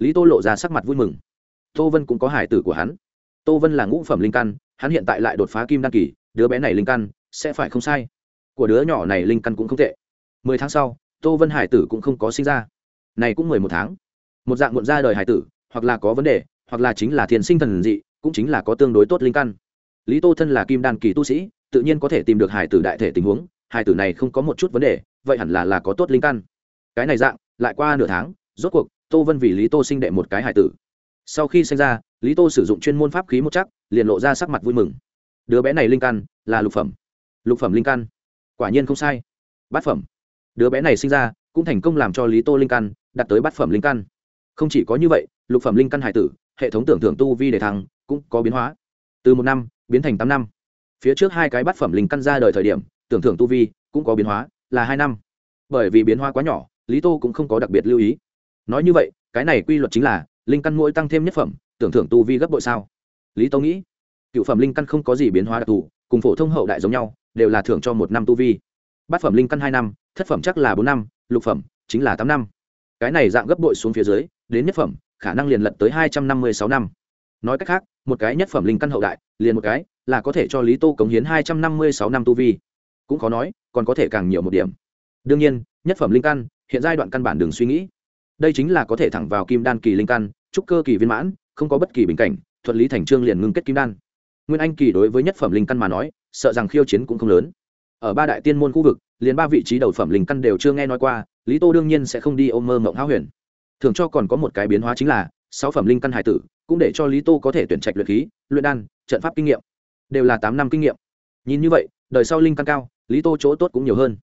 lý tô lộ ra sắc mặt vui mừng. Tô vân cũng có hải tử của hắn. Tô vân là ngũ phẩm linh căn, hắn hiện tại lại đột phá kim đan kỳ, đứa bé này linh căn sẽ phải không sai. Của đứa nhỏ này linh căn cũng không tệ. Mười tháng sau, tô vân hải tử cũng không có sinh ra. Này cũng mười một tháng. Một dạng muộn ra đời hải tử, hoặc là có vấn đề, hoặc là chính là thiền sinh thần dị, cũng chính là có tương đối tốt linh căn. Lý tô thân là kim đan kỳ tu sĩ, tự nhiên có thể tìm được hải tử đại thể tình huống hải tử này không có một chút vấn đề, vậy hẳn là là có tốt linh căn. Cái này dạng, lại qua nửa tháng, rốt cuộc tô vân vì lý tô sinh đệ một cái hải tử. Sau khi sinh ra, lý tô sử dụng chuyên môn pháp khí một chắc, liền lộ ra sắc mặt vui mừng. Đứa bé này linh căn là lục phẩm. Lục phẩm linh căn? Quả nhiên không sai. Bát phẩm. Đứa bé này sinh ra, cũng thành công làm cho lý tô linh căn đạt tới bát phẩm linh căn. Không chỉ có như vậy, lục phẩm linh căn hải tử, hệ thống tưởng thưởng tu vi để thăng cũng có biến hóa. Từ một năm, biến thành tám năm. Phía trước hai cái bát phẩm linh căn ra đời thời điểm, tưởng thưởng tu vi cũng có biến hóa là hai năm. Bởi vì biến hóa quá nhỏ, lý tô cũng không có đặc biệt lưu ý nói như vậy, cái này quy luật chính là, linh căn mỗi tăng thêm nhất phẩm, tưởng thưởng tu vi gấp bội sao? Lý tô nghĩ, cựu phẩm linh căn không có gì biến hóa đặc thù, cùng phổ thông hậu đại giống nhau, đều là thưởng cho một năm tu vi. Bát phẩm linh căn hai năm, thất phẩm chắc là bốn năm, lục phẩm chính là tám năm. Cái này dạng gấp bội xuống phía dưới, đến nhất phẩm, khả năng liền lật tới hai trăm năm mươi sáu năm. Nói cách khác, một cái nhất phẩm linh căn hậu đại, liền một cái, là có thể cho lý tô cống hiến hai trăm năm mươi sáu năm tu vi. Cũng khó nói, còn có thể càng nhiều một điểm. Đương nhiên, nhất phẩm linh căn, hiện giai đoạn căn bản đừng suy nghĩ đây chính là có thể thẳng vào kim đan kỳ linh căn, trúc cơ kỳ viên mãn, không có bất kỳ bình cảnh thuận lý thành trương liền ngưng kết kim đan. Nguyên anh kỳ đối với nhất phẩm linh căn mà nói, sợ rằng khiêu chiến cũng không lớn. Ở ba đại tiên môn khu vực, liền ba vị trí đầu phẩm linh căn đều chưa nghe nói qua, lý tô đương nhiên sẽ không đi ôm mơ mộng háo huyền. Thường cho còn có một cái biến hóa chính là, sáu phẩm linh căn hải tử cũng để cho lý tô có thể tuyển trạch luyện khí, luyện đan, trận pháp kinh nghiệm. Đều là tám năm kinh nghiệm. Nhìn như vậy, đời sau linh căn cao, lý tô chỗ tốt cũng nhiều hơn.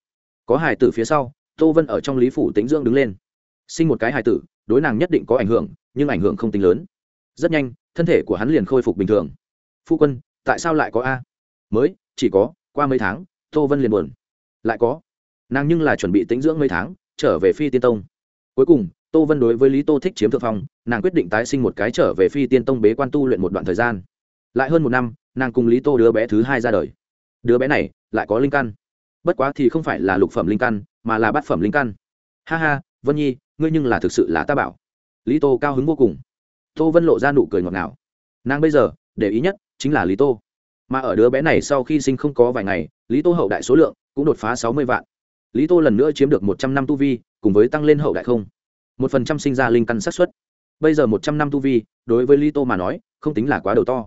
Có hải tử phía sau, tô vân ở trong lý phủ tính dưỡng đứng lên sinh một cái hài tử, đối nàng nhất định có ảnh hưởng, nhưng ảnh hưởng không tính lớn. Rất nhanh, thân thể của hắn liền khôi phục bình thường. Phu quân, tại sao lại có a? Mới, chỉ có, qua mấy tháng, tô vân liền buồn. Lại có. Nàng nhưng là chuẩn bị tính dưỡng mấy tháng, trở về phi tiên tông. Cuối cùng, tô vân đối với lý tô thích chiếm thượng phong, nàng quyết định tái sinh một cái trở về phi tiên tông bế quan tu luyện một đoạn thời gian. Lại hơn một năm, nàng cùng lý tô đứa bé thứ hai ra đời. Đứa bé này, lại có linh căn. Bất quá thì không phải là lục phẩm linh căn, mà là bát phẩm linh căn. Ha ha, vân nhi ngươi nhưng là thực sự là ta bảo. Lý tô cao hứng vô cùng. Tô vân lộ ra nụ cười ngọt ngào. Nàng bây giờ, để ý nhất chính là lý tô. Mà ở đứa bé này sau khi sinh không có vài ngày, lý tô hậu đại số lượng cũng đột phá sáu mươi vạn. Lý tô lần nữa chiếm được một trăm năm tu vi, cùng với tăng lên hậu đại không. Một phần trăm sinh ra linh căn sát xuất bây giờ một trăm năm tu vi, đối với lý tô mà nói, không tính là quá đầu to.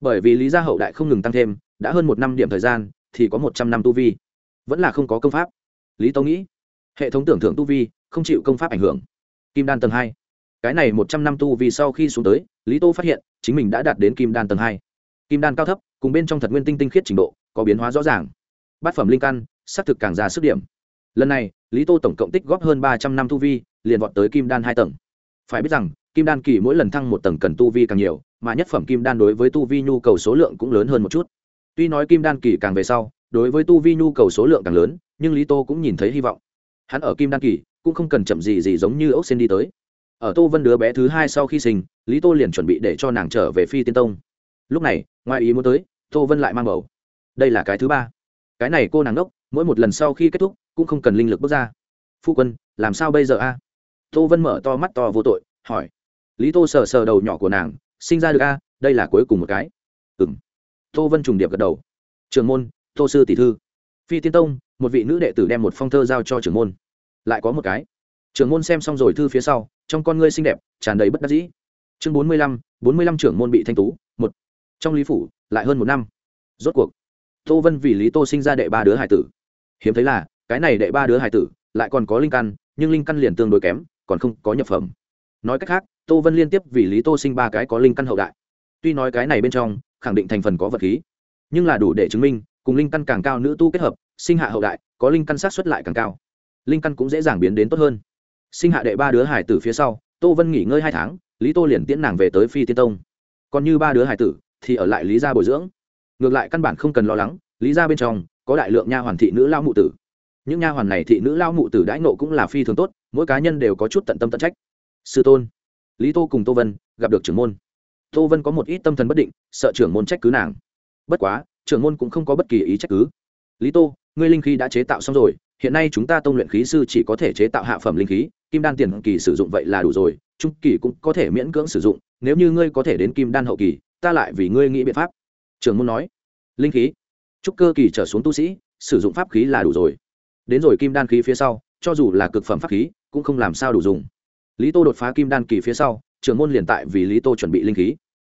Bởi vì lý gia hậu đại không ngừng tăng thêm, đã hơn một năm điểm thời gian, thì có một trăm năm tu vi. Vẫn là không có công pháp. Lý tô nghĩ, hệ thống tưởng thưởng tu vi không chịu công pháp ảnh hưởng. Kim đan tầng hai. Cái này một trăm năm tu vì sau khi xuống tới, lý tô phát hiện, chính mình đã đạt đến kim đan tầng hai. Kim đan cao thấp, cùng bên trong thật nguyên tinh tinh khiết trình độ, có biến hóa rõ ràng. Bát phẩm linh căn, xác thực càng ra sức điểm. Lần này, lý tô tổng cộng tích góp hơn ba trăm năm tu vi, liền vọt tới kim đan hai tầng. Phải biết rằng, kim đan kỳ mỗi lần thăng một tầng cần tu vi càng nhiều, mà nhất phẩm kim đan đối với tu vi nhu cầu số lượng cũng lớn hơn một chút. Tuy nói kim đan kỳ càng về sau, đối với tu vi nhu cầu số lượng càng lớn, nhưng lý tô cũng nhìn thấy hy vọng. Hắn ở kim đan kỳ cũng không cần chậm gì gì giống như ốc sen đi tới. Ở tô vân đứa bé thứ hai sau khi sinh, lý tô liền chuẩn bị để cho nàng trở về phi tiên tông. Lúc này, ngoài ý muốn tới, tô vân lại mang bầu. Đây là cái thứ ba. Cái này cô nàng đốc mỗi một lần sau khi kết thúc, cũng không cần linh lực bước ra. Phu quân, làm sao bây giờ a? Tô vân mở to mắt to vô tội, hỏi. Lý tô sờ sờ đầu nhỏ của nàng, sinh ra được a, đây là cuối cùng một cái. Ừ m tô vân trùng điệp gật đầu. Trường môn, tô sư tỷ thư. Phi tiên tông, một vị nữ đệ tử đem một phong thơ giao cho trưởng môn lại có một cái. Trưởng môn xem xong rồi thư phía sau, trong con ngươi xinh đẹp, tràn đầy bất đắc dĩ. Chương bốn mươi lăm, bốn mươi lăm trưởng môn bị thanh tú, một. Trong lý phủ, lại hơn một năm. Rốt cuộc, tô vân vì lý tô sinh ra đệ ba đứa hải tử. Hiếm thấy là, cái này đệ ba đứa hải tử, lại còn có linh căn, nhưng linh căn liền tương đối kém, còn không có nhập phẩm. Nói cách khác, tô vân liên tiếp vì lý tô sinh ba cái có linh căn hậu đại. Tuy nói cái này bên trong, khẳng định thành phần có vật khí, nhưng là đủ để chứng minh, cùng linh căn càng cao nữ tu kết hợp, sinh hạ hậu đại, có linh căn sát xuất lại càng cao linh căn cũng dễ dàng biến đến tốt hơn. Sinh hạ đệ ba đứa hải tử phía sau, tô vân nghỉ ngơi hai tháng, lý tô liền tiễn nàng về tới phi tiên tông. Còn như ba đứa hải tử, thì ở lại lý gia bồi dưỡng. Ngược lại căn bản không cần lo lắng, lý gia bên trong, có đại lượng nha hoàn thị nữ lao mụ tử. Những nha hoàn này thị nữ lao mụ tử đãi nộ cũng là phi thường tốt, mỗi cá nhân đều có chút tận tâm tận trách. Sư tôn, lý tô cùng tô vân gặp được trưởng môn. Tô vân có một ít tâm thần bất định, sợ trưởng môn trách cứ nàng. Bất quá, trưởng môn cũng không có bất kỳ ý trách cứ. Lý tô, ngươi linh khí đã chế tạo xong rồi hiện nay chúng ta tông luyện khí sư chỉ có thể chế tạo hạ phẩm linh khí, kim đan tiền kỳ sử dụng vậy là đủ rồi, trung kỳ cũng có thể miễn cưỡng sử dụng, nếu như ngươi có thể đến kim đan hậu kỳ, ta lại vì ngươi nghĩ biện pháp. Trường môn nói. Linh khí? Trúc cơ kỳ trở xuống tu sĩ, sử dụng pháp khí là đủ rồi. Đến rồi kim đan khí phía sau, cho dù là cực phẩm pháp khí, cũng không làm sao đủ dùng. Lý tô đột phá kim đan kỳ phía sau, trường môn liền tại vì lý tô chuẩn bị linh khí.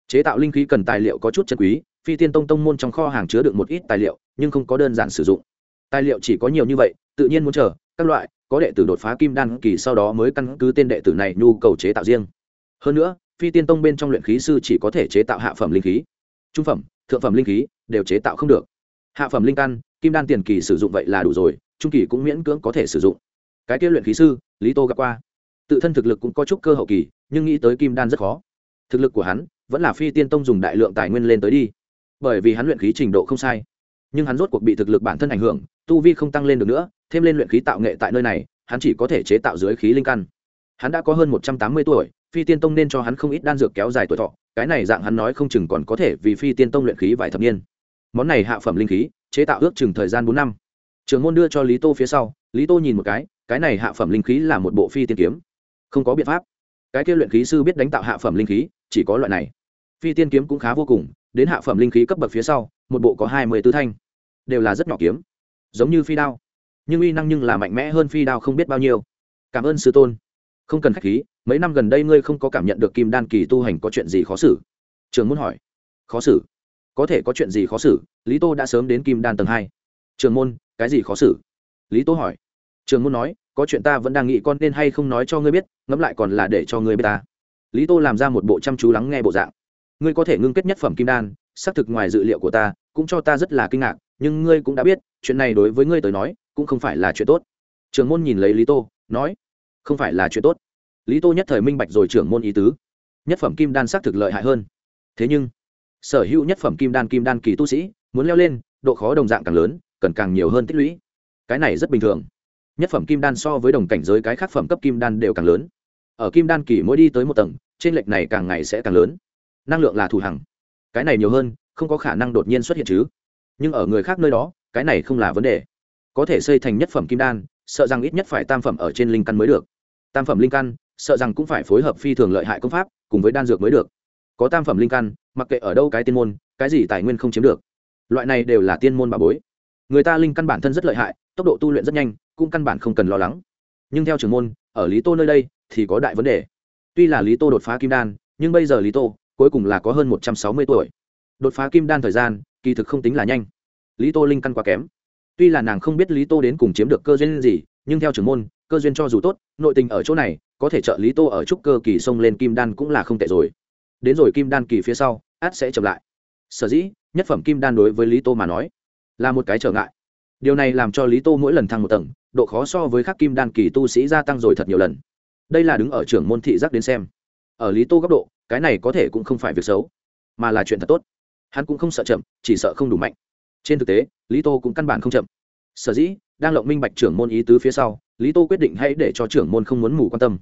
Chế tạo linh khí cần tài liệu có chút chân quý, phi tiên tông tông môn trong kho hàng chứa được một ít tài liệu, nhưng không có đơn giản sử dụng tài liệu chỉ có nhiều như vậy, tự nhiên muốn chờ, các loại, có đệ tử đột phá kim đan kỳ sau đó mới căn cứ tên đệ tử này nhu cầu chế tạo riêng. Hơn nữa, phi tiên tông bên trong luyện khí sư chỉ có thể chế tạo hạ phẩm linh khí. Trung phẩm, thượng phẩm linh khí, đều chế tạo không được. Hạ phẩm linh căn, kim đan tiền kỳ sử dụng vậy là đủ rồi, trung kỳ cũng miễn cưỡng có thể sử dụng. Cái kia luyện khí sư, lý tô gặp qua. Tự thân thực lực cũng có chút cơ hậu kỳ, nhưng nghĩ tới kim đan rất khó. Thực lực của hắn, vẫn là phi tiên tông dùng đại lượng tài nguyên lên tới đi. Bởi vì hắn luyện khí trình độ không sai nhưng hắn rốt cuộc bị thực lực bản thân ảnh hưởng, tu vi không tăng lên được nữa, thêm lên luyện khí tạo nghệ tại nơi này, hắn chỉ có thể chế tạo dưới khí linh căn. Hắn đã có hơn một trăm tám mươi tuổi, phi tiên tông nên cho hắn không ít đan dược kéo dài tuổi thọ, cái này dạng hắn nói không chừng còn có thể vì phi tiên tông luyện khí vài thập niên. Món này hạ phẩm linh khí, chế tạo ước chừng thời gian bốn năm. Trường môn đưa cho lý tô phía sau, lý tô nhìn một cái cái này hạ phẩm linh khí là một bộ phi tiên kiếm. Không có biện pháp. Cái kia luyện khí sư biết đánh tạo hạ phẩm linh khí, chỉ có loại này. Phi tiên kiếm cũng khá vô cùng, đến hạ phẩm linh khí cấp bậc phía sau, một bộ có hai mươi tư thanh đều là rất nhỏ kiếm, giống như phi đao. Nhưng uy năng nhưng là mạnh mẽ hơn phi đao không biết bao nhiêu. Cảm ơn sư tôn. Không cần k h á c h khí, mấy năm gần đây ngươi không có cảm nhận được kim đan kỳ tu hành có chuyện gì khó xử? Trường muốn hỏi. Khó xử? Có thể có chuyện gì khó xử? Lý tô đã sớm đến kim đan tầng hai. Trường môn, cái gì khó xử? Lý tô hỏi. Trường môn nói, có chuyện ta vẫn đang nghĩ con nên hay không nói cho ngươi biết, ngẫm lại còn là để cho ngươi biết ta. Lý tô làm ra một bộ chăm chú lắng nghe bộ dạng. Ngươi có thể ngưng kết nhất phẩm kim đan, xác thực ngoài dự liệu của ta, cũng cho ta rất là kinh ngạc nhưng ngươi cũng đã biết, chuyện này đối với ngươi tới nói, cũng không phải là chuyện tốt. Trưởng môn nhìn lấy lý tô, nói, không phải là chuyện tốt. Lý tô nhất thời minh bạch rồi trưởng môn ý tứ. Nhất phẩm kim đan xác thực lợi hại hơn. Thế nhưng, sở hữu nhất phẩm kim đan kim đan kỳ tu sĩ, muốn leo lên, độ khó đồng dạng càng lớn, cần càng nhiều hơn tích lũy. Cái này rất bình thường. Nhất phẩm kim đan so với đồng cảnh giới cái khác phẩm cấp kim đan đều càng lớn. Ở kim đan kỳ mỗi đi tới một tầng, trên lệch này càng ngày sẽ càng lớn. Năng lượng là thủ hằng. Cái này nhiều hơn, không có khả năng đột nhiên xuất hiện chứ nhưng ở người khác nơi đó, cái này không là vấn đề. Có thể xây thành nhất phẩm kim đan, sợ rằng ít nhất phải tam phẩm ở trên linh căn mới được. Tam phẩm linh căn, sợ rằng cũng phải phối hợp phi thường lợi hại công pháp, cùng với đan dược mới được. Có tam phẩm linh căn, mặc kệ ở đâu cái tiên môn, cái gì tài nguyên không chiếm được. Loại này đều là tiên môn bà bối. Người ta linh căn bản thân rất lợi hại, tốc độ tu luyện rất nhanh, cũng căn bản không cần lo lắng. Nhưng theo trưởng môn, ở lý tô nơi đây, thì có đại vấn đề. Tuy là lý tô đột phá kim đan, nhưng bây giờ lý tô, cuối cùng là có hơn một trăm sáu mươi tuổi đột phá kim đan thời gian, kỳ thực không tính là nhanh. Lý tô linh căn quá kém. Tuy là nàng không biết lý tô đến cùng chiếm được cơ duyên gì, nhưng theo trưởng môn, cơ duyên cho dù tốt, nội tình ở chỗ này, có thể trợ lý tô ở trúc cơ kỳ xông lên kim đan cũng là không tệ rồi. Đến rồi kim đan kỳ phía sau, át sẽ chậm lại. Sở dĩ, nhất phẩm kim đan đối với lý tô mà nói, là một cái trở ngại. Điều này làm cho lý tô mỗi lần thăng một tầng, độ khó so với các kim đan kỳ tu sĩ gia tăng rồi thật nhiều lần. Đây là đứng ở trưởng môn thị giác đến xem. Ở lý tô góc độ, cái này có thể cũng không phải việc xấu, mà là chuyện thật tốt hắn cũng không sợ chậm, chỉ sợ không đủ mạnh. Trên thực tế, lý tô cũng căn bản không chậm. Sở dĩ, đang lộng minh bạch trưởng môn ý tứ phía sau, lý tô quyết định hãy để cho trưởng môn không muốn mù quan tâm.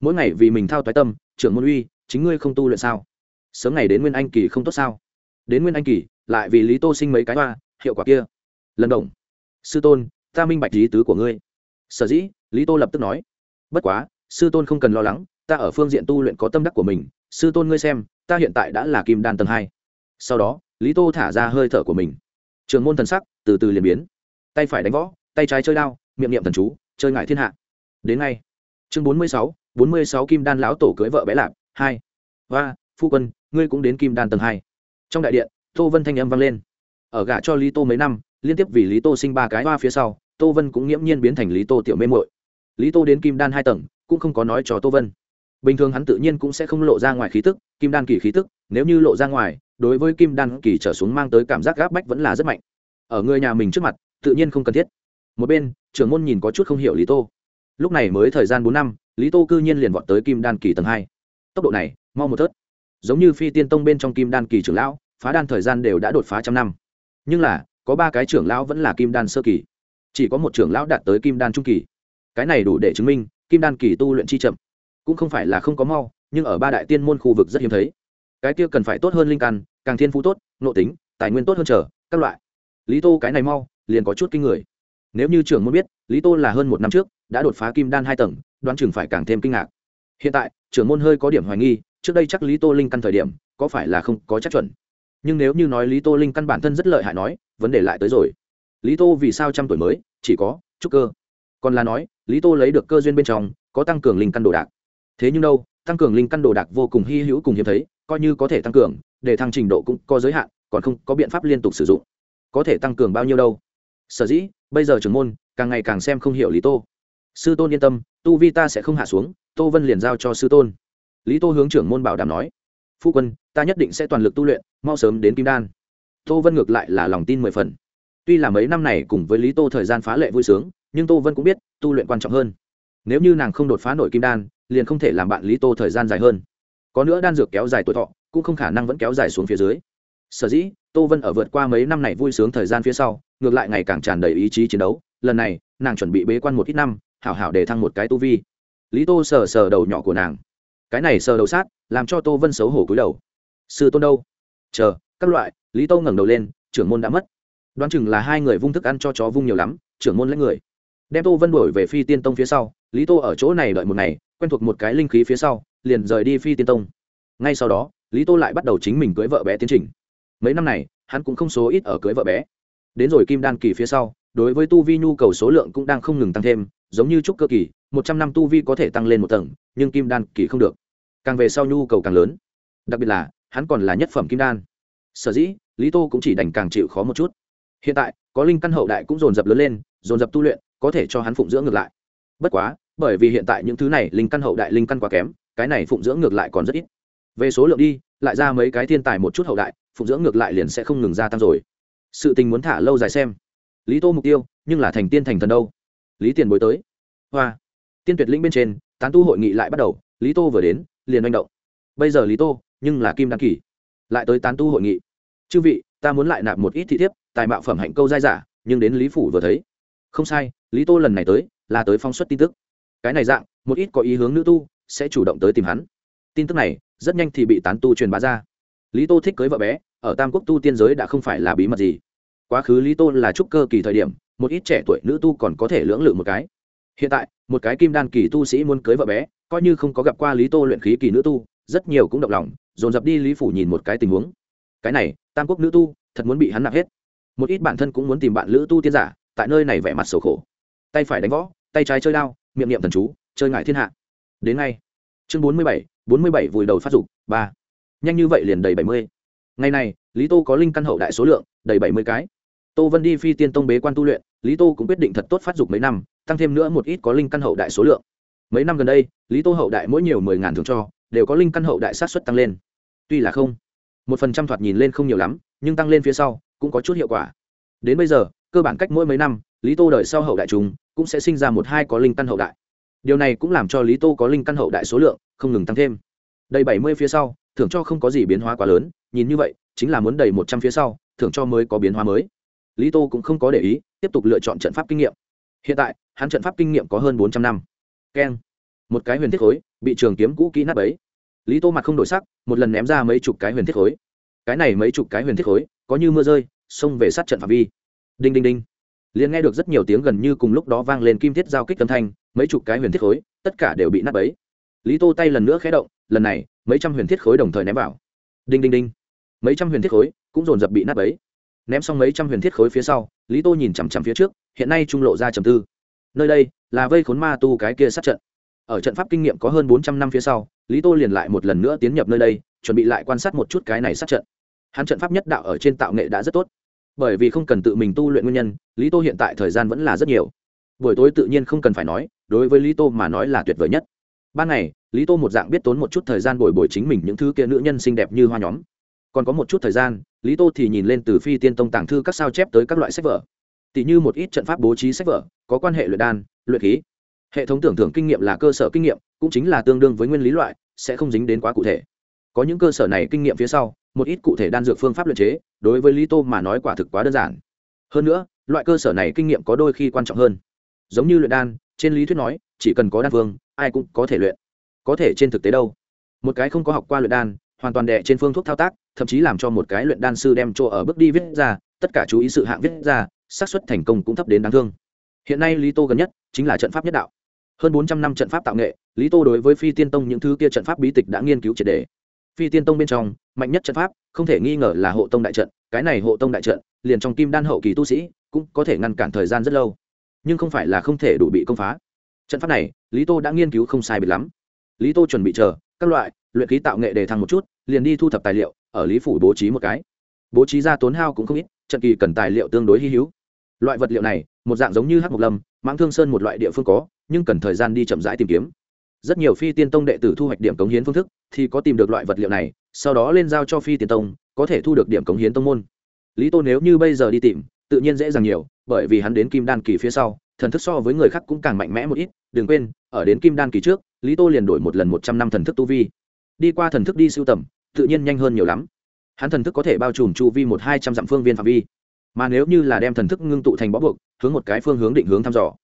Mỗi ngày vì mình thao toái tâm, trưởng môn uy, chính ngươi không tu luyện sao? Sớm ngày đến nguyên anh kỳ không tốt sao? Đến nguyên anh kỳ, lại vì lý tô sinh mấy cái hoa, hiệu quả kia. Lần đồng sư tôn, ta minh bạch ý tứ của ngươi. Sở dĩ, lý tô lập tức nói. Bất quá, sư tôn không cần lo lắng, ta ở phương diện tu luyện có tâm đắc của mình. Sư tôn ngươi xem, ta hiện tại đã là kim đan tầng hai sau đó, lý tô thả ra hơi thở của mình. Trường môn thần sắc từ từ liền biến. Tay phải đánh võ, tay trái chơi đao, miệng niệm thần chú, chơi ngại thiên hạ. Đến ngay. Chương bốn mươi sáu, bốn mươi sáu kim đan lão tổ cưới vợ bé lạp, hai. Và phu quân, ngươi cũng đến kim đan tầng hai. Trong đại điện, tô vân thanh âm vang lên. Ở gả cho lý tô mấy năm, liên tiếp vì lý tô sinh ba cái hoa phía sau, tô vân cũng nghiễm nhiên biến thành lý tô tiểu mê mội lý tô đến kim đan hai tầng, cũng không có nói cho tô vân. Bình thường hắn tự nhiên cũng sẽ không lộ ra ngoài khí tức, kim đan kỳ khí tức, nếu như lộ ra ngoài đối với kim đan kỳ trở xuống mang tới cảm giác gáp bách vẫn là rất mạnh. Ở người nhà mình trước mặt, tự nhiên không cần thiết. Một bên, trưởng môn nhìn có chút không hiểu lý tô. Lúc này mới thời gian bốn năm, lý tô cư nhiên liền vọt tới kim đan kỳ tầng hai. Tốc độ này, mau một thớt. Giống như phi tiên tông bên trong kim đan kỳ trưởng lão, phá đan thời gian đều đã đột phá trăm năm. Nhưng là, có ba cái trưởng lão vẫn là kim đan sơ kỳ. Chỉ có một trưởng lão đạt tới kim đan trung kỳ. Cái này đủ để chứng minh, kim đan kỳ tu luyện chi chậm. Cũng không phải là không có mau, nhưng ở ba đại tiên môn khu vực rất hiếm thấy cái kia cần phải tốt hơn linh căn, càng thiên phú tốt nộ tính, tài nguyên tốt hơn trở các loại. Lý tô cái này mau, liền có chút kinh người. Nếu như trưởng môn biết, lý tô là hơn một năm trước, đã đột phá kim đan hai tầng, đoán chừng phải càng thêm kinh ngạc. Hiện tại, trưởng môn hơi có điểm hoài nghi, trước đây chắc lý tô linh căn thời điểm, có phải là không có chắc chuẩn. Nhưng nếu như nói lý tô linh căn bản thân rất lợi hại nói, vấn đề lại tới rồi. Lý tô vì sao trăm tuổi mới, chỉ có trúc cơ. Còn là nói, lý tô lấy được cơ duyên bên trong, có tăng cường linh căn đồ đạc. Thế nhưng đâu, tăng cường linh căn đồ đạc vô cùng hy hữu cùng hiếm thấy coi như có thể tăng cường, để thăng trình độ cũng có giới hạn, còn không có biện pháp liên tục sử dụng. Có thể tăng cường bao nhiêu đâu? Sở dĩ, bây giờ trưởng môn càng ngày càng xem không hiểu lý tô. Sư tôn yên tâm, tu vi ta sẽ không hạ xuống, tô vân liền giao cho sư tôn. Lý tô hướng trưởng môn bảo đảm nói, phu quân, ta nhất định sẽ toàn lực tu luyện, mau sớm đến kim đan. Tô vân ngược lại là lòng tin mười phần. Tuy là mấy năm này cùng với lý tô thời gian phá lệ vui sướng, nhưng tô vân cũng biết, tu luyện quan trọng hơn. Nếu như nàng không đột phá nổi kim đan, liền không thể làm bạn lý tô thời gian dài hơn có nữa đan dược kéo dài tuổi thọ, cũng không khả năng vẫn kéo dài xuống phía dưới. Sở dĩ, tô vân ở vượt qua mấy năm này vui sướng thời gian phía sau, ngược lại ngày càng tràn đầy ý chí chiến đấu. Lần này, nàng chuẩn bị bế quan một ít năm, hảo hảo để thăng một cái tu vi. Lý tô sờ sờ đầu nhỏ của nàng. Cái này sờ đầu sát, làm cho tô vân xấu hổ cúi đầu. Sư tôn đâu? Chờ, các loại, lý tô ngẩng đầu lên, trưởng môn đã mất. Đoán chừng là hai người vung thức ăn cho chó vung nhiều lắm, trưởng môn lấy người. Đem tô vân đuổi về phi tiên tông phía sau, lý tô ở chỗ này đợi một ngày quen thuộc một cái linh khí phía sau, liền rời đi phi tiên tông. Ngay sau đó, lý tô lại bắt đầu chính mình cưới vợ bé tiến trình. Mấy năm này, hắn cũng không số ít ở cưới vợ bé. Đến rồi kim đan kỳ phía sau, đối với tu vi nhu cầu số lượng cũng đang không ngừng tăng thêm, giống như trúc cơ kỳ, một trăm năm tu vi có thể tăng lên một tầng, nhưng kim đan kỳ không được. Càng về sau nhu cầu càng lớn. Đặc biệt là, hắn còn là nhất phẩm kim đan. Sở dĩ, lý tô cũng chỉ đành càng chịu khó một chút. Hiện tại, có linh căn hậu đại cũng dồn dập lớn lên, dồn dập tu luyện, có thể cho hắn phụng dưỡng ngược lại. Bất quá bởi vì hiện tại những thứ này linh căn hậu đại linh căn quá kém, cái này phụng dưỡng ngược lại còn rất ít. Về số lượng đi, lại ra mấy cái thiên tài một chút hậu đại, phụng dưỡng ngược lại liền sẽ không ngừng gia tăng rồi. Sự tình muốn thả lâu dài xem. Lý tô mục tiêu, nhưng là thành tiên thành thần đâu? Lý tiền bối tới. Hoa. Tiên tuyệt lĩnh bên trên, tán tu hội nghị lại bắt đầu, lý tô vừa đến, liền manh động. Bây giờ lý tô, nhưng là kim đăng kỳ. Lại tới tán tu hội nghị. Chư vị, ta muốn lại nạp một ít thị thiếp, tài mạo phẩm hạnh câu dai giả nhưng đến lý phủ vừa thấy. Không sai, lý tô lần này tới, là tới phong suất tin tức cái này dạng, một ít có ý hướng nữ tu sẽ chủ động tới tìm hắn. Tin tức này, rất nhanh thì bị tán tu truyền bá ra. Lý tô thích cưới vợ bé, ở tam quốc tu tiên giới đã không phải là bí mật gì. Quá khứ lý tô là trúc cơ kỳ thời điểm, một ít trẻ tuổi nữ tu còn có thể lưỡng lự một cái. Hiện tại, một cái kim đan kỳ tu sĩ muốn cưới vợ bé, coi như không có gặp qua lý tô luyện khí kỳ nữ tu, rất nhiều cũng động lòng, dồn dập đi lý phủ nhìn một cái tình huống. Cái này, tam quốc nữ tu, thật muốn bị hắn nặng hết. Một ít bản thân cũng muốn tìm bạn lữ tu tiên giả, tại nơi này vẻ mặt sầu khổ. Tay phải đánh võ, tay trái chơi đao miệng niệm thần chú, chơi ngại thiên hạ. Đến ngay. Chương bốn mươi bảy, bốn mươi bảy vùi đầu phát dục, ba. Nhanh như vậy liền đầy bảy mươi. Ngày này, lý tô có linh căn hậu đại số lượng, đầy bảy mươi cái. Tô vân đi phi tiên tông bế quan tu luyện, lý tô cũng quyết định thật tốt phát dục mấy năm, tăng thêm nữa một ít có linh căn hậu đại số lượng. Mấy năm gần đây, lý tô hậu đại mỗi nhiều mười ngàn thường cho, đều có linh căn hậu đại sát xuất tăng lên. Tuy là không, một phần trăm thoạt nhìn lên không nhiều lắm, nhưng tăng lên phía sau, cũng có chút hiệu quả. Đến bây giờ cơ bản cách mỗi mấy năm, lý tô đợi sau hậu đại chúng cũng sẽ sinh ra một hai có linh căn hậu đại. Điều này cũng làm cho lý tô có linh căn hậu đại số lượng không ngừng tăng thêm. Đầy bảy mươi phía sau, thưởng cho không có gì biến hóa quá lớn, nhìn như vậy, chính là muốn đầy một trăm phía sau, thưởng cho mới có biến hóa mới. Lý tô cũng không có để ý, tiếp tục lựa chọn trận pháp kinh nghiệm. Hiện tại, hắn trận pháp kinh nghiệm có hơn bốn trăm năm. Keng. Một cái huyền thiết khối, bị trường kiếm cũ kỹ nát ấy lý tô mặt không đổi sắc, một lần ném ra mấy chục cái huyền thiết khối. Cái này mấy chục cái huyền thiết khối, có như mưa rơi, xông về sát trận phạm vi đinh đinh đinh. Liền nghe được rất nhiều tiếng gần như cùng lúc đó vang lên kim thiết giao kích âm thanh, mấy chục cái huyền thiết khối, tất cả đều bị nát bấy. Lý tô tay lần nữa khé động, lần này, mấy trăm huyền thiết khối đồng thời ném vào. Đinh đinh đinh. Mấy trăm huyền thiết khối cũng dồn dập bị nát bấy. Ném xong mấy trăm huyền thiết khối phía sau, lý tô nhìn chằm chằm phía trước, hiện nay trung lộ ra trầm tư. Nơi đây là vây khốn ma tu cái kia sát trận. Ở trận pháp kinh nghiệm có hơn bốn trăm năm phía sau, lý tô liền lại một lần nữa tiến nhập nơi đây, chuẩn bị lại quan sát một chút cái này sát trận. Hắn trận pháp nhất đạo ở trên tạo nghệ đã rất tốt bởi vì không cần tự mình tu luyện nguyên nhân, lý tô hiện tại thời gian vẫn là rất nhiều. Buổi tối tự nhiên không cần phải nói, đối với lý tô mà nói là tuyệt vời nhất. Ban ngày, lý tô một dạng biết tốn một chút thời gian bồi bồi chính mình những thứ kia nữ nhân xinh đẹp như hoa nhóm. Còn có một chút thời gian, lý tô thì nhìn lên từ phi tiên tông tàng thư các sao chép tới các loại sách vở. Tỷ như một ít trận pháp bố trí sách vở, có quan hệ luyện đan, luyện khí. Hệ thống tưởng thưởng kinh nghiệm là cơ sở kinh nghiệm, cũng chính là tương đương với nguyên lý loại, sẽ không dính đến quá cụ thể có những cơ sở này kinh nghiệm phía sau, một ít cụ thể đan dược phương pháp luyện chế, đối với lý tô mà nói quả thực quá đơn giản. Hơn nữa, loại cơ sở này kinh nghiệm có đôi khi quan trọng hơn. Giống như luyện đan, trên lý thuyết nói, chỉ cần có đan phương ai cũng có thể luyện. Có thể trên thực tế đâu? Một cái không có học qua luyện đan, hoàn toàn đệ trên phương thuốc thao tác, thậm chí làm cho một cái luyện đan sư đem chỗ ở bước đi viết ra, tất cả chú ý sự hạng viết ra, xác suất thành công cũng thấp đến đáng thương. Hiện nay lý tô gần nhất chính là trận pháp nhất đạo. Hơn bốn trăm năm trận pháp tạo nghệ, lý tô đối với phi tiên tông những thứ kia trận pháp bí tịch đã nghiên cứu triệt đề phi tiên tông bên trong, mạnh nhất trận pháp, không thể nghi ngờ là hộ tông đại trận, cái này hộ tông đại trận, liền trong kim đan hậu kỳ tu sĩ, cũng có thể ngăn cản thời gian rất lâu. Nhưng không phải là không thể đủ bị công phá. Trận pháp này, lý tô đã nghiên cứu không sai biệt lắm. Lý tô chuẩn bị chờ, các loại, luyện khí tạo nghệ đề thăng một chút, liền đi thu thập tài liệu, ở lý phủ bố trí một cái. Bố trí ra tốn hao cũng không ít, trận kỳ cần tài liệu tương đối hy hữu. Loại vật liệu này, một dạng giống như hắc mộc lâm, mãng thương sơn một loại địa phương có, nhưng cần thời gian đi chậm rãi tìm kiếm. Rất nhiều phi tiên tông đệ tử thu hoạch điểm cống hiến phương thức thì có tìm được loại vật liệu này, sau đó lên giao cho phi tiền tông, có thể thu được điểm cống hiến tông môn. Lý tô nếu như bây giờ đi tìm, tự nhiên dễ dàng nhiều, bởi vì hắn đến kim đan kỳ phía sau, thần thức so với người khác cũng càng mạnh mẽ một ít, đừng quên, ở đến kim đan kỳ trước, lý tô liền đổi một lần một trăm năm thần thức tu vi. Đi qua thần thức đi sưu tầm, tự nhiên nhanh hơn nhiều lắm. Hắn thần thức có thể bao trùm chu vi một hai trăm dặm phương viên phạm vi. Mà nếu như là đem thần thức ngưng tụ thành bó buộc, hướng một cái phương hướng định hướng thăm dò,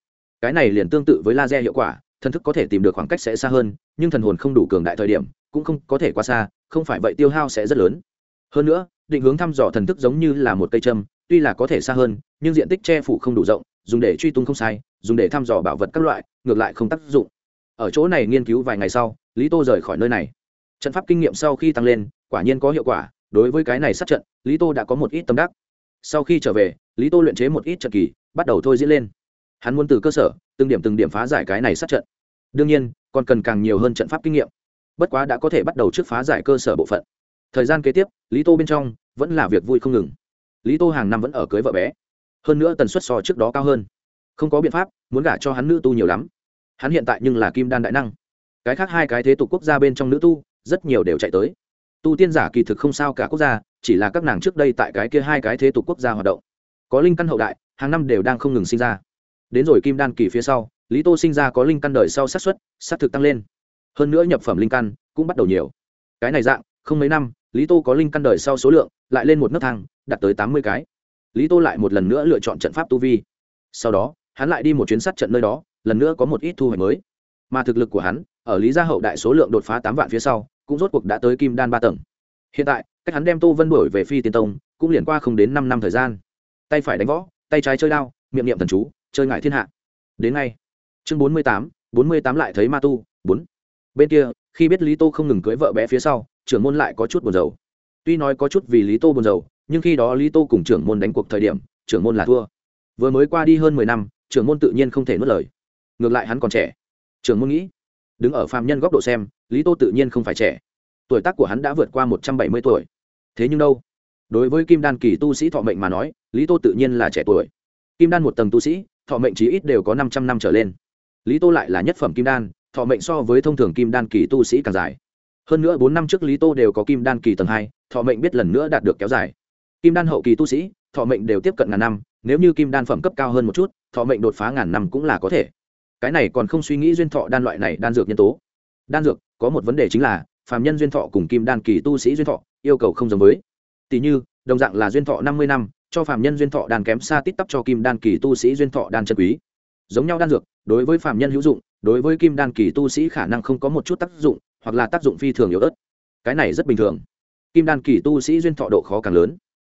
cái này liền tương tự với laser hiệu quả thần thức có thể tìm được khoảng cách sẽ xa hơn, nhưng thần hồn không đủ cường đại thời điểm, cũng không có thể quá xa, không phải vậy tiêu hao sẽ rất lớn. Hơn nữa, định hướng thăm dò thần thức giống như là một cây châm, tuy là có thể xa hơn, nhưng diện tích che phủ không đủ rộng, dùng để truy tung không sai, dùng để thăm dò bảo vật các loại, ngược lại không tác dụng. Ở chỗ này nghiên cứu vài ngày sau, lý tô rời khỏi nơi này. Trận pháp kinh nghiệm sau khi tăng lên, quả nhiên có hiệu quả, đối với cái này sát trận, lý tô đã có một ít tâm đắc. Sau khi trở về, lý tô luyện chế một ít trận kỳ, bắt đầu thôi diễn lên. Hắn muốn từ cơ sở từng điểm từng điểm phá giải cái này sát trận. Đương nhiên, còn cần càng nhiều hơn trận pháp kinh nghiệm. Bất quá đã có thể bắt đầu trước phá giải cơ sở bộ phận. Thời gian kế tiếp, lý tô bên trong vẫn là việc vui không ngừng. Lý tô hàng năm vẫn ở cưới vợ bé. Hơn nữa tần suất so trước đó cao hơn. Không có biện pháp, muốn gả cho hắn nữ tu nhiều lắm. Hắn hiện tại nhưng là kim đan đại năng. Cái khác hai cái thế tục quốc gia bên trong nữ tu, rất nhiều đều chạy tới. Tu tiên giả kỳ thực không sao cả quốc gia, chỉ là các nàng trước đây tại cái kia hai cái thế tục quốc gia hoạt động. Có linh căn hậu đại, hàng năm đều đang không ngừng sinh ra đến rồi kim đan kỳ phía sau, lý tô sinh ra có linh căn đời sau sát xuất sát thực tăng lên. Hơn nữa nhập phẩm linh căn cũng bắt đầu nhiều. Cái này dạng, không mấy năm, lý tô có linh căn đời sau số lượng lại lên một nấc thang, đạt tới tám mươi cái. Lý tô lại một lần nữa lựa chọn trận pháp tu vi. Sau đó, hắn lại đi một chuyến sát trận nơi đó, lần nữa có một ít thu hoạch mới. Mà thực lực của hắn, ở lý gia hậu đại số lượng đột phá tám vạn phía sau, cũng rốt cuộc đã tới kim đan ba tầng. Hiện tại, cách hắn đem tô vân đổi về phi tiên tông, cũng liền qua không đến năm năm thời gian. Tay phải đánh võ, tay trái chơi đao, miệng niệm thần chú chơi ngại thiên hạ. Đến ngay. Chương bốn mươi tám, bốn mươi tám lại thấy ma tu, bốn. Bên kia, khi biết lý tô không ngừng cưới vợ bé phía sau, trưởng môn lại có chút buồn rầu. Tuy nói có chút vì lý tô buồn rầu, nhưng khi đó lý tô cùng trưởng môn đánh cuộc thời điểm, trưởng môn là thua. Vừa mới qua đi hơn mười năm, trưởng môn tự nhiên không thể nuốt lời. Ngược lại hắn còn trẻ. Trưởng môn nghĩ, đứng ở phàm nhân góc độ xem, lý tô tự nhiên không phải trẻ. Tuổi tác của hắn đã vượt qua một trăm bảy mươi tuổi. Thế nhưng đâu? Đối với kim đan kỳ tu sĩ thọ mệnh mà nói, lý tô tự nhiên là trẻ tuổi. Kim đan một tầng tu sĩ thọ mệnh chí ít đều có năm trăm năm trở lên. Lý tô lại là nhất phẩm kim đan, thọ mệnh so với thông thường kim đan kỳ tu sĩ càng dài. Hơn nữa bốn năm trước lý tô đều có kim đan kỳ tầng hai, thọ mệnh biết lần nữa đạt được kéo dài. Kim đan hậu kỳ tu sĩ, thọ mệnh đều tiếp cận ngàn năm, nếu như kim đan phẩm cấp cao hơn một chút, thọ mệnh đột phá ngàn năm cũng là có thể. Cái này còn không suy nghĩ duyên thọ đan loại này đan dược nhân tố. Đan dược, có một vấn đề chính là, phàm nhân duyên thọ cùng kim đan kỳ tu sĩ duyên thọ, yêu cầu không giống với. Tỷ như, đồng dạng là duyên thọ năm mươi năm cho phàm nhân duyên thọ đan kém xa tít tắp cho kim đan kỳ tu sĩ duyên thọ đan chân quý. Giống nhau đan dược, đối với phàm nhân hữu dụng, đối với kim đan kỳ tu sĩ khả năng không có một chút tác dụng, hoặc là tác dụng phi thường yếu ớt. Cái này rất bình thường. Kim đan kỳ tu sĩ duyên thọ độ khó càng lớn,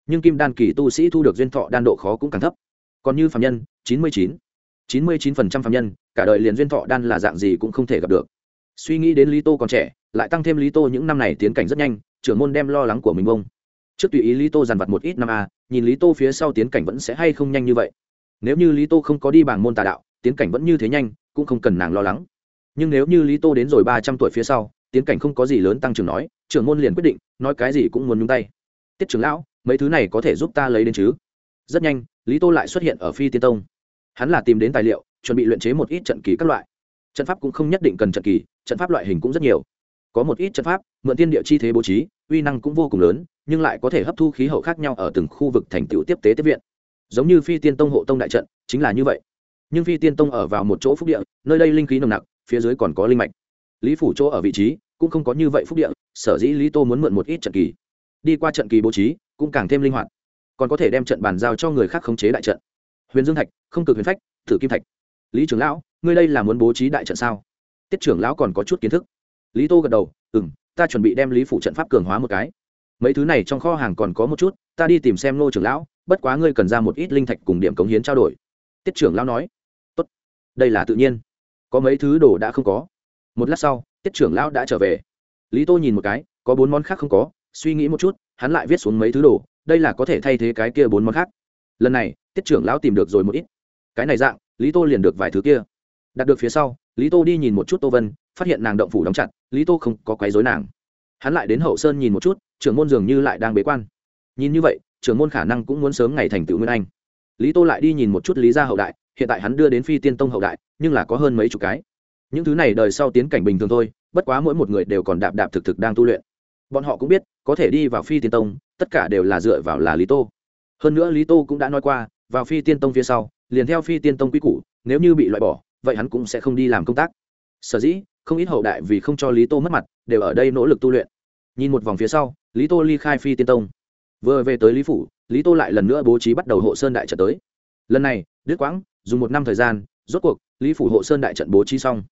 nhưng kim đan kỳ tu sĩ thu được duyên thọ đan độ khó cũng càng thấp. Còn như phàm nhân, chín mươi chín chín mươi chín phần trăm phàm nhân, cả đời liền duyên thọ đan là dạng gì cũng không thể gặp được. Suy nghĩ đến lý tô còn trẻ, lại tăng thêm lý tô những năm này tiến cảnh rất nhanh, trưởng môn đem lo lắng của mình bông trước tùy ý lý tô dàn vặt một ít năm a, nhìn lý tô phía sau tiến cảnh vẫn sẽ hay không nhanh như vậy. Nếu như lý tô không có đi bảng môn tà đạo, tiến cảnh vẫn như thế nhanh, cũng không cần nàng lo lắng. Nhưng nếu như lý tô đến rồi ba trăm tuổi phía sau, tiến cảnh không có gì lớn tăng trưởng nói, trưởng môn liền quyết định, nói cái gì cũng muốn nhúng tay. Tiết trưởng lão, mấy thứ này có thể giúp ta lấy đến chứ? Rất nhanh, lý tô lại xuất hiện ở phi tiên tông. Hắn là tìm đến tài liệu, chuẩn bị luyện chế một ít trận kỳ các loại. Trận pháp cũng không nhất định cần trận kỳ, trận pháp loại hình cũng rất nhiều. Có một ít trận pháp mượn tiên địa chi thế bố trí, uy năng cũng vô cùng lớn, nhưng lại có thể hấp thu khí hậu khác nhau ở từng khu vực thành tựu tiếp tế tiếp viện. Giống như phi tiên tông hộ tông đại trận, chính là như vậy. Nhưng phi tiên tông ở vào một chỗ phúc địa, nơi đây linh khí nồng nặc, phía dưới còn có linh mạch. Lý phủ chỗ ở vị trí, cũng không có như vậy phúc địa, sở dĩ lý tô muốn mượn một ít trận kỳ. Đi qua trận kỳ bố trí, cũng càng thêm linh hoạt. Còn có thể đem trận bàn giao cho người khác khống chế đại trận. Huyền dương thạch, không cực huyền phách, thử kim thạch. Lý trưởng lão, ngươi đây là muốn bố trí đại trận sao? Tiết trưởng lão còn có chút kiến thức. Lý tô gật đầu ừ m ta chuẩn bị đem lý phủ trận pháp cường hóa một cái. Mấy thứ này trong kho hàng còn có một chút, ta đi tìm xem nô trưởng lão, bất quá ngươi cần ra một ít linh thạch cùng điểm cống hiến trao đổi. Tiết trưởng lão nói. Tốt. đây là tự nhiên. Có mấy thứ đồ đã không có. Một lát sau, tiết trưởng lão đã trở về. Lý tô nhìn một cái, có bốn món khác không có, suy nghĩ một chút, hắn lại viết xuống mấy thứ đồ, đây là có thể thay thế cái kia bốn món khác. Lần này, tiết trưởng lão tìm được rồi một ít. Cái này dạng, lý tô liền được vài thứ kia. Đặt được phía sau, lý tô đi nhìn một chút tô vân phát hiện nàng động phủ đóng chặt, lý tô không có quấy dối nàng. Hắn lại đến hậu sơn nhìn một chút, trưởng môn dường như lại đang bế quan. Nhìn như vậy, trưởng môn khả năng cũng muốn sớm ngày thành tựu nguyên anh. Lý tô lại đi nhìn một chút lý gia hậu đại, hiện tại hắn đưa đến phi tiên tông hậu đại, nhưng là có hơn mấy chục cái. Những thứ này đời sau tiến cảnh bình thường thôi, bất quá mỗi một người đều còn đạp đạp thực thực đang tu luyện. Bọn họ cũng biết, có thể đi vào phi tiên tông, tất cả đều là dựa vào là lý tô. Hơn nữa lý tô cũng đã nói qua, vào phi tiên tông phía sau, liền theo phi tiên tông quy củ, nếu như bị loại bỏ, vậy hắn cũng sẽ không đi làm công tác. Sở dĩ không ít hậu đại vì không cho lý tô mất mặt, đều ở đây nỗ lực tu luyện. Nhìn một vòng phía sau, lý tô ly khai phi tiên tông. Vừa về tới lý phủ, lý tô lại lần nữa bố trí bắt đầu hộ sơn đại trận tới. Lần này đứt quãng, dùng một năm thời gian, rốt cuộc, lý phủ hộ sơn đại trận bố trí xong.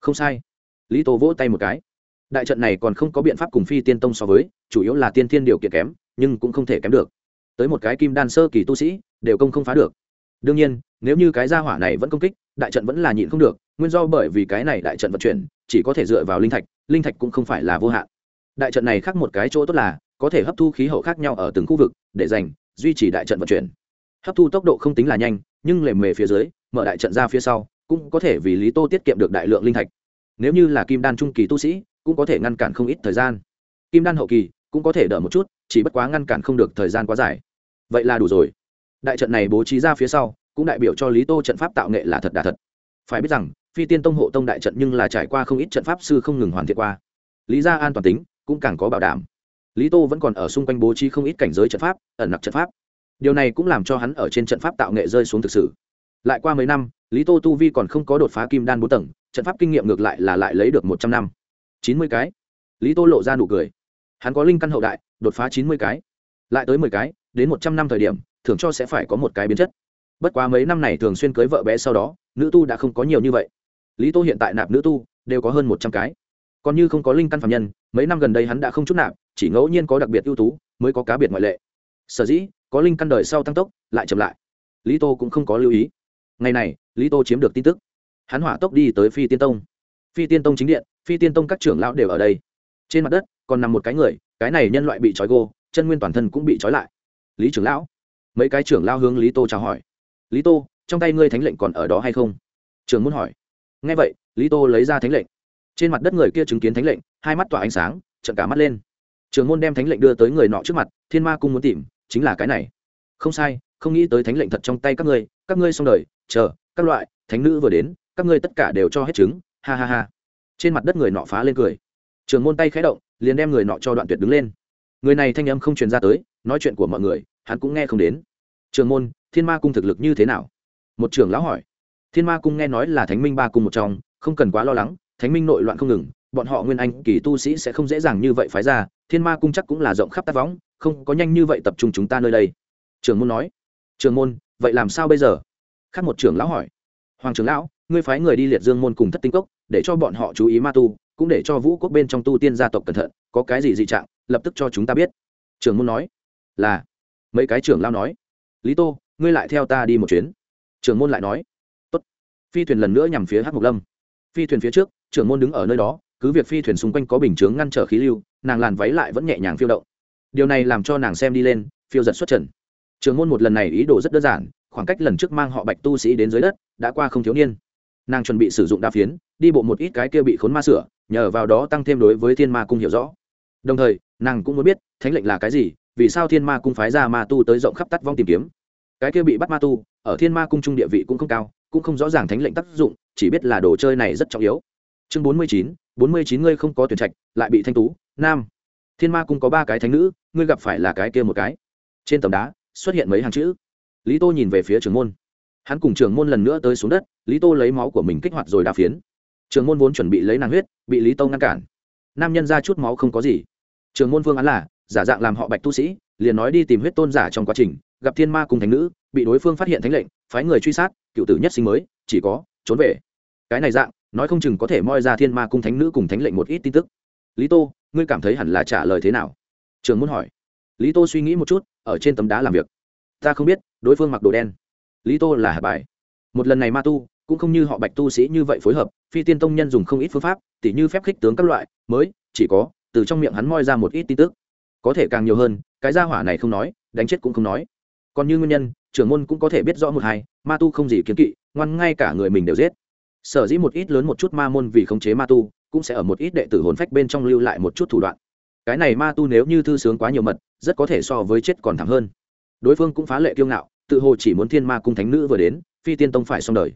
Không sai. Lý tô vỗ tay một cái. Đại trận này còn không có biện pháp cùng phi tiên tông so với, chủ yếu là tiên thiên điều kiện kém, nhưng cũng không thể kém được. Tới một cái kim đan sơ kỳ tu sĩ, đều công không phá được. Đương nhiên, nếu như cái gia hỏa này vẫn công kích, đại trận vẫn là nhịn không được, nguyên do bởi vì cái này đại trận vận chuyển chỉ có thể dựa vào linh thạch linh thạch cũng không phải là vô hạn. Đại trận này khác một cái chỗ tốt là, có thể hấp thu khí hậu khác nhau ở từng khu vực, để dành duy trì đại trận vận chuyển. Hấp thu tốc độ không tính là nhanh, nhưng lề mề phía dưới, mở đại trận ra phía sau, cũng có thể vì lý tô tiết kiệm được đại lượng linh thạch. Nếu như là kim đan trung kỳ tu sĩ, cũng có thể ngăn cản không ít thời gian. Kim đan hậu kỳ, cũng có thể đỡ một chút, chỉ bất quá ngăn cản không được thời gian quá dài. Vậy là đủ rồi. Đại trận này bố trí ra phía sau, cũng đại biểu cho lý tô trận pháp tạo nghệ là thật đà thật. Phải biết rằng phi tiên tông hộ tông đại trận nhưng là trải qua không ít trận pháp sư không ngừng hoàn thiện qua. Lý ra an toàn tính cũng càng có bảo đảm. Lý tô vẫn còn ở xung quanh bố trí không ít cảnh giới trận pháp, ẩn nặc trận pháp. Điều này cũng làm cho hắn ở trên trận pháp tạo nghệ rơi xuống thực sự. Lại qua mấy năm, lý tô tu vi còn không có đột phá kim đan bốn tầng, trận pháp kinh nghiệm ngược lại là lại lấy được một trăm năm. Chín mươi cái. Lý tô lộ ra nụ cười. Hắn có linh căn hậu đại, đột phá chín mươi cái. Lại tới mười cái, đến một trăm năm thời điểm, thường cho sẽ phải có một cái biến chất. Bất quá mấy năm này thường xuyên cưới vợ bé sau đó, nữ tu đã không có nhiều như vậy lý tô hiện tại nạp nữ tu, đều có hơn một trăm cái. Còn như không có linh căn phạm nhân, mấy năm gần đây hắn đã không chút nạp, chỉ ngẫu nhiên có đặc biệt ưu tú, mới có cá biệt ngoại lệ. Sở dĩ, có linh căn đời sau tăng tốc, lại chậm lại. Lý tô cũng không có lưu ý. Ngày này, lý tô chiếm được tin tức. Hắn hỏa tốc đi tới phi tiên tông. Phi tiên tông chính điện, phi tiên tông các trưởng lão đều ở đây. Trên mặt đất, còn nằm một cái người, cái này nhân loại bị trói gô, chân nguyên toàn thân cũng bị trói lại. Lý trưởng lão. Mấy cái trưởng lao hướng lý tô chào hỏi. Lý tô, trong tay ngươi thánh lệnh còn ở đó hay không? Trường muốn hỏi nghe vậy, lý tô lấy ra thánh lệnh. Trên mặt đất người kia chứng kiến thánh lệnh, hai mắt tỏa ánh sáng trận cả mắt lên. Trường môn đem thánh lệnh đưa tới người nọ trước mặt, thiên ma cung muốn tìm, chính là cái này. Không sai, không nghĩ tới thánh lệnh thật trong tay các ngươi các ngươi xong đời, chờ, các loại, thánh nữ vừa đến, các ngươi tất cả đều cho hết chứng, ha ha ha. Trên mặt đất người nọ phá lên cười. Trường môn tay khẽ động, liền đem người nọ cho đoạn tuyệt đứng lên. Người này thanh âm không truyền ra tới, nói chuyện của mọi người, hắn cũng nghe không đến. Trường môn, thiên ma cung thực lực như thế nào? Một trưởng lão hỏi thiên ma cung nghe nói là thánh minh ba cung một trong, không cần quá lo lắng, thánh minh nội loạn không ngừng, bọn họ nguyên anh kỳ tu sĩ sẽ không dễ dàng như vậy phái ra, thiên ma cung chắc cũng là rộng khắp tác võng, không có nhanh như vậy tập trung chúng ta nơi đây. Trường môn nói trường môn, vậy làm sao bây giờ? Khác một trưởng lão hỏi, hoàng trưởng lão, ngươi phái người đi liệt dương môn cùng thất tinh cốc, để cho bọn họ chú ý ma tu, cũng để cho vũ quốc bên trong tu tiên gia tộc cẩn thận, có cái gì dị trạng, lập tức cho chúng ta biết. Trường môn nói, là. Mấy cái trưởng lao nói, lý tô, ngươi lại theo ta đi một chuyến. Trưởng môn lại nói phi thuyền lần nữa nhằm phía hát mộc lâm. Phi thuyền phía trước, trưởng môn đứng ở nơi đó, cứ việc phi thuyền xung quanh có bình chướng ngăn trở khí lưu, nàng làn váy lại vẫn nhẹ nhàng phiêu động. Điều này làm cho nàng xem đi lên, phiêu giật xuất trần. Trưởng môn một lần này ý đồ rất đơn giản, khoảng cách lần trước mang họ bạch tu sĩ đến dưới đất, đã qua không thiếu niên. Nàng chuẩn bị sử dụng đa phiến, đi bộ một ít cái kia bị khốn ma sửa, nhờ vào đó tăng thêm đối với thiên ma cung hiểu rõ. Đồng thời, nàng cũng muốn biết, thánh lệnh là cái gì, vì sao thiên ma cung phái ra ma tu tới rộng khắp tắt vong tìm kiếm. Cái kia bị bắt ma tu, ở thiên ma cung trung địa vị cũng không cao cũng không rõ ràng thánh lệnh tác dụng, chỉ biết là đồ chơi này rất trọng yếu. Chương bốn mươi chín, bốn mươi chín ngươi không có tuyển trạch, lại bị thanh tú, nam. Thiên ma cung có ba cái thánh nữ, ngươi gặp phải là cái kia một cái. Trên tầm đá, xuất hiện mấy hàng chữ. Lý tô nhìn về phía trường môn. Hắn cùng trường môn lần nữa tới xuống đất, lý tô lấy máu của mình kích hoạt rồi đa phiến. Trường môn vốn chuẩn bị lấy nàng huyết, bị lý tô ngăn cản. Nam nhân ra chút máu không có gì. Trường môn vương án là giả dạng làm họ bạch tu sĩ, liền nói đi tìm huyết tôn giả trong quá trình, gặp thiên ma cùng thánh nữ, bị đối phương phát hiện thánh lệnh, phái người truy sát, cựu tử nhất sinh mới, chỉ có, trốn về. Cái này dạng, nói không chừng có thể moi ra thiên ma cung thánh nữ cùng thánh lệnh một ít tin tức. Lý tô, ngươi cảm thấy hẳn là trả lời thế nào? Trường muốn hỏi. Lý tô suy nghĩ một chút, ở trên tấm đá làm việc. Ta không biết, đối phương mặc đồ đen. Lý tô là hạt bài. Một lần này ma tu, cũng không như họ bạch tu sĩ như vậy phối hợp, phi tiên tông nhân dùng không ít phương pháp, tỉ như phép khích tướng các loại, mới, chỉ có, từ trong miệng hắn moi ra một ít tin tức có thể càng nhiều hơn, cái gia hỏa này không nói, đánh chết cũng không nói. Còn như nguyên nhân, trưởng môn cũng có thể biết rõ một hai, ma tu không gì kiến kỵ, ngoan ngay cả người mình đều giết. Sở dĩ một ít lớn một chút ma môn vì khống chế ma tu, cũng sẽ ở một ít đệ tử hồn phách bên trong lưu lại một chút thủ đoạn. Cái này ma tu nếu như thư sướng quá nhiều mật, rất có thể so với chết còn thảm hơn. Đối phương cũng phá lệ kiêu ngạo, tự hồ chỉ muốn thiên ma cung thánh nữ vừa đến, phi tiên tông phải xong đời.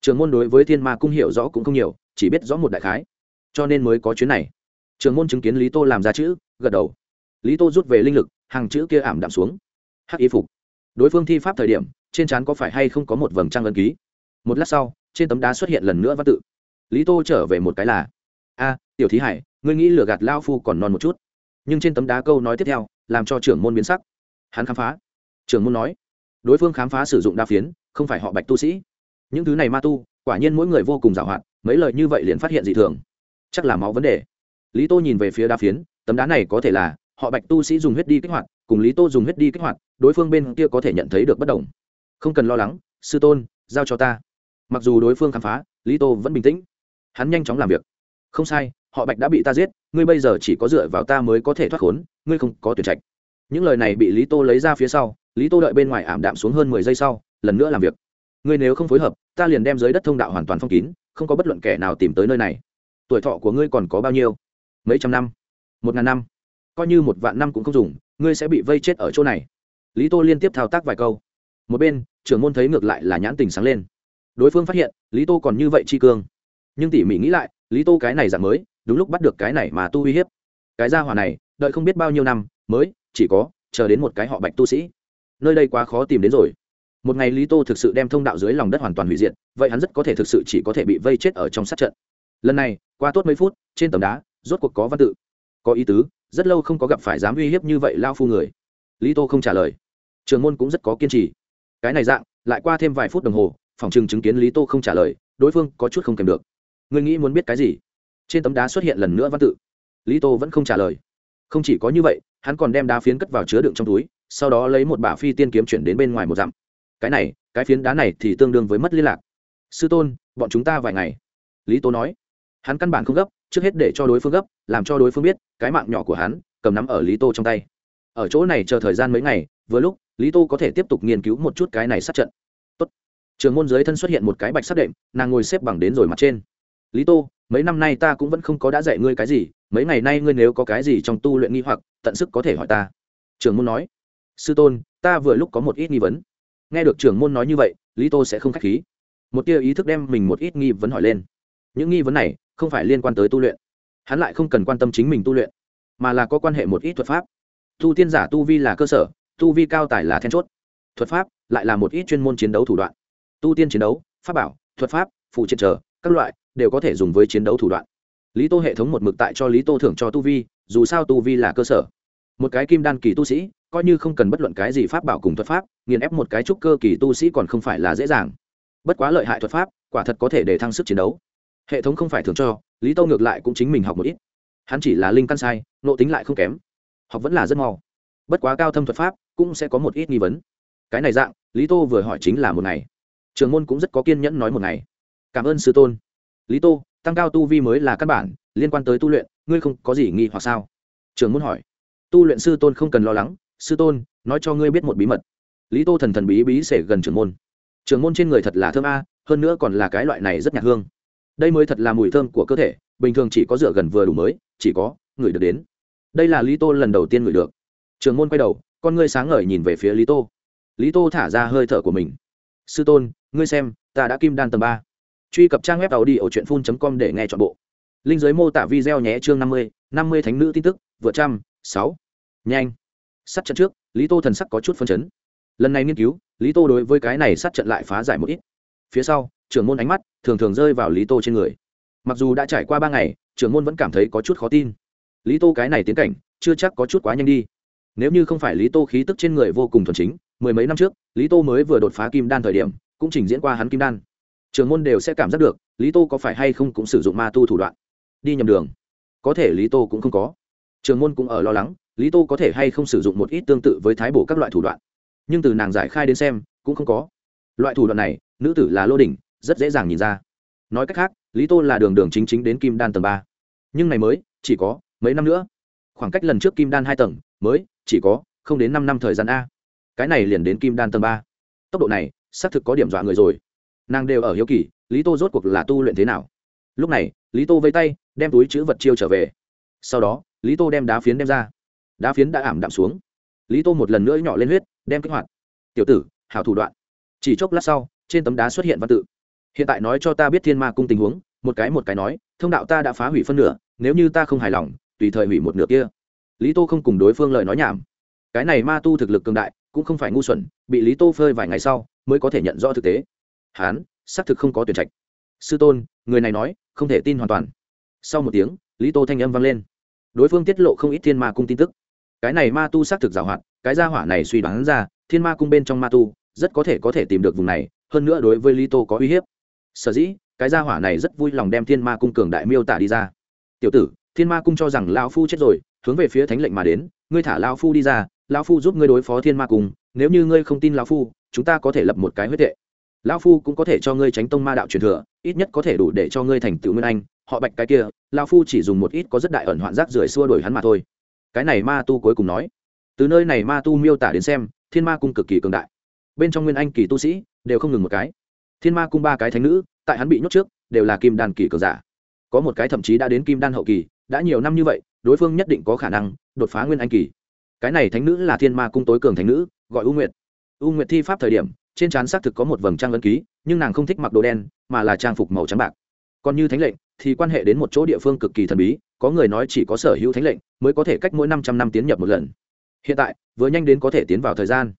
Trường môn đối với thiên ma cung hiểu rõ cũng không nhiều, chỉ biết rõ một đại khái. Cho nên mới có chuyến này. Trường môn chứng kiến lý tô làm ra chữ, gật đầu lý tô rút về linh lực, hàng chữ kia ảm đạm xuống. Hắc y phục. Đối phương thi pháp thời điểm, trên trán có phải hay không có một vầng trăng ân ký? Một lát sau, trên tấm đá xuất hiện lần nữa văn tự. Lý tô trở về một cái là, a, tiểu thí hải, ngươi nghĩ lừa gạt lao phu còn non một chút? Nhưng trên tấm đá câu nói tiếp theo, làm cho trưởng môn biến sắc. Hắn khám phá. Trưởng môn nói, đối phương khám phá sử dụng đa phiến, không phải họ bạch tu sĩ. Những thứ này ma tu, quả nhiên mỗi người vô cùng giảo hoạt mấy lời như vậy liền phát hiện dị thường. Chắc là máu vấn đề. Lý tô nhìn về phía đa phiến, tấm đá này có thể là họ bạch tu sĩ dùng huyết đi kích hoạt, cùng lý tô dùng huyết đi kích hoạt, đối phương bên kia có thể nhận thấy được bất đồng. Không cần lo lắng, sư tôn, giao cho ta. Mặc dù đối phương khám phá, lý tô vẫn bình tĩnh. Hắn nhanh chóng làm việc. Không sai, họ bạch đã bị ta giết, ngươi bây giờ chỉ có dựa vào ta mới có thể thoát khốn, ngươi không có tuyển trạch. Những lời này bị lý tô lấy ra phía sau, lý tô đợi bên ngoài ảm đạm xuống hơn mười giây sau, lần nữa làm việc. Ngươi nếu không phối hợp, ta liền đem dưới đất thông đạo hoàn toàn phong kín, không có bất luận kẻ nào tìm tới nơi này. Tuổi thọ của ngươi còn có bao nhiêu? Mấy trăm năm? Một ngàn năm? Coi như một vạn năm cũng không dùng, ngươi sẽ bị vây chết ở chỗ này. Lý tô liên tiếp thao tác vài câu. Một bên, trưởng môn thấy ngược lại là nhãn tình sáng lên. Đối phương phát hiện, lý tô còn như vậy chi cương. Nhưng tỉ mỉ nghĩ lại, lý tô cái này dạng mới, đúng lúc bắt được cái này mà tu uy hiếp. Cái gia hỏa này, đợi không biết bao nhiêu năm, mới, chỉ có, chờ đến một cái họ bạch tu sĩ. Nơi đây quá khó tìm đến rồi. Một ngày lý tô thực sự đem thông đạo dưới lòng đất hoàn toàn hủy diệt, vậy hắn rất có thể thực sự chỉ có thể bị vây chết ở trong sát trận. Lần này, qua tốt mấy phút, trên tấm đá, rốt cuộc có văn tự. Có ý tứ rất lâu không có gặp phải dám uy hiếp như vậy lao phu người. Lý tô không trả lời. Trường môn cũng rất có kiên trì. Cái này dạng, lại qua thêm vài phút đồng hồ, phòng chừng chứng kiến lý tô không trả lời, đối phương có chút không kèm được. Người nghĩ muốn biết cái gì? Trên tấm đá xuất hiện lần nữa văn tự. Lý tô vẫn không trả lời. Không chỉ có như vậy, hắn còn đem đá phiến cất vào chứa đựng trong túi, sau đó lấy một bả phi tiên kiếm chuyển đến bên ngoài một dặm. Cái này, cái phiến đá này thì tương đương với mất liên lạc. Sư tôn, bọn chúng ta vài ngày. Lý tô nói hắn căn bản không gấp, trước hết để cho đối phương gấp, làm cho đối phương biết, cái mạng nhỏ của hắn, cầm nắm ở lý tô trong tay. Ở chỗ này chờ thời gian mấy ngày, vừa lúc, lý tô có thể tiếp tục nghiên cứu một chút cái này sát trận. Tốt. trường môn dưới thân xuất hiện một cái bạch sắc đệm, nàng ngồi xếp bằng đến rồi mặt trên. Lý tô, mấy năm nay ta cũng vẫn không có đã dạy ngươi cái gì, mấy ngày nay ngươi nếu có cái gì trong tu luyện nghi hoặc, tận sức có thể hỏi ta. Trường môn nói. Sư tôn, ta vừa lúc có một ít nghi vấn. Nghe được trưởng môn nói như vậy, lý tô sẽ không k h á c h khí. Một tia ý thức đem mình một ít nghi vấn hỏi lên. Những nghi vấn này không phải liên quan tới tu luyện. Hắn lại không cần quan tâm chính mình tu luyện, mà là có quan hệ một ít thuật pháp. Tu tiên giả tu vi là cơ sở, tu vi cao tài là then chốt. Thuật pháp lại là một ít chuyên môn chiến đấu thủ đoạn. Tu tiên chiến đấu, pháp bảo, thuật pháp, phụ triện trở, các loại đều có thể dùng với chiến đấu thủ đoạn. Lý tô hệ thống một mực tại cho lý tô thưởng cho tu vi, dù sao tu vi là cơ sở. Một cái kim đan kỳ tu sĩ, coi như không cần bất luận cái gì pháp bảo cùng thuật pháp, nghiền ép một cái trúc cơ kỳ tu sĩ còn không phải là dễ dàng. Bất quá lợi hại thuật pháp, quả thật có thể để thăng sức chiến đấu hệ thống không phải thường cho, lý tô ngược lại cũng chính mình học một ít. Hắn chỉ là linh căn sai nộ tính lại không kém. Học vẫn là rất mau. Bất quá cao thâm thuật pháp cũng sẽ có một ít nghi vấn. Cái này dạng, lý tô vừa hỏi chính là một ngày. Trường môn cũng rất có kiên nhẫn nói một ngày. Cảm ơn sư tôn. Lý tô, tăng cao tu vi mới là căn bản, liên quan tới tu luyện, ngươi không có gì nghi hoặc sao? Trường môn hỏi. Tu luyện sư tôn không cần lo lắng. Sư tôn, nói cho ngươi biết một bí mật. Lý tô thần thần bí bí sẽ gần trường môn. Trường môn trên người thật là thơm a, hơn nữa còn là cái loại này rất nhạt hương đây mới thật là mùi thơm của cơ thể, bình thường chỉ có dựa gần vừa đủ mới, chỉ có người được đến. Đây là lý tô lần đầu tiên ngửi được. Trường môn quay đầu, con ngươi sáng ngời nhìn về phía lý tô. Lý tô thả ra hơi thở của mình. Sư tôn, ngươi xem, ta đã kim đan tầm ba. Truy cập trang web tàu đi ở truyện phun com để nghe t h ọ n bộ. Linh giới mô tả video nhé chương năm mươi năm mươi thánh nữ tin tức, vượt trăm, sáu. Nhanh. Sát trận trước, lý tô thần sắc có chút phân chấn. Lần này nghiên cứu, lý tô đối với cái này sát trận lại phá giải một ít. Phía sau trưởng môn ánh mắt thường thường rơi vào lý tô trên người mặc dù đã trải qua ba ngày trưởng môn vẫn cảm thấy có chút khó tin lý tô cái này tiến cảnh chưa chắc có chút quá nhanh đi nếu như không phải lý tô khí tức trên người vô cùng thuần chính mười mấy năm trước lý tô mới vừa đột phá kim đan thời điểm cũng trình diễn qua hắn kim đan trường môn đều sẽ cảm giác được lý tô có phải hay không cũng sử dụng ma tu thủ đoạn đi nhầm đường có thể lý tô cũng không có trường môn cũng ở lo lắng lý tô có thể hay không sử dụng một ít tương tự với thái bổ các loại thủ đoạn nhưng từ nàng giải khai đến xem cũng không có loại thủ đoạn này nữ tử là lô đình rất dễ dàng nhìn ra. Nói cách khác, lý tô là đường đường chính chính đến kim đan tầng ba. Nhưng này mới, chỉ có mấy năm nữa. Khoảng cách lần trước kim đan hai tầng, mới chỉ có không đến năm năm thời gian a. Cái này liền đến kim đan tầng ba. Tốc độ này, xác thực có điểm dọa người rồi. Nàng đều ở hiếu kỳ, lý tô rốt cuộc là tu luyện thế nào? Lúc này, lý tô vây tay, đem túi chữ vật chiêu trở về. Sau đó, lý tô đem đá phiến đem ra. Đá phiến đã ảm đạm xuống. Lý tô một lần nữa nhỏ lên huyết, đem kích hoạt. Tiểu tử, hảo thủ đoạn. Chỉ chốc lát sau, trên tấm đá xuất hiện văn tự hiện tại nói cho ta biết thiên ma cung tình huống, một cái một cái nói, thông đạo ta đã phá hủy phân nửa, nếu như ta không hài lòng, tùy thời hủy một nửa kia. Lý tô không cùng đối phương lời nói nhảm. Cái này ma tu thực lực cường đại, cũng không phải ngu xuẩn, bị lý tô phơi vài ngày sau, mới có thể nhận rõ thực tế. Hán, xác thực không có tuyển trạch. Sư tôn, người này nói, không thể tin hoàn toàn. Sau một tiếng, lý tô thanh âm vang lên. Đối phương tiết lộ không ít thiên ma cung tin tức. Cái này ma tu xác thực giảo hoạt, cái gia hỏa này suy đoán ra, thiên ma cung bên trong ma tu, rất có thể có thể tìm được vùng này, hơn nữa đối với lý tô có uy hiếp sở dĩ, cái gia hỏa này rất vui lòng đem thiên ma cung cường đại miêu tả đi ra. Tiểu tử, thiên ma cung cho rằng lao phu chết rồi, hướng về phía thánh lệnh mà đến, ngươi thả lao phu đi ra lao phu giúp ngươi đối phó thiên ma cung, nếu như ngươi không tin lao phu, chúng ta có thể lập một cái huyết tệ. Lao phu cũng có thể cho ngươi tránh tông ma đạo truyền thừa, ít nhất có thể đủ để cho ngươi thành tựu nguyên anh, họ bạch cái kia lao phu chỉ dùng một ít có rất đại ẩn hoạn rác rưởi xua đuổi hắn mà thôi. Cái này ma tu cuối cùng nói. Từ nơi này ma tu miêu tả đến xem, thiên ma cung cực kỳ cường đại. Bên trong nguyên anh kỳ tu sĩ, đều không ngừng một cái thiên ma cung ba cái thánh nữ, tại hắn bị nhốt trước, đều là kim đan kỳ cường giả. Có một cái thậm chí đã đến kim đan hậu kỳ, đã nhiều năm như vậy, đối phương nhất định có khả năng đột phá nguyên anh kỳ. Cái này thánh nữ là thiên ma cung tối cường thánh nữ, gọi u nguyệt. U nguyệt thi pháp thời điểm, trên trán xác thực có một vầng trang ấn ký, nhưng nàng không thích mặc đồ đen, mà là trang phục màu trắng bạc. Còn như thánh lệnh, thì quan hệ đến một chỗ địa phương cực kỳ thần bí, có người nói chỉ có sở hữu thánh lệnh mới có thể cách mỗi năm trăm năm tiến nhập một lần. Hiện tại, vừa nhanh đến có thể tiến vào thời gian.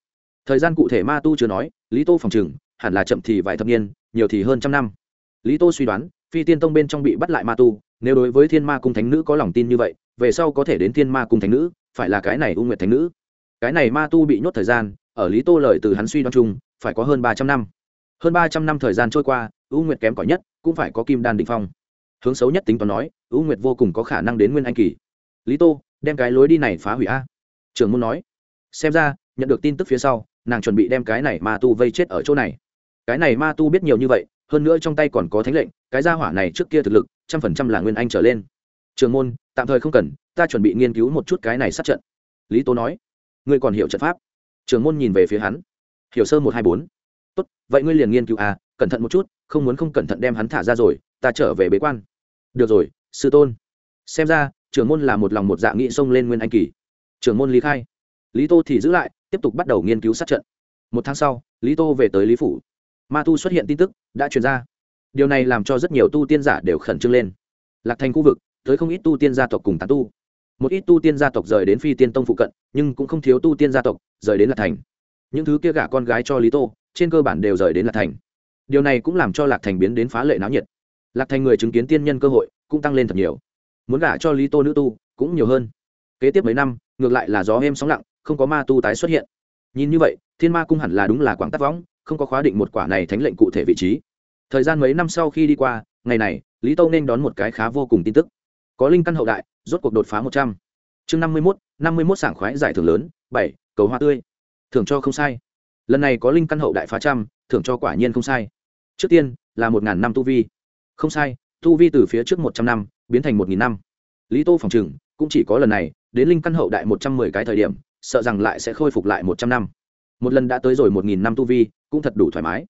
Thời gian cụ thể ma tu chưa nói, lý tô phòng trừng hẳn là chậm thì vài thập niên, nhiều thì hơn trăm năm. Lý tô suy đoán, phi tiên tông bên trong bị bắt lại ma tu, nếu đối với thiên ma cung thánh nữ có lòng tin như vậy, về sau có thể đến thiên ma cung thánh nữ, phải là cái này u nguyệt thánh nữ. Cái này ma tu bị nhốt thời gian, ở lý tô lời từ hắn suy đoán chung, phải có hơn ba trăm năm. Hơn ba trăm năm thời gian trôi qua, u nguyệt kém cỏi nhất, cũng phải có kim đan định phong. Hướng xấu nhất tính toán nói, u nguyệt vô cùng có khả năng đến nguyên anh kỳ. Lý tô, đem cái lối đi này phá hủy a. Trường môn nói, xem ra, nhận được tin tức phía sau, nàng chuẩn bị đem cái này ma tu vây chết ở chỗ này cái này ma tu biết nhiều như vậy, hơn nữa trong tay còn có thánh lệnh, cái gia hỏa này trước kia thực lực, trăm phần trăm là nguyên anh trở lên. Trường môn, tạm thời không cần, ta chuẩn bị nghiên cứu một chút cái này sát trận. Lý tố nói. Ngươi còn hiểu trận pháp? Trường môn nhìn về phía hắn. Hiểu sơ một hai bốn. Tốt, vậy ngươi liền nghiên cứu à cẩn thận một chút, không muốn không cẩn thận đem hắn thả ra rồi, ta trở về bế quan. Được rồi, sư tôn. Xem ra trưởng môn là một lòng một dạ nghị xông lên nguyên anh kỳ. Trưởng môn lý khai. Lý tô thì giữ lại, tiếp tục bắt đầu nghiên cứu sát trận. Một tháng sau, lý tô về tới lý phủ ma tu xuất hiện tin tức, đã truyền ra. Điều này làm cho rất nhiều tu tiên giả đều khẩn trương lên. Lạc thành khu vực, tới không ít tu tiên gia tộc cùng tán tu. Một ít tu tiên gia tộc rời đến phi tiên tông phụ cận, nhưng cũng không thiếu tu tiên gia tộc rời đến lạc thành. Những thứ kia gả con gái cho lý tô, trên cơ bản đều rời đến lạc thành. Điều này cũng làm cho lạc thành biến đến phá lệ náo nhiệt. Lạc thành người chứng kiến tiên nhân cơ hội, cũng tăng lên thật nhiều. Muốn gả cho lý tô nữ tu, cũng nhiều hơn. Kế tiếp mấy năm, ngược lại là gió êm sóng lặng, không có ma tu tái xuất hiện. Nhìn như vậy, thiên ma cung hẳn là đúng là quảng tắc võng không có khóa định một quả này thánh lệnh cụ thể vị trí. Thời gian mấy năm sau khi đi qua, ngày này, lý tâu nên đón một cái khá vô cùng tin tức. Có linh căn hậu đại, rốt cuộc đột phá một trăm. Chương năm mươi mốt, năm mươi mốt sảng khoái giải thưởng lớn, bảy, cầu hoa tươi. Thưởng cho không sai. Lần này có linh căn hậu đại phá trăm, thưởng cho quả nhiên không sai. Trước tiên, là một ngàn năm tu vi. Không sai, tu vi từ phía trước một trăm năm, biến thành một nghìn năm. Lý tô phòng chừng cũng chỉ có lần này, đến linh căn hậu đại một trăm mười cái thời điểm, sợ rằng lại sẽ khôi phục lại một trăm năm một lần đã tới rồi một nghìn năm tu vi, cũng thật đủ thoải mái.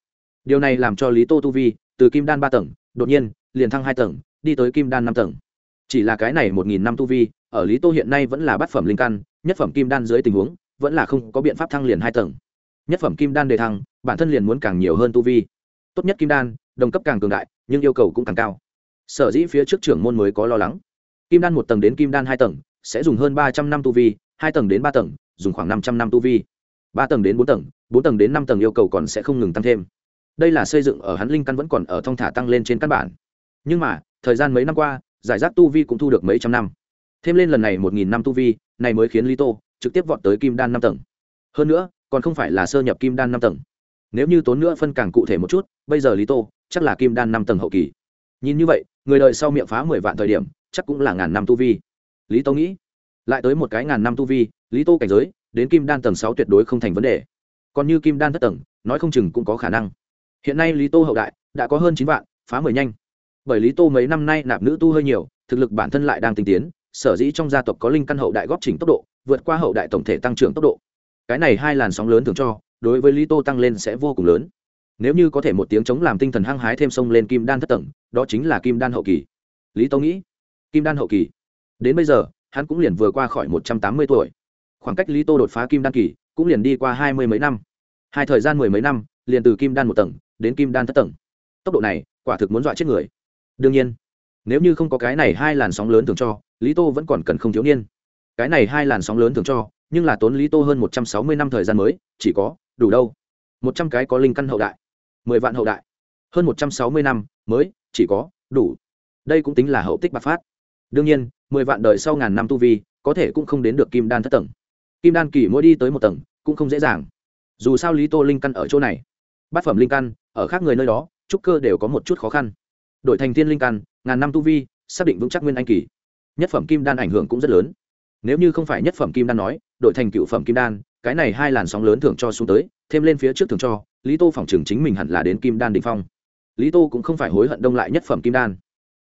Điều này làm cho lý tô tu vi, từ kim đan ba tầng, đột nhiên, liền thăng hai tầng, đi tới kim đan năm tầng. Chỉ là cái này một nghìn năm tu vi, ở lý tô hiện nay vẫn là bát phẩm linh căn, nhất phẩm kim đan dưới tình huống, vẫn là không có biện pháp thăng liền hai tầng. Nhất phẩm kim đan đề thăng, bản thân liền muốn càng nhiều hơn tu vi. Tốt nhất kim đan, đồng cấp càng cường đại, nhưng yêu cầu cũng càng cao. Sở dĩ phía trước trưởng môn mới có lo lắng. Kim đan một tầng đến kim đan hai tầng, sẽ dùng hơn ba trăm năm tu vi, hai tầng đến ba tầng, dùng khoảng năm trăm năm tu vi ba tầng đến bốn tầng bốn tầng đến năm tầng yêu cầu còn sẽ không ngừng tăng thêm. Đây là xây dựng ở hắn linh căn vẫn còn ở thong thả tăng lên trên căn bản. Nhưng mà, thời gian mấy năm qua, giải rác tu vi cũng thu được mấy trăm năm. Thêm lên lần này một nghìn năm tu vi, này mới khiến lý tô trực tiếp vọt tới kim đan năm tầng. Hơn nữa, còn không phải là sơ nhập kim đan năm tầng. Nếu như tốn nữa phân càng cụ thể một chút, bây giờ lý tô chắc là kim đan năm tầng hậu kỳ. Nhìn như vậy, người đời sau miệng phá mười vạn thời điểm, chắc cũng là ngàn năm tu vi. Lý tô nghĩ, lại tới một cái ngàn năm tu vi, lý tô cảnh giới đến kim đan tầng sáu tuyệt đối không thành vấn đề. Còn như kim đan thất tầng, nói không chừng cũng có khả năng. Hiện nay lý tô hậu đại đã có hơn chín vạn, phá mười nhanh. Bởi lý tô mấy năm nay nạp nữ tu hơi nhiều, thực lực bản thân lại đang tinh tiến, sở dĩ trong gia tộc có linh căn hậu đại góp chỉnh tốc độ, vượt qua hậu đại tổng thể tăng trưởng tốc độ. Cái này hai làn sóng lớn thường cho, đối với lý tô tăng lên sẽ vô cùng lớn. Nếu như có thể một tiếng chống làm tinh thần hăng hái thêm sông lên kim đan thất tầng, đó chính là kim đan hậu kỳ. Lý tô nghĩ, kim đan hậu kỳ. Đến bây giờ, hắn cũng liền vừa qua khỏi một trăm tám mươi tuổi khoảng cách lý tô đột phá kim đan kỳ cũng liền đi qua hai mươi mấy năm. Hai thời gian mười mấy năm, liền từ kim đan một tầng đến kim đan thất tầng. Tốc độ này quả thực muốn dọa chết người. Đương nhiên, nếu như không có cái này hai làn sóng lớn thường cho, lý tô vẫn còn cần không thiếu niên. Cái này hai làn sóng lớn thường cho, nhưng là tốn lý tô hơn một trăm sáu mươi năm thời gian mới, chỉ có đủ đâu. Một trăm cái có linh căn hậu đại, mười vạn hậu đại. Hơn một trăm sáu mươi năm mới, chỉ có đủ. Đây cũng tính là hậu tích bạc phát. Đương nhiên, mười vạn đời sau ngàn năm tu vi, có thể cũng không đến được kim đan thất tầng kim đan kỳ mỗi đi tới một tầng, cũng không dễ dàng. Dù sao lý tô linh căn ở chỗ này, bát phẩm linh căn, ở khác người nơi đó, trúc cơ đều có một chút khó khăn. Đổi thành thiên linh căn, ngàn năm tu vi, xác định vững chắc nguyên anh kỳ. Nhất phẩm kim đan ảnh hưởng cũng rất lớn. Nếu như không phải nhất phẩm kim đan nói, đổi thành cựu phẩm kim đan, cái này hai làn sóng lớn thường cho xuống tới, thêm lên phía trước thường cho, lý tô phỏng chừng chính mình hẳn là đến kim đan đình phong. Lý tô cũng không phải hối hận đông lại nhất phẩm kim đan.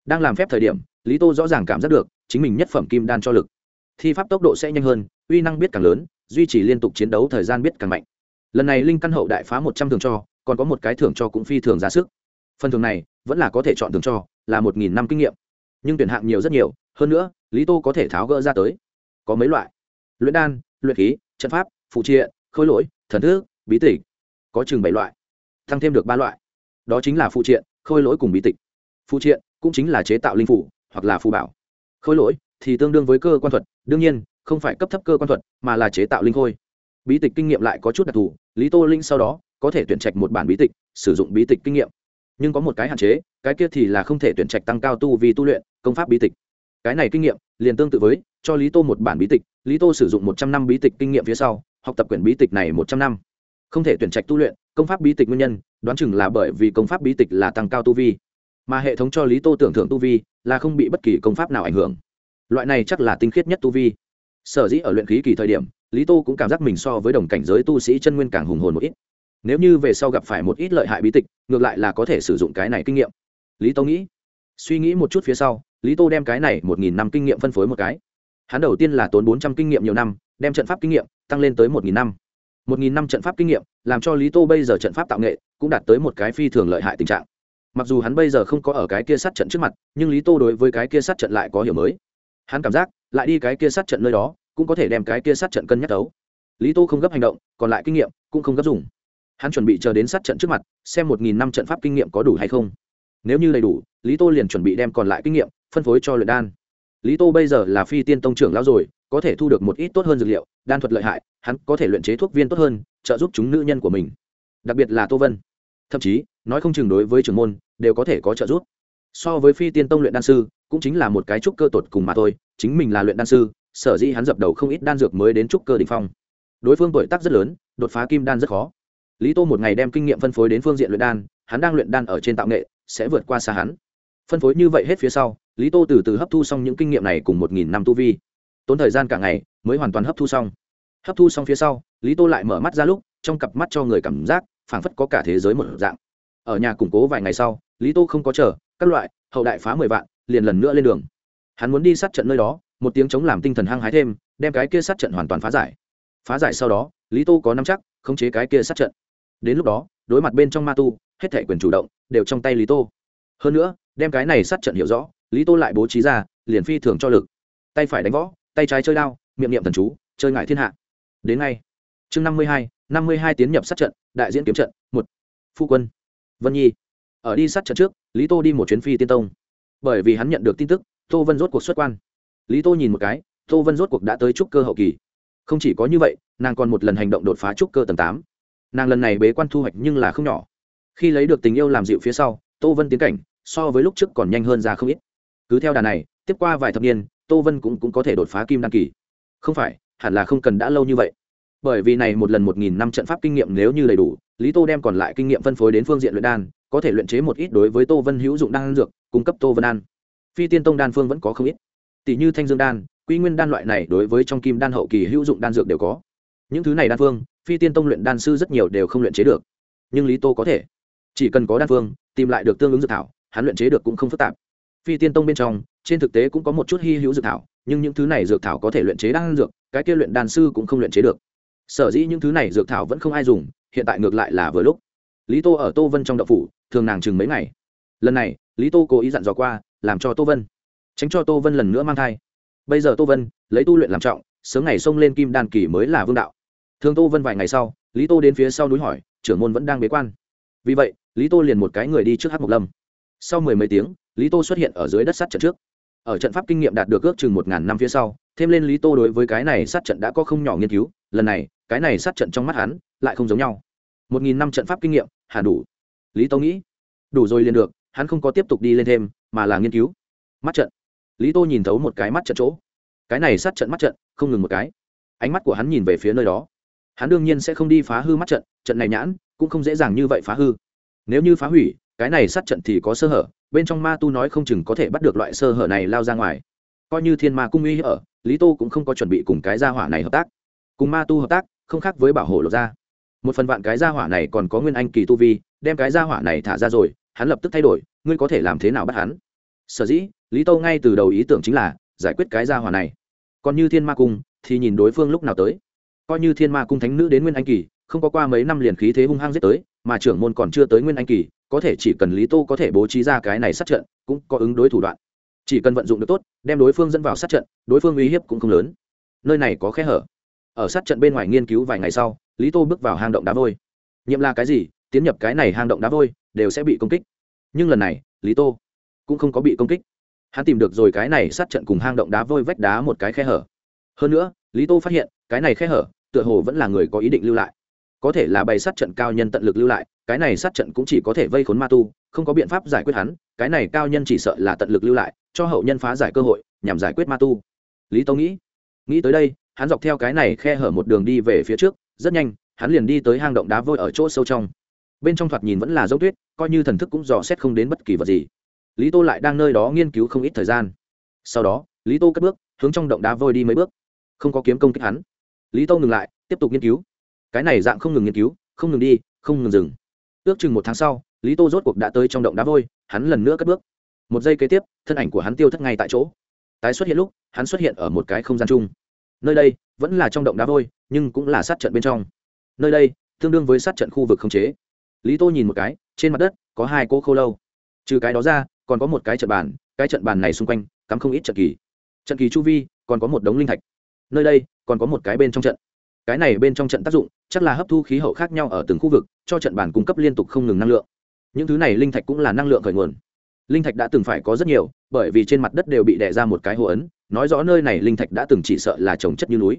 Đang làm phép thời điểm, lý tô rõ ràng cảm giác được, chính mình nhất phẩm kim đan cho lực. Thi pháp tốc độ sẽ nhanh hơn uy năng biết càng lớn, duy trì liên tục chiến đấu thời gian biết càng mạnh. Lần này linh căn hậu đại phá một trăm thường cho, còn có một cái thưởng cho cũng phi thường ra sức. Phần thưởng này, vẫn là có thể chọn thưởng cho, là một nghìn năm kinh nghiệm. Nhưng tuyển hạng nhiều rất nhiều, hơn nữa, lý tô có thể tháo gỡ ra tới. Có mấy loại. Luyện đan, luyện khí, trận pháp, phụ triện, khôi lỗi, thần thức, bí tịch. Có chừng bảy loại. Tăng thêm được ba loại. Đó chính là phụ triện, khôi lỗi cùng bí tịch. Phụ triện cũng chính là chế tạo linh phủ, hoặc là phù bảo. Khôi lỗi thì tương đương với cơ quan thuật, đương nhiên không phải cấp thấp cơ quan thuật, mà là chế tạo linh khôi. Bí tịch kinh nghiệm lại có chút đặc thù, lý tô linh sau đó có thể tuyển trạch một bản bí tịch, sử dụng bí tịch kinh nghiệm. Nhưng có một cái hạn chế, cái kia thì là không thể tuyển trạch tăng cao tu vì tu luyện, công pháp bí tịch. Cái này kinh nghiệm liền tương tự với cho lý tô một bản bí tịch, lý tô sử dụng một trăm năm bí tịch kinh nghiệm phía sau, học tập quyển bí tịch này một trăm năm. Không thể tuyển trạch tu luyện, công pháp bí tịch nguyên nhân, đoán chừng là bởi vì công pháp bí tịch là tăng cao tu vi. Mà hệ thống cho lý tô tưởng thưởng tu vi là không bị bất kỳ công pháp nào ảnh hưởng. Loại này chắc là tinh khiết nhất tu vi sở dĩ ở luyện khí kỳ thời điểm, lý tô cũng cảm giác mình so với đồng cảnh giới tu sĩ chân nguyên càng hùng hồn một ít. Nếu như về sau gặp phải một ít lợi hại bí tịch, ngược lại là có thể sử dụng cái này kinh nghiệm. Lý tô nghĩ, suy nghĩ một chút phía sau, lý tô đem cái này một nghìn năm kinh nghiệm phân phối một cái. Hắn đầu tiên là tốn bốn trăm kinh nghiệm nhiều năm, đem trận pháp kinh nghiệm tăng lên tới một nghìn năm. Một nghìn năm trận pháp kinh nghiệm, làm cho lý tô bây giờ trận pháp tạo nghệ cũng đạt tới một cái phi thường lợi hại tình trạng. Mặc dù hắn bây giờ không có ở cái kia sát trận trước mặt, nhưng lý tô đối với cái kia sát trận lại có hiểu mới hắn cảm giác, lại đi cái kia sát trận nơi đó, cũng có thể đem cái kia sát trận cân nhắc đấu. Lý tô không gấp hành động, còn lại kinh nghiệm cũng không gấp dùng. Hắn chuẩn bị chờ đến sát trận trước mặt, xem một nghìn năm trận pháp kinh nghiệm có đủ hay không. Nếu như đầy đủ, lý tô liền chuẩn bị đem còn lại kinh nghiệm phân phối cho luyện đan. Lý tô bây giờ là phi tiên tông trưởng lão rồi, có thể thu được một ít tốt hơn dược liệu, đan thuật lợi hại, hắn có thể luyện chế thuốc viên tốt hơn, trợ giúp chúng nữ nhân của mình. Đặc biệt là tô vân. Thậm chí, nói không chừng đối với trưởng môn, đều có thể có trợ giúp. So với phi tiên tông luyện đan sư cũng chính là một cái trúc cơ tột cùng mà thôi, chính mình là luyện đan sư, sở dĩ hắn dập đầu không ít đan dược mới đến trúc cơ đ ỉ n h phong. Đối phương tuổi tác rất lớn, đột phá kim đan rất khó. Lý tô một ngày đem kinh nghiệm phân phối đến phương diện luyện đan, hắn đang luyện đan ở trên tạo nghệ, sẽ vượt qua xa hắn. Phân phối như vậy hết phía sau, lý tô từ từ hấp thu xong những kinh nghiệm này cùng một nghìn năm tu vi. Tốn thời gian cả ngày, mới hoàn toàn hấp thu xong. Hấp thu xong phía sau, lý tô lại mở mắt ra lúc, trong cặp mắt cho người cảm giác, phảng phất có cả thế giới một dạng. Ở nhà củng cố vài ngày sau, lý tô không có chờ, các loại, hậu đại phá mười vạn liền lần nữa lên đường. Hắn muốn đi sát trận nơi đó, một tiếng chống làm tinh thần hăng hái thêm, đem cái kia sát trận hoàn toàn phá giải. Phá giải sau đó, lý tô có nắm chắc, khống chế cái kia sát trận. Đến lúc đó, đối mặt bên trong ma tu, hết thể quyền chủ động đều trong tay lý tô. Hơn nữa, đem cái này sát trận hiểu rõ, lý tô lại bố trí ra, liền phi thường cho lực. Tay phải đánh võ, tay trái chơi đao, miệng niệm thần chú, chơi ngại thiên hạ. Đến ngay. Chương năm mươi hai, năm mươi hai tiến nhập sát trận, đại diễn kiếm trận, một. Phu quân. Vân nhi. Ở đi sát trận trước, lý tô đi một chuyến phi tiên tông bởi vì hắn nhận được tin tức tô vân rốt cuộc xuất quan. Lý tô nhìn một cái tô vân rốt cuộc đã tới trúc cơ hậu kỳ. Không chỉ có như vậy nàng còn một lần hành động đột phá trúc cơ tầng tám. Nàng lần này bế quan thu hoạch nhưng là không nhỏ. Khi lấy được tình yêu làm dịu phía sau tô vân tiến cảnh so với lúc trước còn nhanh hơn ra không ít. Cứ theo đà này tiếp qua vài thập niên tô vân cũng, cũng có thể đột phá kim đăng kỳ. Không phải hẳn là không cần đã lâu như vậy bởi vì này một lần một nghìn năm trận pháp kinh nghiệm nếu như đầy đủ, lý tô đem còn lại kinh nghiệm phân phối đến phương diện luyện đan, có thể luyện chế một ít đối với tô vân hữu dụng đan dược, cung cấp tô vân đan phi tiên tông đan phương vẫn có không ít. Tỷ như thanh dương đan, quy nguyên đan loại này đối với trong kim đan hậu kỳ hữu dụng đan dược đều có. Những thứ này đan phương, phi tiên tông luyện đan sư rất nhiều đều không luyện chế được. Nhưng lý tô có thể. Chỉ cần có đan phương, tìm lại được tương ứng dược thảo, hắn luyện chế được cũng không phức tạp. Phi tiên tông bên trong, trên thực tế cũng có một chút hy hữu dược thảo, nhưng những thứ này dược thảo có thể luyện chế đan dược, cái kia luyện đan sư cũng không luyện chế được sở dĩ những thứ này dược thảo vẫn không ai dùng, hiện tại ngược lại là vừa lúc. Lý tô ở tô vân trong đậu phủ, thường nàng chừng mấy ngày. Lần này, lý tô cố ý dặn dò qua, làm cho tô vân. Tránh cho tô vân lần nữa mang thai. Bây giờ tô vân, lấy tu luyện làm trọng, sớm ngày xông lên kim đan kỳ mới là vương đạo. Thường tô vân vài ngày sau, lý tô đến phía sau núi hỏi, trưởng môn vẫn đang bế quan. Vì vậy, lý tô liền một cái người đi trước hát mộc lâm. Sau mười mấy tiếng, lý tô xuất hiện ở dưới đất sắt trận trước ở trận pháp kinh nghiệm đạt được ước chừng một ngàn năm phía sau, thêm lên lý tô đối với cái này sát trận đã có không nhỏ nghiên cứu, lần này, cái này sát trận trong mắt hắn lại không giống nhau. Một nghìn năm trận pháp kinh nghiệm, hẳn đủ. Lý tô nghĩ, đủ rồi liền được, hắn không có tiếp tục đi lên thêm, mà là nghiên cứu. Mắt trận. Lý tô nhìn thấu một cái mắt trận chỗ. Cái này sát trận mắt trận, không ngừng một cái. Ánh mắt của hắn nhìn về phía nơi đó. Hắn đương nhiên sẽ không đi phá hư mắt trận trận này nhãn cũng không dễ dàng như vậy phá hư. Nếu như phá hủy cái này sát trận thì có sơ hở, bên trong ma tu nói không chừng có thể bắt được loại sơ hở này lao ra ngoài. Coi như thiên ma cung uy ở, lý tô cũng không có chuẩn bị cùng cái gia hỏa này hợp tác. Cùng ma tu hợp tác, không khác với bảo hộ lột ra. Một phần vạn cái gia hỏa này còn có nguyên anh kỳ tu vi, đem cái gia hỏa này thả ra rồi, hắn lập tức thay đổi, ngươi có thể làm thế nào bắt hắn? Sở dĩ, lý tô ngay từ đầu ý tưởng chính là giải quyết cái gia hỏa này. Còn như thiên ma cung, thì nhìn đối phương lúc nào tới. Coi như thiên ma cung thánh nữ đến nguyên anh kỳ, không có qua mấy năm liền khí thế hung hăng giết tới, mà trưởng môn còn chưa tới nguyên anh kỳ có thể chỉ cần lý tô có thể bố trí ra cái này sát trận, cũng có ứng đối thủ đoạn. Chỉ cần vận dụng được tốt, đem đối phương dẫn vào sát trận, đối phương uy hiếp cũng không lớn. Nơi này có khe hở. Ở sát trận bên ngoài nghiên cứu vài ngày sau, lý tô bước vào hang động đá vôi. Nhiệm là cái gì, tiến nhập cái này hang động đá vôi, đều sẽ bị công kích. Nhưng lần này, lý tô cũng không có bị công kích. Hắn tìm được rồi cái này sát trận cùng hang động đá vôi vách đá một cái khe hở. Hơn nữa, lý tô phát hiện, cái này khe hở, tựa hồ vẫn là người có ý định lưu lại. Có thể là bày sát trận cao nhân tận lực lưu lại cái này sát trận cũng chỉ có thể vây khốn ma tu, không có biện pháp giải quyết hắn, cái này cao nhân chỉ sợ là tận lực lưu lại, cho hậu nhân phá giải cơ hội, nhằm giải quyết ma tu. Lý tâu nghĩ nghĩ tới đây, hắn dọc theo cái này khe hở một đường đi về phía trước, rất nhanh, hắn liền đi tới hang động đá vôi ở chỗ sâu trong. Bên trong thoạt nhìn vẫn là dấu tuyết, coi như thần thức cũng dò xét không đến bất kỳ vật gì. Lý tô lại đang nơi đó nghiên cứu không ít thời gian. Sau đó, lý tô cất bước, hướng trong động đá vôi đi mấy bước. Không có kiếm công kích hắn. Lý tô ngừng lại, tiếp tục nghiên cứu. Cái này dạng không ngừng nghiên cứu, không ngừng đi, không ngừng dừng ước chừng một tháng sau, lý tô rốt cuộc đã tới trong động đá vôi, hắn lần nữa cất bước. Một giây kế tiếp, thân ảnh của hắn tiêu thất ngay tại chỗ. Tái xuất hiện lúc, hắn xuất hiện ở một cái không gian chung. Nơi đây vẫn là trong động đá vôi, nhưng cũng là sát trận bên trong. Nơi đây tương đương với sát trận khu vực không chế. Lý tô nhìn một cái, trên mặt đất có hai cỗ khô lâu. Trừ cái đó ra, còn có một cái trận bàn, cái trận bàn này xung quanh, cắm không ít trận kỳ. Trận kỳ chu vi, còn có một đống linh thạch. Nơi đây còn có một cái bên trong trận. Cái này bên trong trận tác dụng, chắc là hấp thu khí hậu khác nhau ở từng khu vực cho trận bàn cung cấp liên tục không ngừng năng lượng. Những thứ này linh thạch cũng là năng lượng khởi nguồn. Linh thạch đã từng phải có rất nhiều, bởi vì trên mặt đất đều bị đẻ ra một cái hồ ấn, nói rõ nơi này linh thạch đã từng chỉ sợ là trồng chất như núi.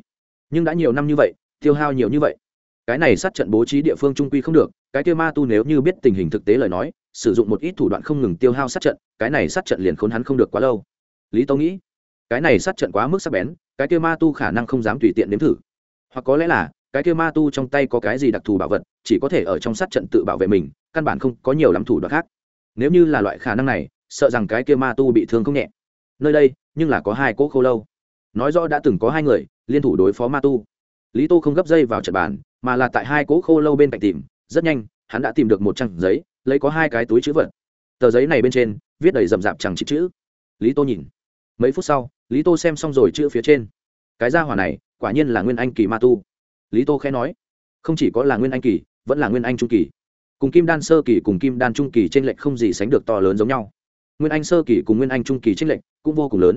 Nhưng đã nhiều năm như vậy, tiêu hao nhiều như vậy. Cái này sát trận bố trí địa phương trung quy không được, cái kia ma tu nếu như biết tình hình thực tế lời nói, sử dụng một ít thủ đoạn không ngừng tiêu hao sát trận, cái này sát trận liền khốn hắn không được quá lâu. Lý tâu nghĩ, cái này sát trận quá mức sắc bén, cái kia ma tu khả năng không dám tùy tiện nếm thử. Hoặc có lẽ là cái kia ma tu trong tay có cái gì đặc thù bảo vật, chỉ có thể ở trong sát trận tự bảo vệ mình, căn bản không có nhiều lắm thủ đoạn khác. Nếu như là loại khả năng này, sợ rằng cái kia ma tu bị thương không nhẹ. Nơi đây, nhưng là có hai cỗ khô lâu. Nói rõ đã từng có hai người, liên thủ đối phó ma tu. Lý tô không gấp dây vào trận bàn, mà là tại hai cỗ khô lâu bên cạnh tìm, rất nhanh, hắn đã tìm được một trang giấy, lấy có hai cái túi chữ vật. Tờ giấy này bên trên, viết đầy rậm rạp chẳng chữ chữ. Lý tô nhìn. Mấy phút sau, lý tô xem xong rồi chữ phía trên. Cái gia hỏa này, quả nhiên là nguyên anh kỳ ma tu lý tô khẽ nói, không chỉ có là nguyên anh kỳ, vẫn là nguyên anh trung kỳ. Cùng kim đan sơ kỳ cùng kim đan trung kỳ t r ê n lệch không gì sánh được to lớn giống nhau. Nguyên anh sơ kỳ cùng nguyên anh trung kỳ t r ê n lệch cũng vô cùng lớn.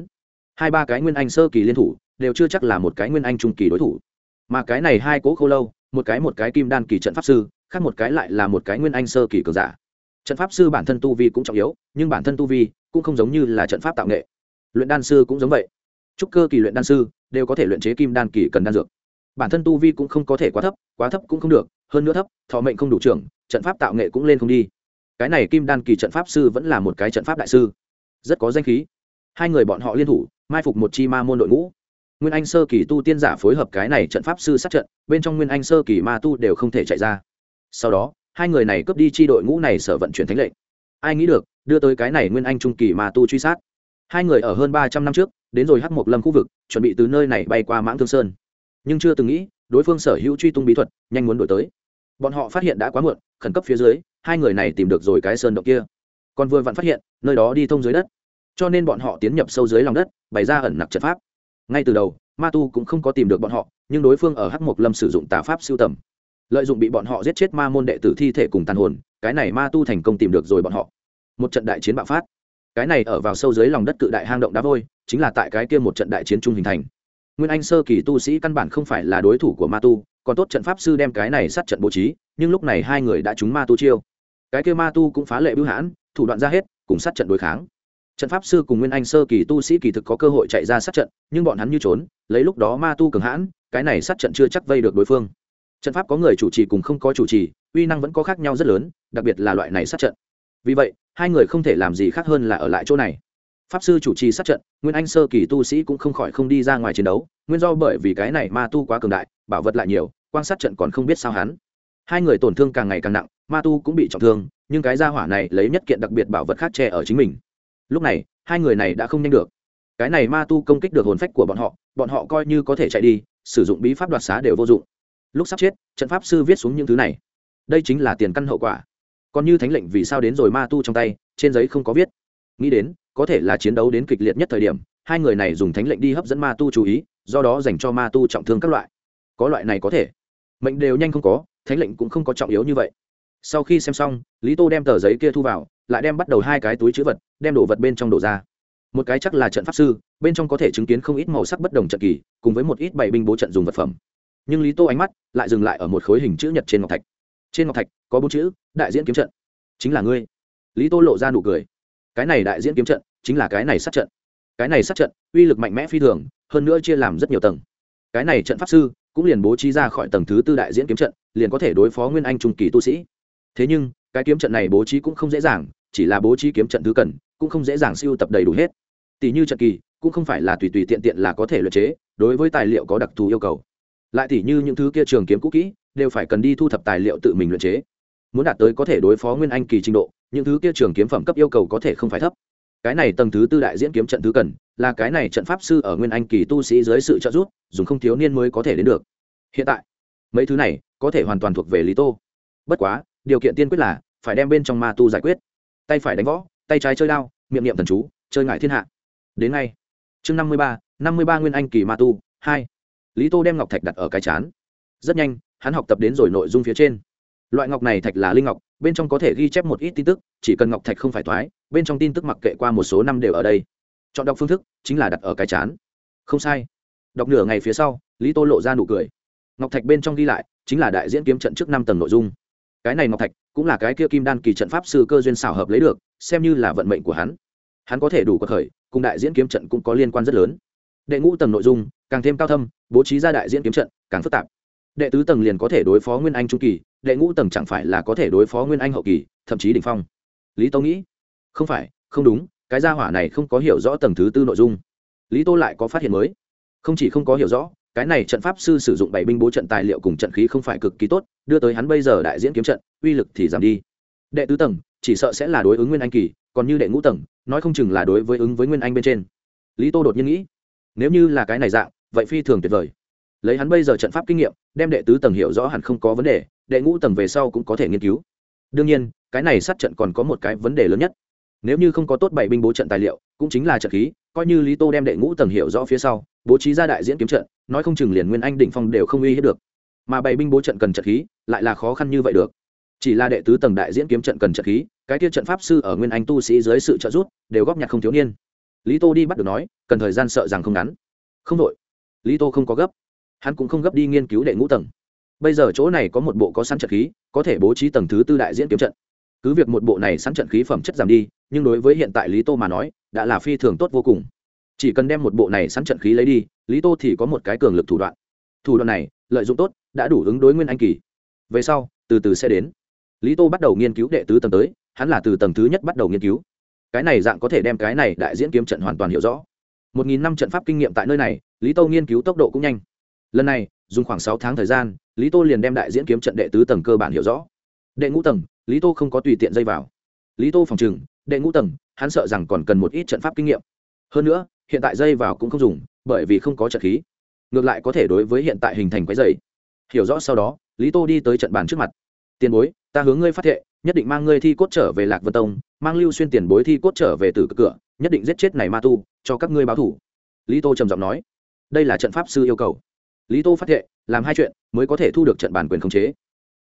Hai ba cái nguyên anh sơ kỳ liên thủ, đều chưa chắc là một cái nguyên anh trung kỳ đối thủ. Mà cái này hai cố khô lâu, một cái một cái kim đan kỳ trận pháp sư, khác một cái lại là một cái nguyên anh sơ kỳ cường giả. Trận pháp sư bản thân tu vi cũng trọng yếu, nhưng bản thân tu vi cũng không giống như là trận pháp tạo nghệ. Luyện đan sư cũng giống vậy. Trúc cơ kỳ luyện đan sư đều có thể luyện chế kim đan kỳ cần đan dược bản thân tu vi cũng không có thể quá thấp quá thấp cũng không được, hơn nữa thấp, thọ mệnh không đủ trưởng, trận pháp tạo nghệ cũng lên không đi. Cái này kim đan kỳ trận pháp sư vẫn là một cái trận pháp đại sư. Rất có danh khí. Hai người bọn họ liên thủ, mai phục một chi ma môn đội ngũ. Nguyên anh sơ kỳ tu tiên giả phối hợp cái này trận pháp sư sát trận, bên trong nguyên anh sơ kỳ ma tu đều không thể chạy ra. Sau đó, hai người này cướp đi chi đội ngũ này sở vận chuyển thánh lệnh. Ai nghĩ được, đưa tới cái này nguyên anh trung kỳ ma tu truy sát. Hai người ở hơn ba trăm năm trước, đến rồi hắc mộc lâm khu vực, chuẩn bị từ nơi này bay qua mãng thương sơn nhưng chưa từng nghĩ, đối phương sở hữu truy tung bí thuật, nhanh muốn đổi tới. Bọn họ phát hiện đã quá muộn, khẩn cấp phía dưới, hai người này tìm được rồi cái sơn động kia. Còn vừa vặn phát hiện, nơi đó đi thông dưới đất. Cho nên bọn họ tiến nhập sâu dưới lòng đất, bày ra ẩn nặc trận pháp. Ngay từ đầu, ma tu cũng không có tìm được bọn họ, nhưng đối phương ở hắc mộc lâm sử dụng tà pháp siêu tầm. Lợi dụng bị bọn họ giết chết ma môn đệ tử thi thể cùng tàn hồn, cái này ma tu thành công tìm được rồi bọn họ. Một trận đại chiến bạo phát. Cái này ở vào sâu dưới lòng đất cự đại hang động đá vôi, chính là tại cái kia một trận đại chiến trung hình thành nguyên anh sơ kỳ tu sĩ căn bản không phải là đối thủ của ma tu, còn tốt trận pháp sư đem cái này sát trận bố trí, nhưng lúc này hai người đã trúng ma tu chiêu. Cái kia ma tu cũng phá lệ bưu hãn, thủ đoạn ra hết, cùng sát trận đối kháng. Trận pháp sư cùng nguyên anh sơ kỳ tu sĩ kỳ thực có cơ hội chạy ra sát trận, nhưng bọn hắn như trốn, lấy lúc đó ma tu cường hãn, cái này sát trận chưa chắc vây được đối phương. Trận pháp có người chủ trì cùng không có chủ trì, uy năng vẫn có khác nhau rất lớn, đặc biệt là loại này sát trận. Vì vậy, hai người không thể làm gì khác hơn là ở lại chỗ này pháp sư chủ trì sát trận, nguyên anh sơ kỳ tu sĩ cũng không khỏi không đi ra ngoài chiến đấu, nguyên do bởi vì cái này ma tu quá cường đại, bảo vật lại nhiều quan sát trận còn không biết sao hắn. Hai người tổn thương càng ngày càng nặng, ma tu cũng bị trọng thương, nhưng cái gia hỏa này lấy nhất kiện đặc biệt bảo vật khác che ở chính mình. Lúc này, hai người này đã không nhanh được. Cái này ma tu công kích được hồn phách của bọn họ bọn họ coi như có thể chạy đi, sử dụng bí pháp đoạt xá đều vô dụng. Lúc sắp chết, trận pháp sư viết xuống những thứ này. Đây chính là tiền căn hậu quả. Còn như thánh lệnh vì sao đến rồi ma tu trong tay, trên giấy không có viết. Nghĩ đến có thể là chiến đấu đến kịch liệt nhất thời điểm, hai người này dùng thánh lệnh đi hấp dẫn ma tu chú ý, do đó dành cho ma tu trọng thương các loại. Có loại này có thể. Mệnh đều nhanh không có, thánh lệnh cũng không có trọng yếu như vậy. Sau khi xem xong, lý tô đem tờ giấy kia thu vào, lại đem bắt đầu hai cái túi chữ vật, đem đồ vật bên trong đổ ra. Một cái chắc là trận pháp sư, bên trong có thể chứng kiến không ít màu sắc bất đồng trận kỳ, cùng với một ít bảy binh bố trận dùng vật phẩm. Nhưng lý tô ánh mắt lại dừng lại ở một khối hình chữ nhật trên ngọc thạch. Trên ngọc thạch có bốn chữ, đại diễn kiếm trận. Chính là ngươi. Lý tô lộ ra nụ cười cái này đại diễn kiếm trận chính là cái này sát trận. Cái này sát trận, uy lực mạnh mẽ phi thường, hơn nữa chia làm rất nhiều tầng. Cái này trận pháp sư cũng liền bố trí ra khỏi tầng thứ tư đại diễn kiếm trận, liền có thể đối phó nguyên anh trung kỳ tu sĩ. Thế nhưng, cái kiếm trận này bố trí cũng không dễ dàng, chỉ là bố trí kiếm trận thứ cần, cũng không dễ dàng siêu tập đầy đủ hết. Tỷ như trận kỳ, cũng không phải là tùy tùy tiện tiện là có thể luyện chế, đối với tài liệu có đặc thù yêu cầu. Lại tỷ như những thứ kia trường kiếm cũ kỹ, đều phải cần đi thu thập tài liệu tự mình luyện chế muốn đạt tới có thể đối phó nguyên anh kỳ trình độ, những thứ kia trường kiếm phẩm cấp yêu cầu có thể không phải thấp. Cái này tầng thứ tư đại diễn kiếm trận thứ cần, là cái này trận pháp sư ở nguyên anh kỳ tu sĩ dưới sự trợ giúp, dùng không thiếu niên mới có thể đến được. Hiện tại, mấy thứ này có thể hoàn toàn thuộc về lý tô. Bất quá, điều kiện tiên quyết là phải đem bên trong ma tu giải quyết. Tay phải đánh võ, tay trái chơi đao, miệng niệm thần chú, chơi ngại thiên hạ. Đến ngay. Chương năm mươi ba, năm mươi ba nguyên anh kỳ ma tu, hai. Lý tô đem ngọc thạch đặt ở cái chán. Rất nhanh, hắn học tập đến rồi nội dung phía trên loại ngọc này thạch là linh ngọc, bên trong có thể ghi chép một ít tin tức, chỉ cần ngọc thạch không phải thoái, bên trong tin tức mặc kệ qua một số năm đều ở đây. Chọn đọc phương thức, chính là đặt ở cái chán. Không sai. Đọc nửa ngày phía sau, lý tô lộ ra nụ cười. Ngọc thạch bên trong ghi lại, chính là đại diễn kiếm trận trước năm tầng nội dung. Cái này ngọc thạch, cũng là cái kia kim đan kỳ trận pháp sư cơ duyên xảo hợp lấy được, xem như là vận mệnh của hắn. Hắn có thể đủ cuộc khởi, cùng đại diễn kiếm trận cũng có liên quan rất lớn. Đệ ngũ tầng nội dung, càng thêm cao thâm, bố trí ra đại diễn kiếm trận, càng phức tạp. Đệ tứ tầng liền có thể đối phó nguyên anh trung kỳ đệ ngũ tầng chẳng phải là có thể đối phó nguyên anh hậu kỳ, thậm chí đ ỉ n h phong. Lý tô nghĩ, không phải, không đúng, cái gia hỏa này không có hiểu rõ tầng thứ tư nội dung. Lý tô lại có phát hiện mới. Không chỉ không có hiểu rõ, cái này trận pháp sư sử dụng bảy binh bố trận tài liệu cùng trận khí không phải cực kỳ tốt, đưa tới hắn bây giờ đại diễn kiếm trận, uy lực thì giảm đi. Đệ tứ tầng, chỉ sợ sẽ là đối ứng nguyên anh kỳ, còn như đệ ngũ tầng, nói không chừng là đối với ứng với nguyên anh bên trên. Lý tô đột nhiên nghĩ, nếu như là cái này dạng, vậy phi thường tuyệt vời. Lấy hắn bây giờ trận pháp kinh nghiệm, đem đệ tứ tầng hiểu rõ hẳn không có vấn đề đệ ngũ tầng về sau cũng có thể nghiên cứu. Đương nhiên, cái này sát trận còn có một cái vấn đề lớn nhất. Nếu như không có tốt bảy binh bố trận tài liệu, cũng chính là trận khí, coi như lý tô đem đệ ngũ tầng hiểu rõ phía sau, bố trí ra đại diễn kiếm trận, nói không chừng liền nguyên anh định phong đều không uy hiếp được. Mà bảy binh bố trận cần trận khí, lại là khó khăn như vậy được. Chỉ là đệ tứ tầng đại diễn kiếm trận cần trận khí, cái kia trận pháp sư ở nguyên anh tu sĩ dưới sự trợ giúp, đều góp nhặt không thiếu niên. Lý tô đi bắt được nói, cần thời gian sợ rằng không ngắn. Không đội. Lý tô không có gấp. Hắn cũng không gấp đi nghiên cứu đệ ngũ tầng bây giờ chỗ này có một bộ có sẵn trận khí, có thể bố trí tầng thứ tư đại diễn kiếm trận. Cứ việc một bộ này sẵn trận khí phẩm chất giảm đi, nhưng đối với hiện tại lý tô mà nói, đã là phi thường tốt vô cùng. Chỉ cần đem một bộ này sẵn trận khí lấy đi, lý tô thì có một cái cường lực thủ đoạn. Thủ đoạn này, lợi dụng tốt, đã đủ ứng đối nguyên anh kỳ. Về sau, từ từ sẽ đến. Lý tô bắt đầu nghiên cứu đệ tứ tầng tới, hắn là từ tầng thứ nhất bắt đầu nghiên cứu. Cái này dạng có thể đem cái này đại diễn kiếm trận hoàn toàn hiểu rõ. Một nghìn năm trận pháp kinh nghiệm tại nơi này, lý tô nghiên cứu tốc độ cũng nhanh. Lần này, dùng khoảng sáu tháng thời gian lý tô liền đem đại diễn kiếm trận đệ tứ tầng cơ bản hiểu rõ. Đệ ngũ tầng, lý tô không có tùy tiện dây vào. Lý tô phòng trừng, đệ ngũ tầng, hắn sợ rằng còn cần một ít trận pháp kinh nghiệm. Hơn nữa, hiện tại dây vào cũng không dùng, bởi vì không có trận khí. Ngược lại có thể đối với hiện tại hình thành quái dày. Hiểu rõ sau đó, lý tô đi tới trận bàn trước mặt. Tiền bối, ta hướng ngươi phát thệ, nhất định mang ngươi thi cốt trở về lạc vân tông, mang lưu xuyên tiền bối thi cốt trở về từ cửa nhất định giết chết này ma tu, cho các ngươi báo thủ. Lý tô trầm giọng nói. Đây là trận pháp sư yêu cầu lý tô phát hiện làm hai chuyện, mới có thể thu được trận bàn quyền khống chế.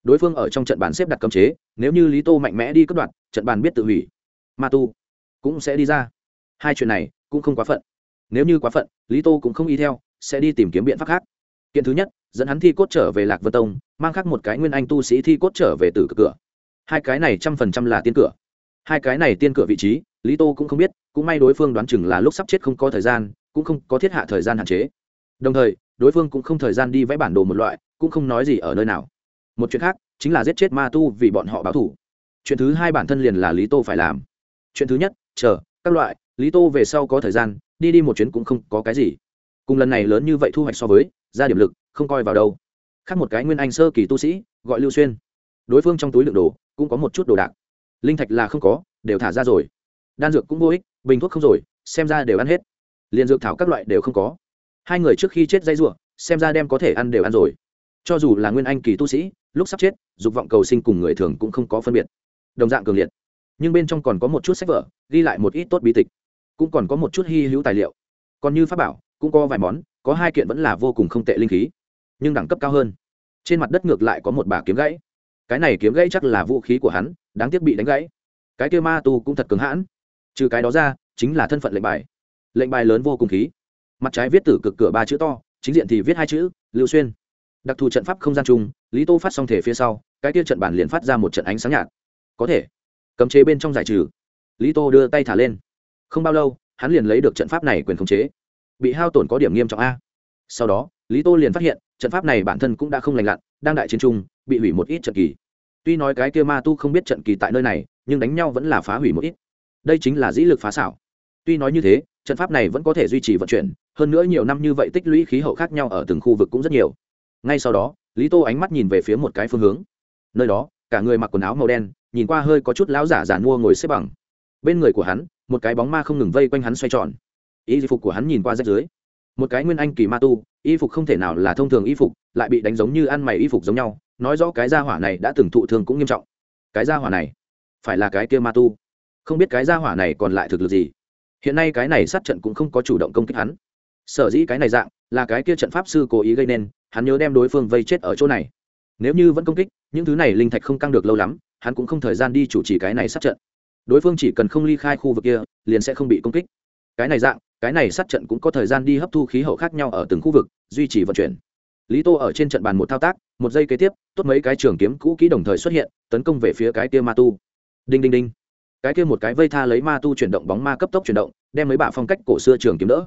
Đối phương ở trong trận bàn xếp đặt cấm chế, nếu như lý tô mạnh mẽ đi cất đoạt, trận bàn biết tự hủy. Ma tu cũng sẽ đi ra. Hai chuyện này cũng không quá phận. Nếu như quá phận, lý tô cũng không y theo, sẽ đi tìm kiếm biện pháp khác. Kiện thứ nhất, dẫn hắn thi cốt trở về lạc vân tông, mang khác một cái nguyên anh tu sĩ thi cốt trở về từ cửa. Hai cái này trăm phần trăm là tiên cửa. Hai cái này tiên cửa vị trí, lý tô cũng không biết, cũng may đối phương đoán chừng là lúc sắp chết không có thời gian, cũng không có thiết hạ thời gian hạn chế đồng thời, đối phương cũng không thời gian đi vẽ bản đồ một loại, cũng không nói gì ở nơi nào. Một chuyện khác, chính là giết chết ma tu vì bọn họ báo thủ chuyện thứ hai bản thân liền là lý tô phải làm. Chuyện thứ nhất, chờ, các loại, lý tô về sau có thời gian, đi đi một chuyến cũng không có cái gì. Cùng lần này lớn như vậy thu hoạch so với, ra điểm lực, không coi vào đâu. Khác một cái nguyên anh sơ kỳ tu sĩ, gọi lưu xuyên. Đối phương trong túi lượng đồ, cũng có một chút đồ đạc. Linh thạch là không có, đều thả ra rồi. Đan dược cũng vô ích, bình thuốc không rồi, xem ra đều ăn hết. Liền dược thảo các loại đều không có hai người trước khi chết dây ruộng xem ra đem có thể ăn đều ăn rồi. Cho dù là nguyên anh kỳ tu sĩ, lúc sắp chết, dục vọng cầu sinh cùng người thường cũng không có phân biệt. Đồng dạng cường liệt. Nhưng bên trong còn có một chút sách vở, ghi lại một ít tốt bí tịch. Cũng còn có một chút hy hữu tài liệu. Còn như pháp bảo, cũng có vài món, có hai kiện vẫn là vô cùng không tệ linh khí, nhưng đẳng cấp cao hơn. Trên mặt đất ngược lại có một bà kiếm gãy. Cái này kiếm gãy chắc là vũ khí của hắn, đáng tiếc bị đánh gãy. Cái kia ma tu cũng thật cứng hãn. Trừ cái đó ra, chính là thân phận lệnh bài. Lệnh bài lớn vô cùng khí mặt trái viết tử cực cửa ba chữ to, chính diện thì viết hai chữ, lưu xuyên. Đặc thù trận pháp không gian chung, lý tô phát xong thể phía sau, cái kia trận bản liền phát ra một trận ánh sáng nhạt. Có thể. Cấm chế bên trong giải trừ. Lý tô đưa tay thả lên. Không bao lâu, hắn liền lấy được trận pháp này quyền khống chế. Bị hao tổn có điểm nghiêm trọng a. Sau đó, lý tô liền phát hiện, trận pháp này bản thân cũng đã không lành lặn, đang đại chiến trung bị hủy một ít trận kỳ. Tuy nói cái kia ma tu không biết trận kỳ tại nơi này, nhưng đánh nhau vẫn là phá hủy một ít. Đây chính là dĩ lực phá xảo. Tuy nói như thế, trận pháp này vẫn có thể duy trì vận chuyển hơn nữa nhiều năm như vậy tích lũy khí hậu khác nhau ở từng khu vực cũng rất nhiều. Ngay sau đó, lý tô ánh mắt nhìn về phía một cái phương hướng. Nơi đó, cả người mặc quần áo màu đen, nhìn qua hơi có chút lão giả giả mua ngồi xếp bằng. Bên người của hắn, một cái bóng ma không ngừng vây quanh hắn xoay tròn. Y phục của hắn nhìn qua rách dưới. Một cái nguyên anh kỳ ma tu, y phục không thể nào là thông thường y phục, lại bị đánh giống như ăn mày y phục giống nhau, nói rõ cái gia hỏa này đã từng thụ thương cũng nghiêm trọng. Cái gia hỏa này, phải là cái kia ma tu. Không biết cái gia hỏa này còn lại thực lực gì. Hiện nay cái này sát trận cũng không có chủ động công kích hắn sở dĩ cái này dạng là cái kia trận pháp sư cố ý gây nên, hắn nhớ đem đối phương vây chết ở chỗ này. Nếu như vẫn công kích, những thứ này linh thạch không căng được lâu lắm, hắn cũng không thời gian đi chủ trì cái này sát trận. Đối phương chỉ cần không ly khai khu vực kia, liền sẽ không bị công kích. Cái này dạng, cái này sát trận cũng có thời gian đi hấp thu khí hậu khác nhau ở từng khu vực, duy trì vận chuyển. Lý tô ở trên trận bàn một thao tác, một giây kế tiếp, tốt mấy cái trường kiếm cũ kỹ đồng thời xuất hiện, tấn công về phía cái kia ma tu. Đinh đinh đinh. Cái kia một cái vây tha lấy ma tu chuyển động bóng ma cấp tốc chuyển động, đem mấy bả phong cách cổ xưa trường kiếm đỡ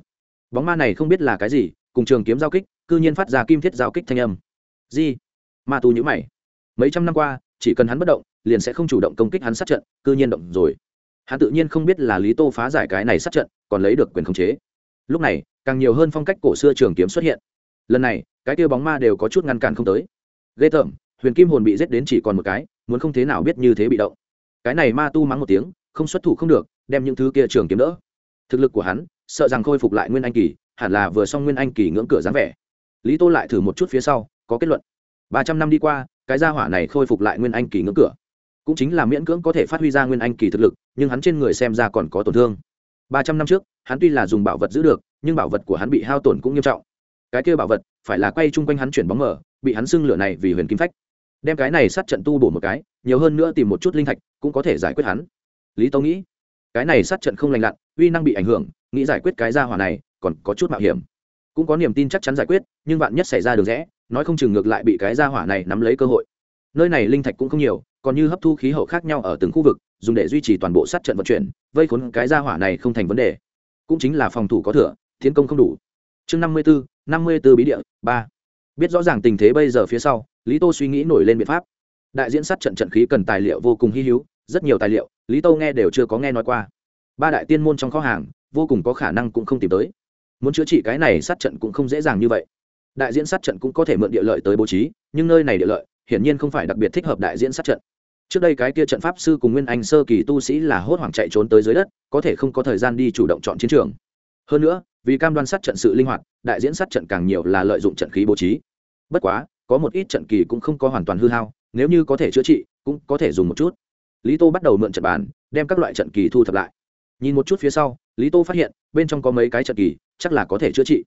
bóng ma này không biết là cái gì, cùng trường kiếm giao kích, cư nhiên phát ra kim thiết giao kích thanh âm. Di ma tu nhữ mày. Mấy trăm năm qua, chỉ cần hắn bất động, liền sẽ không chủ động công kích hắn sát trận, cư nhiên động rồi. Hắn tự nhiên không biết là lý tô phá giải cái này sát trận, còn lấy được quyền khống chế. Lúc này, càng nhiều hơn phong cách cổ xưa trường kiếm xuất hiện. Lần này, cái kia bóng ma đều có chút ngăn cản không tới. Ghê tởm, huyền kim hồn bị giết đến chỉ còn một cái, muốn không thế nào biết như thế bị động. Cái này ma tu mắng một tiếng, không xuất thủ không được, đem những thứ kia trường kiếm đỡ. Thực lực của hắn sợ rằng khôi phục lại nguyên anh kỳ, hẳn là vừa xong nguyên anh kỳ ngưỡng cửa dáng vẻ. Lý tô lại thử một chút phía sau, có kết luận. Ba trăm năm đi qua, cái gia hỏa này khôi phục lại nguyên anh kỳ ngưỡng cửa. Cũng chính là miễn cưỡng có thể phát huy ra nguyên anh kỳ thực lực, nhưng hắn trên người xem ra còn có tổn thương. Ba trăm năm trước, hắn tuy là dùng bảo vật giữ được, nhưng bảo vật của hắn bị hao tổn cũng nghiêm trọng. Cái kia bảo vật, phải là quay chung quanh hắn chuyển bóng mở, bị hắn xưng lửa này vì huyền kim phách. Đem cái này sát trận tu bổ một cái, nhiều hơn nữa tìm một chút linh thạch, cũng có thể giải quyết hắn. Lý tâu nghĩ, cái này sát trận không lành lặn, uy năng bị ảnh hưởng nghĩ giải quyết cái gia hỏa này, còn có chút mạo hiểm. Cũng có niềm tin chắc chắn giải quyết, nhưng bạn nhất xảy ra được rẽ, nói không chừng ngược lại bị cái gia hỏa này nắm lấy cơ hội. Nơi này linh thạch cũng không nhiều, còn như hấp thu khí hậu khác nhau ở từng khu vực, dùng để duy trì toàn bộ sát trận vận chuyển, vây khốn cái gia hỏa này không thành vấn đề. Cũng chính là phòng thủ có thừa, tiến công không đủ. Chương năm mươi bốn năm mươi b ố bí địa, ba. Biết rõ ràng tình thế bây giờ phía sau, lý tô suy nghĩ nổi lên biện pháp. Đại diễn sát trận trận khí cần tài liệu vô cùng hy hữu, rất nhiều tài liệu, lý tô nghe đều chưa có nghe nói qua. Ba đại tiên môn trong kho hàng vô cùng có khả năng cũng không tìm tới. Muốn chữa trị cái này sát trận cũng không dễ dàng như vậy. Đại diễn sát trận cũng có thể mượn địa lợi tới bố trí, nhưng nơi này địa lợi, hiển nhiên không phải đặc biệt thích hợp đại diễn sát trận. Trước đây cái kia trận pháp sư cùng nguyên anh sơ kỳ tu sĩ là hốt hoảng chạy trốn tới dưới đất, có thể không có thời gian đi chủ động chọn chiến trường. Hơn nữa, vì cam đoan sát trận sự linh hoạt, đại diễn sát trận càng nhiều là lợi dụng trận khí bố trí. Bất quá, có một ít trận kỳ cũng không có hoàn toàn hư hao, nếu như có thể chữa trị, cũng có thể dùng một chút. Lý tô bắt đầu mượn trận bàn, đem các loại trận kỳ thu thập lại nhìn một chút phía sau, lý tô phát hiện, bên trong có mấy cái trận kỳ, chắc là có thể chữa trị.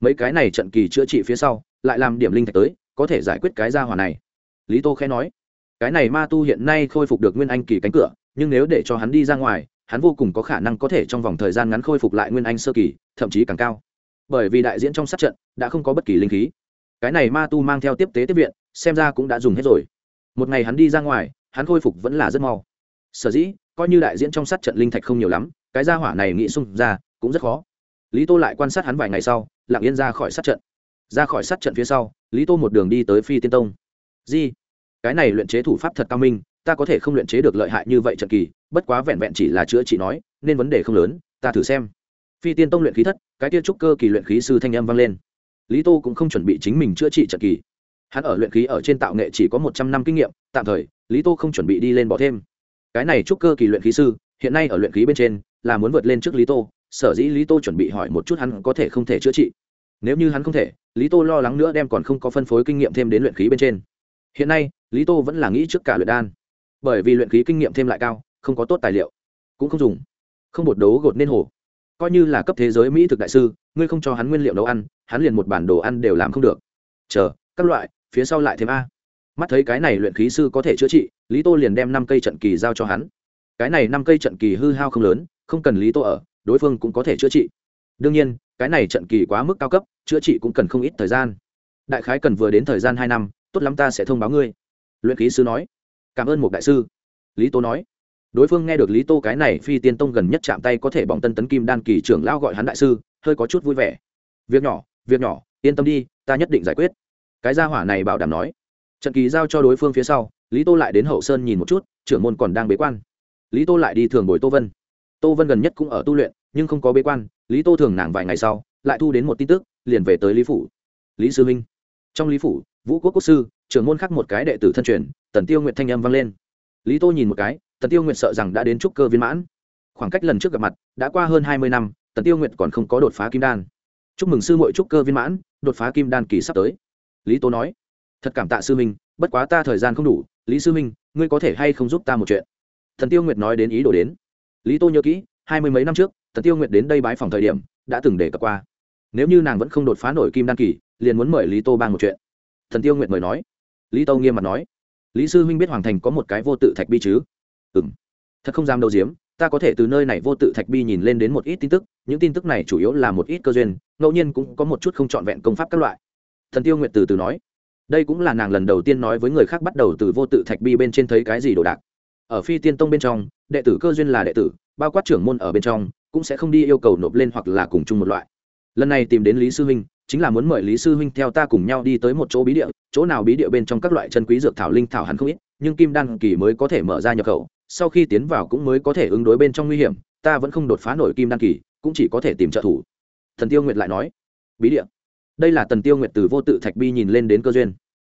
Mấy cái này trận kỳ chữa trị phía sau, lại làm điểm linh thạch tới, có thể giải quyết cái gia hỏa này. Lý tô khẽ nói, cái này ma tu hiện nay khôi phục được nguyên anh kỳ cánh cửa, nhưng nếu để cho hắn đi ra ngoài, hắn vô cùng có khả năng có thể trong vòng thời gian ngắn khôi phục lại nguyên anh sơ kỳ, thậm chí càng cao. Bởi vì đại diễn trong sát trận, đã không có bất kỳ linh khí. Cái này ma tu mang theo tiếp tế tiếp viện, xem ra cũng đã dùng hết rồi. Một ngày hắn đi ra ngoài, hắn khôi phục vẫn là rất mau. Sở dĩ coi như đại diễn trong sát trận linh thạch không nhiều lắm, cái gia hỏa này nghĩ xung ra, cũng rất khó. Lý tô lại quan sát hắn vài ngày sau, lặng yên ra khỏi sát trận. Ra khỏi sát trận phía sau, lý tô một đường đi tới phi tiên tông. Di, cái này luyện chế thủ pháp thật cao minh, ta có thể không luyện chế được lợi hại như vậy trận kỳ, bất quá vẹn vẹn chỉ là chữa trị nói, nên vấn đề không lớn, ta thử xem. Phi tiên tông luyện khí thất, cái kia trúc cơ kỳ luyện khí sư thanh âm vang lên. Lý tô cũng không chuẩn bị chính mình chữa trị trận kỳ. Hắn ở luyện khí ở trên tạo nghệ chỉ có một trăm năm kinh nghiệm, tạm thời, lý tô không chuẩn bị đi lên bỏ thêm cái này trúc cơ kỳ luyện khí sư, hiện nay ở luyện khí bên trên, là muốn vượt lên trước lý tô, sở dĩ lý tô chuẩn bị hỏi một chút hắn có thể không thể chữa trị. Nếu như hắn không thể, lý tô lo lắng nữa đem còn không có phân phối kinh nghiệm thêm đến luyện khí bên trên. Hiện nay, lý tô vẫn là nghĩ trước cả luyện đan. Bởi vì luyện khí kinh nghiệm thêm lại cao, không có tốt tài liệu, cũng không dùng, không bột đấu gột nên hồ. Coi như là cấp thế giới mỹ thực đại sư, ngươi không cho hắn nguyên liệu nấu ăn, hắn liền một bản đồ ăn đều làm không được. Chờ, các loại, phía sau lại thêm a mắt thấy cái này luyện khí sư có thể chữa trị, lý tô liền đem năm cây trận kỳ giao cho hắn. Cái này năm cây trận kỳ hư hao không lớn, không cần lý tô ở, đối phương cũng có thể chữa trị. Đương nhiên, cái này trận kỳ quá mức cao cấp, chữa trị cũng cần không ít thời gian. Đại khái cần vừa đến thời gian hai năm, tốt lắm ta sẽ thông báo ngươi. Luyện khí sư nói. Cảm ơn một đại sư. Lý tô nói. Đối phương nghe được lý tô cái này phi tiên tông gần nhất chạm tay có thể bỏng tân tấn kim đan kỳ trưởng lao gọi hắn đại sư, hơi có chút vui vẻ. Việc nhỏ việc nhỏ, yên tâm đi, ta nhất định giải quyết. Cái gia hỏa này bảo đảm nói trận kỳ giao cho đối phương phía sau, lý tô lại đến hậu sơn nhìn một chút, trưởng môn còn đang bế quan. Lý tô lại đi thường bồi tô vân. Tô vân gần nhất cũng ở tu luyện, nhưng không có bế quan, lý tô thường nàng vài ngày sau, lại thu đến một tin tức, liền về tới lý phủ. Lý sư minh. Trong lý phủ, vũ quốc quốc sư, trưởng môn khắc một cái đệ tử thân truyền, tần tiêu nguyện thanh âm vang lên. Lý tô nhìn một cái, tần tiêu nguyện sợ rằng đã đến trúc cơ viên mãn. Khoảng cách lần trước gặp mặt, đã qua hơn hai mươi năm, tần tiêu nguyện còn không có đột phá kim đan. Chúc mừng sư mội trúc cơ viên mãn, đột phá kim đan kỳ sắp tới. Lý tô nói thật cảm tạ sư minh bất quá ta thời gian không đủ, lý sư minh ngươi có thể hay không giúp ta một chuyện? Thần tiêu nguyệt nói đến ý đồ đến. Lý tô nhớ kỹ, hai mươi mấy năm trước, thần tiêu nguyệt đến đây bái phòng thời điểm, đã từng để cập qua. Nếu như nàng vẫn không đột phá nổi kim đan kỳ, liền muốn mời lý tô ban một chuyện. Thần tiêu nguyệt mời nói. Lý tô nghiêm mặt nói. Lý sư huynh biết hoàng thành có một cái vô tự thạch bi chứ? Ừ m thật không dám đầu diếm, ta có thể từ nơi này vô tự thạch bi nhìn lên đến một ít tin tức, những tin tức này chủ yếu là một ít cơ duyên, ngẫu nhiên cũng có một chút không trọn vẹn công pháp các loại. Thần tiêu nguyệt từ từ nói đây cũng là nàng lần đầu tiên nói với người khác bắt đầu từ vô tự thạch bi bên trên thấy cái gì đồ đạc. Ở phi tiên tông bên trong, đệ tử cơ duyên là đệ tử, bao quát trưởng môn ở bên trong, cũng sẽ không đi yêu cầu nộp lên hoặc là cùng chung một loại. Lần này tìm đến lý sư huynh, chính là muốn mời lý sư huynh theo ta cùng nhau đi tới một chỗ bí địa, chỗ nào bí địa bên trong các loại chân quý dược thảo linh thảo hắn không ít, nhưng kim đan kỳ mới có thể mở ra nhập khẩu, sau khi tiến vào cũng mới có thể ứng đối bên trong nguy hiểm, ta vẫn không đột phá nổi kim đan kỳ, cũng chỉ có thể tìm trợ thủ. Thần tiêu nguyệt lại nói. Bí địa? Đây là tần tiêu nguyệt từ vô tự thạch bi nhìn lên đến cơ duyên.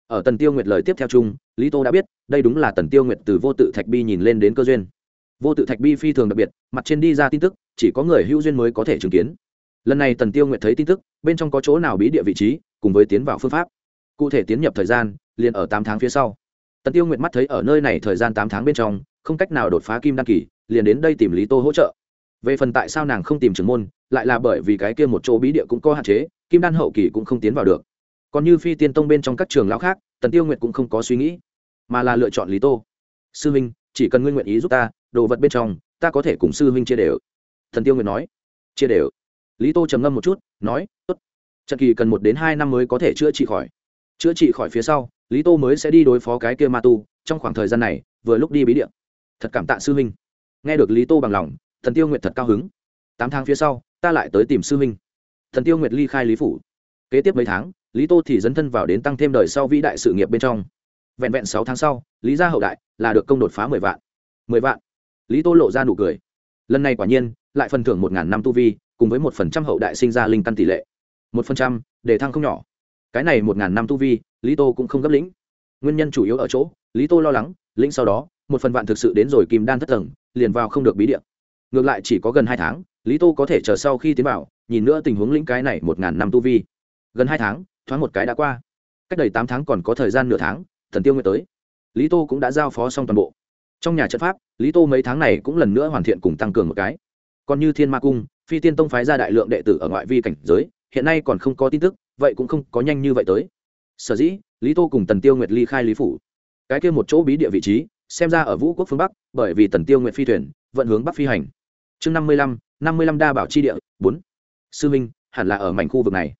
Ở tần tiêu nguyệt lời tiếp theo chung, lý tô đã biết, đây đúng là tần tiêu nguyệt từ vô tự thạch bi nhìn lên đến cơ duyên. Vô tự thạch bi phi thường đặc biệt, mặt trên đi ra tin tức, chỉ có người hữu duyên mới có thể chứng kiến. Lần này tần tiêu nguyệt thấy tin tức, bên trong có chỗ nào bí địa vị trí, cùng với tiến vào phương pháp. Cụ thể tiến nhập thời gian, liền ở tám tháng phía sau. Tần tiêu nguyệt mắt thấy ở nơi này thời gian tám tháng bên trong, không cách nào đột phá kim đăng kỳ, liền đến đây tìm lý tô hỗ trợ về phần tại sao nàng không tìm trưởng môn, lại là bởi vì cái kia một chỗ bí địa cũng có hạn chế, kim đan hậu kỳ cũng không tiến vào được. Còn như phi tiên tông bên trong các trường lão khác, tần tiêu nguyệt cũng không có suy nghĩ, mà là lựa chọn lý tô. Sư huynh chỉ cần ngươi nguyện ý giúp ta, đồ vật bên trong, ta có thể cùng sư huynh chia đều. Thần tiêu nguyệt nói. Chia đều. Lý tô trầm ngâm một chút, nói, tốt. Trận kỳ cần một đến hai năm mới có thể chữa trị khỏi. Chữa trị khỏi phía sau, lý tô mới sẽ đi đối phó cái kia ma tu, trong khoảng thời gian này, vừa lúc đi bí điện thật cảm tạ sư huynh nghe được lý tô bằng lòng thần tiêu nguyệt thật cao hứng. Tám tháng phía sau, ta lại tới tìm sư huynh. Thần tiêu nguyệt ly khai lý phủ. Kế tiếp mấy tháng, lý tô thì dấn thân vào đến tăng thêm đời sau vĩ đại sự nghiệp bên trong. Vẹn vẹn sáu tháng sau, lý gia hậu đại là được công đột phá mười vạn. Mười vạn? Lý tô lộ ra nụ cười. Lần này quả nhiên, lại phần thưởng một ngàn năm tu vi, cùng với một phần trăm hậu đại sinh ra linh căn tỷ lệ. Một phần trăm, để thăng không nhỏ. Cái này một ngàn năm tu vi, lý tô cũng không gấp lĩnh. Nguyên nhân chủ yếu ở chỗ, lý tô lo lắng, lĩnh sau đó, một phần vạn thực sự đến rồi kìm đan thất tầng, liền vào không được bí điện ngược lại chỉ có gần hai tháng, lý tô có thể chờ sau khi tiến vào, nhìn nữa tình huống lĩnh cái này một ngàn năm tu vi. Gần hai tháng, thoáng một cái đã qua. Cách đầy tám tháng còn có thời gian nửa tháng, thần tiêu nguyện tới. Lý tô cũng đã giao phó xong toàn bộ. Trong nhà trận pháp, lý tô mấy tháng này cũng lần nữa hoàn thiện cùng tăng cường một cái. Còn như thiên ma cung, phi tiên tông phái ra đại lượng đệ tử ở ngoại vi cảnh giới, hiện nay còn không có tin tức, vậy cũng không có nhanh như vậy tới. Sở dĩ, lý tô cùng tần tiêu nguyệt ly khai lý phủ. Cái kia một chỗ bí địa vị trí, xem ra ở vũ quốc phương bắc, bởi vì tần tiêu nguyệt phi thuyền, vận hướng bắc phi hành chương năm mươi lăm, năm mươi lăm đa bảo chi địa, bốn. Sư minh, hẳn là ở mảnh khu vực này.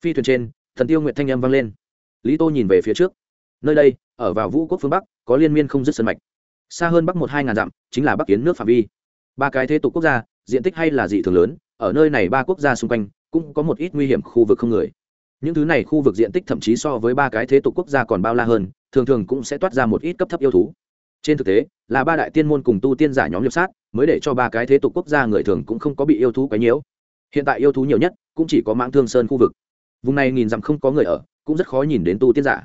Phi thuyền trên, thần tiêu nguyện thanh âm vang lên. Lý tô nhìn về phía trước. Nơi đây, ở vào vũ quốc phương bắc, có liên miên không dứt sân mạch. Xa hơn bắc một hai ngàn dặm, chính là bắc kiến nước phạm vi. Ba cái thế tục quốc gia, diện tích hay là dị thường lớn, ở nơi này ba quốc gia xung quanh, cũng có một ít nguy hiểm khu vực không người. Những thứ này khu vực diện tích thậm chí so với ba cái thế tục quốc gia còn bao la hơn, thường thường cũng sẽ toát ra một ít cấp thấp yêu thú. Trên thực tế, là ba đại tiên môn cùng tu tiên giả nhóm liệp sát mới để cho ba cái thế tục quốc gia người thường cũng không có bị yêu thú quấy nhiễu. Hiện tại yêu thú nhiều nhất cũng chỉ có mãng thương sơn khu vực. Vùng này nhìn dặm không có người ở, cũng rất khó nhìn đến tu tiên giả.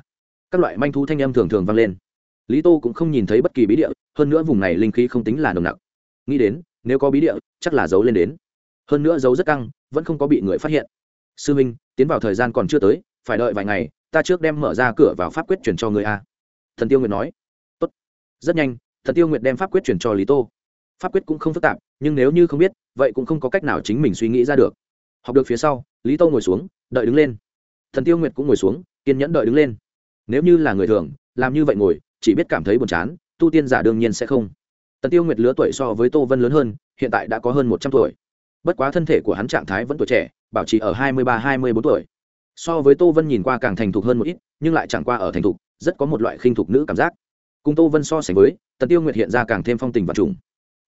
Các loại manh thú thanh âm thường thường vang lên. Lý tô cũng không nhìn thấy bất kỳ bí địa, hơn nữa vùng này linh khí không tính là nồng nặc. Nghĩ đến, nếu có bí địa, chắc là giấu lên đến. Hơn nữa giấu rất căng, vẫn không có bị người phát hiện. Sư minh, tiến vào thời gian còn chưa tới, phải đợi vài ngày, ta trước đem mở ra cửa vào pháp quyết chuyển cho người a. Thần tiêu nguyệt nói. Tốt. rất nhanh, thần tiêu nguyệt đem pháp quyết chuyển cho lý tô pháp quyết cũng không phức tạp, nhưng nếu như không biết, vậy cũng không có cách nào chính mình suy nghĩ ra được. Học được phía sau, lý tô ngồi xuống, đợi đứng lên. Thần tiêu nguyệt cũng ngồi xuống, kiên nhẫn đợi đứng lên. Nếu như là người thường, làm như vậy ngồi, chỉ biết cảm thấy buồn chán, tu tiên giả đương nhiên sẽ không. Tần tiêu nguyệt lứa tuổi so với tô vân lớn hơn, hiện tại đã có hơn một trăm tuổi. Bất quá thân thể của hắn trạng thái vẫn tuổi trẻ, bảo trì ở hai mươi ba, hai mươi bốn tuổi. So với tô vân nhìn qua càng thành thục hơn một ít, nhưng lại chẳng qua ở thành thục, rất có một loại khinh thục nữ cảm giác. Cùng tô vân so sánh với tần tiêu nguyệt hiện ra càng thêm phong tình và trùng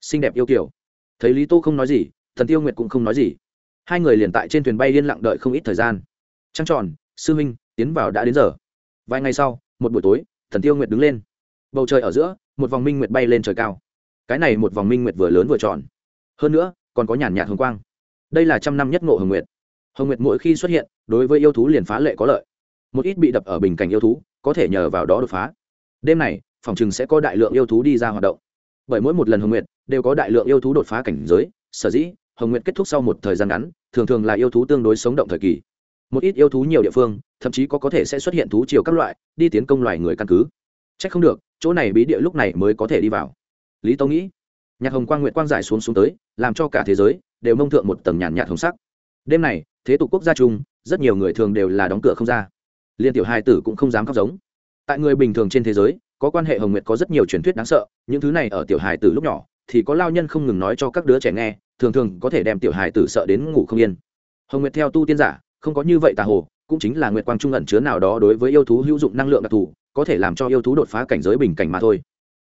xinh đẹp yêu kiểu. Thấy lý tô không nói gì, thần tiêu nguyệt cũng không nói gì. Hai người liền tại trên thuyền bay liên lặng đợi không ít thời gian. Trăng tròn, sư huynh, tiến vào đã đến giờ. Vài ngày sau, một buổi tối, thần tiêu nguyệt đứng lên. Bầu trời ở giữa, một vòng minh nguyệt bay lên trời cao. Cái này một vòng minh nguyệt vừa lớn vừa tròn. Hơn nữa, còn có nhàn nhạt hồng quang. Đây là trăm năm nhất ngộ hồng nguyệt. Hồng nguyệt mỗi khi xuất hiện, đối với yêu thú liền phá lệ có lợi. Một ít bị đập ở bình cảnh yêu thú, có thể nhờ vào đó đột phá. Đêm này, phòng chừng sẽ có đại lượng yêu thú đi ra hoạt động. Bởi mỗi một lần hồng nguyệt đều có đại lượng yêu thú đột phá cảnh giới, sở dĩ, hồng nguyệt kết thúc sau một thời gian ngắn, thường thường là yêu thú tương đối sống động thời kỳ. Một ít yêu thú nhiều địa phương, thậm chí có có thể sẽ xuất hiện thú chiều các loại, đi tiến công loài người căn cứ. C h ắ c không được, chỗ này bí địa lúc này mới có thể đi vào. Lý tâu nghĩ, nhạc hồng quang nguyệt quang giải xuống xuống tới, làm cho cả thế giới đều mông thượng một tầng nhàn nhạt hồng sắc. Đêm này, thế tục quốc gia chung, rất nhiều người thường đều là đóng cửa không ra. Liên tiểu hai tử cũng không dám khóc giống. Tại người bình thường trên thế giới, có quan hệ hồng nguyệt có rất nhiều truyền thuyết đáng sợ, những thứ này ở tiểu hài tử lúc nhỏ thì có lao nhân không ngừng nói cho các đứa trẻ nghe, thường thường có thể đem tiểu hài tử sợ đến ngủ không yên. Hồng nguyệt theo tu tiên giả, không có như vậy tà hồ, cũng chính là nguyệt quang trung ẩn chứa nào đó đối với yêu thú hữu dụng năng lượng đặc thù, có thể làm cho yêu thú đột phá cảnh giới bình cảnh mà thôi.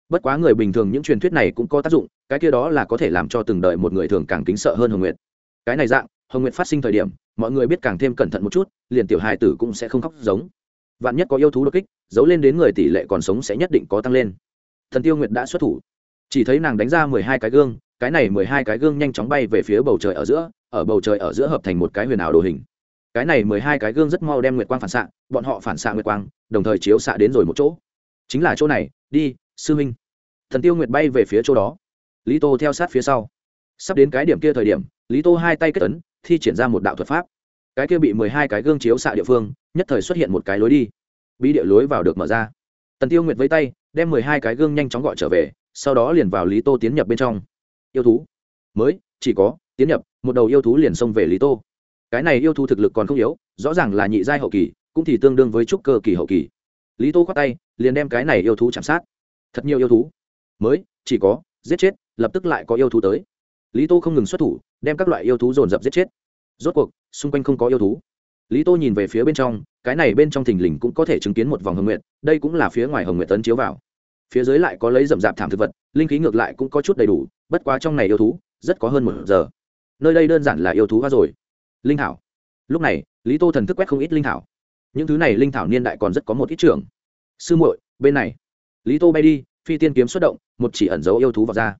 Bất quá người bình thường những truyền thuyết này cũng có tác dụng, cái kia đó là có thể làm cho từng đời một người thường càng kính sợ hơn hồng nguyệt. Cái này dạng, hồng nguyệt phát sinh thời điểm, mọi người biết càng thêm cẩn thận một chút, liền tiểu hài tử cũng sẽ không khóc giống. Vạn nhất có yêu thú đột kích, giấu lên đến người tỷ lệ còn sống sẽ nhất định có tăng lên. Thần tiêu nguyệt đã xuất thủ chỉ thấy nàng đánh ra mười hai cái gương cái này mười hai cái gương nhanh chóng bay về phía bầu trời ở giữa ở bầu trời ở giữa hợp thành một cái huyền ảo đồ hình. Cái này mười hai cái gương rất mau đem nguyệt quang phản xạ bọn họ phản xạ nguyệt quang đồng thời chiếu xạ đến rồi một chỗ. Chính là chỗ này đi sư huynh. Thần tiêu nguyệt bay về phía chỗ đó. Lý tô theo sát phía sau. Sắp đến cái điểm kia thời điểm lý tô hai tay kết tấn, thi triển ra một đạo thuật pháp. Cái kia bị mười hai cái gương chiếu xạ địa phương nhất thời xuất hiện một cái lối đi. Bí địa lối vào được mở ra. Tần tiêu nguyệt với tay đem mười hai cái gương nhanh chóng gọi trở về sau đó liền vào lý tô tiến nhập bên trong. Yêu thú? Mới, chỉ có, tiến nhập, một đầu yêu thú liền xông về lý tô. Cái này yêu thú thực lực còn không yếu, rõ ràng là nhị giai hậu kỳ, cũng thì tương đương với trúc cơ kỳ hậu kỳ. Lý tô khoát tay, liền đem cái này yêu thú chạm sát. Thật nhiều yêu thú. Mới, chỉ có, giết chết, lập tức lại có yêu thú tới. Lý tô không ngừng xuất thủ, đem các loại yêu thú dồn dập giết chết. Rốt cuộc, xung quanh không có yêu thú. Lý tô nhìn về phía bên trong, cái này bên trong thình lình cũng có thể chứng kiến một vòng hồng nguyện đây cũng là phía ngoài hồng nguyện tấn chiếu vào phía dưới lại có lấy rậm rạp thảm thực vật, linh khí ngược lại cũng có chút đầy đủ, bất quá trong này yêu thú, rất có hơn một giờ. Nơi đây đơn giản là yêu thú hoa rồi. Linh thảo. Lúc này, lý tô thần thức quét không ít linh thảo. Những thứ này linh thảo niên đại còn rất có một ít trưởng. Sư muội, bên này. Lý tô bay đi, phi tiên kiếm xuất động, một chỉ ẩn dấu yêu thú vào ra.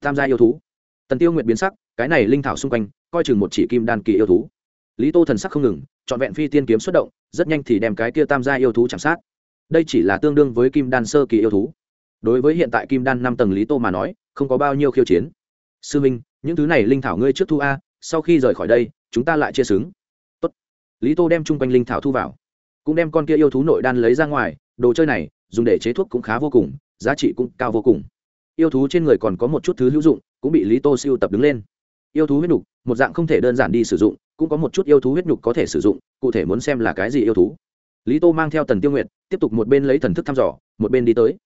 Tam gia yêu thú. Tần tiêu nguyệt biến sắc, cái này linh thảo xung quanh, coi chừng một chỉ kim đan kỳ yêu thú. Lý tô thần sắc không ngừng, trọn vẹn phi tiên kiếm xuất động, rất nhanh thì đem cái kia tam gia yêu thú chạm sát. Đây chỉ là tương đương với kim đan sơ kỳ yêu thú đối với hiện tại kim đan năm tầng lý tô mà nói, không có bao nhiêu khiêu chiến. Sư minh, những thứ này linh thảo ngươi trước thu a, sau khi rời khỏi đây, chúng ta lại chia xứng. Tốt. lý tô đem chung quanh linh thảo thu vào. Cũng đem con kia yêu thú nội đan lấy ra ngoài, đồ chơi này, dùng để chế thuốc cũng khá vô cùng, giá trị cũng cao vô cùng. Yêu thú trên người còn có một chút thứ hữu dụng, cũng bị lý tô siêu tập đứng lên. Yêu thú huyết nhục một dạng không thể đơn giản đi sử dụng, cũng có một chút yêu thú huyết nhục có thể sử dụng, cụ thể muốn xem là cái gì yêu thú. Lý tô mang theo tần tiêu nguyện tiếp tục một bên lấy thần thức thăm dò, một bên đi tới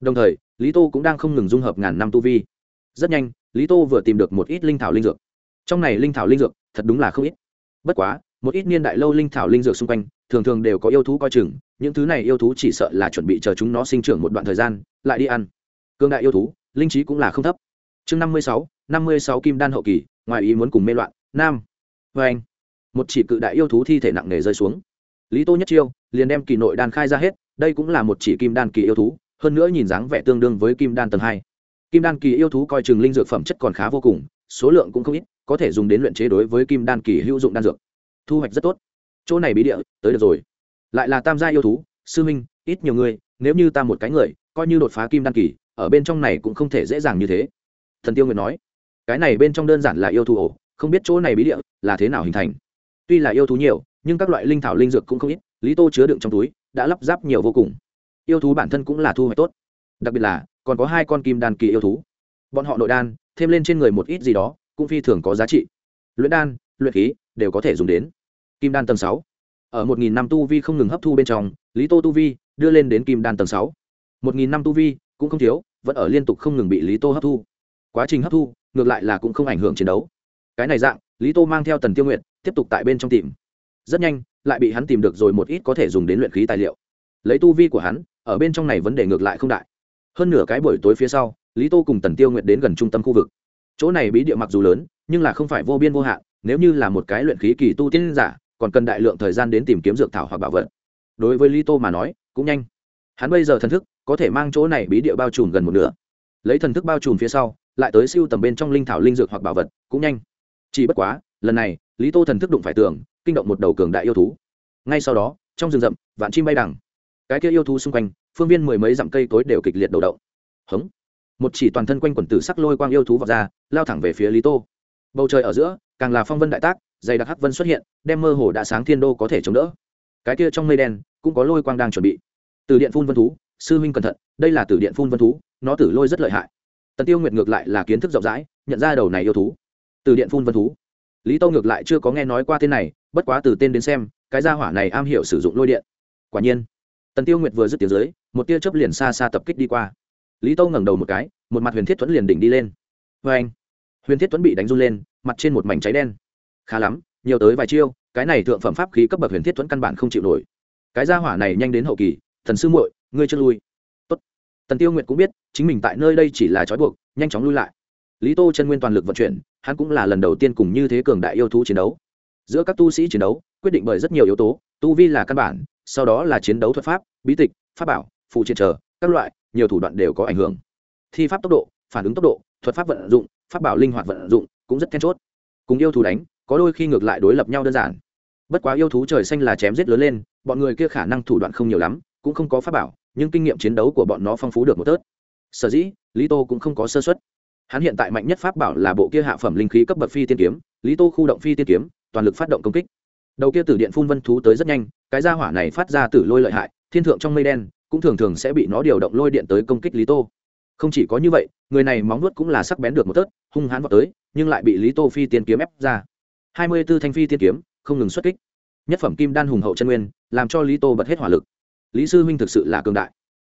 đồng thời, lý tô cũng đang không ngừng dung hợp ngàn năm tu vi. Rất nhanh, lý tô vừa tìm được một ít linh thảo linh dược. Trong này linh thảo linh dược thật đúng là không ít. Bất quá, một ít niên đại lâu linh thảo linh dược xung quanh, thường thường đều có yêu thú coi chừng, những thứ này yêu thú chỉ sợ là chuẩn bị chờ chúng nó sinh trưởng một đoạn thời gian, lại đi ăn. Cương đại yêu thú, linh trí cũng là không thấp. Chương năm mươi sáu, năm mươi sáu kim đan hậu kỳ, ngoài ý muốn cùng mê loạn, nam. Vê anh, một chỉ cự đại yêu thú thi thể nặng nề rơi xuống. Lý tô nhất chiêu, liền đem kỳ nội đan khai ra hết, đây cũng là một chỉ kim đan kỳ yêu thú hơn nữa nhìn dáng vẻ tương đương với kim đan tầng hai. Kim đan kỳ yêu thú coi chừng linh dược phẩm chất còn khá vô cùng, số lượng cũng không ít, có thể dùng đến luyện chế đối với kim đan kỳ hữu dụng đan dược. Thu hoạch rất tốt. Chỗ này bí địa, tới được rồi. Lại là tam gia yêu thú, sư minh ít nhiều người, nếu như ta một cái người, coi như đột phá kim đan kỳ, ở bên trong này cũng không thể dễ dàng như thế. Thần tiêu nguyệt nói, cái này bên trong đơn giản là yêu thú ổ, không biết chỗ này bí địa là thế nào hình thành. Tuy là yêu thú nhiều, nhưng các loại linh thảo linh dược cũng không ít, lý tô chứa đựng trong túi, đã lắp ráp nhiều vô cùng yêu thú bản thân cũng là thu hoạch tốt. Đặc biệt là, còn có hai con kim đan kỳ yêu thú. Bọn họ nội đan, thêm lên trên người một ít gì đó, cũng phi thường có giá trị. Luyện đan, luyện khí, đều có thể dùng đến. Kim đan tầng sáu. Ở một nghìn năm tu vi không ngừng hấp thu bên trong, lý tô tu vi đưa lên đến kim đan tầng sáu. Một nghìn năm tu vi cũng không thiếu, vẫn ở liên tục không ngừng bị lý tô hấp thu. Quá trình hấp thu, ngược lại là cũng không ảnh hưởng chiến đấu. Cái này dạng, lý tô mang theo tần tiêu nguyện tiếp tục tại bên trong tìm. Rất nhanh, lại bị hắn tìm được rồi một ít có thể dùng đến luyện khí tài liệu. Lấy tu vi của hắn ở bên trong này vấn đề ngược lại không đại. Hơn nửa cái buổi tối phía sau, lý tô cùng tần tiêu nguyện đến gần trung tâm khu vực. Chỗ này bí địa mặc dù lớn, nhưng là không phải vô biên vô hạn, nếu như là một cái luyện khí kỳ tu tiên giả, còn cần đại lượng thời gian đến tìm kiếm dược thảo hoặc bảo vật. Đối với lý tô mà nói, cũng nhanh. Hắn bây giờ thần thức có thể mang chỗ này bí địa bao trùm gần một nửa. Lấy thần thức bao trùm phía sau, lại tới siêu tầm bên trong linh thảo linh dược hoặc bảo vật, cũng nhanh. Chỉ bất quá, lần này, lý tô thần thức đụng phải tường, kinh động một đầu cường đại yêu thú. Ngay sau đó, trong rừng rậm, vạn chim bay đằng cái kia yêu thú xung quanh, phương viên mười mấy dặm cây cối đều kịch liệt đầu đậu hống! Một chỉ toàn thân quanh quần tử sắc lôi quang yêu thú vào ra, lao thẳng về phía lý tô. Bầu trời ở giữa, càng là phong vân đại tác, dày đặc hắc vân xuất hiện, đem mơ hồ đã sáng thiên đô có thể chống đỡ. Cái kia trong mây đen, cũng có lôi quang đang chuẩn bị. Từ điện phun vân thú, sư huynh cẩn thận, đây là từ điện phun vân thú, nó tử lôi rất lợi hại. Tần tiêu nguyệt ngược lại là kiến thức rộng rãi, nhận ra đầu này yêu thú. Từ điện phun vân thú. Lý tô ngược lại chưa có nghe nói qua tên này, bất quá từ tên đến xem, cái gia hỏa này am hiểu sử dụng lôi điện. Quả nhiên tần tiêu nguyệt vừa dứt tiếng dưới, một tia chớp liền xa xa tập kích đi qua. Lý tô ngẩng đầu một cái, một mặt huyền thiết thuẫn liền đỉnh đi lên. Vê anh. Huyền thiết thuẫn bị đánh run lên, mặt trên một mảnh cháy đen. Khá lắm, nhiều tới vài chiêu, cái này thượng phẩm pháp khí cấp bậc huyền thiết thuẫn căn bản không chịu nổi. Cái gia hỏa này nhanh đến hậu kỳ, thần sư muội, ngươi chưa lui. Tốt. tần tiêu nguyệt cũng biết, chính mình tại nơi đây chỉ là trói buộc, nhanh chóng lui lại. Lý tô chân nguyên toàn lực vận chuyển, hắn cũng là lần đầu tiên cùng như thế cường đại yêu thú chiến đấu. Giữa các tu sĩ chiến đấu, quyết định bởi rất nhiều yếu tố, tu vi là căn bản sau đó là chiến đấu thuật pháp, bí tịch, pháp bảo phụ triện trở, các loại, nhiều thủ đoạn đều có ảnh hưởng. Thi pháp tốc độ, phản ứng tốc độ, thuật pháp vận dụng, pháp bảo linh hoạt vận dụng cũng rất then chốt. Cùng yêu thú đánh, có đôi khi ngược lại đối lập nhau đơn giản. Bất quá yêu thú trời xanh là chém giết lớn lên, bọn người kia khả năng thủ đoạn không nhiều lắm, cũng không có pháp bảo, nhưng kinh nghiệm chiến đấu của bọn nó phong phú được một tớt. Sở dĩ, lý tô cũng không có sơ xuất hắn hiện tại mạnh nhất pháp bảo là bộ kia hạ phẩm linh khí cấp bậc phi tiên kiếm, lý tô khu động phi tiên kiếm, toàn lực phát động công kích đầu kia tử điện phun vân thú tới rất nhanh, cái ra hỏa này phát ra tử lôi lợi hại, thiên thượng trong mây đen, cũng thường thường sẽ bị nó điều động lôi điện tới công kích lý tô. Không chỉ có như vậy, người này móng nuốt cũng là sắc bén được một tớt, hung hãn vào tới, nhưng lại bị lý tô phi tiên kiếm ép ra. Hai mươi b ố thanh phi tiên kiếm, không ngừng xuất kích. Nhất phẩm kim đan hùng hậu chân nguyên, làm cho lý tô bật hết hỏa lực. Lý sư huynh thực sự là cường đại.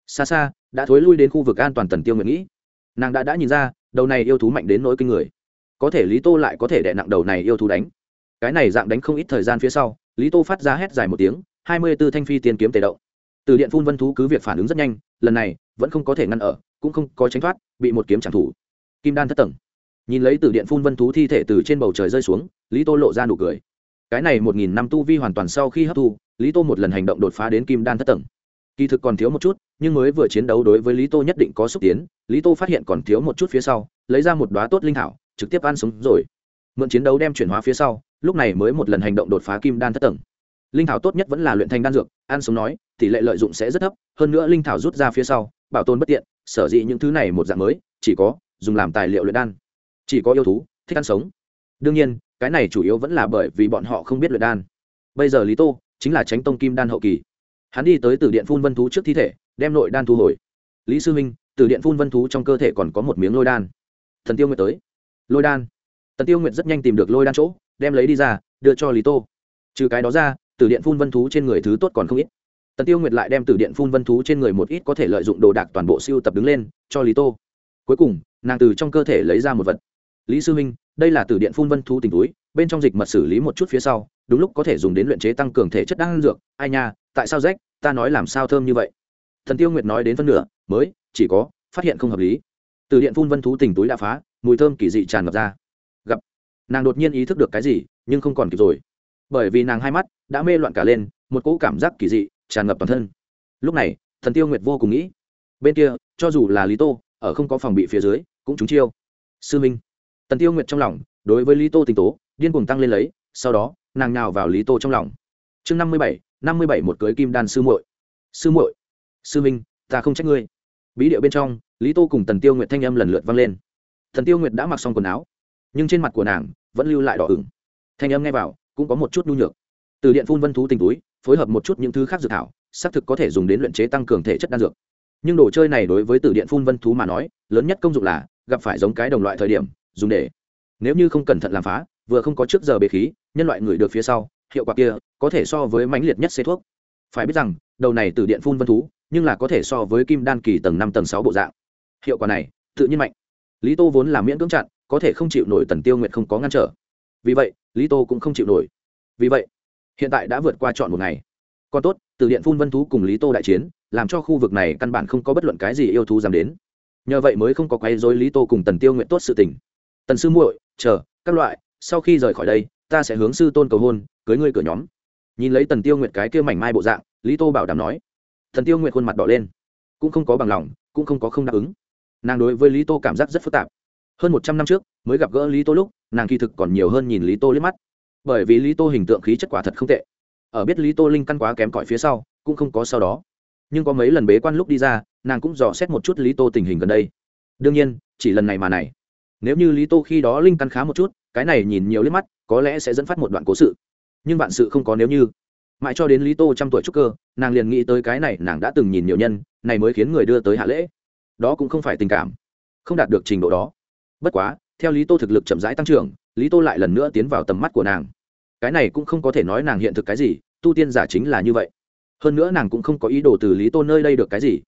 Xa xa, đã thối lui đến khu vực an toàn tần tiêu nguyện nghĩ. Nàng đã đã nhìn ra, đầu này yêu thú mạnh đến nỗi kinh người. Có thể lý tô lại có thể đè nặng đầu này yêu thú đánh cái này dạng đánh không ít thời gian phía sau, lý tô phát ra hét dài một tiếng, hai mươi b ố thanh phi tiên kiếm tề động. Từ điện phun vân thú cứ việc phản ứng rất nhanh, lần này, vẫn không có thể ngăn ở, cũng không có tránh thoát, bị một kiếm trả thủ kim đan thất tầng. Nhìn lấy từ điện phun vân thú thi thể từ trên bầu trời rơi xuống, lý tô lộ ra nụ cười. Cái này một nghìn năm tu vi hoàn toàn sau khi hấp thu, lý tô một lần hành động đột phá đến kim đan thất tầng. Kỳ thực còn thiếu một chút, nhưng mới vừa chiến đấu đối với lý tô nhất định có xúc tiến, lý tô phát hiện còn thiếu một chút phía sau, lấy ra một đoá tốt linh thảo, trực tiếp ăn sống rồi. Mượn chiến đấu đem chuyển hóa phía sau lúc này mới một lần hành động đột phá kim đan thất tầng. Linh thảo tốt nhất vẫn là luyện thành đan dược, ăn sống nói, tỷ lệ lợi dụng sẽ rất thấp, hơn nữa linh thảo rút ra phía sau, bảo tồn bất tiện, sở dĩ những thứ này một dạng mới, chỉ có dùng làm tài liệu luyện đan. Chỉ có yêu thú, thích ăn sống. Đương nhiên, cái này chủ yếu vẫn là bởi vì bọn họ không biết luyện đan. Bây giờ lý tô chính là tránh tông kim đan hậu kỳ. Hắn đi tới từ điện phun vân thú trước thi thể, đem nội đan thu hồi. Lý sư minh, từ điện phun vân thú trong cơ thể còn có một miếng lôi đan. Thần tiêu nguyệt tới. Lôi đan. Tần tiêu nguyệt rất nhanh tìm được lôi đan chỗ đem lấy đi ra, đưa cho lý tô. Trừ cái đó ra từ điện phun vân thú trên người thứ tốt còn không ít. Tần tiêu nguyệt lại đem từ điện phun vân thú trên người một ít có thể lợi dụng đồ đạc toàn bộ siêu tập đứng lên, cho lý tô. Cuối cùng, nàng từ trong cơ thể lấy ra một vật. Lý sư minh, đây là từ điện phun vân thú tình túi, bên trong dịch mật xử lý một chút phía sau, đúng lúc có thể dùng đến luyện chế tăng cường thể chất đan dược. Ai nha, tại sao rách? Ta nói làm sao thơm như vậy? Thần tiêu nguyệt nói đến phân nửa, mới, chỉ có, phát hiện không hợp lý. Từ điện phun vân thú tình túi đã phá, mùi thơm kỳ dị tràn ngập ra nàng đột nhiên ý thức được cái gì, nhưng không còn kịp rồi. Bởi vì nàng hai mắt đã mê loạn cả lên, một cỗ cảm giác kỳ dị tràn ngập toàn thân. Lúc này, thần tiêu nguyệt vô cùng nghĩ, bên kia, cho dù là lý tô, ở không có phòng bị phía dưới, cũng trúng chiêu. Sư minh. Tần tiêu nguyệt trong lòng, đối với lý tô tình tố, điên cuồng tăng lên lấy, sau đó, nàng nào vào lý tô trong lòng. Chương năm mươi bảy, năm mươi bảy một cưới kim đan sư muội. Sư muội. Sư minh, ta không trách ngươi. Bí điệu bên trong, lý tô cùng tần tiêu nguyệt thanh âm lần lượt vang lên. Thần tiêu nguyệt đã mặc xong quần áo, nhưng trên mặt của nàng vẫn lưu lại đỏ ửng. Thanh âm nghe vào, cũng có một chút nhu nhược. Từ điện phun vân thú tình túi, phối hợp một chút những thứ khác dược thảo, xác thực có thể dùng đến luyện chế tăng cường thể chất đan dược. Nhưng đồ chơi này đối với từ điện phun vân thú mà nói, lớn nhất công dụng là gặp phải giống cái đồng loại thời điểm, dùng để nếu như không cẩn thận làm phá, vừa không có trước giờ bề khí, nhân loại người được phía sau, hiệu quả kia có thể so với mãnh liệt nhất xê thuốc. Phải biết rằng, đầu này từ điện phun vân thú, nhưng là có thể so với kim đan kỳ tầng năm tầng sáu bộ dạng. Hiệu quả này, tự nhiên mạnh. Lý tô vốn là miễn cưỡng chặn có thể không chịu nổi tần tiêu nguyện không có ngăn trở. Vì vậy, lý tô cũng không chịu nổi. Vì vậy, hiện tại đã vượt qua chọn một ngày. Còn tốt, từ điện phun vân thú cùng lý tô đại chiến, làm cho khu vực này căn bản không có bất luận cái gì yêu thú dám đến. Nhờ vậy mới không có quay dối lý tô cùng tần tiêu nguyện tốt sự tình. Tần sư muội, chờ, các loại, sau khi rời khỏi đây, ta sẽ hướng sư tôn cầu hôn, cưới ngươi cửa nhóm. Nhìn lấy tần tiêu nguyện cái kia mảnh mai bộ dạng, lý tô bảo đảm nói. Thần tiêu nguyện khuôn mặt đỏ lên. Cũng không có bằng lòng, cũng không có không đáp ứng. Nàng đối với lý tô cảm giác rất phức tạp hơn một trăm năm trước, mới gặp gỡ lý tô lúc, nàng kỳ thực còn nhiều hơn nhìn lý tô liếc mắt. Bởi vì lý tô hình tượng khí chất quả thật không tệ. Ở biết lý tô linh căn quá kém cỏi phía sau, cũng không có sau đó. Nhưng có mấy lần bế quan lúc đi ra, nàng cũng dò xét một chút lý tô tình hình gần đây. Đương nhiên, chỉ lần này mà này. Nếu như lý tô khi đó linh căn khá một chút, cái này nhìn nhiều liếc mắt, có lẽ sẽ dẫn phát một đoạn cố sự. Nhưng vạn sự không có nếu như. Mãi cho đến lý tô trăm tuổi trúc cơ, nàng liền nghĩ tới cái này nàng đã từng nhìn nhiều nhân, này mới khiến người đưa tới hạ lễ. Đó cũng không phải tình cảm. Không đạt được trình độ đó bất quá, theo lý tô thực lực chậm rãi tăng trưởng, lý tô lại lần nữa tiến vào tầm mắt của nàng. Cái này cũng không có thể nói nàng hiện thực cái gì, tu tiên giả chính là như vậy. Hơn nữa nàng cũng không có ý đồ từ lý tô nơi đây được cái gì.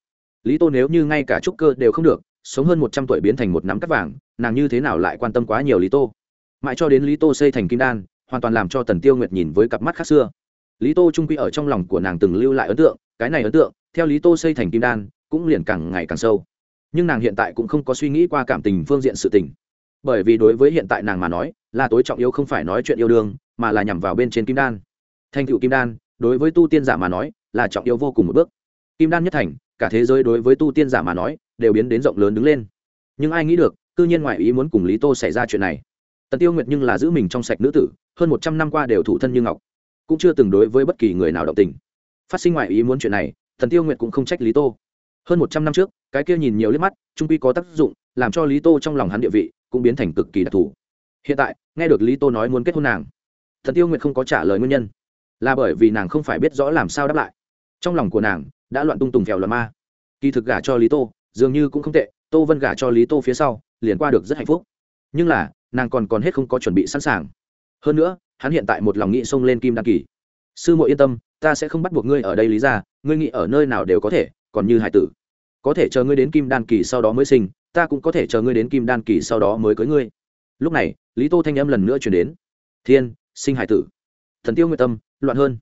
Lý tô nếu như ngay cả trúc cơ đều không được, sống hơn một trăm tuổi biến thành một nắm cắt vàng, nàng như thế nào lại quan tâm quá nhiều lý tô? Mãi cho đến lý tô xây thành kim đan, hoàn toàn làm cho tần tiêu nguyệt nhìn với cặp mắt khác xưa. Lý tô trung quy ở trong lòng của nàng từng lưu lại ấn tượng, cái này ấn tượng, theo lý tô xây thành kim đan, cũng liền càng ngày càng sâu nhưng nàng hiện tại cũng không có suy nghĩ qua cảm tình phương diện sự tình. Bởi vì đối với hiện tại nàng mà nói, là tối trọng yếu không phải nói chuyện yêu đương, mà là nhằm vào bên trên kim đan. Thành tựu kim đan, đối với tu tiên giả mà nói, là trọng yếu vô cùng một bước. Kim đan nhất thành, cả thế giới đối với tu tiên giả mà nói, đều biến đến rộng lớn đứng lên. Nhưng ai nghĩ được, cư nhiên ngoại ý muốn cùng lý tô xảy ra chuyện này. Tần tiêu nguyệt nhưng là giữ mình trong sạch nữ tử, hơn một trăm năm qua đều thủ thân như ngọc, cũng chưa từng đối với bất kỳ người nào động tình. Phát sinh ngoại ý muốn chuyện này thần tiêu nguyệt cũng không trách lý tô hơn một trăm năm trước, cái kia nhìn nhiều liếc mắt, trung quy có tác dụng, làm cho lý tô trong lòng hắn địa vị cũng biến thành cực kỳ đặc thù. Hiện tại, nghe được lý tô nói muốn kết hôn nàng, thần tiêu nguyệt không có trả lời nguyên nhân, là bởi vì nàng không phải biết rõ làm sao đáp lại. Trong lòng của nàng đã loạn tung tùng phèo loạn ma. Kỳ thực gả cho lý tô, dường như cũng không tệ, tô vân gả cho lý tô phía sau, liền qua được rất hạnh phúc. Nhưng là, nàng còn còn hết không có chuẩn bị sẵn sàng. Hơn nữa, hắn hiện tại một lòng nghĩ xông lên kim đăng kỳ. Sư muội yên tâm, ta sẽ không bắt buộc ngươi ở đây lý ra ngươi nghĩ ở nơi nào đều có thể còn như hải tử. Có thể chờ ngươi đến kim đan kỳ sau đó mới sinh, ta cũng có thể chờ ngươi đến kim đan kỳ sau đó mới cưới ngươi. Lúc này, lý tô thanh âm lần nữa chuyển đến. Thiên, sinh hải tử. Thần tiêu nguyện tâm, loạn hơn.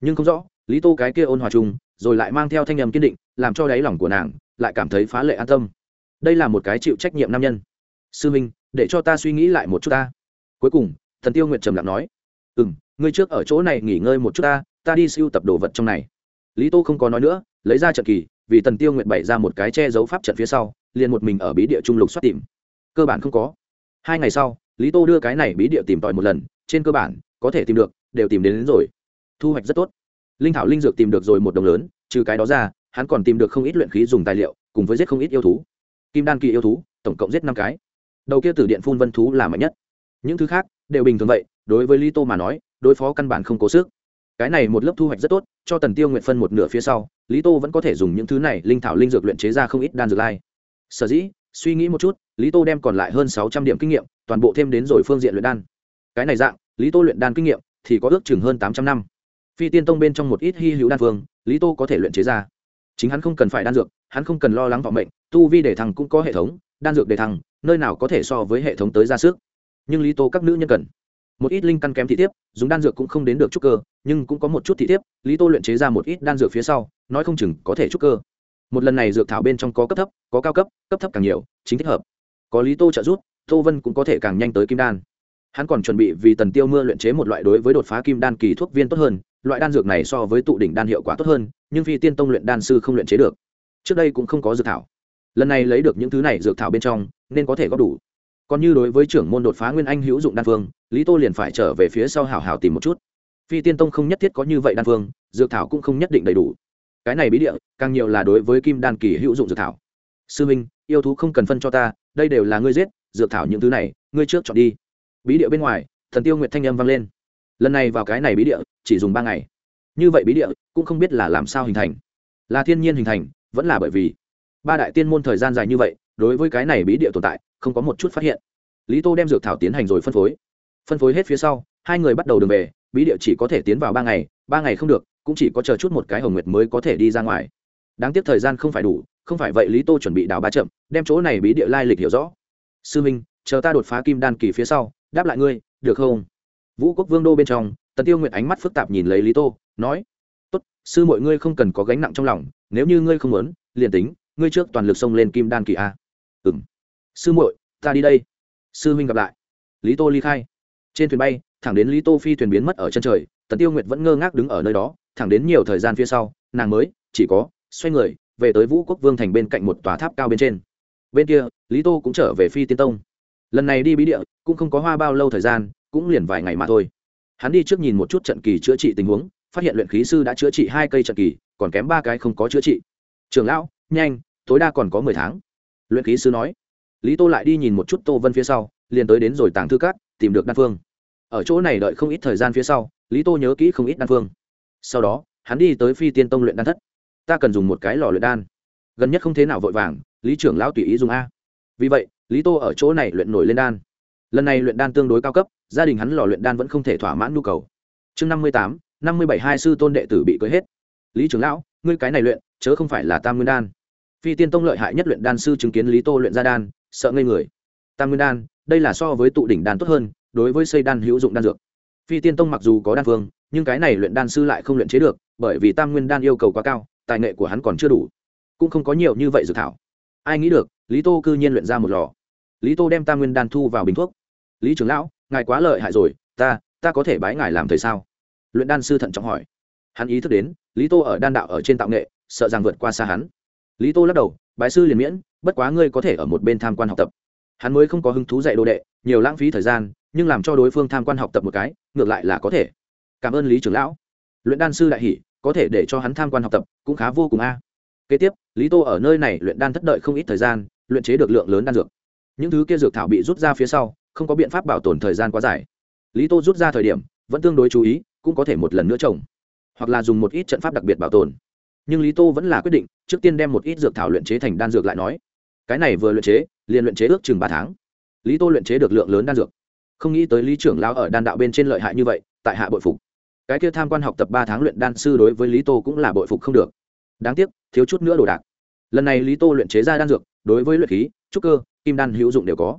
Nhưng không rõ, lý tô cái kia ôn hòa chung rồi lại mang theo thanh âm kiên định, làm cho đáy lòng của nàng lại cảm thấy phá lệ an tâm. Đây là một cái chịu trách nhiệm nam nhân. Sư minh, để cho ta suy nghĩ lại một chút ta. Cuối cùng, thần tiêu nguyện trầm lặng nói. Ừ m ngươi trước ở chỗ này nghỉ ngơi một chút ta ta đi siêu tập đồ vật trong này. Lý tô không có nói nữa, lấy ra trận kỳ vì tần tiêu nguyện bày ra một cái che giấu pháp trận phía sau liền một mình ở bí địa trung lục xoát tìm. Cơ bản không có. Hai ngày sau lý tô đưa cái này bí địa tìm tòi một lần trên cơ bản có thể tìm được đều tìm đến, đến rồi. Thu hoạch rất tốt. Linh thảo linh dược tìm được rồi một đồng lớn trừ cái đó ra hắn còn tìm được không ít luyện khí dùng tài liệu cùng với giết không ít yêu thú. Kim đan kỳ yêu thú tổng cộng giết năm cái. Đầu kia tử điện phun vân thú là mạnh nhất. Những thứ khác đều bình thường vậy đối với lý tô mà nói đối phó căn bản không cố sức. Cái này một lớp thu hoạch rất tốt cho tần tiêu nguyện phân một nửa phía sau, lý tô vẫn có thể dùng những thứ này linh thảo linh dược luyện chế ra không ít đan dược lai. Sở dĩ, suy nghĩ một chút, lý tô đem còn lại hơn sáu trăm điểm kinh nghiệm, toàn bộ thêm đến rồi phương diện luyện đan. Cái này dạng, lý tô luyện đan kinh nghiệm thì có ước chừng hơn tám trăm năm. Phi tiên tông bên trong một ít hy hữu đan phương, lý tô có thể luyện chế ra. Chính hắn không cần phải đan dược, hắn không cần lo lắng vọng mệnh, tu vi để thằng cũng có hệ thống, đan dược để thằng nơi nào có thể so với hệ thống tới ra sức. Nhưng lý tô các nữ nhân cần một ít linh căn kém thị thiếp, dùng đan dược cũng không đến được trúc cơ, nhưng cũng có một chút thị thiếp, lý tô luyện chế ra một ít đan dược phía sau, nói không chừng có thể trúc cơ. Một lần này dược thảo bên trong có cấp thấp, có cao cấp cấp thấp càng nhiều, chính thích hợp. Có lý tô trợ giúp, tô vân cũng có thể càng nhanh tới kim đan. Hắn còn chuẩn bị vì tần tiêu mưa luyện chế một loại đối với đột phá kim đan kỳ thuốc viên tốt hơn, loại đan dược này so với tụ đỉnh đan hiệu quả tốt hơn, nhưng vì tiên tông luyện đan sư không luyện chế được. Trước đây cũng không có dược thảo. Lần này lấy được những thứ này dược thảo bên trong, nên có thể có đủ còn như đối với trưởng môn đột phá nguyên anh hữu dụng đan phương, lý tô liền phải trở về phía sau hảo hảo tìm một chút. Phi tiên tông không nhất thiết có như vậy đan phương, dược thảo cũng không nhất định đầy đủ. Cái này bí địa, càng nhiều là đối với kim đan kỳ hữu dụng dược thảo. Sư minh, yêu thú không cần phân cho ta, đây đều là ngươi giết, dược thảo những thứ này, ngươi trước chọn đi. Bí địa bên ngoài, thần tiêu nguyệt thanh âm vang lên. Lần này vào cái này bí địa, chỉ dùng ba ngày. Như vậy bí địa, cũng không biết là làm sao hình thành. Là thiên nhiên hình thành, vẫn là bởi vì ba đại tiên môn thời gian dài như vậy, đối với cái này bí địa tồn tại không có một chút phát hiện. Lý tô đem dược thảo tiến hành rồi phân phối. Phân phối hết phía sau, hai người bắt đầu đường về, bí địa chỉ có thể tiến vào ba ngày ba ngày không được, cũng chỉ có chờ chút một cái hồng nguyệt mới có thể đi ra ngoài. Đáng tiếc thời gian không phải đủ, không phải vậy lý tô chuẩn bị đào ba chậm, đem chỗ này bí địa lai lịch hiểu rõ. Sư minh, chờ ta đột phá kim đan kỳ phía sau, đáp lại ngươi, được không? Vũ quốc vương đô bên trong, tần tiêu nguyện ánh mắt phức tạp nhìn lấy lý tô, nói, tốt, sư mọi ngươi không cần có gánh nặng trong lòng, nếu như ngươi không muốn, liền tính, ngươi trước toàn lực xông lên kim đan kỳ a. Ừ m sư muội, ta đi đây. Sư huynh gặp lại. Lý tô ly khai. Trên thuyền bay, thẳng đến lý tô phi thuyền biến mất ở chân trời, tần tiêu nguyệt vẫn ngơ ngác đứng ở nơi đó, thẳng đến nhiều thời gian phía sau, nàng mới, chỉ có, xoay người, về tới vũ quốc vương thành bên cạnh một tòa tháp cao bên trên. Bên kia, lý tô cũng trở về phi tiên tông. Lần này đi bí địa, cũng không có hoa bao lâu thời gian, cũng liền vài ngày mà thôi. Hắn đi trước nhìn một chút trận kỳ chữa trị tình huống, phát hiện luyện khí sư đã chữa trị hai cây trận kỳ, còn kém ba cái không có chữa trị. Trường lão, nhanh, tối đa còn có mười tháng. Luyện khí sư nói lý tô lại đi nhìn một chút tô vân phía sau, liền tới đến rồi tàng thư cát tìm được đan phương. Ở chỗ này đợi không ít thời gian phía sau, lý tô nhớ kỹ không ít đan phương. Sau đó, hắn đi tới phi tiên tông luyện đan thất. Ta cần dùng một cái lò luyện đan. Gần nhất không thế nào vội vàng, lý trưởng lão tùy ý dùng a. Vì vậy, lý tô ở chỗ này luyện nổi lên đan. Lần này luyện đan tương đối cao cấp, gia đình hắn lò luyện đan vẫn không thể thỏa mãn nhu cầu. Chương năm mươi tám, năm mươi bảy hai sư tôn đệ tử bị cưới hết. Lý trưởng lão, ngươi cái này luyện, chớ không phải là tam nguyên đan. Phi tiên tông lợi hại nhất luyện đan sư chứng kiến lý tô luyện ra đan sợ ngây người. Tam nguyên đan, đây là so với tụ đỉnh đan tốt hơn, đối với xây đan hữu dụng đan dược. Phi tiên tông mặc dù có đan phương, nhưng cái này luyện đan sư lại không luyện chế được, bởi vì tam nguyên đan yêu cầu quá cao, tài nghệ của hắn còn chưa đủ. Cũng không có nhiều như vậy dự thảo. Ai nghĩ được, lý tô cư nhiên luyện ra một lò. Lý tô đem tam nguyên đan thu vào bình thuốc. Lý trưởng lão, ngài quá lợi hại rồi, ta ta có thể bái ngài làm thầy sao? Luyện đan sư thận trọng hỏi. Hắn ý thức đến, lý tô ở đan đạo ở trên tạo nghệ, sợ rằng vượt qua xa hắn. Lý tô lắc đầu bái sư liền miễn, bất quá ngươi có thể ở một bên tham quan học tập. Hắn mới không có hứng thú dạy đồ đệ, nhiều lãng phí thời gian, nhưng làm cho đối phương tham quan học tập một cái, ngược lại là có thể. Cảm ơn lý trưởng lão. Luyện đan sư đại hỷ có thể để cho hắn tham quan học tập, cũng khá vô cùng a. Kế tiếp, lý tô ở nơi này luyện đan thất đợi không ít thời gian, luyện chế được lượng lớn đan dược. Những thứ kia dược thảo bị rút ra phía sau, không có biện pháp bảo tồn thời gian quá dài. Lý tô rút ra thời điểm, vẫn tương đối chú ý, cũng có thể một lần nữa trồng, hoặc là dùng một ít trận pháp đặc biệt bảo tồn nhưng lý tô vẫn là quyết định, trước tiên đem một ít dược thảo luyện chế thành đan dược lại nói. Cái này vừa luyện chế, liền luyện chế ước chừng ba tháng. Lý tô luyện chế được lượng lớn đan dược. Không nghĩ tới lý trưởng lao ở đan đạo bên trên lợi hại như vậy, tại hạ bội phục. Cái kia tham quan học tập ba tháng luyện đan sư đối với lý tô cũng là bội phục không được. Đáng tiếc, thiếu chút nữa đồ đạc. Lần này lý tô luyện chế ra đan dược, đối với luyện khí, trúc cơ, kim đan hữu dụng đều có.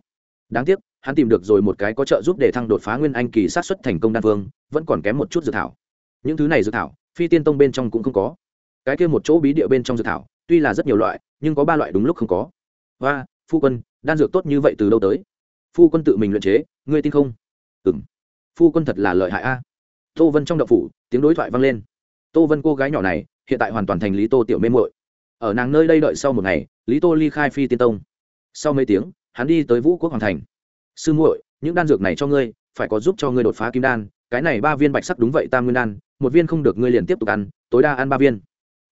Đáng tiếc, hắn tìm được rồi một cái có trợ giúp để thăng đột phá nguyên anh kỳ sát xuất thành công đan vương, vẫn còn kém một chút dược thảo. Những thứ này dược thảo, phi tiên tông bên trong cũng không có cái kia một chỗ bí địa bên trong dược thảo, tuy là rất nhiều loại, nhưng có ba loại đúng lúc không có. Và phu quân, đan dược tốt như vậy từ đâu tới? Phu quân tự mình luyện chế, ngươi tin không? Ừ m phu quân thật là lợi hại a. Tô vân trong đậu phủ, tiếng đối thoại vang lên. Tô vân cô gái nhỏ này, hiện tại hoàn toàn thành lý tô tiểu mê mội ở nàng nơi đây đợi sau một ngày, lý tô ly khai phi tiên tông. Sau mấy tiếng, hắn đi tới vũ quốc hoàng thành. Sư muội, những đan dược này cho ngươi, phải có giúp cho ngươi đột phá kim đan, cái này ba viên bạch sắc đúng vậy tam nguyên đan, một viên không được ngươi liền tiếp tục ăn, tối đa ăn ba viên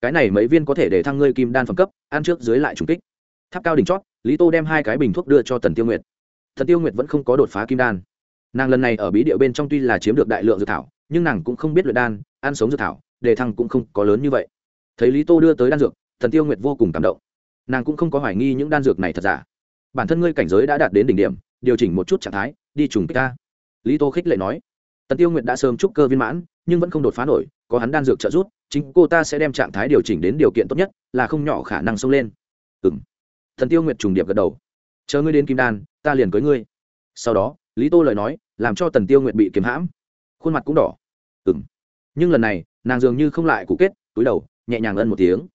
cái này mấy viên có thể để thăng ngươi kim đan phẩm cấp, ăn trước dưới lại trùng kích. Tháp cao đỉnh chót, lý tô đem hai cái bình thuốc đưa cho tần tiêu nguyệt. Thần tiêu nguyệt vẫn không có đột phá kim đan. Nàng lần này ở bí điệu bên trong tuy là chiếm được đại lượng dược thảo, nhưng nàng cũng không biết luyện đan, ăn sống dược thảo đề thăng cũng không có lớn như vậy. Thấy lý tô đưa tới đan dược thần tiêu nguyệt vô cùng cảm động. Nàng cũng không có hoài nghi những đan dược này thật giả. Bản thân ngươi cảnh giới đã đạt đến đỉnh điểm, điều chỉnh một chút trạng thái, đi trùng kích ta. Lý tô khích lệ nói. Tần tiêu nguyệt đã sớm trúc cơ viên mãn, nhưng vẫn không đột phá nổi, có hắn đan dược trợ giúp chính cô ta sẽ đem trạng thái điều chỉnh đến điều kiện tốt nhất, là không nhỏ khả năng xông lên. Ừ m thần tiêu nguyệt trùng điệp gật đầu. Chờ ngươi đến kim đan, ta liền cưới ngươi. Sau đó, lý tô lời nói, làm cho tần tiêu nguyệt bị kiếm hãm. Khuôn mặt cũng đỏ. Ừ m nhưng lần này, nàng dường như không lại cụ kết, túi đầu, nhẹ nhàng ân một tiếng.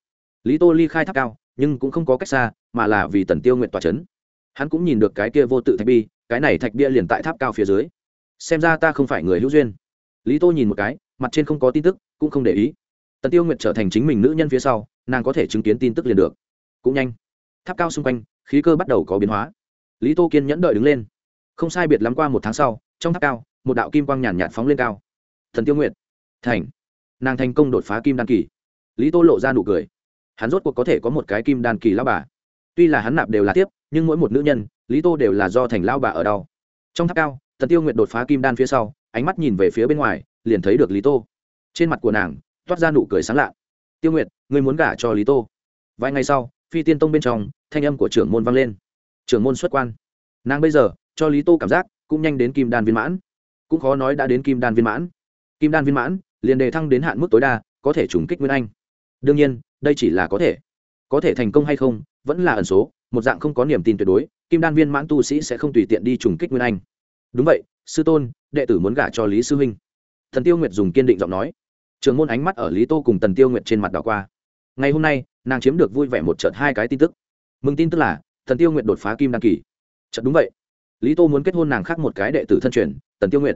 Lý tô ly khai tháp cao, nhưng cũng không có cách xa, mà là vì tần tiêu nguyện tỏa c h ấ n hắn cũng nhìn được cái kia vô tự thạch bi, cái này thạch bia liền tại tháp cao phía dưới. Xem ra ta không phải người hữu duyên. Lý tô nhìn một cái, mặt trên không có tin tức, cũng không để ý tần tiêu nguyện trở thành chính mình nữ nhân phía sau, nàng có thể chứng kiến tin tức liền được. Cũng nhanh. Tháp cao xung quanh, khí cơ bắt đầu có biến hóa. Lý tô kiên nhẫn đợi đứng lên. Không sai biệt lắm qua một tháng sau, trong tháp cao, một đạo kim quang nhàn nhạt phóng lên cao. Thần tiêu Nguyệt. Thành. Nàng thành công đột phá kim đan kỳ. Lý tô lộ ra nụ cười. Hắn rốt cuộc có thể có một cái kim đan kỳ lao bà. Tuy là hắn nạp đều là tiếp nhưng mỗi một nữ nhân, lý tô đều là do thành lao bà ở đau. Trong tháp cao, tần tiêu Nguyệt đột phá kim đan phía sau, ánh mắt nhìn về phía bên ngoài, liền thấy được lý tô. Trên mặt của nàng toát ra nụ cười sáng lạ. Tiêu nguyệt người muốn gả cho lý tô? Vài ngày sau, phi tiên tông bên trong, thanh âm của trưởng môn vang lên. Trưởng môn xuất quan. Nàng bây giờ, cho lý tô cảm giác, cũng nhanh đến kim đan viên mãn. Cũng khó nói đã đến kim đan viên mãn. Kim đan viên mãn, liền đề thăng đến hạn mức tối đa, có thể trùng kích nguyên anh. Đương nhiên, đây chỉ là có thể. Có thể thành công hay không, vẫn là ẩn số, một dạng không có niềm tin tuyệt đối, kim đan viên mãn tu sĩ sẽ không tùy tiện đi trùng kích nguyên anh. Đúng vậy, sư tôn, đệ tử muốn gả cho lý sư huynh. Thần tiêu nguyệt dùng kiên định giọng nói trường môn ánh mắt ở lý tô cùng tần tiêu nguyện trên mặt đảo qua. Ngày hôm nay, nàng chiếm được vui vẻ một trận hai cái tin tức. Mừng tin tức là thần tiêu nguyện đột phá kim đăng kỳ. Trận đúng vậy. Lý tô muốn kết hôn nàng khác một cái đệ tử thân truyền, tần tiêu nguyện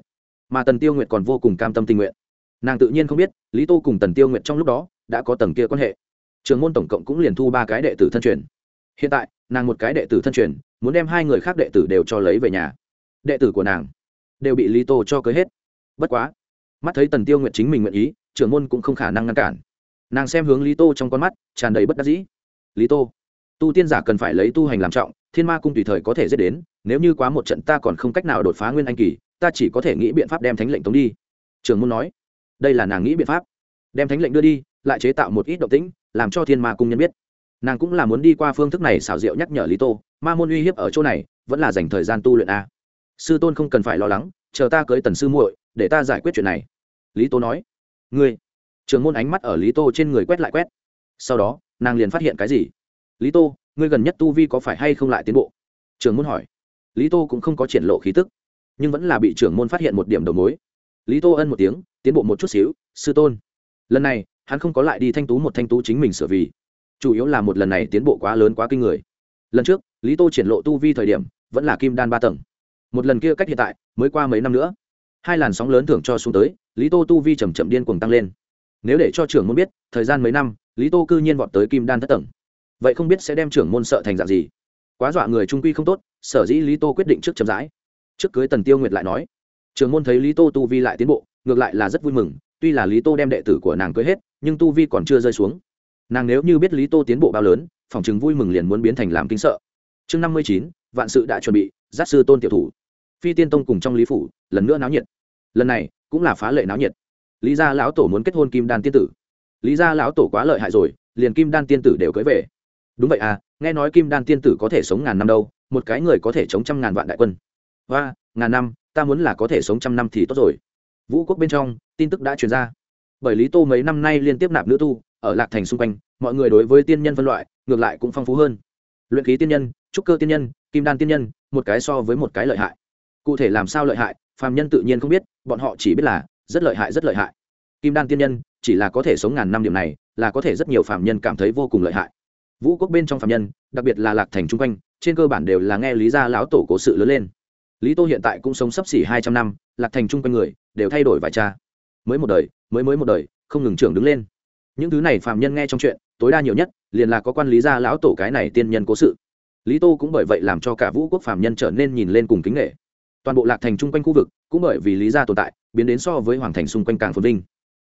mà tần tiêu nguyện còn vô cùng cam tâm tình nguyện. Nàng tự nhiên không biết, lý tô cùng tần tiêu nguyện trong lúc đó đã có tầng kia quan hệ. Trường môn tổng cộng cũng liền thu ba cái đệ tử thân truyền. Hiện tại, nàng một cái đệ tử thân truyền, muốn đem hai người khác đệ tử đều cho lấy về nhà. Đệ tử của nàng đều bị lý tô cho cưới hết. Bất quá, mắt thấy tần tiêu nguyện chính mình nguyện ý trưởng môn cũng không khả năng ngăn cản. Nàng xem hướng lý tô trong con mắt, tràn đầy bất đắc dĩ. Lý tô, tu tiên giả cần phải lấy tu hành làm trọng, thiên ma cung tùy thời có thể dễ đến, nếu như quá một trận ta còn không cách nào đột phá nguyên anh kỳ, ta chỉ có thể nghĩ biện pháp đem thánh lệnh tống đi. Trường môn nói, đây là nàng nghĩ biện pháp. Đem thánh lệnh đưa đi, lại chế tạo một ít động tĩnh, làm cho thiên ma cung nhân biết. Nàng cũng là muốn đi qua phương thức này xảo diệu nhắc nhở lý tô, ma môn uy hiếp ở chỗ này, vẫn là dành thời gian tu luyện a. Sư tôn không cần phải lo lắng, chờ ta cưới tần sư muội, để ta giải quyết chuyện này. Lý tô nói ngươi. Trường môn ánh mắt ở lý tô trên người quét lại quét. Sau đó, nàng liền phát hiện cái gì? Lý tô, ngươi gần nhất tu vi có phải hay không lại tiến bộ? Trường môn hỏi. Lý tô cũng không có triển lộ khí tức, nhưng vẫn là bị trưởng môn phát hiện một điểm đầu mối. Lý tô ân một tiếng, tiến bộ một chút xíu, sư tôn. Lần này, hắn không có lại đi thanh tú một thanh tú chính mình sửa vì. Chủ yếu là một lần này tiến bộ quá lớn quá kinh người. Lần trước, lý tô triển lộ tu vi thời điểm, vẫn là kim đan ba tầng. Một lần kia cách hiện tại, mới qua mấy năm nữa. Hai làn sóng lớn thưởng cho xuống tới lý tô tu vi chầm chậm điên cuồng tăng lên. Nếu để cho trưởng môn biết, thời gian mấy năm, lý tô cư nhiên vọt tới kim đan thất tầng. Vậy không biết sẽ đem trưởng môn sợ thành dạng gì. Quá dọa người trung quy không tốt, sở dĩ lý tô quyết định trước chậm rãi. Trước cưới tần tiêu nguyệt lại nói, trưởng môn thấy lý tô tu vi lại tiến bộ, ngược lại là rất vui mừng, tuy là lý tô đem đệ tử của nàng cưới hết, nhưng tu vi còn chưa rơi xuống. Nàng nếu như biết lý tô tiến bộ bao lớn, phòng chừng vui mừng liền muốn biến thành làm kinh sợ. Chương năm mươi chín, vạn sự đã chuẩn bị giác sư tôn tiểu thủ. Phi tiên tông cùng trong lý phủ, lần nữa náo nhiệt. Lần này cũng là phá lệ náo nhiệt. Lý gia lão tổ muốn kết hôn kim đan tiên tử. Lý gia lão tổ quá lợi hại rồi, liền kim đan tiên tử đều cưới về. Đúng vậy à nghe nói kim đan tiên tử có thể sống ngàn năm đâu, một cái người có thể chống trăm ngàn vạn đại quân. Và ngàn năm, ta muốn là có thể sống trăm năm thì tốt rồi. Vũ quốc bên trong, tin tức đã truyền ra. Bởi lý tô mấy năm nay liên tiếp nạp nữ tu, ở lạc thành xung quanh, mọi người đối với tiên nhân phân loại, ngược lại cũng phong phú hơn. Luyện khí tiên nhân, trúc cơ tiên nhân, kim đan tiên nhân, một cái so với một cái lợi hại. Cụ thể làm sao lợi hại phàm nhân tự nhiên không biết, bọn họ chỉ biết là rất lợi hại, rất lợi hại. Kim đan tiên nhân chỉ là có thể sống ngàn năm điểm này, là có thể rất nhiều phàm nhân cảm thấy vô cùng lợi hại. Vũ quốc bên trong phàm nhân, đặc biệt là lạc thành chung quanh, trên cơ bản đều là nghe lý gia lão tổ cố sự lớn lên. Lý tô hiện tại cũng sống sấp xỉ hai trăm năm, lạc thành chung quanh người đều thay đổi vài cha. Mới một đời, mới mới một đời, không ngừng trưởng đứng lên. Những thứ này phàm nhân nghe trong chuyện, tối đa nhiều nhất liền là có quan lý gia lão tổ cái này tiên nhân cố sự. Lý tô cũng bởi vậy làm cho cả vũ quốc phàm nhân trở nên nhìn lên cùng kính nghệ toàn bộ lạc thành chung quanh khu vực cũng bởi vì lý gia tồn tại, biến đến so với hoàng thành xung quanh càng phồn vinh.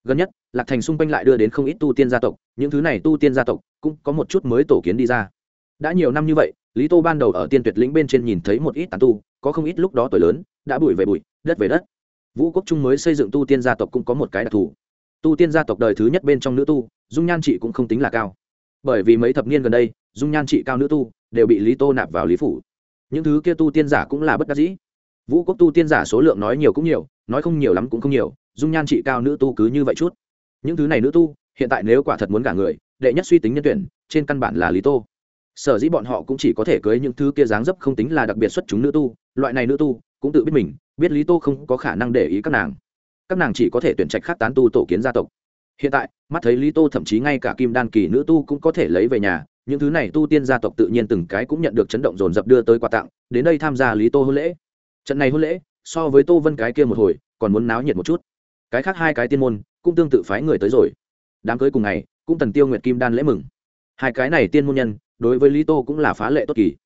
Gần nhất, lạc thành xung quanh lại đưa đến không ít tu tiên gia tộc, những thứ này tu tiên gia tộc cũng có một chút mới tổ kiến đi ra. Đã nhiều năm như vậy, lý tô ban đầu ở tiên tuyệt lĩnh bên trên nhìn thấy một ít tàn tu, có không ít lúc đó tuổi lớn, đã bụi về bụi, đất về đất. Vũ quốc trung mới xây dựng tu tiên gia tộc cũng có một cái đặc thù. Tu tiên gia tộc đời thứ nhất bên trong nữ tu, dung nhan chị cũng không tính là cao. Bởi vì mấy thập niên gần đây, dung nhan trị cao nữ tu đều bị lý tô nạp vào lý phủ. Những thứ kia tu tiên giả cũng là bất đắc dĩ vũ quốc tu tiên giả số lượng nói nhiều cũng nhiều, nói không nhiều lắm cũng không nhiều, dung nhan trị cao nữ tu cứ như vậy chút. Những thứ này nữ tu, hiện tại nếu quả thật muốn gả người, đệ nhất suy tính nhân tuyển, trên căn bản là lý tô. Sở dĩ bọn họ cũng chỉ có thể cưới những thứ kia dáng dấp không tính là đặc biệt xuất chúng nữ tu, loại này nữ tu cũng tự biết mình, biết lý tô không có khả năng để ý các nàng. Các nàng chỉ có thể tuyển trạch khác tán tu tổ kiến gia tộc. Hiện tại, mắt thấy lý tô thậm chí ngay cả kim đan kỳ nữ tu cũng có thể lấy về nhà, những thứ này tu tiên gia tộc tự nhiên từng cái cũng nhận được chấn động dồn dập đưa tới quà tặng, đến đây tham gia lý tô hôn lễ trận này hôn lễ, so với tô vân cái kia một hồi, còn muốn náo nhiệt một chút. Cái khác hai cái tiên môn, cũng tương tự phái người tới rồi. Đám cưới cùng ngày, cũng tần tiêu nguyệt kim đan lễ mừng. Hai cái này tiên môn nhân, đối với lý tô cũng là phá lệ tốt kỳ.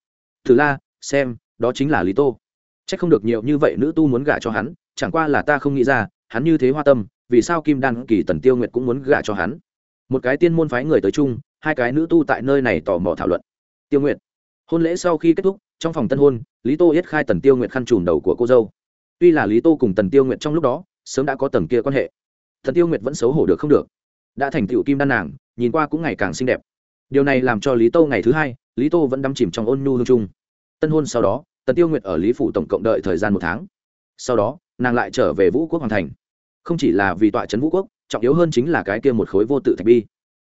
Thử la, xem, đó chính là lý tô. C h ắ c không được nhiều như vậy nữ tu muốn gả cho hắn, chẳng qua là ta không nghĩ ra, hắn như thế hoa tâm, vì sao kim đan kỳ tần tiêu nguyệt cũng muốn gả cho hắn? Một cái tiên môn phái người tới chung, hai cái nữ tu tại nơi này tò mò thảo luận. Tiêu nguyệt, hôn lễ sau khi kết thúc trong phòng tân hôn, lý tô yết khai tần tiêu nguyệt khăn trùm đầu của cô dâu. Tuy là lý tô cùng tần tiêu nguyệt trong lúc đó, sớm đã có tầng kia quan hệ, tần tiêu nguyệt vẫn xấu hổ được không được. Đã thành tựu kim đan nàng, nhìn qua cũng ngày càng xinh đẹp. Điều này làm cho lý tô ngày thứ hai, lý tô vẫn đắm chìm trong ôn nhu hương trung. Tân hôn sau đó, tần tiêu nguyệt ở lý phủ tổng cộng đợi thời gian một tháng. Sau đó, nàng lại trở về vũ quốc hoàng thành. Không chỉ là vì tọa trấn vũ quốc, trọng yếu hơn chính là cái kia một khối vô tự thạch bi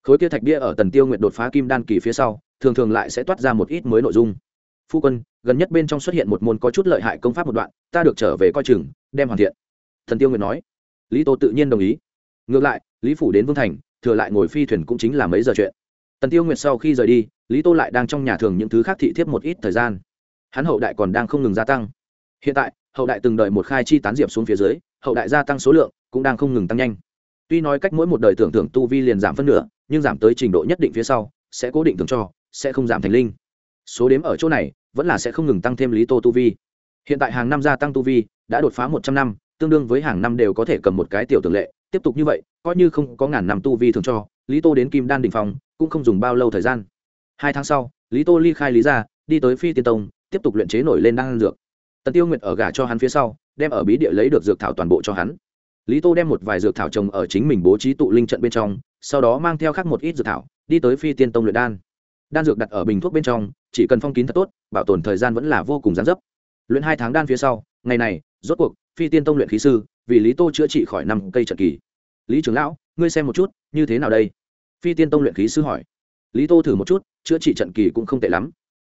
khối kia thạch bia ở tần tiêu nguyệt đột phá kim đan kỳ phía sau, thường thường lại sẽ toát ra một ít mới nội dung phu quân, gần nhất bên trong xuất hiện một môn có chút lợi hại công pháp một đoạn, ta được trở về coi chừng, đem hoàn thiện. Thần tiêu nguyệt nói. Lý tô tự nhiên đồng ý. Ngược lại, lý phủ đến vương thành, thừa lại ngồi phi thuyền cũng chính là mấy giờ chuyện. Tần tiêu nguyệt sau khi rời đi, lý tô lại đang trong nhà thường những thứ khác thị thiếp một ít thời gian. Hắn hậu đại còn đang không ngừng gia tăng. Hiện tại, hậu đại từng đợi một khai chi tán diệp xuống phía dưới, hậu đại gia tăng số lượng cũng đang không ngừng tăng nhanh. Tuy nói cách mỗi một đời tưởng tượng tu vi liền giảm phân nửa, nhưng giảm tới trình độ nhất định phía sau, sẽ cố định thường cho, sẽ không giảm thành linh số đếm ở chỗ này vẫn là sẽ không ngừng tăng thêm lý tô tu vi. Hiện tại hàng năm gia tăng tu vi đã đột phá một trăm năm, tương đương với hàng năm đều có thể cầm một cái tiểu tường lệ. Tiếp tục như vậy, coi như không có ngàn năm tu vi thường cho, lý tô đến kim đan đình phòng cũng không dùng bao lâu thời gian. Hai tháng sau, lý tô ly khai lý ra đi tới phi tiên tông, tiếp tục luyện chế nổi lên đan dược. Tần tiêu nguyệt ở gà cho hắn phía sau, đem ở bí địa lấy được dược thảo toàn bộ cho hắn. Lý tô đem một vài dược thảo trồng ở chính mình bố trí tụ linh trận bên trong, sau đó mang theo khác một ít dược thảo, đi tới phi tiên tông luyện đan đan dược đặt ở bình thuốc bên trong, chỉ cần phong kín thật tốt, bảo tồn thời gian vẫn là vô cùng gián dấp. Luyện hai tháng đan phía sau, ngày này, rốt cuộc, phi tiên tông luyện khí sư, vì lý tô chữa trị khỏi năm cây trận kỳ. Lý trưởng lão, ngươi xem một chút, như thế nào đây? Phi tiên tông luyện khí sư hỏi. Lý tô thử một chút, chữa trị trận kỳ cũng không tệ lắm.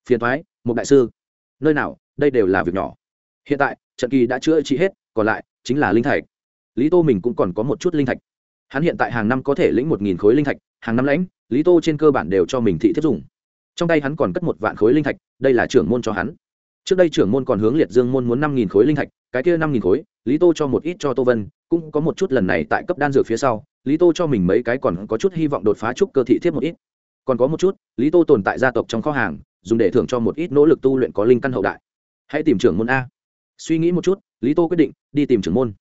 Phiền thoái một đại sư. Nơi nào, đây đều là việc nhỏ. Hiện tại, trận kỳ đã chữa trị hết, còn lại, chính là linh thạch. Lý tô mình cũng còn có một chút linh thạch. Hắn hiện tại hàng năm có thể lĩnh một nghìn khối linh thạch hàng năm lãnh, lý tô trên cơ bản đều cho mình thị thiết dùng. Trong tay hắn còn cất một vạn khối linh thạch, đây là trưởng môn cho hắn. Trước đây trưởng môn còn hướng liệt dương môn muốn năm nghìn khối linh thạch, cái kia năm nghìn khối, lý tô cho một ít cho tô vân, cũng có một chút lần này tại cấp đan dược phía sau, lý tô cho mình mấy cái còn có chút hy vọng đột phá trúc cơ thị thiết một ít. Còn có một chút, lý tô tồn tại gia tộc trong kho hàng, dùng để thưởng cho một ít nỗ lực tu luyện có linh căn hậu đại. Hãy tìm trưởng môn a. Suy nghĩ một chút, lý tô quyết định đi tìm trưởng môn.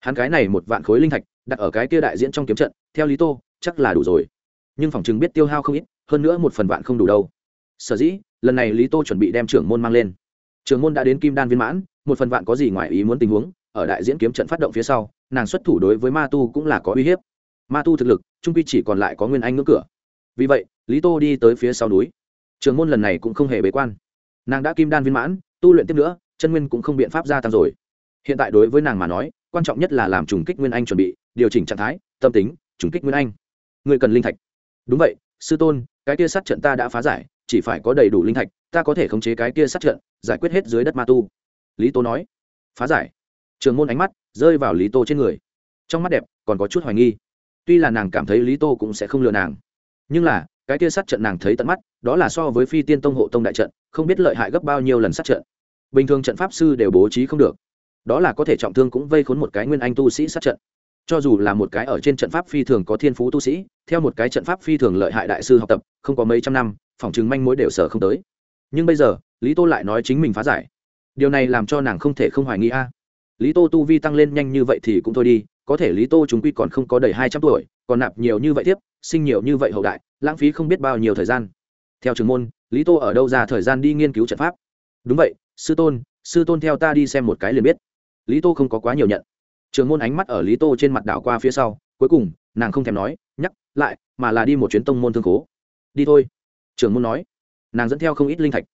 Hắn cái này một vạn khối linh thạch, đặt ở cái kia đại diễn trong kiếm trận, theo lý tô, chắc là đủ rồi nhưng phòng chừng biết tiêu hao không ít, hơn nữa một phần vạn không đủ đâu. Sở dĩ, lần này lý tô chuẩn bị đem trưởng môn mang lên. Trưởng môn đã đến kim đan viên mãn, một phần vạn có gì ngoài ý muốn tình huống, ở đại diễn kiếm trận phát động phía sau, nàng xuất thủ đối với ma tu cũng là có uy hiếp. Ma tu thực lực, trung quy chỉ còn lại có nguyên anh ngưỡng cửa. Vì vậy, lý tô đi tới phía sau núi. Trường môn lần này cũng không hề bế quan. Nàng đã kim đan viên mãn, tu luyện tiếp nữa, chân nguyên cũng không biện pháp gia tăng rồi. Hiện tại đối với nàng mà nói, quan trọng nhất là làm trùng kích nguyên anh chuẩn bị, điều chỉnh trạng thái, tâm tính, trùng kích nguyên anh. Người cần linh thạch đúng vậy, sư tôn, cái kia sát trận ta đã phá giải, chỉ phải có đầy đủ linh thạch, ta có thể khống chế cái kia sát trận, giải quyết hết dưới đất ma tu. Lý tô nói. Phá giải. Trường môn ánh mắt rơi vào lý tô trên người. Trong mắt đẹp, còn có chút hoài nghi. Tuy là nàng cảm thấy lý tô cũng sẽ không lừa nàng, nhưng là, cái kia sát trận nàng thấy tận mắt, đó là so với phi tiên tông hộ tông đại trận, không biết lợi hại gấp bao nhiêu lần sát trận. Bình thường trận pháp sư đều bố trí không được. Đó là có thể trọng thương cũng vây khốn một cái nguyên anh tu sĩ sát trận cho dù là một cái ở trên trận pháp phi thường có thiên phú tu sĩ, theo một cái trận pháp phi thường lợi hại đại sư học tập, không có mấy trăm năm phòng chứng manh mối đều sở không tới. Nhưng bây giờ, lý tô lại nói chính mình phá giải. Điều này làm cho nàng không thể không hoài nghi a. Lý tô tu vi tăng lên nhanh như vậy thì cũng thôi đi, có thể lý tô chúng quy còn không có đầy hai trăm tuổi, còn nạp nhiều như vậy tiếp sinh nhiều như vậy hậu đại, lãng phí không biết bao nhiêu thời gian. Theo trường môn, lý tô ở đâu ra thời gian đi nghiên cứu trận pháp? Đúng vậy, sư tôn sư tôn theo ta đi xem một cái liền biết. Lý tô không có quá nhiều nhận trường môn ánh mắt ở lý tô trên mặt đảo qua phía sau, cuối cùng, nàng không thèm nói, nhắc, lại, mà là đi một chuyến tông môn thương khố. Đi thôi. Trường môn nói. Nàng dẫn theo không ít linh thạch.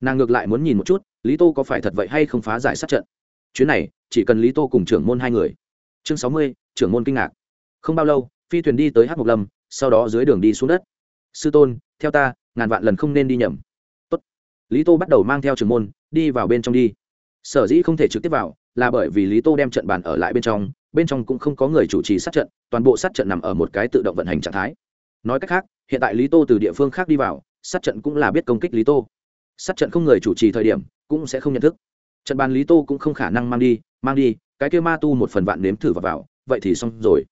Nàng ngược lại muốn nhìn một chút, lý tô có phải thật vậy hay không phá giải sát trận. Chuyến này, chỉ cần lý tô cùng trưởng môn hai người. Chương sáu mươi trưởng môn kinh ngạc. Không bao lâu, phi thuyền đi tới hát mộc lâm, sau đó dưới đường đi xuống đất. Sư tôn, theo ta, ngàn vạn lần không nên đi nhầm. Tốt. lý tô bắt đầu mang theo trưởng môn, đi vào bên trong đi. Sở dĩ không thể trực tiếp vào là bởi vì lý tô đem trận bàn ở lại bên trong bên trong cũng không có người chủ trì sát trận toàn bộ sát trận nằm ở một cái tự động vận hành trạng thái. Nói cách khác hiện tại lý tô từ địa phương khác đi vào sát trận cũng là biết công kích lý tô. Sát trận không người chủ trì thời điểm cũng sẽ không nhận thức. Trận bàn lý tô cũng không khả năng mang đi mang đi cái kêu ma tu một phần vạn nếm thử vào, vào vậy thì xong rồi.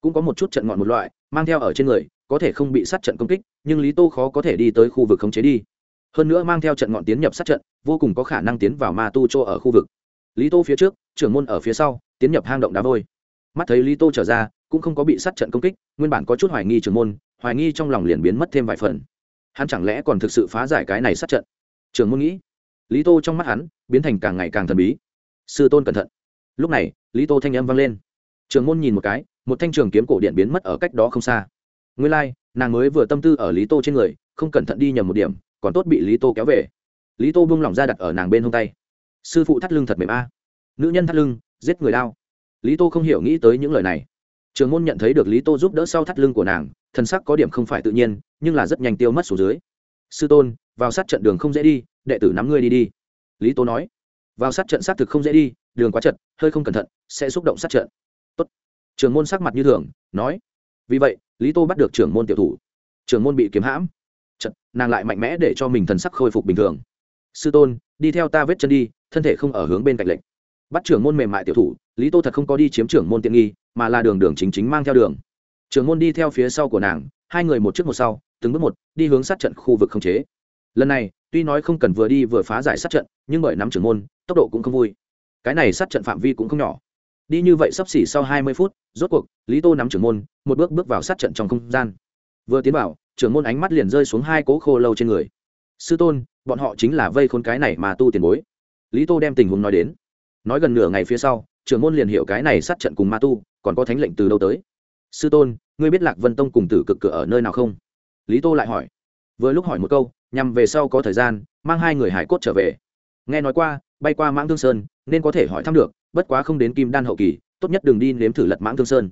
Cũng có một chút trận ngọn một loại mang theo ở trên người có thể không bị sát trận công kích nhưng lý tô khó có thể đi tới khu vực khống chế đi. Hơn nữa mang theo trận ngọn tiến nhập sát trận vô cùng có khả năng tiến vào ma tu chỗ ở khu vực lý tô phía trước trưởng môn ở phía sau tiến nhập hang động đá vôi. Mắt thấy lý tô trở ra cũng không có bị sát trận công kích nguyên bản có chút hoài nghi trưởng môn hoài nghi trong lòng liền biến mất thêm vài phần. Hắn chẳng lẽ còn thực sự phá giải cái này sát trận? Trưởng môn nghĩ. Lý tô trong mắt hắn biến thành càng ngày càng thần bí. Sư tôn cẩn thận. Lúc này lý tô thanh âm vang lên. Trường môn nhìn một cái một thanh trường kiếm cổ điện biến mất ở cách đó không xa. Nguyên lai、like, nàng mới vừa tâm tư ở lý tô trên người không cẩn thận đi nhầm một điểm còn tốt bị lý tô kéo về. Lý tô buông lỏng ra đặt ở nàng bên hông tay sư phụ thắt lưng thật mềm a. Nữ nhân thắt lưng, giết người lao lý tô không hiểu nghĩ tới những lời này. Trường môn nhận thấy được lý tô giúp đỡ sau thắt lưng của nàng, thần sắc có điểm không phải tự nhiên, nhưng là rất nhanh tiêu mất xuống dưới. Sư tôn, vào sát trận đường không dễ đi, đệ tử nắm ngươi đi đi. Lý tô nói. Vào sát trận xác thực không dễ đi, đường quá chật, hơi không cẩn thận, sẽ xúc động sát trận. Tốt. trường môn sắc mặt như thường, nói. Vì vậy, lý tô bắt được trưởng môn tiểu thủ. Trưởng môn bị kiếm hãm. Trận nàng lại mạnh mẽ để cho mình thần sắc khôi phục bình thường. Sư tôn, đi theo ta vết chân đi thân thể không ở hướng bên cạnh lệnh. Bắt trưởng môn mềm mại tiểu thủ, lý tô thật không có đi chiếm trưởng môn tiện nghi, mà là đường đường chính chính mang theo đường. Trưởng môn đi theo phía sau của nàng, hai người một trước một sau, từng bước một, đi hướng sát trận khu vực không chế. Lần này, tuy nói không cần vừa đi vừa phá giải sát trận, nhưng bởi nắm trưởng môn, tốc độ cũng không vui. Cái này sát trận phạm vi cũng không nhỏ. Đi như vậy sắp xỉ sau hai mươi phút, rốt cuộc, lý tô nắm trưởng môn, một bước bước vào sát trận trong không gian. Vừa tiến vào, trưởng môn ánh mắt liền rơi xuống hai cố khô lâu trên người. Sư tôn, bọn họ chính là vây khốn cái này mà tu tiền bối lý tô đem tình huống nói đến. Nói gần nửa ngày phía sau, trưởng môn liền hiểu cái này sát trận cùng ma tu, còn có thánh lệnh từ đâu tới. Sư tôn, ngươi biết lạc vân tông cùng tử cực cửa ở nơi nào không? Lý tô lại hỏi. Vừa lúc hỏi một câu, nhằm về sau có thời gian, mang hai người hải cốt trở về. Nghe nói qua, bay qua mãng thương sơn, nên có thể hỏi thăm được, bất quá không đến kim đan hậu kỳ, tốt nhất đừng đi nếm thử lật mãng thương sơn.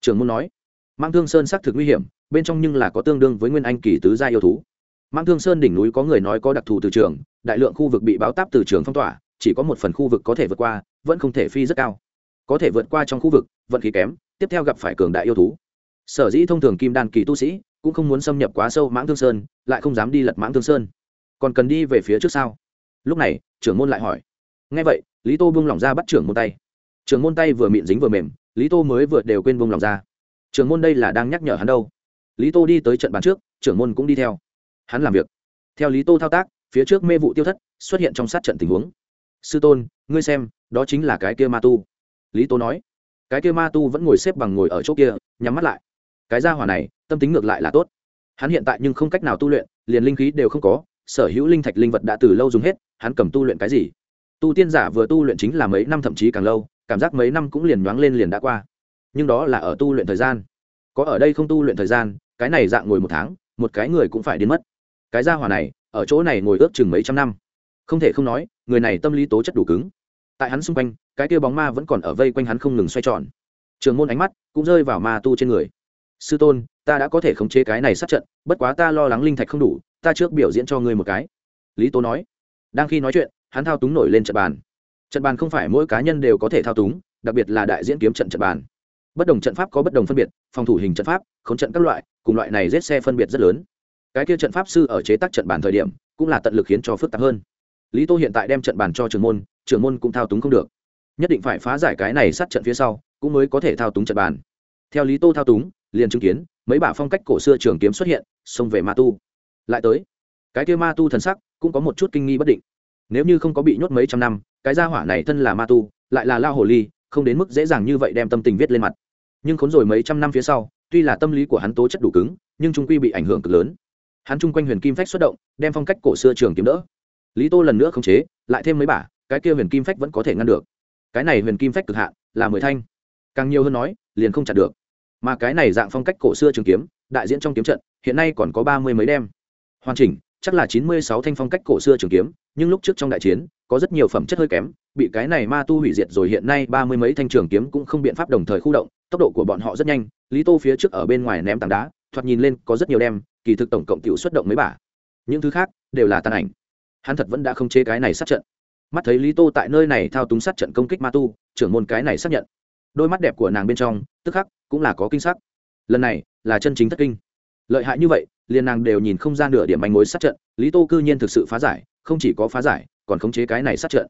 Trường môn nói. Mãng thương sơn xác thực nguy hiểm, bên trong nhưng là có tương đương với nguyên anh kỳ tứ gia yêu thú. Mãng thương sơn đỉnh núi có người nói có đặc thù từ trường đại lượng khu vực bị báo táp từ trường phong tỏa, chỉ có một phần khu vực có thể vượt qua, vẫn không thể phi rất cao. Có thể vượt qua trong khu vực, vận khí kém, tiếp theo gặp phải cường đại yêu thú. Sở dĩ thông thường kim đan kỳ tu sĩ cũng không muốn xâm nhập quá sâu mãng thương sơn, lại không dám đi lật mãng thương sơn. Còn cần đi về phía trước sau lúc này, trưởng môn lại hỏi. Ngay vậy, lý tô buông lỏng ra bắt trưởng môn tay. Trưởng môn tay vừa mịn dính vừa mềm, lý tô mới vừa đều quên buông lỏng ra. Trưởng môn đây là đang nhắc nhở hắn đâu? Lý tô đi tới trận bàn trước, trưởng môn cũng đi theo. Hắn làm việc. Theo lý tô thao tác phía trước mê vụ tiêu thất xuất hiện trong sát trận tình huống. Sư tôn, ngươi xem, đó chính là cái kia ma tu. Lý tô nói, cái kia ma tu vẫn ngồi xếp bằng ngồi ở chỗ kia, nhắm mắt lại. Cái gia hỏa này, tâm tính ngược lại là tốt. Hắn hiện tại nhưng không cách nào tu luyện, liền linh khí đều không có, sở hữu linh thạch linh vật đã từ lâu dùng hết, hắn cầm tu luyện cái gì? Tu tiên giả vừa tu luyện chính là mấy năm thậm chí càng lâu, cảm giác mấy năm cũng liền nhoáng lên liền đã qua. Nhưng đó là ở tu luyện thời gian. Có ở đây không tu luyện thời gian, cái này dạng ngồi một tháng, một cái người cũng phải đến mất. Cái gia hỏa này ở chỗ này ngồi ước chừng mấy trăm năm. Không thể không nói, người này tâm lý tố chất đủ cứng. Tại hắn xung quanh, cái kia bóng ma vẫn còn ở vây quanh hắn không ngừng xoay tròn. Trường môn ánh mắt cũng rơi vào ma tu trên người. Sư tôn, ta đã có thể khống chế cái này sát trận, bất quá ta lo lắng linh thạch không đủ, ta trước biểu diễn cho ngươi một cái. Lý tố nói. Đang khi nói chuyện, hắn thao túng nổi lên trận bàn. Trận bàn không phải mỗi cá nhân đều có thể thao túng, đặc biệt là đại diễn kiếm trận trận bàn. Bất đồng trận pháp có bất đồng phân biệt, phòng thủ hình trận pháp khống trận các loại, cùng loại này giết xe phân biệt rất lớn cái kia trận pháp sư ở chế tác trận bàn thời điểm, cũng là tận lực khiến cho phức tạp hơn. Lý tô hiện tại đem trận bàn cho trường môn trường môn cũng thao túng không được. Nhất định phải phá giải cái này sát trận phía sau, cũng mới có thể thao túng trận bàn. Theo lý tô thao túng, liền chứng kiến, mấy bả phong cách cổ xưa trường kiếm xuất hiện, xông về ma tu. Lại tới, cái kia ma tu thần sắc cũng có một chút kinh nghi bất định. Nếu như không có bị nhốt mấy trăm năm, cái gia hỏa này thân là ma tu, lại là lao hồ ly, không đến mức dễ dàng như vậy đem tâm tình viết lên mặt. Nhưng khốn rồi mấy trăm năm phía sau, tuy là tâm lý của hắn tố chất đủ cứng, nhưng trung quy bị ảnh hưởng cực lớn hắn chung quanh huyền kim phách xuất động, đem phong cách cổ xưa trường kiếm đỡ. Lý tô lần nữa khống chế, lại thêm mấy bả, cái kia huyền kim phách vẫn có thể ngăn được. Cái này huyền kim phách cực hạn, là mười thanh. Càng nhiều hơn nói, liền không chặt được. Mà cái này dạng phong cách cổ xưa trường kiếm, đại diễn trong kiếm trận, hiện nay còn có ba mươi mấy đem. Hoàn chỉnh, chắc là chín mươi sáu thanh phong cách cổ xưa trường kiếm, nhưng lúc trước trong đại chiến, có rất nhiều phẩm chất hơi kém, bị cái này ma tu hủy diệt rồi hiện nay ba mươi mấy thanh trường kiếm cũng không biện pháp đồng thời khu động, tốc độ của bọn họ rất nhanh, lý tô phía trước ở bên ngoài ném tảng đá thoạt nhìn lên có rất nhiều đem, kỳ thực tổng cộng t xuất động mấy bả. Những thứ khác đều là tàn ảnh. Hắn thật vẫn đã không chế cái này sát trận. Mắt thấy lý tô tại nơi này thao túng sát trận công kích ma tu, trưởng môn cái này xác nhận. Đôi mắt đẹp của nàng bên trong, tức khắc cũng là có kinh sắc. Lần này là chân chính thất kinh. Lợi hại như vậy, liền nàng đều nhìn không ra nửa điểm manh mối sát trận, lý tô cư nhiên thực sự phá giải, không chỉ có phá giải, còn khống chế cái này sát trận.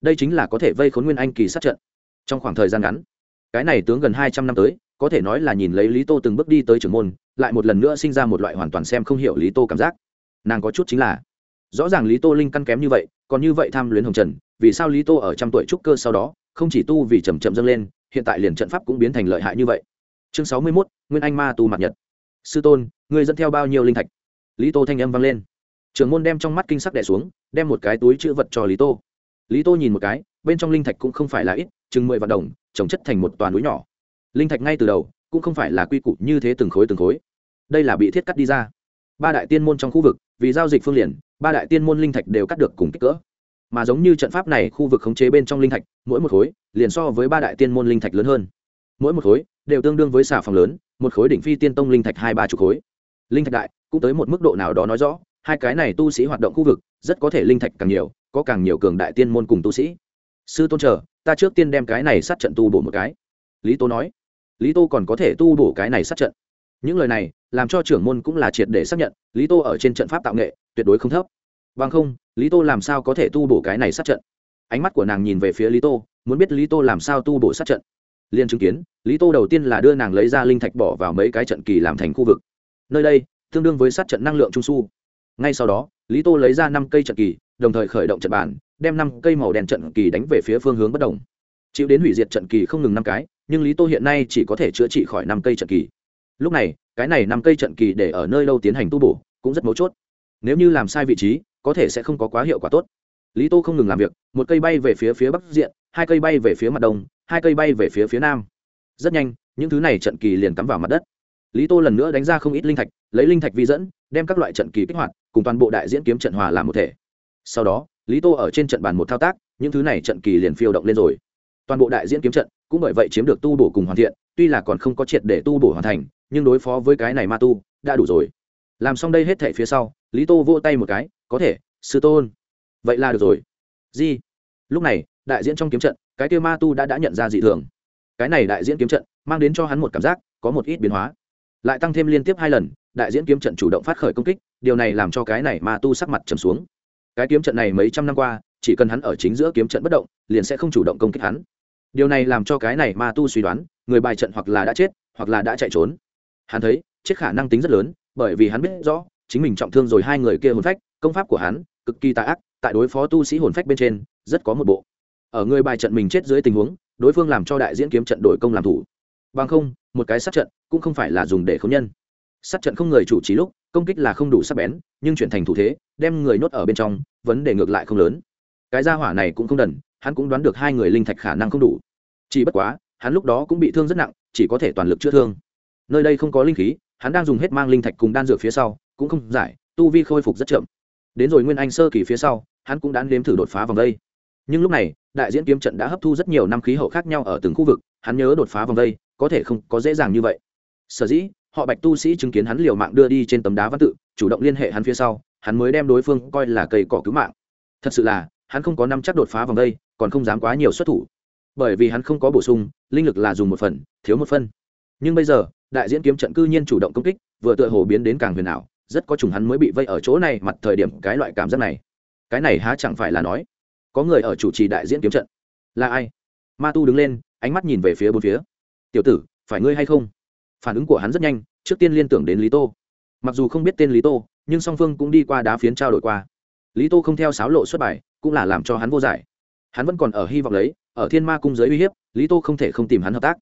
Đây chính là có thể vây khốn nguyên anh kỳ sát trận. Trong khoảng thời gian ngắn, cái này tướng gần hai trăm năm tới có thể nói là nhìn lấy lý tô từng bước đi tới Trường môn, lại một lần nữa sinh ra một loại hoàn toàn xem không hiểu lý tô cảm giác. Nàng có chút chính là, rõ ràng lý tô linh căn kém như vậy, còn như vậy tham luyến hồng trần, vì sao lý tô ở trăm tuổi trúc cơ sau đó, không chỉ tu vì chầm chậm dâng lên, hiện tại liền trận pháp cũng biến thành lợi hại như vậy. Chương sáu mươi mốt, nguyên anh ma tu mặt nhật. Sư tôn người dẫn theo bao nhiêu linh thạch? Lý tô thanh âm vang lên. Trường môn đem trong mắt kinh sắc đẻ xuống, đem một cái túi chữ vật cho lý tô. Lý tô nhìn một cái, bên trong linh thạch cũng không phải là ít, chừng mười vạn đồng, trồng chất thành một toàn núi nhỏ linh thạch ngay từ đầu cũng không phải là quy củ như thế từng khối từng khối. Đây là bị thiết cắt đi ra. Ba đại tiên môn trong khu vực, vì giao dịch phương liền, ba đại tiên môn linh thạch đều cắt được cùng kích cỡ. Mà giống như trận pháp này khu vực khống chế bên trong linh thạch, mỗi một khối liền so với ba đại tiên môn linh thạch lớn hơn. Mỗi một khối đều tương đương với xà phòng lớn, một khối đỉnh phi tiên tông linh thạch hai ba chục khối. Linh thạch đại cũng tới một mức độ nào đó nói rõ, hai cái này tu sĩ hoạt động khu vực rất có thể linh thạch càng nhiều, có càng nhiều cường đại tiên môn cùng tu sĩ. Sư tôn chờ, ta trước tiên đem cái này sát trận tu bổ một cái. Lý tô nói lý tô còn có thể tu bổ cái này sát trận. Những lời này, làm cho trưởng môn cũng là triệt để xác nhận, lý tô ở trên trận pháp tạo nghệ, tuyệt đối không thấp. Bằng không, lý tô làm sao có thể tu bổ cái này sát trận? Ánh mắt của nàng nhìn về phía lý tô, muốn biết lý tô làm sao tu bổ sát trận. Liên chứng kiến, lý tô đầu tiên là đưa nàng lấy ra linh thạch bỏ vào mấy cái trận kỳ làm thành khu vực. Nơi đây, tương đương với sát trận năng lượng trung s u ngay sau đó, lý tô lấy ra năm cây trận kỳ, đồng thời khởi động trận bàn, đem năm cây màu đen trận kỳ đánh về phía phương hướng bất đồng chịu đến hủy diệt trận kỳ không ngừng năm cái, nhưng lý tô hiện nay chỉ có thể chữa trị khỏi năm cây trận kỳ. Lúc này, cái này năm cây trận kỳ để ở nơi lâu tiến hành tu bổ, cũng rất mấu chốt. Nếu như làm sai vị trí, có thể sẽ không có quá hiệu quả tốt. Lý tô không ngừng làm việc, một cây bay về phía phía bắc diện, hai cây bay về phía mặt đông, hai cây bay về phía phía nam. Rất nhanh, những thứ này trận kỳ liền cắm vào mặt đất. Lý tô lần nữa đánh ra không ít linh thạch, lấy linh thạch vi dẫn, đem các loại trận kỳ kích hoạt, cùng toàn bộ đại diễn kiếm trận hòa làm một thể. Sau đó, lý tô ở trên trận bàn một thao tác, những thứ này trận kỳ liền phiêu động lên rồi toàn bộ đại diễn kiếm trận cũng bởi vậy chiếm được tu bổ cùng hoàn thiện, tuy là còn không có triệt để tu bổ hoàn thành, nhưng đối phó với cái này ma tu đã đủ rồi. Làm xong đây hết thể phía sau, lý tô vô tay một cái, có thể, sư tôn. Vậy là được rồi. Di lúc này, đại diễn trong kiếm trận, cái kia ma tu đã đã nhận ra dị thường. Cái này đại diễn kiếm trận mang đến cho hắn một cảm giác có một ít biến hóa. Lại tăng thêm liên tiếp hai lần, đại diễn kiếm trận chủ động phát khởi công kích, điều này làm cho cái này ma tu sắc mặt trầm xuống. Cái kiếm trận này mấy trăm năm qua, chỉ cần hắn ở chính giữa kiếm trận bất động, liền sẽ không chủ động công kích hắn điều này làm cho cái này ma tu suy đoán, người bài trận hoặc là đã chết, hoặc là đã chạy trốn. Hắn thấy, chết khả năng tính rất lớn, bởi vì hắn biết rõ, chính mình trọng thương rồi hai người kia hồn phách, công pháp của hắn, cực kỳ tà ác, tại đối phó tu sĩ hồn phách bên trên, rất có một bộ. Ở người bài trận mình chết dưới tình huống, đối phương làm cho đại diễn kiếm trận đổi công làm thủ. Bằng không, một cái sát trận cũng không phải là dùng để khống nhân. Sát trận không người chủ trí lúc, công kích là không đủ sắc bén, nhưng chuyển thành thủ thế, đem người nhốt ở bên trong, vấn đề ngược lại không lớn. Cái gia hỏa này cũng không đần, hắn cũng đoán được hai người linh thạch khả năng không đủ chỉ bất quá, hắn lúc đó cũng bị thương rất nặng, chỉ có thể toàn lực chữa thương. Nơi đây không có linh khí, hắn đang dùng hết mang linh thạch cùng đan dược phía sau, cũng không giải, tu vi khôi phục rất chậm. Đến rồi nguyên anh sơ kỳ phía sau, hắn cũng đã nếm thử đột phá vòng đây. Nhưng lúc này, đại diễn kiếm trận đã hấp thu rất nhiều năm khí hậu khác nhau ở từng khu vực, hắn nhớ đột phá vòng đây, có thể không có dễ dàng như vậy. Sở dĩ, họ bạch tu sĩ chứng kiến hắn liều mạng đưa đi trên tấm đá văn tự, chủ động liên hệ hắn phía sau, hắn mới đem đối phương coi là cây cỏ cứu mạng. Thật sự là, hắn không có năm chắc đột phá vòng đây, còn không dám quá nhiều xuất thủ bởi vì hắn không có bổ sung, linh lực là dùng một phần, thiếu một phân nhưng bây giờ, đại diễn kiếm trận cư nhiên chủ động công kích, vừa tựa hồ biến đến càng huyền ảo, rất có chủng hắn mới bị vây ở chỗ này mặt thời điểm cái loại cảm giác này. Cái này há chẳng phải là nói, có người ở chủ trì đại diễn kiếm trận. Là ai? Ma tu đứng lên, ánh mắt nhìn về phía bốn phía. Tiểu tử, phải ngươi hay không? Phản ứng của hắn rất nhanh, trước tiên liên tưởng đến lý tô. Mặc dù không biết tên lý tô, nhưng song phương cũng đi qua đá phiến trao đổi qua. Lý tô không theo sáo lộ xuất bài, cũng là làm cho hắn vô giải hắn vẫn còn ở hy vọng lấy, ở thiên ma cung giới uy hiếp, lý tô không thể không tìm hắn hợp tác.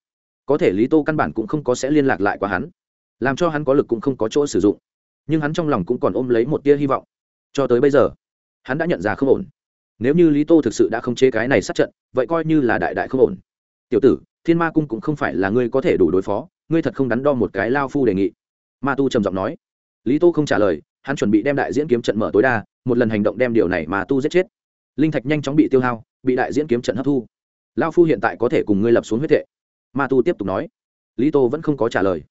Có thể lý tô căn bản cũng không có sẽ liên lạc lại qua hắn. Làm cho hắn có lực cũng không có chỗ sử dụng. Nhưng hắn trong lòng cũng còn ôm lấy một tia hy vọng. Cho tới bây giờ, hắn đã nhận ra không ổn. Nếu như lý tô thực sự đã không chế cái này sát trận, vậy coi như là đại đại không ổn. Tiểu tử, thiên ma cung cũng không phải là ngươi có thể đủ đối phó, ngươi thật không đắn đo một cái lao phu đề nghị. Ma tu trầm giọng nói. Lý tô không trả lời, hắn chuẩn bị đem đại diễn kiếm trận mở tối đa, một lần hành động đem điều này mà tu giết chết. Linh thạch nhanh chóng bị tiêu hao bị đại diễn kiếm trận hấp thu. Lao phu hiện tại có thể cùng ngươi lập xuống huyết thệ. Ma tu tiếp tục nói. Lý tô vẫn không có trả lời.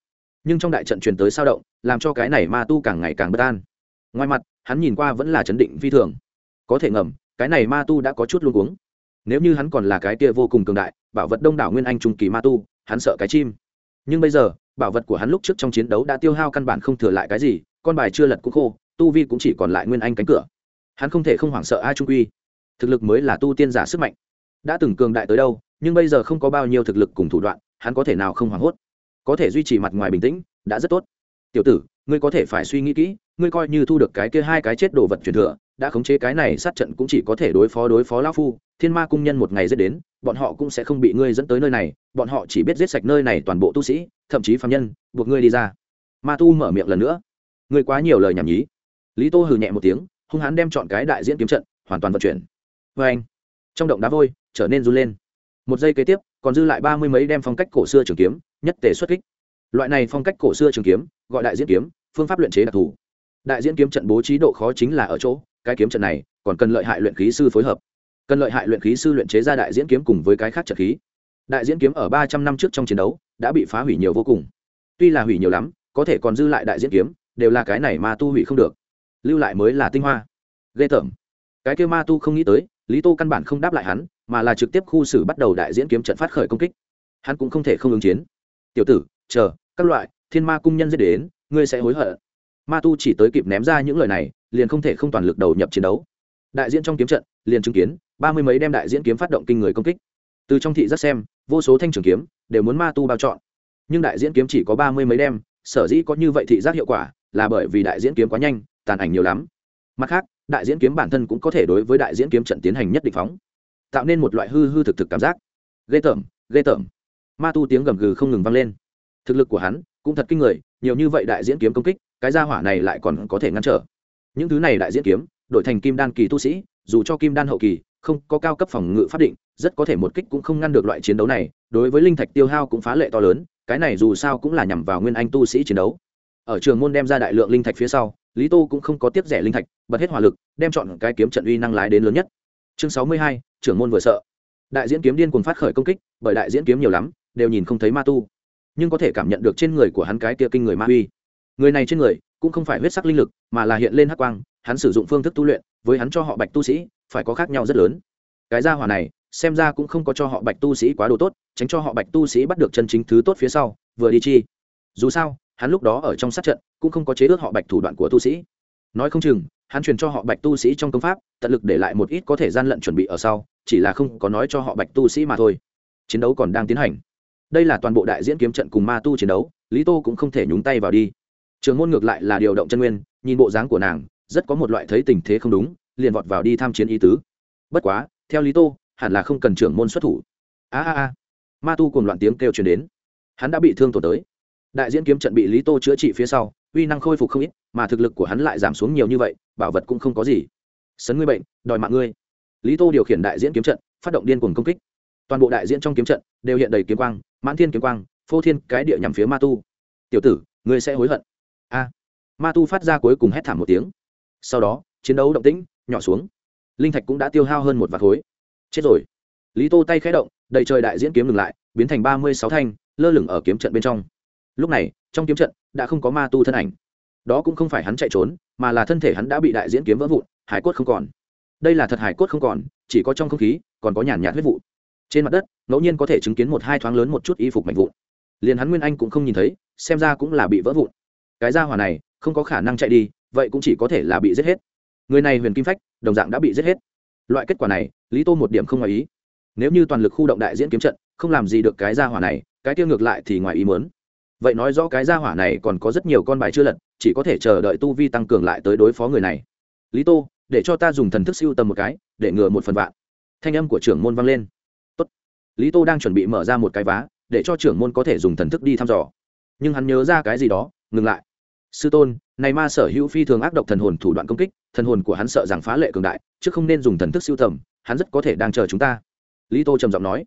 Nhưng trong đại trận truyền tới sao động, làm cho cái này ma tu càng ngày càng bất an. Ngoài mặt, hắn nhìn qua vẫn là chấn định phi thường. Có thể ngầm, cái này ma tu đã có chút luôn uống nếu như hắn còn là cái kia vô cùng cường đại, bảo vật đông đảo nguyên anh trung kỳ ma tu, hắn sợ cái chim. Nhưng bây giờ, bảo vật của hắn lúc trước trong chiến đấu đã tiêu hao căn bản không thừa lại cái gì, con bài chưa lật cũng khô, tu vi cũng chỉ còn lại nguyên anh cánh cửa. Hắn không thể không hoảng sợ ai trung quy thực lực mới là tu tiên giả sức mạnh. Đã từng cường đại tới đâu, nhưng bây giờ không có bao nhiêu thực lực cùng thủ đoạn, hắn có thể nào không hoảng hốt? Có thể duy trì mặt ngoài bình tĩnh, đã rất tốt. Tiểu tử, ngươi có thể phải suy nghĩ kỹ, ngươi coi như thu được cái kia hai cái chết đồ vật truyền thừa, đã khống chế cái này sát trận cũng chỉ có thể đối phó đối phó lão phu, thiên ma cung nhân một ngày dết đến, bọn họ cũng sẽ không bị ngươi dẫn tới nơi này, bọn họ chỉ biết giết sạch nơi này toàn bộ tu sĩ, thậm chí phạm nhân, buộc ngươi đi ra. Ma tu mở miệng lần nữa. Ngươi quá nhiều lời nhảm nhí. Lý tô hừ nhẹ một tiếng, hung hãn đem chọn cái đại diễn kiếm trận, hoàn toàn vận chuyển vê anh, trong động đá vôi, trở nên run lên. Một giây kế tiếp, còn dư lại ba mươi mấy đem phong cách cổ xưa trường kiếm, nhất tề xuất kích. Loại này phong cách cổ xưa trường kiếm, gọi đại diễn kiếm, phương pháp luyện chế đặc thù. Đại diễn kiếm trận bố trí độ khó chính là ở chỗ, cái kiếm trận này còn cần lợi hại luyện khí sư phối hợp. Cần lợi hại luyện khí sư luyện chế ra đại diễn kiếm cùng với cái khác trận khí. Đại diễn kiếm ở ba trăm năm trước trong chiến đấu, đã bị phá hủy nhiều vô cùng. Tuy là hủy nhiều lắm, có thể còn dư lại đại diễn kiếm, đều là cái này ma tu hủy không được. Lưu lại mới là tinh hoa. Ghê tởm. Cái kêu ma tu không nghĩ tới lý tô căn bản không đáp lại hắn, mà là trực tiếp khu xử bắt đầu đại diễn kiếm trận phát khởi công kích. Hắn cũng không thể không ứng chiến. Tiểu tử, chờ, các loại, thiên ma cung nhân dễ đến, ngươi sẽ hối hận. Ma tu chỉ tới kịp ném ra những lời này, liền không thể không toàn lực đầu nhập chiến đấu. Đại diễn trong kiếm trận, liền chứng kiến, ba mươi mấy đem đại diễn kiếm phát động kinh người công kích. Từ trong thị rất xem, vô số thanh trường kiếm, đều muốn ma tu bao chọn nhưng đại diễn kiếm chỉ có ba mươi mấy đem, sở dĩ có như vậy thị giác hiệu quả, là bởi vì đại diễn kiếm quá nhanh, tàn ảnh nhiều lắm. Mặt khác đại diễn kiếm bản thân cũng có thể đối với đại diễn kiếm trận tiến hành nhất định phóng, tạo nên một loại hư hư thực thực cảm giác. Ghê tởm ghê tởm. Ma tu tiếng gầm gừ không ngừng vang lên. Thực lực của hắn cũng thật kinh người, nhiều như vậy đại diễn kiếm công kích, cái gia hỏa này lại còn có thể ngăn trở. Những thứ này đại diễn kiếm, đổi thành kim đan kỳ tu sĩ, dù cho kim đan hậu kỳ, không có cao cấp phòng ngự pháp định, rất có thể một kích cũng không ngăn được loại chiến đấu này, đối với linh thạch tiêu hao cũng phá lệ to lớn, cái này dù sao cũng là nhằm vào nguyên anh tu sĩ chiến đấu. Ở trường môn đem ra đại lượng linh thạch phía sau lý tô cũng không có tiếp rẻ linh thạch, bật hết hỏa lực, đem chọn cái kiếm trận uy năng lái đến lớn nhất. Chương sáu mươi hai, trưởng môn vừa sợ. Đại diễn kiếm điên cùng phát khởi công kích, bởi đại diễn kiếm nhiều lắm, đều nhìn không thấy ma tu. Nhưng có thể cảm nhận được trên người của hắn cái kia kinh người ma uy. Người này trên người, cũng không phải huyết sắc linh lực, mà là hiện lên hắc quang, hắn sử dụng phương thức tu luyện, với hắn cho họ bạch tu sĩ, phải có khác nhau rất lớn. Cái gia hỏa này, xem ra cũng không có cho họ bạch tu sĩ quá đồ tốt, tránh cho họ bạch tu sĩ bắt được chân chính thứ tốt phía sau, vừa đi chi. Dù sao hắn lúc đó ở trong sát trận, cũng không có chế ước họ bạch thủ đoạn của tu sĩ. Nói không chừng, hắn truyền cho họ bạch tu sĩ trong công pháp, tận lực để lại một ít có thể gian lận chuẩn bị ở sau, chỉ là không có nói cho họ bạch tu sĩ mà thôi. Chiến đấu còn đang tiến hành. Đây là toàn bộ đại diễn kiếm trận cùng ma tu chiến đấu, lý tô cũng không thể nhúng tay vào đi. Trường môn ngược lại là điều động chân nguyên, nhìn bộ dáng của nàng, rất có một loại thấy tình thế không đúng, liền vọt vào đi tham chiến ý tứ. Bất quá, theo lý tô, hẳn là không cần trưởng môn xuất thủ. A a a. Ma tu cùng loạn tiếng kêu truyền đến. Hắn đã bị thương tổn tới đại diễn kiếm trận bị lý tô chữa trị phía sau, uy năng khôi phục không ít, mà thực lực của hắn lại giảm xuống nhiều như vậy, bảo vật cũng không có gì. Sấn ngươi bệnh, đòi mạng ngươi. Lý tô điều khiển đại diễn kiếm trận, phát động điên cuồng công kích. Toàn bộ đại diễn trong kiếm trận đều hiện đầy kiếm quang, mãn thiên kiếm quang, phô thiên cái địa nhằm phía ma tu. Tiểu tử, ngươi sẽ hối hận. A. Ma tu phát ra cuối cùng hét thảm một tiếng. Sau đó, chiến đấu động tĩnh nhỏ xuống. Linh thạch cũng đã tiêu hao hơn một vạt khối. Chết rồi. Lý tô tay khẽ động, đầy trời đại diễn kiếm ngừng lại, biến thành ba mươi sáu thanh, lơ lửng ở kiếm trận bên trong lúc này, trong kiếm trận, đã không có ma tu thân ảnh. Đó cũng không phải hắn chạy trốn, mà là thân thể hắn đã bị đại diễn kiếm vỡ vụn, hải cốt không còn. Đây là thật hải cốt không còn, chỉ có trong không khí, còn có nhàn nhạt huyết vụ. Trên mặt đất, ngẫu nhiên có thể chứng kiến một hai thoáng lớn một chút y phục mạnh vụn. Liền hắn nguyên anh cũng không nhìn thấy, xem ra cũng là bị vỡ vụn. Cái gia hỏa này, không có khả năng chạy đi, vậy cũng chỉ có thể là bị giết hết. Người này huyền kim phách, đồng dạng đã bị giết hết. Loại kết quả này, lý tô một điểm không ngoài ý. Nếu như toàn lực khu động đại diễn kiếm trận, không làm gì được cái gia hỏa này, cái tiêu ngược lại thì ngoài ý muốn vậy nói rõ cái gia hỏa này còn có rất nhiều con bài chưa lật, chỉ có thể chờ đợi tu vi tăng cường lại tới đối phó người này. Lý tô, để cho ta dùng thần thức siêu tầm một cái, để ngừa một phần vạn. Thanh âm của trưởng môn vang lên. Tốt. lý tô đang chuẩn bị mở ra một cái vá, để cho trưởng môn có thể dùng thần thức đi thăm dò. Nhưng hắn nhớ ra cái gì đó, ngừng lại. Sư tôn, này ma sở hữu phi thường ác độc thần hồn thủ đoạn công kích, thần hồn của hắn sợ rằng phá lệ cường đại, chứ không nên dùng thần thức siêu tầm, hắn rất có thể đang chờ chúng ta. Lý tô trầm giọng nói.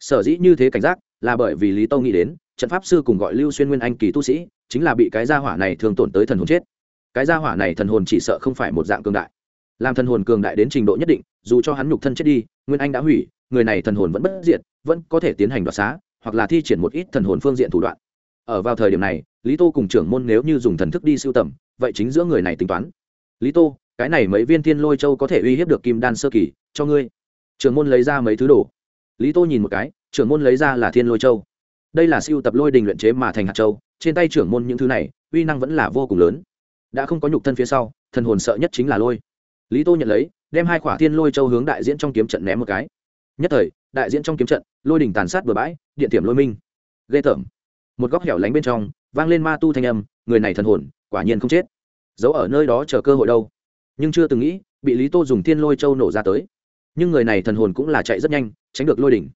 Sở dĩ như thế cảnh giác, là bởi vì lý tô nghĩ đến trận pháp sư cùng gọi lưu xuyên nguyên anh kỳ tu sĩ, chính là bị cái gia hỏa này thường tổn tới thần hồn chết. Cái gia hỏa này thần hồn chỉ sợ không phải một dạng cường đại. Làm thần hồn cường đại đến trình độ nhất định, dù cho hắn nhục thân chết đi, nguyên anh đã hủy, người này thần hồn vẫn bất diệt, vẫn có thể tiến hành đoạt xá, hoặc là thi triển một ít thần hồn phương diện thủ đoạn. Ở vào thời điểm này, lý tô cùng trưởng môn nếu như dùng thần thức đi sưu tầm, vậy chính giữa người này tính toán. Lý tô, cái này mấy viên thiên lôi châu có thể uy hiếp được kim đan sơ kỳ, cho ngươi. Trưởng môn lấy ra mấy thứ đồ. Lý tô nhìn một cái, trưởng môn lấy ra là thiên lôi châu đây là siêu tập lôi đình luyện chế mà thành hạt châu, trên tay trưởng môn những thứ này, uy năng vẫn là vô cùng lớn. Đã không có nhục thân phía sau, thần hồn sợ nhất chính là lôi. Lý tô nhận lấy, đem hai khỏa thiên lôi châu hướng đại diễn trong kiếm trận ném một cái. Nhất thời, đại diễn trong kiếm trận, lôi đỉnh tàn sát bừa bãi, điện tiềm lôi minh. Ghê tởm. Một góc hẻo lánh bên trong, vang lên ma tu thanh âm, người này thần hồn, quả nhiên không chết. Giấu ở nơi đó chờ cơ hội đâu. Nhưng chưa từng nghĩ, bị lý tô dùng thiên lôi châu nổ ra tới. Nhưng người này thần hồn cũng là chạy rất nhanh, tránh được lôi đỉnh.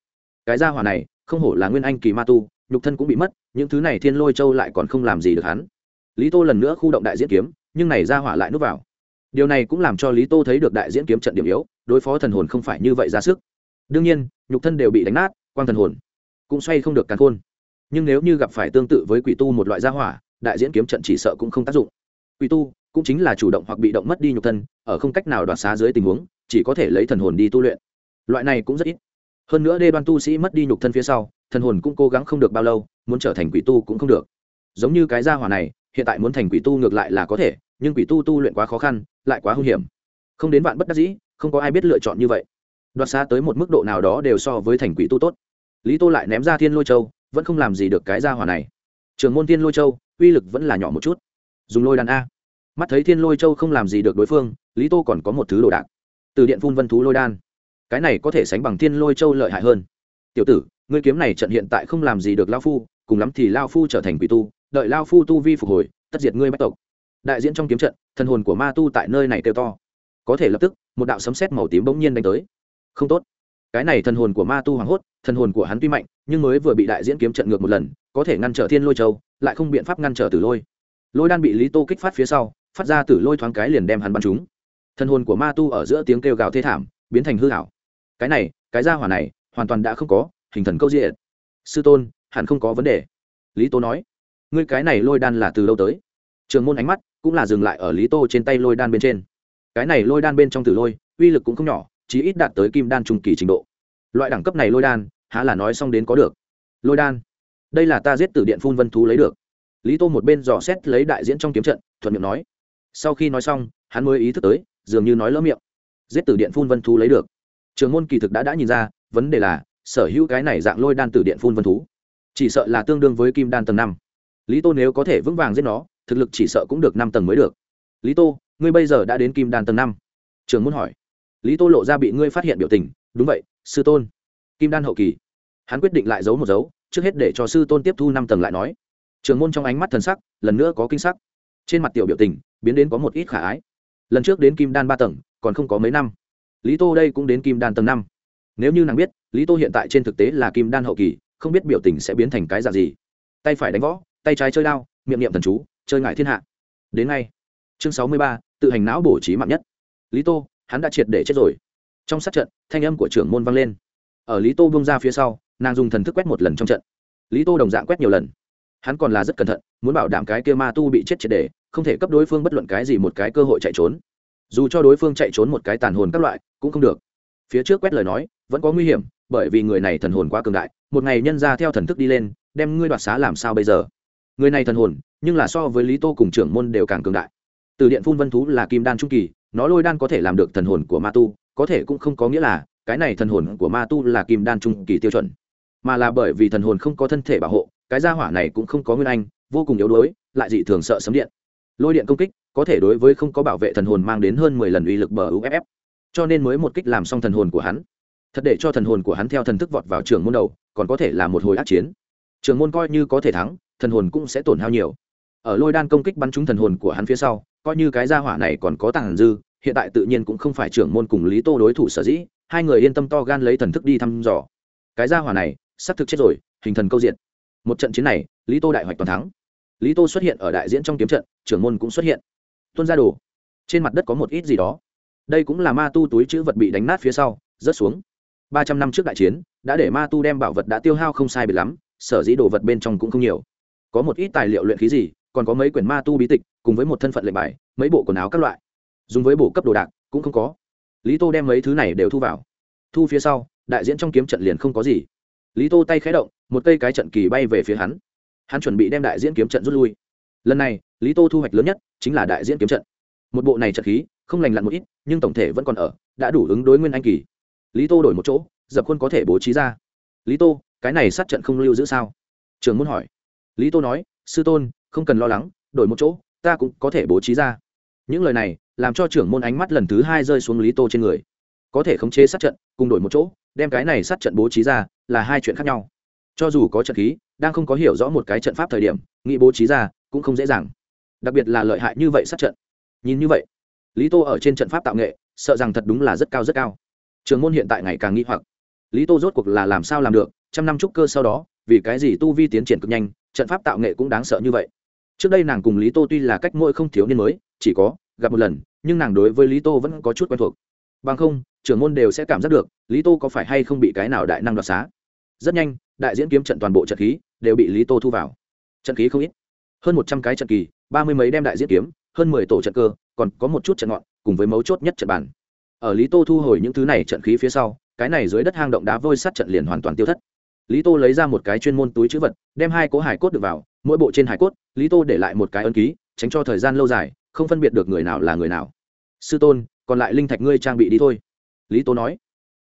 Cái gia hỏa này không hổ là nguyên anh kỳ ma tu, nhục thân cũng bị mất, những thứ này thiên lôi châu lại còn không làm gì được hắn. Lý tô lần nữa khu động đại diễn kiếm, nhưng này gia hỏa lại núp vào. Điều này cũng làm cho lý tô thấy được đại diễn kiếm trận điểm yếu, đối phó thần hồn không phải như vậy ra sức. Đương nhiên, nhục thân đều bị đánh nát, quang thần hồn cũng xoay không được càn khôn. Nhưng nếu như gặp phải tương tự với quỷ tu một loại gia hỏa, đại diễn kiếm trận chỉ sợ cũng không tác dụng. Quỷ tu cũng chính là chủ động hoặc bị động mất đi nhục thân, ở không cách nào đoạt xá dưới tình huống, chỉ có thể lấy thần hồn đi tu luyện. Loại này cũng rất ít hơn nữa đê đoan tu sĩ mất đi nhục thân phía sau, thần hồn cũng cố gắng không được bao lâu, muốn trở thành quỷ tu cũng không được. Giống như cái gia hỏa này, hiện tại muốn thành quỷ tu ngược lại là có thể, nhưng quỷ tu tu luyện quá khó khăn, lại quá hung hiểm. Không đến vạn bất đắc dĩ, không có ai biết lựa chọn như vậy. Đoạt xa tới một mức độ nào đó đều so với thành quỷ tu tốt. Lý tô lại ném ra thiên lôi châu, vẫn không làm gì được cái gia hỏa này. Trường môn thiên lôi châu, uy lực vẫn là nhỏ một chút. Dùng lôi đàn a. Mắt thấy thiên lôi châu không làm gì được đối phương, lý tô còn có một thứ đồ đạc. Từ điện phun vân thú lôi đan cái này có thể sánh bằng thiên lôi châu lợi hại hơn. Tiểu tử, ngươi kiếm này trận hiện tại không làm gì được lao phu, cùng lắm thì lao phu trở thành quỷ tu, đợi lao phu tu vi phục hồi, tất diệt ngươi bách tộc. Đại diễn trong kiếm trận, thần hồn của ma tu tại nơi này kêu to. Có thể lập tức, một đạo sấm sét màu tím bỗng nhiên đánh tới. Không tốt. Cái này thần hồn của ma tu hoảng hốt, thần hồn của hắn tuy mạnh, nhưng mới vừa bị đại diễn kiếm trận ngược một lần, có thể ngăn trở thiên lôi châu, lại không biện pháp ngăn trở tử lôi. Lôi đan bị lý tô kích phát phía sau, phát ra tử lôi thoáng cái liền đem hắn bắn trúng. Thần hồn của ma tu ở giữa tiếng kêu gào thê thảm, biến thành hư hảo cái này, cái gia hỏa này, hoàn toàn đã không có, hình thần câu diện sư tôn, hẳn không có vấn đề. Lý tô nói. Ngươi cái này lôi đan là từ lâu tới. Trường môn ánh mắt cũng là dừng lại ở lý tô trên tay lôi đan bên trên. Cái này lôi đan bên trong tử lôi, uy lực cũng không nhỏ, chí ít đạt tới kim đan trung kỳ trình độ. Loại đẳng cấp này lôi đan, há là nói xong đến có được. Lôi đan. Đây là ta giết từ điện phun vân thú lấy được. Lý tô một bên dò xét lấy đại diễn trong kiếm trận, thuận miệng nói. Sau khi nói xong, hắn mới ý thức tới, dường như nói lỡ miệng. Giết từ điện phun vân thú lấy được trường môn kỳ thực đã đã nhìn ra, vấn đề là, sở hữu cái này dạng lôi đan từ điện phun vân thú, chỉ sợ là tương đương với kim đan tầng năm. Lý tô nếu có thể vững vàng giết nó, thực lực chỉ sợ cũng được năm tầng mới được. Lý tô, ngươi bây giờ đã đến kim đan tầng năm? Trường môn hỏi. Lý tô lộ ra bị ngươi phát hiện biểu tình, đúng vậy, sư tôn. Kim đan hậu kỳ. Hắn quyết định lại giấu một dấu, trước hết để cho sư tôn tiếp thu năm tầng lại nói. Trường môn trong ánh mắt thần sắc, lần nữa có kinh sắc. Trên mặt tiểu biểu tình, biến đến có một ít khả ái. Lần trước đến kim đan ba tầng, còn không có mấy năm lý tô đây cũng đến kim đan tầng năm. Nếu như nàng biết, lý tô hiện tại trên thực tế là kim đan hậu kỳ, không biết biểu tình sẽ biến thành cái dạng gì. Tay phải đánh võ, tay trái chơi đao, miệng niệm thần chú, chơi ngại thiên hạ. Đến ngay. Chương sáu mươi ba, tự hành não bổ trí mạng nhất. Lý tô, hắn đã triệt để chết rồi. Trong sát trận, thanh âm của trưởng môn vang lên. Ở lý tô bung ra phía sau, nàng dùng thần thức quét một lần trong trận. Lý tô đồng dạng quét nhiều lần. Hắn còn là rất cẩn thận, muốn bảo đảm cái kia ma tu bị chết triệt để, không thể cấp đối phương bất luận cái gì một cái cơ hội chạy trốn dù cho đối phương chạy trốn một cái tàn hồn các loại, cũng không được. Phía trước quét lời nói, vẫn có nguy hiểm, bởi vì người này thần hồn quá cường đại, một ngày nhân ra theo thần thức đi lên, đem ngươi đoạt xá làm sao bây giờ? Người này thần hồn, nhưng là so với lý tô cùng trưởng môn đều càng cường đại. Từ điện phun vân thú là kim đan trung kỳ, nó lôi đan có thể làm được thần hồn của ma tu, có thể cũng không có nghĩa là, cái này thần hồn của ma tu là kim đan trung kỳ tiêu chuẩn. Mà là bởi vì thần hồn không có thân thể bảo hộ, cái gia hỏa này cũng không có nguyên anh, vô cùng yếu đuối, lại dị thường sợ sấm điện. Lôi điện công kích có thể đối với không có bảo vệ thần hồn mang đến hơn mười lần uy lực bờ uff cho nên mới một kích làm xong thần hồn của hắn. Thật để cho thần hồn của hắn theo thần thức vọt vào trường môn đầu, còn có thể là một hồi ác chiến. Trường môn coi như có thể thắng, thần hồn cũng sẽ tổn hao nhiều. Ở lôi đan công kích bắn trúng thần hồn của hắn phía sau, coi như cái gia hỏa này còn có tàng dư, hiện tại tự nhiên cũng không phải trưởng môn cùng lý tô đối thủ sở dĩ, hai người yên tâm to gan lấy thần thức đi thăm dò. Cái gia hỏa này sắp thực chết rồi, hình thần câu diện. Một trận chiến này, lý tô đại hoạch toàn thắng. Lý tô xuất hiện ở đại diễn trong kiếm trận, trưởng môn cũng xuất hiện tuân ra đồ. Trên mặt đất có một ít gì đó. Đây cũng là ma tu túi chữ vật bị đánh nát phía sau, rớt xuống. Ba trăm năm trước đại chiến, đã để ma tu đem bảo vật đã tiêu hao không sai biệt lắm, sở dĩ đồ vật bên trong cũng không nhiều. Có một ít tài liệu luyện khí gì, còn có mấy quyển ma tu bí tịch, cùng với một thân phận lệnh bài, mấy bộ quần áo các loại. Dùng với bộ cấp đồ đạc, cũng không có. Lý tô đem mấy thứ này đều thu vào. Thu phía sau, đại diễn trong kiếm trận liền không có gì. Lý tô tay khé động, một cây cái trận kỳ bay về phía hắn. Hắn chuẩn bị đem đại diễn kiếm trận rút lui. Lần này lý tô thu hoạch lớn nhất chính là đại diễn kiếm trận. Một bộ này trận khí, không lành lặn một ít, nhưng tổng thể vẫn còn ở, đã đủ ứng đối nguyên anh kỳ. Lý tô đổi một chỗ, dập khuôn có thể bố trí ra. Lý tô, cái này sát trận không lưu giữ sao? Trường muốn hỏi. Lý tô nói, sư tôn, không cần lo lắng, đổi một chỗ, ta cũng có thể bố trí ra. Những lời này, làm cho trưởng môn ánh mắt lần thứ hai rơi xuống lý tô trên người. Có thể khống chế sát trận, cùng đổi một chỗ, đem cái này sát trận bố trí ra, là hai chuyện khác nhau. Cho dù có trận khí, đang không có hiểu rõ một cái trận pháp thời điểm, nghĩ bố trí ra, cũng không dễ dàng đặc biệt là lợi hại như vậy sát trận. Nhìn như vậy, lý tô ở trên trận pháp tạo nghệ, sợ rằng thật đúng là rất cao rất cao. Trường môn hiện tại ngày càng nghi hoặc. Lý tô rốt cuộc là làm sao làm được, trăm năm trúc cơ sau đó, vì cái gì tu vi tiến triển cực nhanh, trận pháp tạo nghệ cũng đáng sợ như vậy. Trước đây nàng cùng lý tô tuy là cách mỗi không thiếu niên mới, chỉ có gặp một lần, nhưng nàng đối với lý tô vẫn có chút quen thuộc. Bằng không, trưởng môn đều sẽ cảm giác được, lý tô có phải hay không bị cái nào đại năng đoạt xá. Rất nhanh, đại diễn kiếm trận toàn bộ trận khí đều bị lý tô thu vào. Trận khí không ít hơn một trăm cái trận kỳ, ba mươi mấy đem đại diễn kiếm, hơn mười tổ trận cơ, còn có một chút trận ngọn, cùng với mấu chốt nhất trận bàn. Ở lý tô thu hồi những thứ này trận khí phía sau, cái này dưới đất hang động đá vôi sắt trận liền hoàn toàn tiêu thất. Lý tô lấy ra một cái chuyên môn túi chữ vật, đem hai cố hải cốt được vào, mỗi bộ trên hải cốt, lý tô để lại một cái ấn ký, tránh cho thời gian lâu dài, không phân biệt được người nào là người nào. Sư tôn, còn lại linh thạch ngươi trang bị đi thôi. Lý tô nói.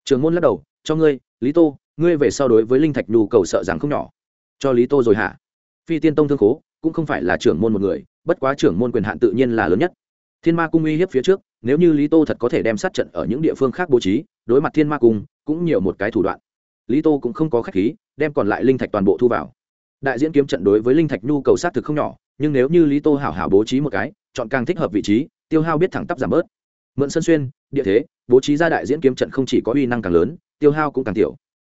Trường môn lắc đầu, cho ngươi, lý tô, ngươi về sau đối với linh thạch nhu cầu sợ rằng không nhỏ. Cho lý tô rồi hả? Phi tiên tông thương khố cũng không phải là trưởng môn một người, bất quá trưởng môn quyền hạn tự nhiên là lớn nhất. Thiên ma cung uy hiếp phía trước, nếu như lý tô thật có thể đem sát trận ở những địa phương khác bố trí, đối mặt thiên ma cung, cũng nhiều một cái thủ đoạn. Lý tô cũng không có khách khí, đem còn lại linh thạch toàn bộ thu vào. Đại diễn kiếm trận đối với linh thạch nhu cầu sát thực không nhỏ, nhưng nếu như lý tô hảo hảo bố trí một cái, chọn càng thích hợp vị trí, tiêu hao biết thẳng tắp giảm bớt. Mượn sân xuyên, địa thế, bố trí ra đại diễn kiếm trận không chỉ có uy năng càng lớn, tiêu hao cũng càng tiểu.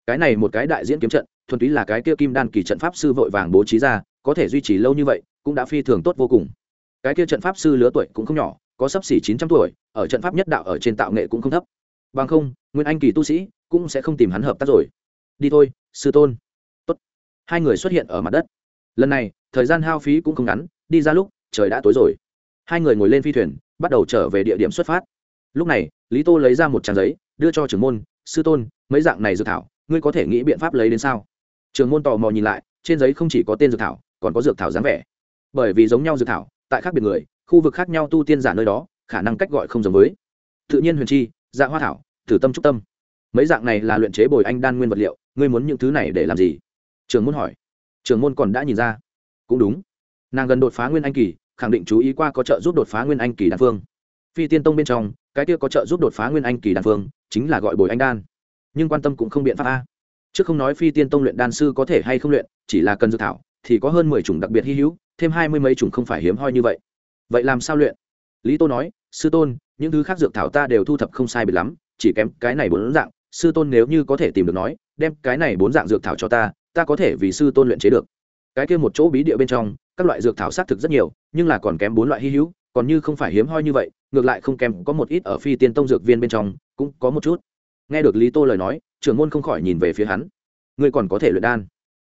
Cái này một cái đại diễn kiếm trận, thuần túy là cái kia kim đan kỳ trận pháp sư vội vàng bố trí ra có thể duy trì lâu như vậy cũng đã phi thường tốt vô cùng. Cái kia trận pháp sư lứa tuổi cũng không nhỏ, có sấp xỉ chín trăm tuổi, ở trận pháp nhất đạo ở trên tạo nghệ cũng không thấp. Bằng không, nguyên anh kỳ tu sĩ cũng sẽ không tìm hắn hợp tác rồi. Đi thôi, sư tôn. Tốt. hai người xuất hiện ở mặt đất. Lần này, thời gian hao phí cũng không ngắn, đi ra lúc, trời đã tối rồi. Hai người ngồi lên phi thuyền, bắt đầu trở về địa điểm xuất phát. Lúc này, lý tô lấy ra một trang giấy, đưa cho trưởng môn, sư tôn, mấy dạng này dự thảo, ngươi có thể nghĩ biện pháp lấy đến sao? Trường môn tò mò nhìn lại, trên giấy không chỉ có tên dược thảo còn có dược thảo dáng vẻ. Bởi vì giống nhau dược thảo, tại khác biệt người, khu vực khác nhau tu tiên giả nơi đó, khả năng cách gọi không giống với. Tự nhiên huyền chi dạ hoa thảo, thử tâm trúc tâm. Mấy dạng này là luyện chế bồi anh đan nguyên vật liệu, ngươi muốn những thứ này để làm gì? Trường môn hỏi. Trường môn còn đã nhìn ra. Cũng đúng. Nàng gần đột phá nguyên anh kỳ, khẳng định chú ý qua có trợ giúp đột phá nguyên anh kỳ đan phương. Phi tiên tông bên trong, cái kia có trợ giúp đột phá nguyên anh kỳ đan phương, chính là gọi bồi anh đan. Nhưng quan tâm cũng không biện pháp a. Trước không nói phi tiên tông luyện đan sư có thể hay không luyện, chỉ là cần dược thảo thì có hơn mười chủng đặc biệt hy hữu, thêm hai mươi mấy chủng không phải hiếm hoi như vậy. Vậy làm sao luyện? Lý tô nói, sư tôn, những thứ khác dược thảo ta đều thu thập không sai biệt lắm, chỉ kém cái này bốn dạng. Sư tôn nếu như có thể tìm được nói, đem cái này bốn dạng dược thảo cho ta ta có thể vì sư tôn luyện chế được. Cái kia một chỗ bí địa bên trong, các loại dược thảo xác thực rất nhiều, nhưng là còn kém bốn loại hy hữu, còn như không phải hiếm hoi như vậy, ngược lại không kém, có một ít ở phi tiên tông dược viên bên trong, cũng có một chút. Nghe được lý tô lời nói, trưởng môn không khỏi nhìn về phía hắn. Ngươi còn có thể luyện đan?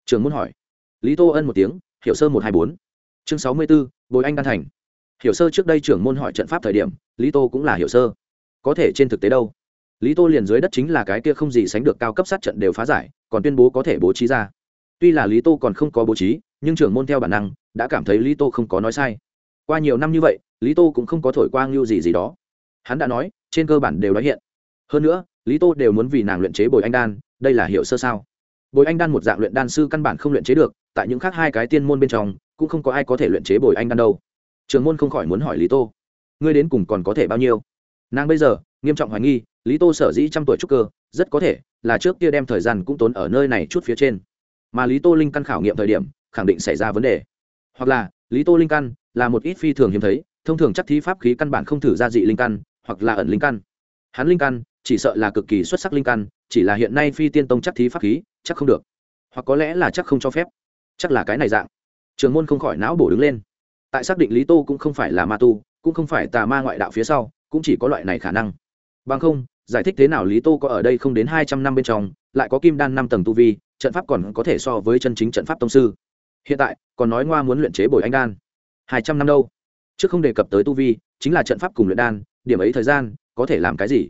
Trưởng môn hỏi lý tô ân một tiếng, hiểu sơ một hai bốn. Chương sáu mươi b ố bồi anh đan thành. Hiểu sơ trước đây trưởng môn hỏi trận pháp thời điểm, lý tô cũng là hiểu sơ. Có thể trên thực tế đâu? Lý tô liền dưới đất chính là cái kia không gì sánh được cao cấp sát trận đều phá giải, còn tuyên bố có thể bố trí ra. Tuy là lý tô còn không có bố trí, nhưng trưởng môn theo bản năng, đã cảm thấy lý tô không có nói sai. Qua nhiều năm như vậy, lý tô cũng không có thổi quang lưu gì gì đó. Hắn đã nói, trên cơ bản đều đã hiện. Hơn nữa, lý tô đều muốn vì nàng luyện chế bồi anh đan, đây là hiểu sơ sao? Bồi anh đan một dạng luyện đan sư căn bản không luyện chế được tại những khác hai cái tiên môn bên trong, cũng không có ai có thể luyện chế bồi anh đan đâu. Trường môn không khỏi muốn hỏi lý tô, ngươi đến cùng còn có thể bao nhiêu? Nàng bây giờ, nghiêm trọng hoài nghi, lý tô sở dĩ trăm tuổi trúc cơ, rất có thể là trước kia đem thời gian cũng tốn ở nơi này chút phía trên. Mà lý tô linh căn khảo nghiệm thời điểm, khẳng định xảy ra vấn đề. Hoặc là, lý tô linh căn là một ít phi thường hiếm thấy, thông thường chắc thi pháp khí căn bản không thử ra dị linh căn, hoặc là ẩn linh căn. Hắn linh căn chỉ sợ là cực kỳ xuất sắc linh căn, chỉ là hiện nay phi tiên tông chắc thí pháp khí, chắc không được. Hoặc có lẽ là chắc không cho phép chắc là cái này dạng. Trường môn không khỏi não bổ đứng lên. Tại xác định lý tô cũng không phải là ma tu, cũng không phải tà ma ngoại đạo phía sau, cũng chỉ có loại này khả năng. Bằng không, giải thích thế nào lý tô có ở đây không đến hai trăm năm bên trong, lại có kim đan năm tầng tu vi, trận pháp còn có thể so với chân chính trận pháp tông sư. Hiện tại, còn nói ngoa muốn luyện chế bồi anh đan. Hai trăm năm đâu? Trước không đề cập tới tu vi, chính là trận pháp cùng luyện đan, điểm ấy thời gian, có thể làm cái gì?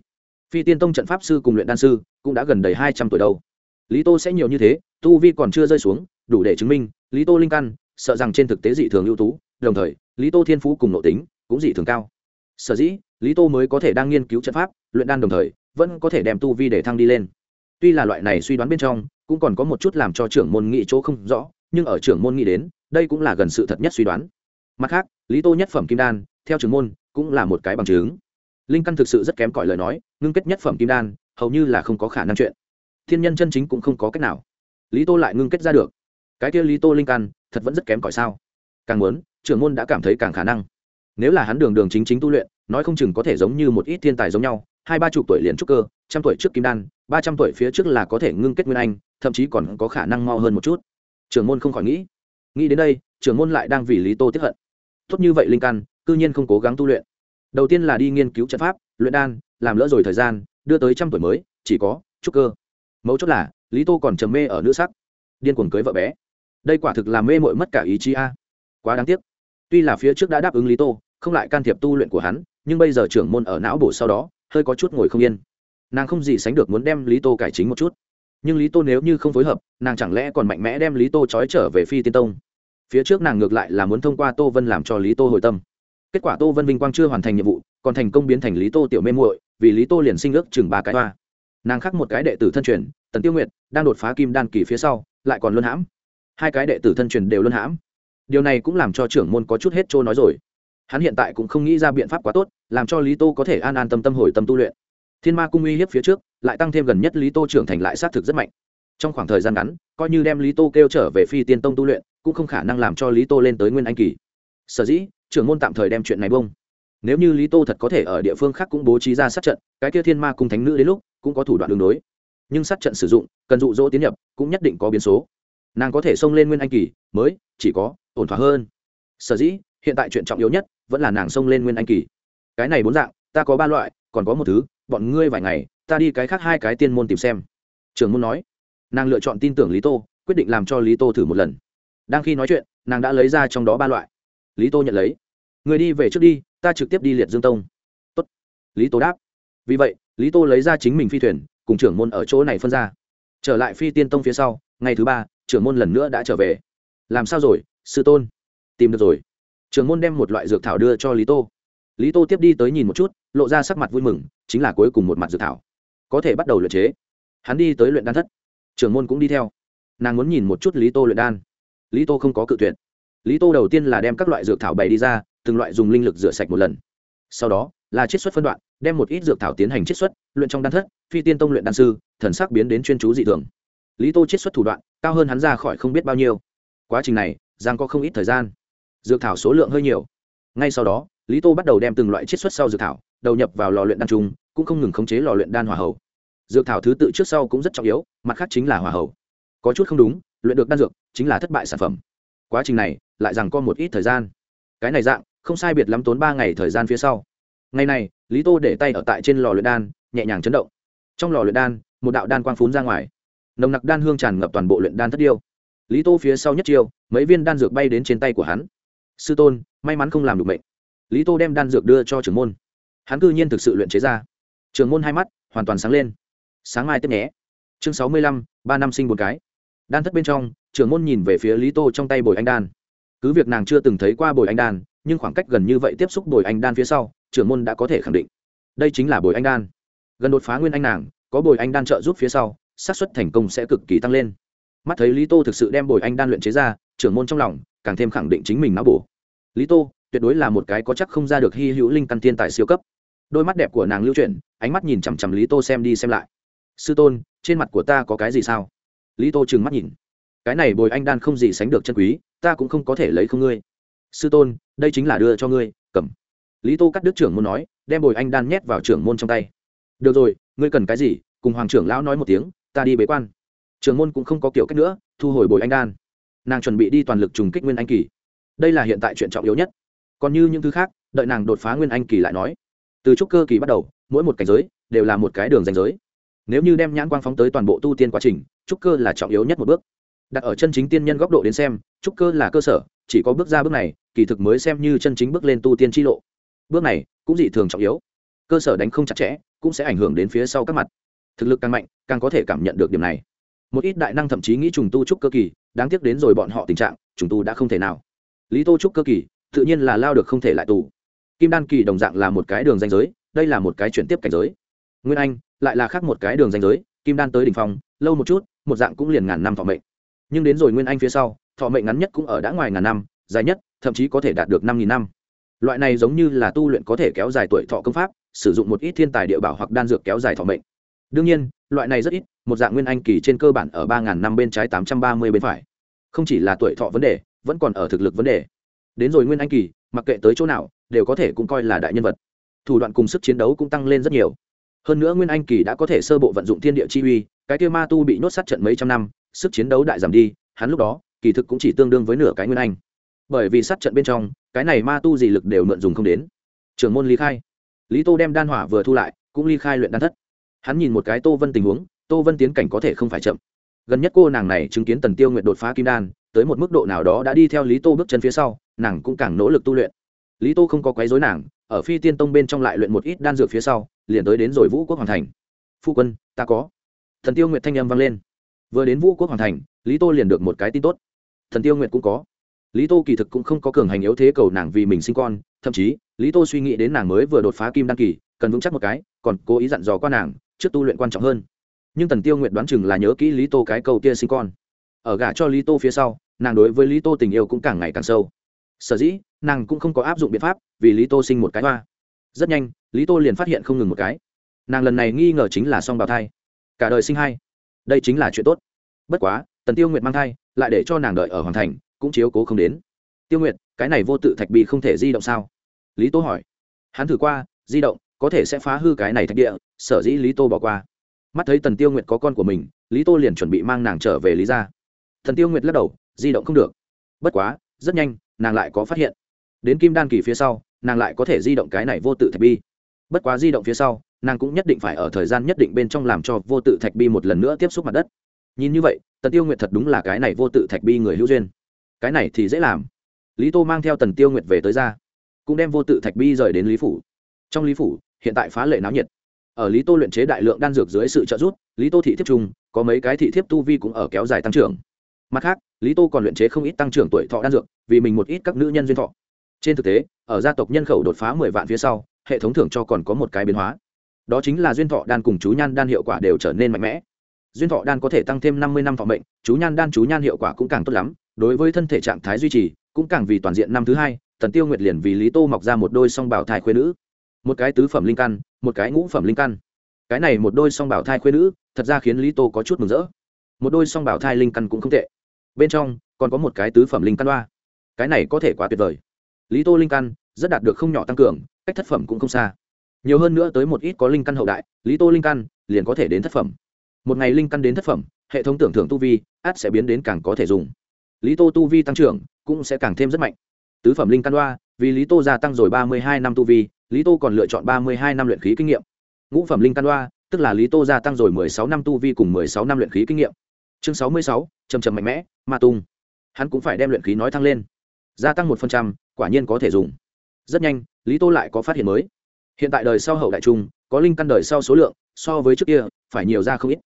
Phi tiên tông trận pháp sư cùng luyện đan sư cũng đã gần đầy hai trăm tuổi đâu. Lý tô sẽ nhiều như thế, tu vi còn chưa rơi xuống đủ để chứng minh, lý tô linh căn, sợ rằng trên thực tế dị thường ưu tú, đồng thời, lý tô thiên phú cùng nội tính cũng dị thường cao. Sở dĩ, lý tô mới có thể đang nghiên cứu trận pháp, luyện đan đồng thời, vẫn có thể đem tu vi để thăng đi lên. Tuy là loại này suy đoán bên trong, cũng còn có một chút làm cho trưởng môn nghị chỗ không rõ, nhưng ở trưởng môn nghĩ đến, đây cũng là gần sự thật nhất suy đoán. Mặt khác, lý tô nhất phẩm kim đan, theo trưởng môn, cũng là một cái bằng chứng. Linh căn thực sự rất kém cỏi lời nói, ngưng kết nhất phẩm kim đan, hầu như là không có khả năng chuyện. Thiên nhân chân chính cũng không có cách nào. Lý tô lại ngưng kết ra được cái kia lý tô linh căn thật vẫn rất kém cỏi sao? Càng muốn, trưởng môn đã cảm thấy càng khả năng. Nếu là hắn đường đường chính chính tu luyện, nói không chừng có thể giống như một ít thiên tài giống nhau, hai ba chục tuổi liền trúc cơ, trăm tuổi trước kim đan, ba trăm tuổi phía trước là có thể ngưng kết nguyên anh, thậm chí còn có khả năng mo hơn một chút. Trưởng môn không khỏi nghĩ. Nghĩ đến đây, trưởng môn lại đang vì lý tô tiếp hận. Tốt như vậy linh căn cư nhiên không cố gắng tu luyện. Đầu tiên là đi nghiên cứu trận pháp, luyện đan, làm lỡ rồi thời gian, đưa tới trăm tuổi mới, chỉ có trúc cơ. Mấu chốt là, lý tô còn trầm mê ở nữ sắc. Điên cuồng cưới vợ bé đây quả thực là mê mội mất cả ý chí a. Quá đáng tiếc. Tuy là phía trước đã đáp ứng lý tô, không lại can thiệp tu luyện của hắn, nhưng bây giờ trưởng môn ở não bổ sau đó, hơi có chút ngồi không yên. Nàng không gì sánh được muốn đem lý tô cải chính một chút. Nhưng lý tô nếu như không phối hợp, nàng chẳng lẽ còn mạnh mẽ đem lý tô trói trở về phi tiên tông? Phía trước nàng ngược lại là muốn thông qua tô vân làm cho lý tô hồi tâm. Kết quả tô vân vinh quang chưa hoàn thành nhiệm vụ, còn thành công biến thành lý tô tiểu mê muội, vì lý tô liền sinh ước chừng ba cái hoa. Nàng khác một cái đệ tử thân truyền, tần tiêu nguyệt, đang đột phá kim đan kỳ phía sau, lại còn luân hãm hai cái đệ tử thân truyền đều luân hãm. Điều này cũng làm cho trưởng môn có chút hết trôi nói rồi. Hắn hiện tại cũng không nghĩ ra biện pháp quá tốt, làm cho lý tô có thể an an tâm tâm hồi tâm tu luyện. Thiên ma cung uy hiếp phía trước, lại tăng thêm gần nhất lý tô trưởng thành lại xác thực rất mạnh. Trong khoảng thời gian ngắn, coi như đem lý tô kêu trở về phi tiên tông tu luyện, cũng không khả năng làm cho lý tô lên tới nguyên anh kỳ. Sở dĩ, trưởng môn tạm thời đem chuyện này bông nếu như lý tô thật có thể ở địa phương khác cũng bố trí ra sát trận, cái kia thiên ma cung thánh nữ đến lúc, cũng có thủ đoạn đường đối. Nhưng sát trận sử dụng, cần dụ dỗ tiến nhập, cũng nhất định có biến số nàng có thể xông lên nguyên anh kỳ, mới, chỉ có, ổn thỏa hơn. Sở dĩ, hiện tại chuyện trọng yếu nhất, vẫn là nàng xông lên nguyên anh kỳ. Cái này bốn dạng, ta có ba loại, còn có một thứ, bọn ngươi vài ngày, ta đi cái khác hai cái tiên môn tìm xem. Trường môn nói. Nàng lựa chọn tin tưởng lý tô, quyết định làm cho lý tô thử một lần. Đang khi nói chuyện, nàng đã lấy ra trong đó ba loại. Lý tô nhận lấy. Người đi về trước đi, ta trực tiếp đi liệt dương tông. Tốt. lý tô đáp. Vì vậy, lý tô lấy ra chính mình phi thuyền, cùng trưởng môn ở chỗ này phân ra. Trở lại phi tiên tông phía sau, ngày thứ ba trưởng môn lần nữa đã trở về. Làm sao rồi, sư tôn? Tìm được rồi. Trưởng môn đem một loại dược thảo đưa cho lý tô. Lý tô tiếp đi tới nhìn một chút, lộ ra sắc mặt vui mừng, chính là cuối cùng một mặt dược thảo. Có thể bắt đầu luyện chế. Hắn đi tới luyện đan thất. Trưởng môn cũng đi theo. Nàng muốn nhìn một chút lý tô luyện đan. Lý tô không có cự tuyệt. Lý tô đầu tiên là đem các loại dược thảo bày đi ra, từng loại dùng linh lực rửa sạch một lần. Sau đó, là chiết xuất phân đoạn, đem một ít dược thảo tiến hành chiết xuất, luyện trong đan thất, phi tiên tông luyện đan sư, thần sắc biến đến chuyên chú dị thường lý tô chiết xuất thủ đoạn, cao hơn hắn ra khỏi không biết bao nhiêu. Quá trình này, giang có không ít thời gian. Dược thảo số lượng hơi nhiều. Ngay sau đó, lý tô bắt đầu đem từng loại chiết xuất sau dược thảo, đầu nhập vào lò luyện đan trung, cũng không ngừng khống chế lò luyện đan hỏa hậu dược thảo thứ tự trước sau cũng rất trọng yếu, mặt khác chính là hỏa hậu có chút không đúng, luyện được đan dược chính là thất bại sản phẩm. Quá trình này, lại rằng có một ít thời gian. Cái này dạng, không sai biệt lắm tốn ba ngày thời gian phía sau. Ngày này, lý tô để tay ở tại trên lò luyện đan, nhẹ nhàng chấn động. Trong lò luyện đan, một đạo đan quang phún ra ngoài nồng nặc đan hương tràn ngập toàn bộ luyện đan thất điêu. Lý tô phía sau nhất chiêu, mấy viên đan dược bay đến trên tay của hắn. Sư tôn, may mắn không làm được mệnh. Lý tô đem đan dược đưa cho trưởng môn. Hắn cư nhiên thực sự luyện chế ra. Trưởng môn hai mắt hoàn toàn sáng lên. Sáng mai tiếp nhé. Chương sáu mươi lăm, ba năm sinh một cái. Đan thất bên trong, trưởng môn nhìn về phía lý tô trong tay bồi anh đan. Cứ việc nàng chưa từng thấy qua bồi anh đan, nhưng khoảng cách gần như vậy tiếp xúc bồi anh đan phía sau, trưởng môn đã có thể khẳng định. Đây chính là bồi anh đan. Gần đột phá nguyên anh nàng, có bồi anh đan trợ giúp phía sau xác suất thành công sẽ cực kỳ tăng lên. Mắt thấy lý tô thực sự đem bồi anh đan luyện chế ra, trưởng môn trong lòng càng thêm khẳng định chính mình não bổ. Lý tô, tuyệt đối là một cái có chắc không ra được hy hữu linh căn thiên tài siêu cấp. Đôi mắt đẹp của nàng lưu chuyển, ánh mắt nhìn chằm chằm lý tô xem đi xem lại. Sư tôn, trên mặt của ta có cái gì sao? Lý tô trừng mắt nhìn. Cái này bồi anh đan không gì sánh được chân quý, ta cũng không có thể lấy không ngươi. Sư tôn, đây chính là đưa cho ngươi, cầm. Lý tô cắt đứt trưởng môn nói, đem bồi anh đan nhét vào trưởng môn trong tay. Được rồi, ngươi cần cái gì? Cùng hoàng trưởng lão nói một tiếng ta đi bế quan. Trường môn cũng không có kiểu cách nữa, thu hồi bồi anh đan. Nàng chuẩn bị đi toàn lực trùng kích nguyên anh kỳ. Đây là hiện tại chuyện trọng yếu nhất. Còn như những thứ khác, đợi nàng đột phá nguyên anh kỳ lại nói. Từ trúc cơ kỳ bắt đầu, mỗi một cảnh giới đều là một cái đường danh giới. Nếu như đem nhãn quang phóng tới toàn bộ tu tiên quá trình, trúc cơ là trọng yếu nhất một bước. Đặt ở chân chính tiên nhân góc độ đến xem, trúc cơ là cơ sở, chỉ có bước ra bước này, kỳ thực mới xem như chân chính bước lên tu tiên tri lộ. Bước này cũng dị thường trọng yếu. Cơ sở đánh không chặt chẽ, cũng sẽ ảnh hưởng đến phía sau các mặt thực lực càng mạnh, càng có thể cảm nhận được điểm này. Một ít đại năng thậm chí nghĩ trùng tu trúc cơ kỳ, đáng tiếc đến rồi bọn họ tình trạng, trùng tu đã không thể nào. Lý tô trúc cơ kỳ, tự nhiên là lao được không thể lại tù. Kim đan kỳ đồng dạng là một cái đường danh giới, đây là một cái chuyển tiếp cảnh giới. Nguyên anh, lại là khác một cái đường danh giới, kim đan tới đ ỉ n h phong, lâu một chút, một dạng cũng liền ngàn năm thọ mệnh. Nhưng đến rồi nguyên anh phía sau, thọ mệnh ngắn nhất cũng ở đã ngoài ngàn năm, dài nhất, thậm chí có thể đạt được năm nghìn năm. Loại này giống như là tu luyện có thể kéo dài tuổi thọ công pháp, sử dụng một ít thiên tài địa bảo hoặc đan dược kéo dài thọ mệnh đương nhiên, loại này rất ít, một dạng nguyên anh kỳ trên cơ bản ở ba ngàn năm bên trái tám trăm ba mươi bên phải. Không chỉ là tuổi thọ vấn đề, vẫn còn ở thực lực vấn đề. Đến rồi nguyên anh kỳ, mặc kệ tới chỗ nào, đều có thể cũng coi là đại nhân vật. Thủ đoạn cùng sức chiến đấu cũng tăng lên rất nhiều. Hơn nữa nguyên anh kỳ đã có thể sơ bộ vận dụng thiên địa chi uy, cái kia ma tu bị nhốt sát trận mấy trăm năm, sức chiến đấu đại giảm đi, hắn lúc đó, kỳ thực cũng chỉ tương đương với nửa cái nguyên anh. Bởi vì sát trận bên trong, cái này ma tu gì lực đều mượn dùng không đến. Trưởng môn ly khai. Lý tô đem đan hỏa vừa thu lại, cũng ly khai luyện đan thất hắn nhìn một cái tô vân tình huống, tô vân tiến cảnh có thể không phải chậm. Gần nhất cô nàng này chứng kiến tần tiêu nguyện đột phá kim đan, tới một mức độ nào đó đã đi theo lý tô bước chân phía sau, nàng cũng càng nỗ lực tu luyện. Lý tô không có quấy dối nàng, ở phi tiên tông bên trong lại luyện một ít đan dược phía sau, liền tới đến rồi vũ quốc hoàng thành. Phu quân, ta có. Thần tiêu nguyệt thanh âm vang lên. Vừa đến vũ quốc hoàng thành, lý tô liền được một cái tin tốt. Thần tiêu nguyệt cũng có. Lý tô kỳ thực cũng không có cường hành yếu thế cầu nàng vì mình sinh con, thậm chí, lý tô suy nghĩ đến nàng mới vừa đột phá kim đan kỳ, cần vững chắc một cái, còn cố ý dặn dò qua nàng trước tu luyện quan trọng hơn. Nhưng tần tiêu nguyện đoán chừng là nhớ kỹ lý tô cái câu kia sinh con. Ở gả cho lý tô phía sau, nàng đối với lý tô tình yêu cũng càng ngày càng sâu. Sở dĩ, nàng cũng không có áp dụng biện pháp, vì lý tô sinh một cái hoa. Rất nhanh, lý tô liền phát hiện không ngừng một cái. Nàng lần này nghi ngờ chính là song bào thai. Cả đời sinh hai. Đây chính là chuyện tốt. Bất quá, tần tiêu nguyệt mang thai, lại để cho nàng đợi ở hoàng thành, cũng chiếu cố không đến. Tiêu nguyệt, cái này vô tự thạch bị không thể di động sao? Lý tô hỏi. Hắn thử qua, di động có thể sẽ phá hư cái này thạch địa, sở dĩ lý tô bỏ qua. Mắt thấy tần tiêu nguyệt có con của mình, lý tô liền chuẩn bị mang nàng trở về lý ra thần tiêu nguyệt lắc đầu, di động không được. Bất quá, rất nhanh, nàng lại có phát hiện. Đến kim đan kỳ phía sau, nàng lại có thể di động cái này vô tự thạch bi. Bất quá di động phía sau, nàng cũng nhất định phải ở thời gian nhất định bên trong làm cho vô tự thạch bi một lần nữa tiếp xúc mặt đất. Nhìn như vậy, tần tiêu nguyệt thật đúng là cái này vô tự thạch bi người hữu duyên. Cái này thì dễ làm. Lý tô mang theo tần tiêu nguyệt về tới ra cũng đem vô tự thạch bi rời đến lý phủ. Trong lý phủ hiện tại phá lệ náo nhiệt. Ở lý tô luyện chế đại lượng đan dược dưới sự trợ giúp, lý tô thị thiếp trung, có mấy cái thị thiếp tu vi cũng ở kéo dài tăng trưởng. Mặt khác, lý tô còn luyện chế không ít tăng trưởng tuổi thọ đan dược, vì mình một ít các nữ nhân duyên thọ. Trên thực tế, ở gia tộc nhân khẩu đột phá mười vạn phía sau, hệ thống thưởng cho còn có một cái biến hóa. Đó chính là duyên thọ đan cùng chú nhan đan hiệu quả đều trở nên mạnh mẽ. Duyên thọ đan có thể tăng thêm năm mươi năm thọ mệnh, chú nhan đan chú nhan hiệu quả cũng càng tốt lắm, đối với thân thể trạng thái duy trì, cũng càng vì toàn diện năm thứ hai thần tiêu nguyệt liền vì lý tô mọc ra một đôi song bảo thai khuyên nữ một cái tứ phẩm linh căn, một cái ngũ phẩm linh căn. Cái này một đôi song bảo thai khuyên nữ, thật ra khiến lý tô có chút mừng rỡ. Một đôi song bảo thai linh căn cũng không tệ. Bên trong, còn có một cái tứ phẩm linh căn đoa cái này có thể quá tuyệt vời. Lý tô linh căn rất đạt được không nhỏ tăng cường, cách thất phẩm cũng không xa. Nhiều hơn nữa tới một ít có linh căn hậu đại, lý tô linh căn liền có thể đến thất phẩm. Một ngày linh căn đến thất phẩm, hệ thống tưởng thưởng tu vi át sẽ biến đến càng có thể dùng. Lý tô tu vi tăng trưởng cũng sẽ càng thêm rất mạnh. Tứ phẩm linh căn đoa vì lý tô gia tăng rồi ba mươi hai năm tu vi lý tô còn lựa chọn ba mươi hai năm luyện khí kinh nghiệm. Ngũ phẩm linh căn đoa, tức là lý tô gia tăng rồi mười sáu năm tu vi cùng mười sáu năm luyện khí kinh nghiệm. Chương sáu mươi sáu trầm trầm mạnh mẽ, ma tung. Hắn cũng phải đem luyện khí nói thăng lên. Gia tăng một phần trăm, quả nhiên có thể dùng. Rất nhanh, lý tô lại có phát hiện mới. Hiện tại đời sau hậu đại trung, có linh căn đời sau số lượng, so với trước kia, phải nhiều ra không ít.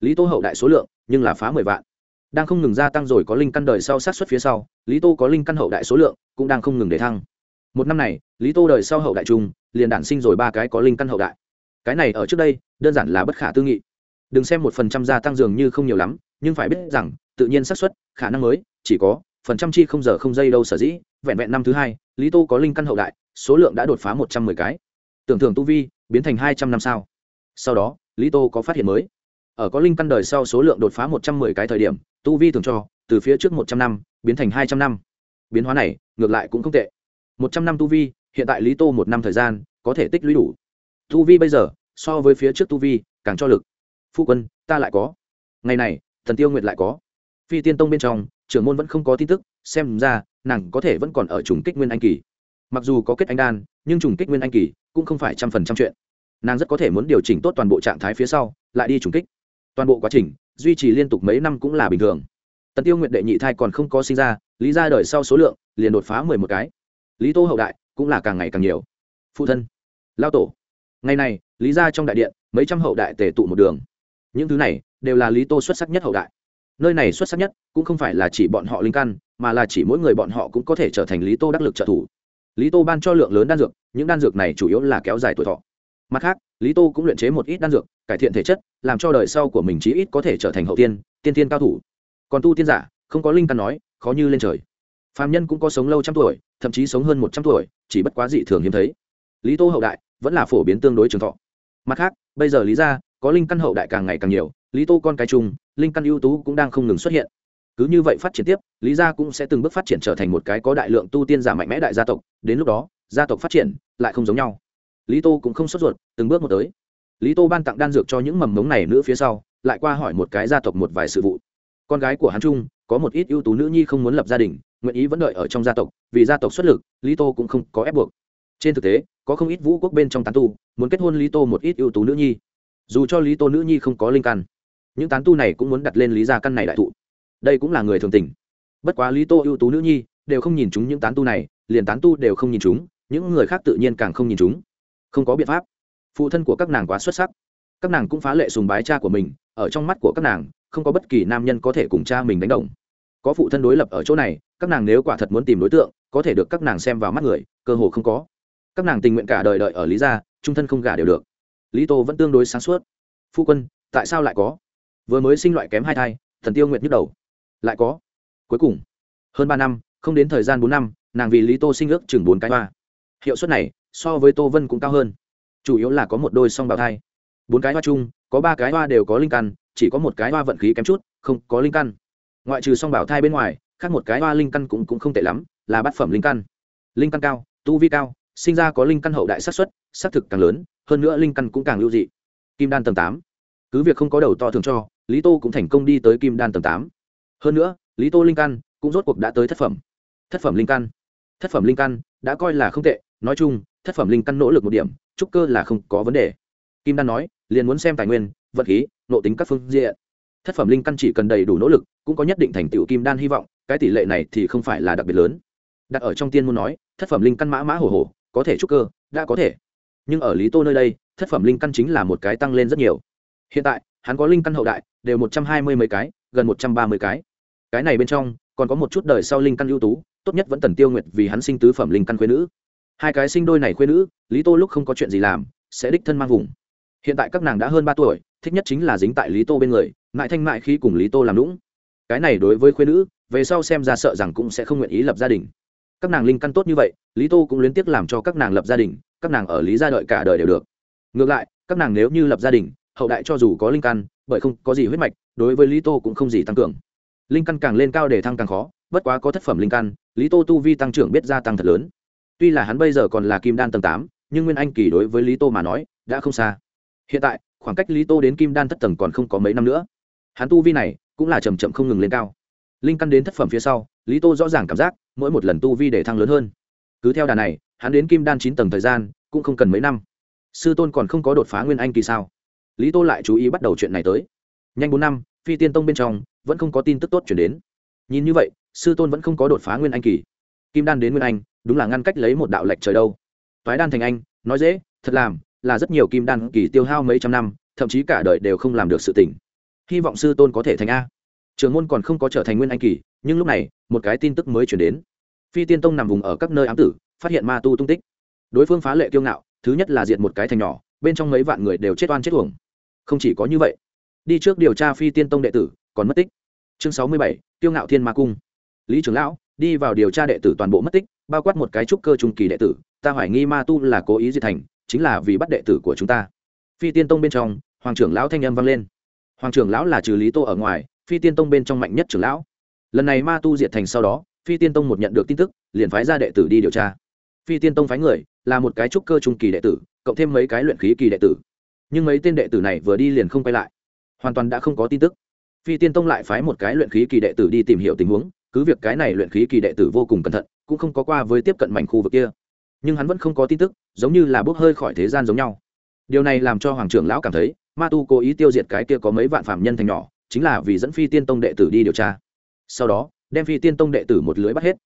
Lý tô hậu đại số lượng, nhưng là phá mười vạn. Đang không ngừng gia tăng rồi có linh căn đời sau sát xuất phía sau, lý tô có linh căn hậu đại số lượng, cũng đang không ngừng để thăng một năm này, lý tô đời sau hậu đại trung, liền đản sinh rồi ba cái có linh căn hậu đại. Cái này ở trước đây, đơn giản là bất khả tư nghị. Đừng xem một phần trăm gia tăng dường như không nhiều lắm, nhưng phải biết rằng, tự nhiên xác suất, khả năng mới, chỉ có phần trăm chi không giờ không giây đâu sở dĩ, vẹn vẹn năm thứ hai, lý tô có linh căn hậu đại, số lượng đã đột phá một trăm mười cái. Tưởng thưởng tu vi, biến thành hai trăm năm sao. Sau đó, lý tô có phát hiện mới. Ở có linh căn đời sau số lượng đột phá một trăm mười cái thời điểm, tu vi thường cho, từ phía trước một trăm năm, biến thành hai trăm năm. Biến hóa này, ngược lại cũng không tệ một trăm năm tu vi, hiện tại lý tô một năm thời gian, có thể tích lũy đủ. Tu vi bây giờ, so với phía trước tu vi, càng cho lực. Phu quân, ta lại có. Ngày này, thần tiêu nguyệt lại có. Phi tiên tông bên trong, trưởng môn vẫn không có tin tức, xem ra, nàng có thể vẫn còn ở trùng kích nguyên anh kỳ. Mặc dù có kết anh đan, nhưng trùng kích nguyên anh kỳ cũng không phải trăm phần trăm chuyện. Nàng rất có thể muốn điều chỉnh tốt toàn bộ trạng thái phía sau, lại đi trùng kích. Toàn bộ quá trình, duy trì liên tục mấy năm cũng là bình thường. Tần tiêu nguyện đệ nhị thai còn không có sinh ra, lý ra đời sau số lượng, liền đột phá mười một cái lý tô hậu đại cũng là càng ngày càng nhiều. Phụ thân, lao tổ. Ngày này, lý ra trong đại điện, mấy trăm hậu đại tề tụ một đường. Những thứ này đều là lý tô xuất sắc nhất hậu đại. Nơi này xuất sắc nhất cũng không phải là chỉ bọn họ linh căn, mà là chỉ mỗi người bọn họ cũng có thể trở thành lý tô đắc lực trợ thủ. Lý tô ban cho lượng lớn đan dược, những đan dược này chủ yếu là kéo dài tuổi thọ. Mặt khác, lý tô cũng luyện chế một ít đan dược, cải thiện thể chất, làm cho đời sau của mình chí ít có thể trở thành hậu tiên tiên tiên cao thủ. Còn tu tiên giả, không có linh căn nói, khó như lên trời. Phàm nhân cũng có sống lâu trăm tuổi, thậm chí sống hơn một trăm tuổi, chỉ bất quá dị thường hiếm thấy. Lý tô hậu đại vẫn là phổ biến tương đối trường thọ. Mặt khác, bây giờ lý ra có linh căn hậu đại càng ngày càng nhiều, lý tô con cái chung, linh căn ưu tú cũng đang không ngừng xuất hiện. Cứ như vậy phát triển tiếp, lý gia cũng sẽ từng bước phát triển trở thành một cái có đại lượng tu tiên giả mạnh mẽ đại gia tộc. Đến lúc đó, gia tộc phát triển lại không giống nhau. Lý tô cũng không sốt ruột, từng bước một tới. Lý tô ban tặng đan dược cho những mầm mống này nữ phía sau, lại qua hỏi một cái gia tộc một vài sự vụ. Con gái của hắn trung có một ít ưu tú nữ nhi không muốn lập gia đình nguyện ý vẫn đợi ở trong gia tộc, vì gia tộc xuất lực, lý tô cũng không có ép buộc. Trên thực tế, có không ít vũ quốc bên trong tán tu, muốn kết hôn lý tô một ít ưu tú nữ nhi. Dù cho lý tô nữ nhi không có linh căn, những tán tu này cũng muốn đặt lên lý gia căn này đại thụ. Đây cũng là người thường tình. Bất quá lý tô ưu tú nữ nhi đều không nhìn chúng những tán tu này, liền tán tu đều không nhìn chúng, những người khác tự nhiên càng không nhìn chúng. Không có biện pháp. Phụ thân của các nàng quá xuất sắc. Các nàng cũng phá lệ sùng bái cha của mình, ở trong mắt của các nàng, không có bất kỳ nam nhân có thể cùng cha mình đánh đồng. Có phụ thân đối lập ở chỗ này các nàng nếu quả thật muốn tìm đối tượng, có thể được các nàng xem vào mắt người, cơ hồ không có. Các nàng tình nguyện cả đời đợi ở lý gia, trung thân không gả đều được. Lý tô vẫn tương đối sáng suốt. Phu quân, tại sao lại có? Vừa mới sinh loại kém hai thai, thần tiêu nguyện nhức đầu. Lại có. Cuối cùng, hơn ba năm, không đến thời gian bốn năm, nàng vì lý tô sinh ước chừng bốn cái hoa. Hiệu suất này, so với tô vân cũng cao hơn. Chủ yếu là có một đôi song bào thai. Bốn cái hoa chung, có ba cái hoa đều có linh căn, chỉ có một cái hoa vận khí kém chút, không có linh căn. Ngoại trừ song bảo thai bên ngoài khác một cái hoa linh căn cũng, cũng không tệ lắm là bát phẩm linh căn. Linh căn cao tu vi cao sinh ra có linh căn hậu đại sát suất xác thực càng lớn hơn nữa linh căn cũng càng lưu dị. Kim đan tầng tám. Cứ việc không có đầu to thường cho lý tô cũng thành công đi tới kim đan tầng tám. Hơn nữa lý tô linh căn cũng rốt cuộc đã tới thất phẩm. Thất phẩm linh căn. Thất phẩm linh căn đã coi là không tệ nói chung thất phẩm linh căn nỗ lực một điểm trúc cơ là không có vấn đề. Kim đan nói liền muốn xem tài nguyên vật khí nộ tính các phương diện. Thất phẩm linh căn chỉ cần đầy đủ nỗ lực cũng có nhất định thành tựu kim đan hy vọng cái tỷ lệ này thì không phải là đặc biệt lớn. Đặt ở trong tiên muốn nói, thất phẩm linh căn mã mã hổ hổ có thể trúc cơ, đã có thể. Nhưng ở lý tô nơi đây, thất phẩm linh căn chính là một cái tăng lên rất nhiều. Hiện tại, hắn có linh căn hậu đại, đều một trăm hai mươi mấy cái, gần một trăm ba mươi cái. Cái này bên trong, còn có một chút đời sau linh căn ưu tú, tốt nhất vẫn tần tiêu nguyệt vì hắn sinh tứ phẩm linh căn khuyên nữ. Hai cái sinh đôi này khuyên nữ, lý tô lúc không có chuyện gì làm, sẽ đích thân mang vùng. Hiện tại các nàng đã hơn ba tuổi, thích nhất chính là dính tại lý tô bên người mại thanh mại khi cùng lý tô làm lũng cái này đối với khuyên nữ, về sau xem ra sợ rằng cũng sẽ không nguyện ý lập gia đình. Các nàng linh căn tốt như vậy, lý tô cũng liên tiếp làm cho các nàng lập gia đình, các nàng ở lý gia đợi cả đời đều được. Ngược lại, các nàng nếu như lập gia đình, hậu đại cho dù có linh căn, bởi không có gì huyết mạch, đối với lý tô cũng không gì tăng cường. Linh căn càng lên cao để thăng càng khó, bất quá có thất phẩm linh căn, lý tô tu vi tăng trưởng biết gia tăng thật lớn. Tuy là hắn bây giờ còn là kim đan tầng tám, nhưng nguyên anh kỳ đối với lý tô mà nói, đã không xa. Hiện tại, khoảng cách lý tô đến kim đan thất tầng còn không có mấy năm nữa. Hắn tu vi này cũng là chầm chậm không ngừng lên cao. Linh căn đến thất phẩm phía sau, lý tô rõ ràng cảm giác mỗi một lần tu vi để thăng lớn hơn. Cứ theo đà này, hắn đến kim đan chín tầng thời gian, cũng không cần mấy năm. Sư tôn còn không có đột phá nguyên anh kỳ sao? Lý tô lại chú ý bắt đầu chuyện này tới. Nhanh bốn năm, phi tiên tông bên trong, vẫn không có tin tức tốt chuyển đến. Nhìn như vậy, sư tôn vẫn không có đột phá nguyên anh kỳ. Kim đan đến nguyên anh, đúng là ngăn cách lấy một đạo lệch trời đâu. Toái đan thành anh, nói dễ, thật làm, là rất nhiều kim đan kỳ tiêu hao mấy trăm năm, thậm chí cả đời đều không làm được sự tỉnh hy vọng sư tôn có thể thành a. Trường môn còn không có trở thành nguyên anh kỳ, nhưng lúc này, một cái tin tức mới chuyển đến. Phi tiên tông nằm vùng ở các nơi ám tử, phát hiện ma tu tung tích. Đối phương phá lệ kiêu ngạo, thứ nhất là diện một cái thành nhỏ, bên trong mấy vạn người đều chết oan chết uổng. Không chỉ có như vậy, đi trước điều tra phi tiên tông đệ tử, còn mất tích. Chương sáu mươi bảy tiêu ngạo thiên ma cung. Lý trưởng lão, đi vào điều tra đệ tử toàn bộ mất tích, bao quát một cái trúc cơ trung kỳ đệ tử, ta hoài nghi ma tu là cố ý diệt thành, chính là vì bắt đệ tử của chúng ta. Phi tiên tông bên trong, hoàng trưởng lão thanh âm vang lên hoàng trưởng lão là trừ lý tô ở ngoài, phi tiên tông bên trong mạnh nhất trưởng lão. Lần này ma tu diệt thành sau đó, phi tiên tông một nhận được tin tức, liền phái ra đệ tử đi điều tra. Phi tiên tông phái người là một cái trúc cơ trung kỳ đệ tử, cộng thêm mấy cái luyện khí kỳ đệ tử. Nhưng mấy tên đệ tử này vừa đi liền không quay lại. Hoàn toàn đã không có tin tức. Phi tiên tông lại phái một cái luyện khí kỳ đệ tử đi tìm hiểu tình huống, cứ việc cái này luyện khí kỳ đệ tử vô cùng cẩn thận, cũng không có qua với tiếp cận mảnh khu vực kia. Nhưng hắn vẫn không có tin tức, giống như là bốc hơi khỏi thế gian giống nhau. Điều này làm cho hoàng trưởng lão cảm thấy ma tu cố ý tiêu diệt cái kia có mấy vạn phạm nhân thành nhỏ, chính là vì dẫn phi tiên tông đệ tử đi điều tra. Sau đó, đem phi tiên tông đệ tử một lưới bắt hết.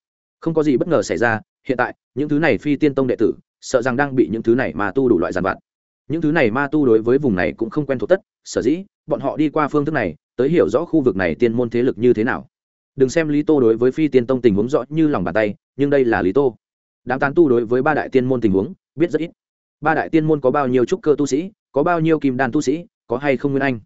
Không có gì bất ngờ xảy ra, hiện tại, những thứ này phi tiên tông đệ tử, sợ rằng đang bị những thứ này mà tu đủ loại giàn vặt. Những thứ này ma tu đối với vùng này cũng không quen thuộc tất, sở dĩ, bọn họ đi qua phương thức này, tới hiểu rõ khu vực này tiên môn thế lực như thế nào. Đừng xem lý tô đối với phi tiên tông tình huống rõ như lòng bàn tay, nhưng đây là lý tô. Đám tán tu đối với ba đại tiên môn tình huống, biết rất ít. Ba đại tiên môn có bao nhiêu trúc cơ tu sĩ có bao nhiêu kim đan tu sĩ, có hay không nguyên anh?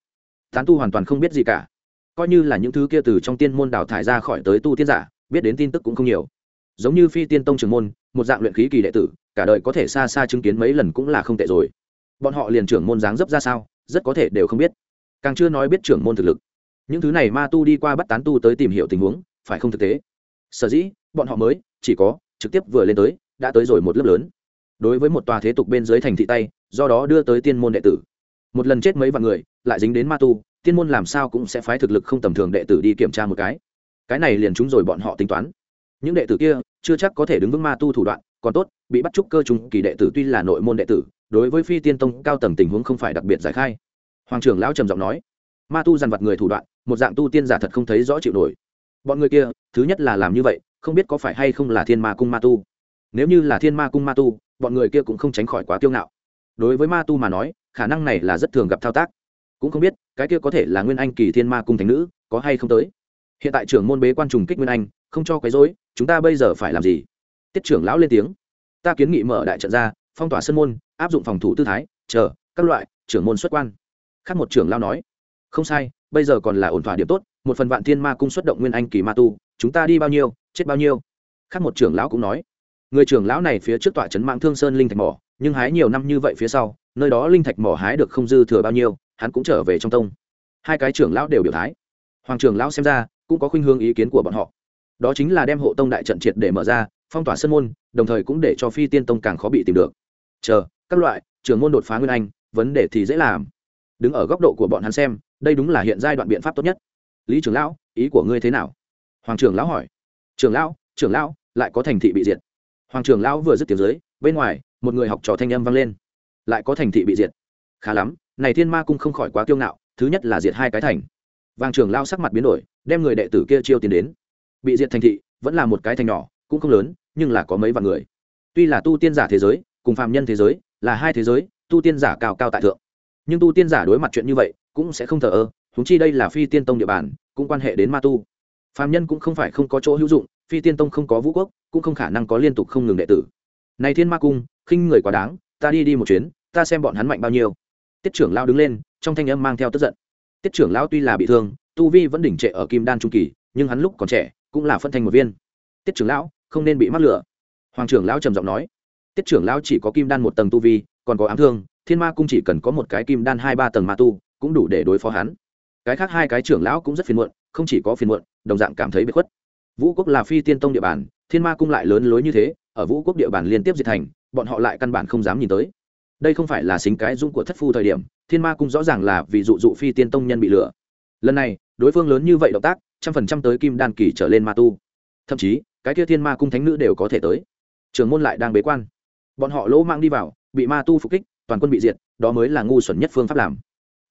Tán tu hoàn toàn không biết gì cả. Coi như là những thứ kia từ trong tiên môn đào thải ra khỏi tới tu tiên giả, biết đến tin tức cũng không nhiều. Giống như phi tiên tông trường môn, một dạng luyện khí kỳ đệ tử, cả đời có thể xa xa chứng kiến mấy lần cũng là không tệ rồi. Bọn họ liền trưởng môn dáng dấp ra sao, rất có thể đều không biết. Càng chưa nói biết trưởng môn thực lực. Những thứ này ma tu đi qua bắt tán tu tới tìm hiểu tình huống, phải không thực tế? Sở dĩ, bọn họ mới, chỉ có, trực tiếp vừa lên tới, đã tới rồi một lớp lớn. Đối với một tòa thế tục bên dưới thành thị tay do đó đưa tới tiên môn đệ tử. Một lần chết mấy vạn người, lại dính đến ma tu, tiên môn làm sao cũng sẽ phái thực lực không tầm thường đệ tử đi kiểm tra một cái. Cái này liền chúng rồi bọn họ tính toán. Những đệ tử kia, chưa chắc có thể đứng vững ma tu thủ đoạn, còn tốt, bị bắt trúc cơ trùng kỳ đệ tử tuy là nội môn đệ tử, đối với phi tiên tông cao tầng tình huống không phải đặc biệt giải khai. Hoàng trưởng lão trầm giọng nói, ma tu dằn vặt người thủ đoạn, một dạng tu tiên giả thật không thấy rõ chịu nổi. Bọn người kia, thứ nhất là làm như vậy, không biết có phải hay không là thiên ma cung ma tu. Nếu như là thiên ma cung ma tu, bọn người kia cũng không tránh khỏi quá kiêu ngạo đối với ma tu mà nói, khả năng này là rất thường gặp thao tác. Cũng không biết, cái kia có thể là nguyên anh kỳ thiên ma cung thành nữ, có hay không tới? Hiện tại trưởng môn bế quan trùng kích nguyên anh, không cho quấy rối, chúng ta bây giờ phải làm gì? Tiết trưởng lão lên tiếng. Ta kiến nghị mở đại trận ra, phong tỏa sân môn, áp dụng phòng thủ tư thái, chờ, các loại, trưởng môn xuất quan. Khác một trưởng lão nói. Không sai, bây giờ còn là ổn thỏa điểm tốt, một phần vạn thiên ma cung xuất động nguyên anh kỳ ma tu, chúng ta đi bao nhiêu, chết bao nhiêu? Khác một trưởng lão cũng nói. Người trưởng lão này phía trước tọa trấn mạng thương sơn linh thạch mỏ nhưng hái nhiều năm như vậy phía sau, nơi đó linh thạch mỏ hái được không dư thừa bao nhiêu, hắn cũng trở về trong tông. Hai cái trưởng lão đều biểu thái. Hoàng trưởng lão xem ra, cũng có khuynh hướng ý kiến của bọn họ. Đó chính là đem hộ tông đại trận triệt để mở ra, phong tỏa sân môn, đồng thời cũng để cho phi tiên tông càng khó bị tìm được. Chờ, các loại, trưởng môn đột phá nguyên anh, vấn đề thì dễ làm. Đứng ở góc độ của bọn hắn xem, đây đúng là hiện giai đoạn biện pháp tốt nhất. Lý trưởng lão, ý của ngươi thế nào? Hoàng trưởng lão hỏi. Trưởng lão trưởng lão, lại có thành thị bị diệt. Hoàng trưởng lão vừa dứt tiếng dưới, bên ngoài một người học trò thanh âm vang lên. Lại có thành thị bị diệt. Khá lắm, này thiên ma cung không khỏi quá kiêu ngạo, thứ nhất là diệt hai cái thành. Vàng trưởng lao sắc mặt biến đổi, đem người đệ tử kia chiêu tiến đến. Bị diệt thành thị, vẫn là một cái thành nhỏ, cũng không lớn, nhưng là có mấy vạn người. Tuy là tu tiên giả thế giới, cùng phạm nhân thế giới, là hai thế giới, tu tiên giả cao cao tại thượng. Nhưng tu tiên giả đối mặt chuyện như vậy, cũng sẽ không thờ ơ húng chi đây là phi tiên tông địa bàn, cũng quan hệ đến ma tu. Phạm nhân cũng không phải không có chỗ hữu dụng, phi tiên tông không có vũ quốc, cũng không khả năng có liên tục không ngừng đệ tử. Này thiên ma cung khinh người quá đáng, ta đi đi một chuyến, ta xem bọn hắn mạnh bao nhiêu. Tiết trưởng lao đứng lên, trong thanh âm mang theo tức giận. Tiết trưởng lao tuy là bị thương, tu vi vẫn đỉnh trệ ở kim đan trung kỳ, nhưng hắn lúc còn trẻ, cũng là phân thành một viên. Tiết trưởng lão, không nên bị mắc lửa. Hoàng trưởng lão trầm giọng nói. Tiết trưởng lão chỉ có kim đan một tầng tu vi, còn có ám thương, thiên ma cung chỉ cần có một cái kim đan hai ba tầng ma tu, cũng đủ để đối phó hắn. Cái khác hai cái trưởng lão cũng rất phiền muộn, không chỉ có phiền muộn, đồng dạng cảm thấy bị khuất. Vũ quốc là phi tiên tông địa bàn, thiên ma cung lại lớn lối như thế, ở vũ quốc địa bàn liên tiếp diệt thành bọn họ lại căn bản không dám nhìn tới. Đây không phải là xính cái dung của thất phu thời điểm, thiên ma cung rõ ràng là vì dụ dụ phi tiên tông nhân bị lừa. Lần này, đối phương lớn như vậy động tác, trăm phần trăm tới kim đan kỳ trở lên ma tu. Thậm chí, cái kia thiên ma cung thánh nữ đều có thể tới. Trường môn lại đang bế quan. Bọn họ lỗ mang đi vào, bị ma tu phục kích, toàn quân bị diệt, đó mới là ngu xuẩn nhất phương pháp làm.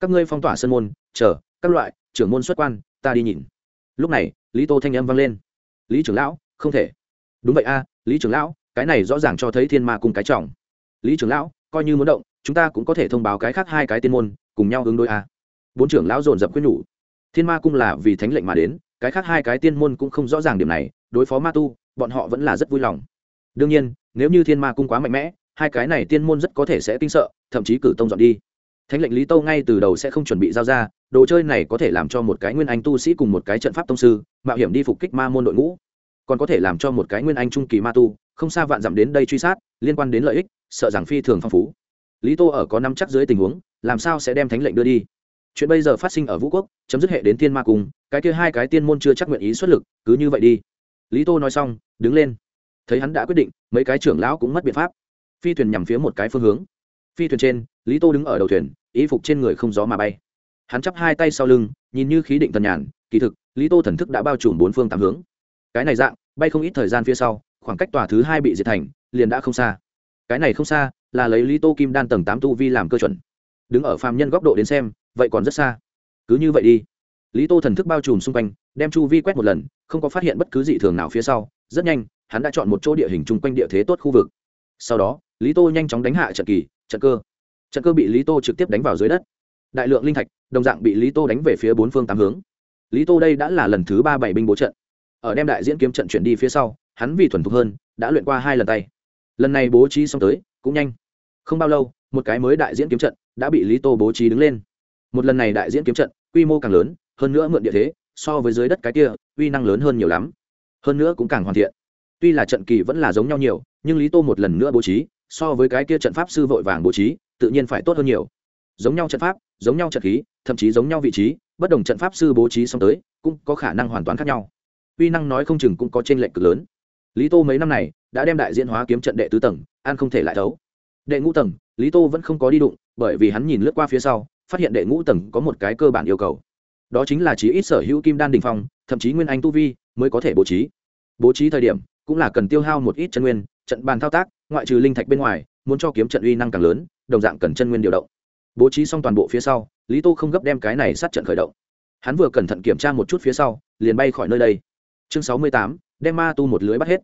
Các ngươi phong tỏa sân môn, chờ, các loại, trưởng môn xuất quan, ta đi nhìn. Lúc này, lý tô thanh âm vang lên. Lý trưởng lão, không thể. Đúng vậy a, lý trưởng lão cái này rõ ràng cho thấy thiên ma cung cái trọng. Lý trưởng lão, coi như muốn động, chúng ta cũng có thể thông báo cái khác hai cái tiên môn, cùng nhau ứng đối a. Bốn trưởng lão dồn dập quyết nhủ. Thiên ma cung là vì thánh lệnh mà đến, cái khác hai cái tiên môn cũng không rõ ràng điểm này, đối phó ma tu, bọn họ vẫn là rất vui lòng. Đương nhiên, nếu như thiên ma cung quá mạnh mẽ, hai cái này tiên môn rất có thể sẽ kinh sợ, thậm chí cử tông dọn đi. Thánh lệnh lý tâu ngay từ đầu sẽ không chuẩn bị giao ra, đồ chơi này có thể làm cho một cái nguyên anh tu sĩ cùng một cái trận pháp tông sư, mạo hiểm đi phục kích ma môn đội ngũ. Còn có thể làm cho một cái nguyên anh trung kỳ ma tu không xa vạn dặm đến đây truy sát, liên quan đến lợi ích, sợ rằng phi thường phong phú. Lý tô ở có năm chắc dưới tình huống, làm sao sẽ đem thánh lệnh đưa đi? Chuyện bây giờ phát sinh ở vũ quốc, chấm dứt hệ đến thiên ma cung, cái kia hai cái tiên môn chưa chắc nguyện ý xuất lực, cứ như vậy đi. Lý tô nói xong, đứng lên. Thấy hắn đã quyết định, mấy cái trưởng lão cũng mất biện pháp. Phi thuyền nhằm phía một cái phương hướng. Phi thuyền trên, lý tô đứng ở đầu thuyền ý phục trên người không gió mà bay. Hắn chắp hai tay sau lưng, nhìn như khí định tần nhàn, kỳ thực, lý tô thần thức đã bao trùm bốn phương tám hướng. Cái này dạng, bay không ít thời gian phía sau khoảng cách tòa thứ hai bị diệt thành, liền đã không xa. Cái này không xa, là lấy lý tô kim đan tầng tám tu vi làm cơ chuẩn. Đứng ở phàm nhân góc độ đến xem, vậy còn rất xa. Cứ như vậy đi. Lý tô thần thức bao trùm xung quanh, đem chu vi quét một lần, không có phát hiện bất cứ dị thường nào phía sau. Rất nhanh, hắn đã chọn một chỗ địa hình chung quanh địa thế tốt khu vực. Sau đó, lý tô nhanh chóng đánh hạ trận kỳ, trận cơ. Trận cơ bị lý tô trực tiếp đánh vào dưới đất. Đại lượng linh thạch, đồng dạng bị lý tô đánh về phía bốn phương tám hướng. Lý tô đây đã là lần thứ ba bảy binh bố trận. Ở đem đại diễn kiếm trận chuyển đi phía sau hắn vì thuần thục hơn, đã luyện qua hai lần tay. Lần này bố trí xong tới, cũng nhanh. Không bao lâu, một cái mới đại diễn kiếm trận đã bị lý tô bố trí đứng lên. Một lần này đại diễn kiếm trận, quy mô càng lớn, hơn nữa mượn địa thế, so với dưới đất cái kia, uy năng lớn hơn nhiều lắm. Hơn nữa cũng càng hoàn thiện. Tuy là trận kỳ vẫn là giống nhau nhiều, nhưng lý tô một lần nữa bố trí, so với cái kia trận pháp sư vội vàng bố trí, tự nhiên phải tốt hơn nhiều. Giống nhau trận pháp, giống nhau trận khí, thậm chí giống nhau vị trí, bất đồng trận pháp sư bố trí xong tới, cũng có khả năng hoàn toàn khác nhau. Uy năng nói không chừng cũng có t r ê n lệch cực lớn lý tô mấy năm này đã đem đại diễn hóa kiếm trận đệ tứ tầng, an không thể lại thấu. Đệ ngũ tầng, lý tô vẫn không có đi đụng, bởi vì hắn nhìn lướt qua phía sau, phát hiện đệ ngũ tầng có một cái cơ bản yêu cầu. Đó chính là chí ít sở hữu kim đan đình phong, thậm chí nguyên anh tu vi, mới có thể bố trí. Bố trí thời điểm, cũng là cần tiêu hao một ít chân nguyên, trận bàn thao tác, ngoại trừ linh thạch bên ngoài, muốn cho kiếm trận uy năng càng lớn, đồng dạng cần chân nguyên điều động. Bố trí xong toàn bộ phía sau, lý tô không gấp đem cái này sát trận khởi động. Hắn vừa cẩn thận kiểm tra một chút phía sau, liền bay khỏi nơi đây. Chương sáu mươi tám đem ma tu một lưới bắt hết.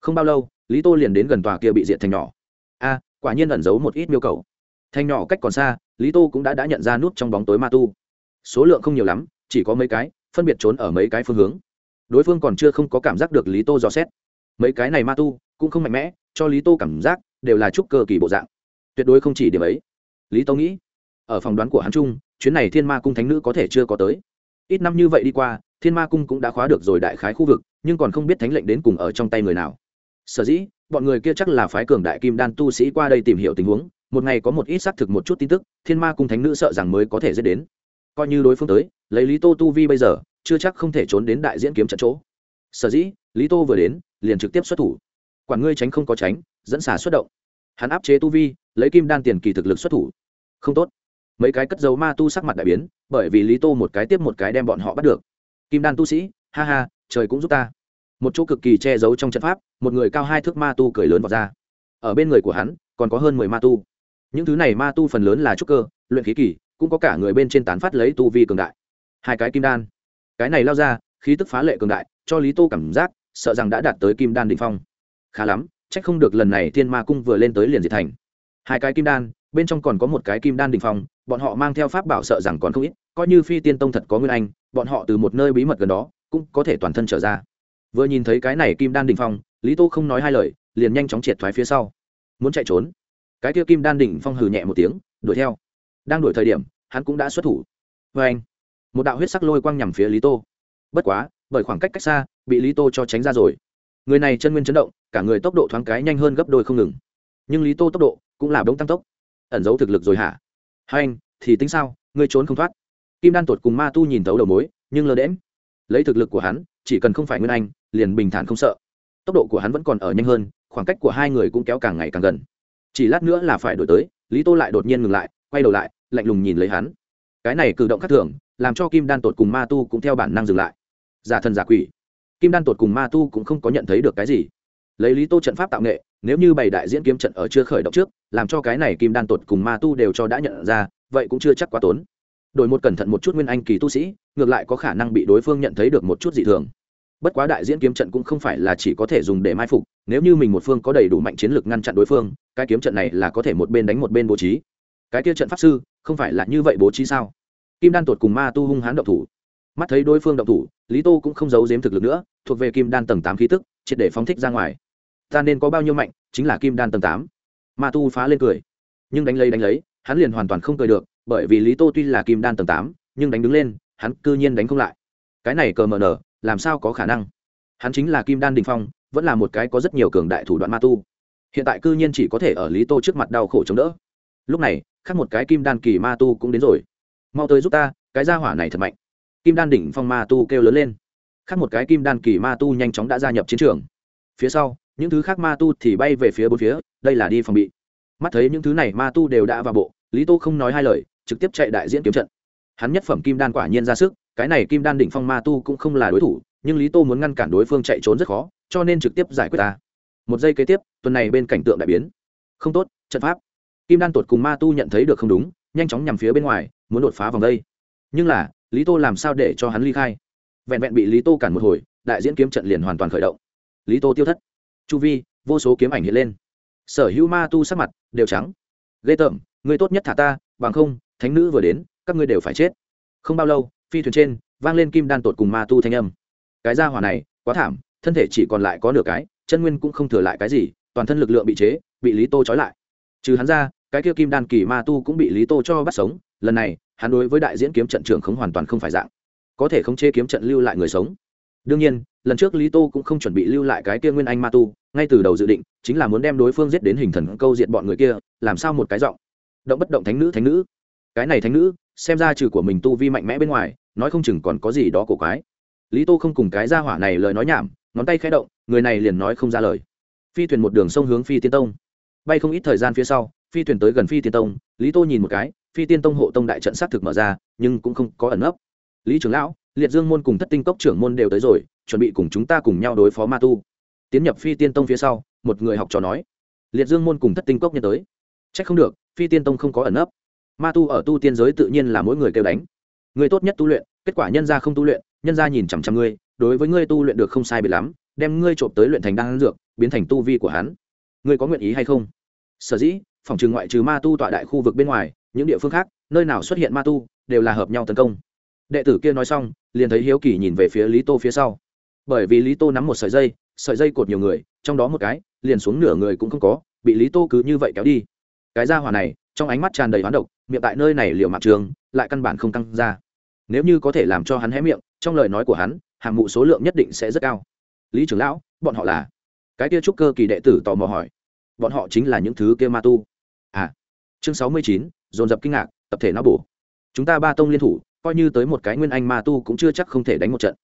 Không bao lâu, lý tô liền đến gần tòa kia bị diện thành nhỏ. A, quả nhiên ẩn giấu một ít miêu cầu. Thành nhỏ cách còn xa, lý tô cũng đã đã nhận ra nút trong bóng tối ma tu. Số lượng không nhiều lắm, chỉ có mấy cái, phân biệt trốn ở mấy cái phương hướng. Đối phương còn chưa không có cảm giác được lý tô dò xét. Mấy cái này ma tu cũng không mạnh mẽ, cho lý tô cảm giác đều là trúc cơ kỳ bộ dạng. Tuyệt đối không chỉ điểm ấy. Lý tô nghĩ, ở phòng đoán của hắn trung chuyến này thiên ma cung thánh nữ có thể chưa có tới. Ít năm như vậy đi qua thiên ma cung cũng đã khóa được rồi đại khái khu vực, nhưng còn không biết thánh lệnh đến cùng ở trong tay người nào. Sở dĩ, bọn người kia chắc là phái cường đại kim đan tu sĩ qua đây tìm hiểu tình huống, một ngày có một ít xác thực một chút tin tức, thiên ma cung thánh nữ sợ rằng mới có thể dễ đến. Coi như đối phương tới, lấy lý tô tu vi bây giờ, chưa chắc không thể trốn đến đại diễn kiếm trận chỗ. Sở dĩ, lý tô vừa đến, liền trực tiếp xuất thủ. Quản ngươi tránh không có tránh, dẫn xả xuất động. Hắn áp chế tu vi, lấy kim đan tiền kỳ thực lực xuất thủ. Không tốt. Mấy cái cất dấu ma tu sắc mặt đại biến, bởi vì lý tô một cái tiếp một cái đem bọn họ bắt được kim đan tu sĩ, ha ha, trời cũng giúp ta. Một chỗ cực kỳ che giấu trong trận pháp, một người cao hai thước ma tu cười lớn vào ra. Ở bên người của hắn, còn có hơn mười ma tu. Những thứ này ma tu phần lớn là trúc cơ, luyện khí kỳ, cũng có cả người bên trên tán phát lấy tu vi cường đại. Hai cái kim đan. Cái này lao ra, khí tức phá lệ cường đại, cho lý tô cảm giác, sợ rằng đã đạt tới kim đan định phong. Khá lắm c h ắ c không được lần này thiên ma cung vừa lên tới liền diệt thành. Hai cái kim đan bên trong còn có một cái kim đan đình phong, bọn họ mang theo pháp bảo sợ rằng còn không ít, coi như phi tiên tông thật có nguyên anh, bọn họ từ một nơi bí mật gần đó, cũng có thể toàn thân trở ra. Vừa nhìn thấy cái này kim đan đình phong, lý tô không nói hai lời, liền nhanh chóng triệt thoái phía sau. Muốn chạy trốn, cái kia kim đan đỉnh phong hừ nhẹ một tiếng, đuổi theo. Đang đuổi thời điểm, hắn cũng đã xuất thủ. Vê anh, một đạo huyết sắc lôi quang nhằm phía lý tô. Bất quá, bởi khoảng cách cách xa, bị lý tô cho tránh ra rồi. Người này chân nguyên chấn động, cả người tốc độ thoáng cái nhanh hơn gấp đôi không ngừng. Nhưng lý tô tốc độ cũng là bỗng tăng tốc ẩn giấu thực lực rồi hả? Hai anh, thì tính sao? Ngươi trốn không thoát. Kim đan tột cùng ma tu nhìn thấu đầu mối, nhưng lơ đễm lấy thực lực của hắn, chỉ cần không phải nguyên anh, liền bình thản không sợ. Tốc độ của hắn vẫn còn ở nhanh hơn, khoảng cách của hai người cũng kéo càng ngày càng gần. Chỉ lát nữa là phải đổi tới, lý tô lại đột nhiên ngừng lại, quay đầu lại, lạnh lùng nhìn lấy hắn. Cái này cử động khác thường, làm cho kim đan tột cùng ma tu cũng theo bản năng dừng lại. Giả thần giả quỷ. Kim đan tột cùng ma tu cũng không có nhận thấy được cái gì lấy lý tô trận pháp tạo nghệ, nếu như bảy đại diễn kiếm trận ở chưa khởi động trước, làm cho cái này kim đan tột cùng ma tu đều cho đã nhận ra, vậy cũng chưa chắc quá tốn. Đổi một cẩn thận một chút nguyên anh kỳ tu sĩ, ngược lại có khả năng bị đối phương nhận thấy được một chút dị thường. Bất quá đại diễn kiếm trận cũng không phải là chỉ có thể dùng để mai phục, nếu như mình một phương có đầy đủ mạnh chiến lược ngăn chặn đối phương, cái kiếm trận này là có thể một bên đánh một bên bố trí. Cái kia trận pháp sư, không phải là như vậy bố trí sao? Kim đan tột cùng ma tu hung hãn động thủ. Mắt thấy đối phương động thủ, lý tô cũng không giấu giếm thực lực nữa, thuộc về kim đan tầng tám khí tức, triệt để phóng thích ra ngoài ta nên có bao nhiêu mạnh, chính là kim đan tầng tám. Ma tu phá lên cười. Nhưng đánh lấy đánh lấy, hắn liền hoàn toàn không cười được, bởi vì lý tô tuy là kim đan tầng tám, nhưng đánh đứng lên, hắn cư nhiên đánh không lại. Cái này cờ mờ nở, làm sao có khả năng? Hắn chính là kim đan đình phong, vẫn là một cái có rất nhiều cường đại thủ đoạn ma tu. Hiện tại cư nhiên chỉ có thể ở lý tô trước mặt đau khổ chống đỡ. Lúc này, khác một cái kim đan kỳ ma tu cũng đến rồi. Mau tới giúp ta, cái gia hỏa này thật mạnh. Kim đan đỉnh phong ma tu kêu lớn lên. Khác một cái kim đan kỳ ma tu nhanh chóng đã gia nhập chiến trường. Phía sau những thứ khác ma tu thì bay về phía bốn phía, đây là đi phòng bị. Mắt thấy những thứ này ma tu đều đã vào bộ, lý tô không nói hai lời, trực tiếp chạy đại diễn kiếm trận. Hắn nhất phẩm kim đan quả nhiên ra sức, cái này kim đan đỉnh phong ma tu cũng không là đối thủ, nhưng lý tô muốn ngăn cản đối phương chạy trốn rất khó, cho nên trực tiếp giải quyết ta. Một giây kế tiếp, tuần này bên cảnh tượng đại biến. Không tốt, trận pháp. Kim đan tột cùng ma tu nhận thấy được không đúng, nhanh chóng nhằm phía bên ngoài, muốn đột phá vòng đây. Nhưng là, lý tô làm sao để cho hắn ly khai? Vẹn vẹn bị lý tô cản một hồi, đại diễn kiếm trận liền hoàn toàn khởi động. Lý tô tiêu thất chu vi, vô số kiếm ảnh hiện lên. Sở hữu ma tu sắc mặt đều trắng. Ghê tởm, người tốt nhất thả ta, bằng không, thánh nữ vừa đến, các ngươi đều phải chết. Không bao lâu, phi thuyền trên, vang lên kim đan tột cùng ma tu thanh âm. Cái ra hỏa này, quá thảm, thân thể chỉ còn lại có nửa cái, chân nguyên cũng không thừa lại cái gì, toàn thân lực lượng bị chế, bị lý tô trói lại. Trừ hắn ra, cái kia kim đan kỳ ma tu cũng bị lý tô cho bắt sống, lần này, hắn đối với đại diễn kiếm trận trưởng không hoàn toàn không phải dạng. Có thể khống chế kiếm trận lưu lại người sống. Đương nhiên lần trước lý tô cũng không chuẩn bị lưu lại cái kia nguyên anh ma tu, ngay từ đầu dự định chính là muốn đem đối phương giết đến hình thần câu diện bọn người kia, làm sao một cái giọng. Động bất động thánh nữ thánh nữ. Cái này thánh nữ, xem ra trừ của mình tu vi mạnh mẽ bên ngoài, nói không chừng còn có gì đó cổ quái. Lý tô không cùng cái ra hỏa này lời nói nhảm, ngón tay khẽ động, người này liền nói không ra lời. Phi thuyền một đường sông hướng phi tiên tông. Bay không ít thời gian phía sau, phi thuyền tới gần phi tiên tông, lý tô nhìn một cái, phi tiên tông hộ tông đại trận s á t thực mở ra, nhưng cũng không có ẩn ấp lý trưởng lão, liệt dương môn cùng thất tinh cốc trưởng môn đều tới rồi chuẩn bị cùng chúng ta cùng nhau đối phó ma tu. Tiến nhập phi tiên tông phía sau, một người học trò nói. Liệt dương môn cùng thất tinh cốc nhân tới. C h ắ c không được, phi tiên tông không có ẩn ấp ma tu ở tu tiên giới tự nhiên là mỗi người kêu đánh. Người tốt nhất tu luyện, kết quả nhân gia không tu luyện, nhân gia nhìn chằm chằm ngươi, đối với ngươi tu luyện được không sai bị lắm, đem ngươi trộm tới luyện thành đan dược, biến thành tu vi của hắn. Ngươi có nguyện ý hay không? Sở dĩ, phòng trừ ngoại trừ ma tu tọa đại khu vực bên ngoài, những địa phương khác, nơi nào xuất hiện ma tu, đều là hợp nhau tấn công. Đệ tử kia nói xong, liền thấy hiếu kỳ nhìn về phía lý tô phía sau bởi vì lý tô nắm một sợi dây sợi dây cột nhiều người, trong đó một cái, liền xuống nửa người cũng không có, bị lý tô cứ như vậy kéo đi. Cái ra hỏa này, trong ánh mắt tràn đầy hoán độc, miệng tại nơi này liều mạng trường, lại căn bản không tăng ra. Nếu như có thể làm cho hắn hé miệng, trong lời nói của hắn hạng mụ số lượng nhất định sẽ rất cao. Lý trưởng lão, bọn họ là? Cái kia trúc cơ kỳ đệ tử tò mò hỏi. Bọn họ chính là những thứ kia ma tu. À chương sáu mươi chín, dồn dập kinh ngạc, tập thể não bổ. Chúng ta ba tông liên thủ, coi như tới một cái nguyên anh ma tu cũng chưa chắc không thể đánh một trận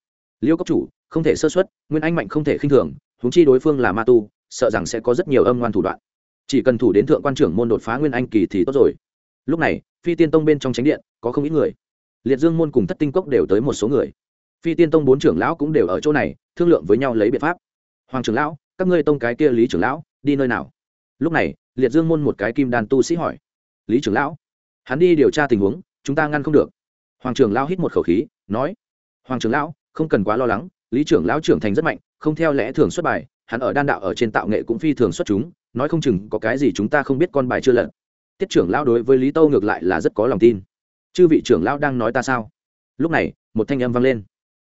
liêu cấp chủ, không thể sơ xuất, nguyên anh mạnh không thể khinh thường húng chi đối phương là ma tu, sợ rằng sẽ có rất nhiều âm ngoan thủ đoạn. Chỉ cần thủ đến thượng quan trưởng môn đột phá nguyên anh kỳ thì tốt rồi. Lúc này, phi tiên tông bên trong tránh điện, có không ít người. Liệt dương môn cùng thất tinh cốc đều tới một số người. Phi tiên tông bốn trưởng lão cũng đều ở chỗ này, thương lượng với nhau lấy biện pháp. Hoàng trưởng lão, các ngươi tông cái kia lý trưởng lão, đi nơi nào? Lúc này, liệt dương môn một cái kim đàn tu sĩ hỏi. Lý trưởng lão, hắn đi điều tra tình huống, chúng ta ngăn không được. Hoàng trưởng lão hít một khẩu khí, nói. Hoàng trưởng lão không cần quá lo lắng, lý trưởng lão trưởng thành rất mạnh, không theo lẽ thường xuất bài, hắn ở đan đạo ở trên tạo nghệ cũng phi thường xuất chúng, nói không chừng có cái gì chúng ta không biết con bài chưa lận tiết trưởng lão đối với lý tâu ngược lại là rất có lòng tin. Chư vị trưởng lão đang nói ta sao? Lúc này, một thanh âm vang lên.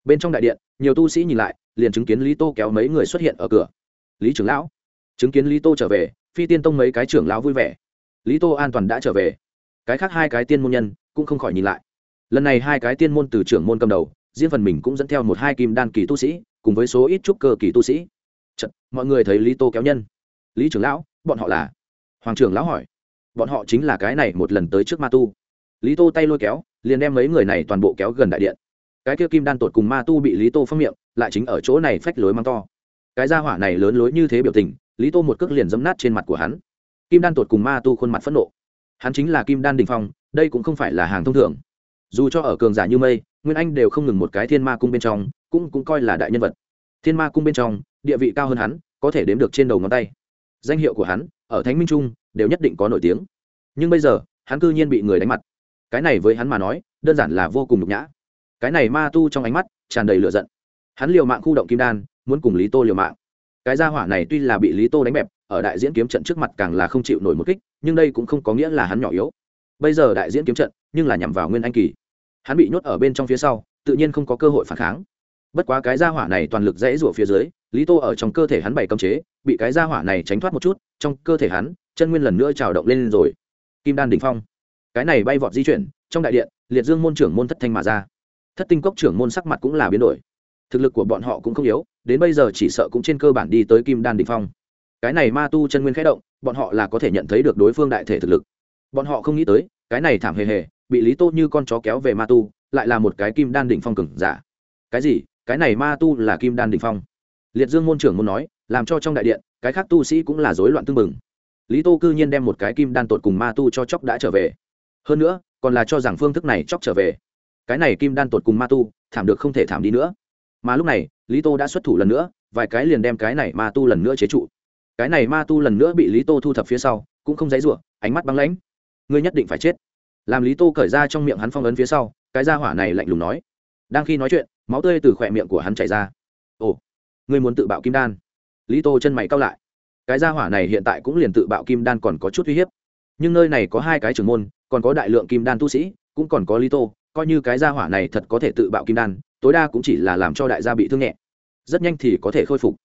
Bên trong đại điện, nhiều tu sĩ nhìn lại, liền chứng kiến lý tô kéo mấy người xuất hiện ở cửa. Lý trưởng lão. Chứng kiến lý tô trở về, phi tiên tông mấy cái trưởng lão vui vẻ. Lý tô an toàn đã trở về. Cái khác hai cái tiên môn nhân cũng không khỏi nhìn lại. Lần này hai cái tiên môn từ trưởng môn cầm đầu riêng phần mình cũng dẫn theo một hai kim đan kỳ tu sĩ cùng với số ít trúc cơ kỳ tu sĩ. Chật, mọi người thấy lý tô kéo nhân. Lý trưởng lão bọn họ là? Hoàng trưởng lão hỏi. Bọn họ chính là cái này một lần tới trước ma tu. Lý tô tay lôi kéo liền đem mấy người này toàn bộ kéo gần đại điện. Cái kia kim đan tột cùng ma tu bị lý tô phong miệng lại chính ở chỗ này phách lối mang to. Cái gia hỏa này lớn lối như thế biểu tình lý tô một cước liền dấm nát trên mặt của hắn. Kim đan tột cùng ma tu khuôn mặt phẫn nộ. Hắn chính là kim đan đình phong đây cũng không phải là hàng thông thường. Dù cho ở cường giả như mây nguyên anh đều không ngừng một cái thiên ma cung bên trong, cũng cũng coi là đại nhân vật. Thiên ma cung bên trong, địa vị cao hơn hắn, có thể đếm được trên đầu ngón tay. Danh hiệu của hắn, ở thánh minh trung, đều nhất định có nổi tiếng. Nhưng bây giờ, hắn cư nhiên bị người đánh mặt. Cái này với hắn mà nói, đơn giản là vô cùng nhục nhã. Cái này ma tu trong ánh mắt, tràn đầy lửa giận. Hắn liều mạng khu động kim đan, muốn cùng lý tô liều mạng. Cái gia hỏa này tuy là bị lý tô đánh bẹp, ở đại diễn kiếm trận trước mặt càng là không chịu nổi một kích, nhưng đây cũng không có nghĩa là hắn nhỏ yếu. Bây giờ đại diễn kiếm trận, nhưng là nhằm vào nguyên anh kỳ hắn bị nhốt ở bên trong phía sau, tự nhiên không có cơ hội phản kháng. Bất quá cái gia hỏa này toàn lực dễ rủa phía dưới, lý tô ở trong cơ thể hắn bày cấm chế, bị cái gia hỏa này tránh thoát một chút, trong cơ thể hắn, chân nguyên lần nữa trào động lên rồi. Kim đan đ ỉ n h phong. Cái này bay vọt di chuyển, trong đại điện, liệt dương môn trưởng môn thất thanh mà ra. Thất tinh cốc trưởng môn sắc mặt cũng là biến đổi. Thực lực của bọn họ cũng không yếu, đến bây giờ chỉ sợ cũng trên cơ bản đi tới kim đan đ ỉ n h phong. Cái này ma tu chân nguyên khẽ động, bọn họ là có thể nhận thấy được đối phương đại thể thực lực. Bọn họ không nghĩ tới, cái này thảm hề hề bị lý tô như con chó kéo về ma tu, lại là một cái kim đan đỉnh phong cừng giả. Cái gì? Cái này ma tu là kim đan đỉnh phong? Liệt dương môn trưởng muốn nói, làm cho trong đại điện, cái khác tu sĩ cũng là rối loạn tương mừng lý tô cư nhiên đem một cái kim đan tột cùng ma tu cho chóc đã trở về. Hơn nữa, còn là cho rằng phương thức này chóc trở về. Cái này kim đan tột cùng ma tu, thảm được không thể thảm đi nữa. Mà lúc này, lý tô đã xuất thủ lần nữa, vài cái liền đem cái này ma tu lần nữa chế trụ. Cái này ma tu lần nữa bị lý tô thu thập phía sau, cũng không dãy ruộng ánh mắt băng lãnh. Ngươi nhất định phải chết làm lý tô cởi ra trong miệng hắn phong ấn phía sau, cái ra hỏa này lạnh lùng nói. Đang khi nói chuyện, máu tươi từ khỏe miệng của hắn chảy ra. Ồ, ngươi muốn tự bạo kim đan? Lý tô chân mày cao lại. Cái da hỏa này hiện tại cũng liền tự bạo kim đan còn có chút uy hiếp. Nhưng nơi này có hai cái trưởng môn, còn có đại lượng kim đan tu sĩ, cũng còn có lý tô, coi như cái gia hỏa này thật có thể tự bạo kim đan, tối đa cũng chỉ là làm cho đại gia bị thương nhẹ. Rất nhanh thì có thể khôi phục.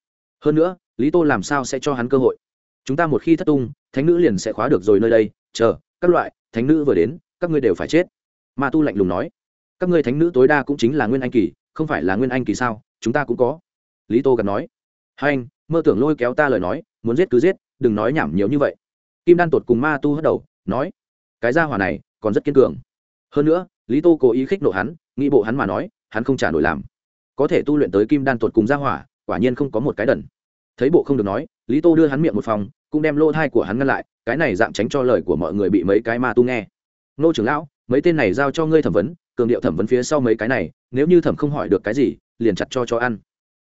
Hơn nữa, lý tô làm sao sẽ cho hắn cơ hội? Chúng ta một khi thất tung, thánh nữ liền sẽ khóa được rồi nơi đây. Chờ, các loại, thánh nữ vừa đến các ngươi đều phải chết. Ma tu lạnh lùng nói. Các ngươi thánh nữ tối đa cũng chính là nguyên anh kỳ, không phải là nguyên anh kỳ sao? Chúng ta cũng có. Lý tô gần nói. Hai anh, mơ tưởng lôi kéo ta lời nói, muốn giết cứ giết, đừng nói nhảm nhiều như vậy. Kim đan tột cùng ma tu hất đầu, nói. Cái gia hỏa này, còn rất kiên cường. Hơn nữa, lý tô cố ý khích nộ hắn, nghĩ bộ hắn mà nói, hắn không trả nổi làm. Có thể tu luyện tới kim đan tột cùng gia hỏa, quả nhiên không có một cái đần. Thấy bộ không được nói, lý tô đưa hắn miệng một phòng, cũng đem lô thai của hắn ngăn lại, cái này dạng tránh cho lời của mọi người bị mấy cái ma tu nghe nô trưởng lão, mấy tên này giao cho ngươi thẩm vấn, cường điệu thẩm vấn phía sau mấy cái này, nếu như thẩm không hỏi được cái gì, liền chặt cho cho ăn.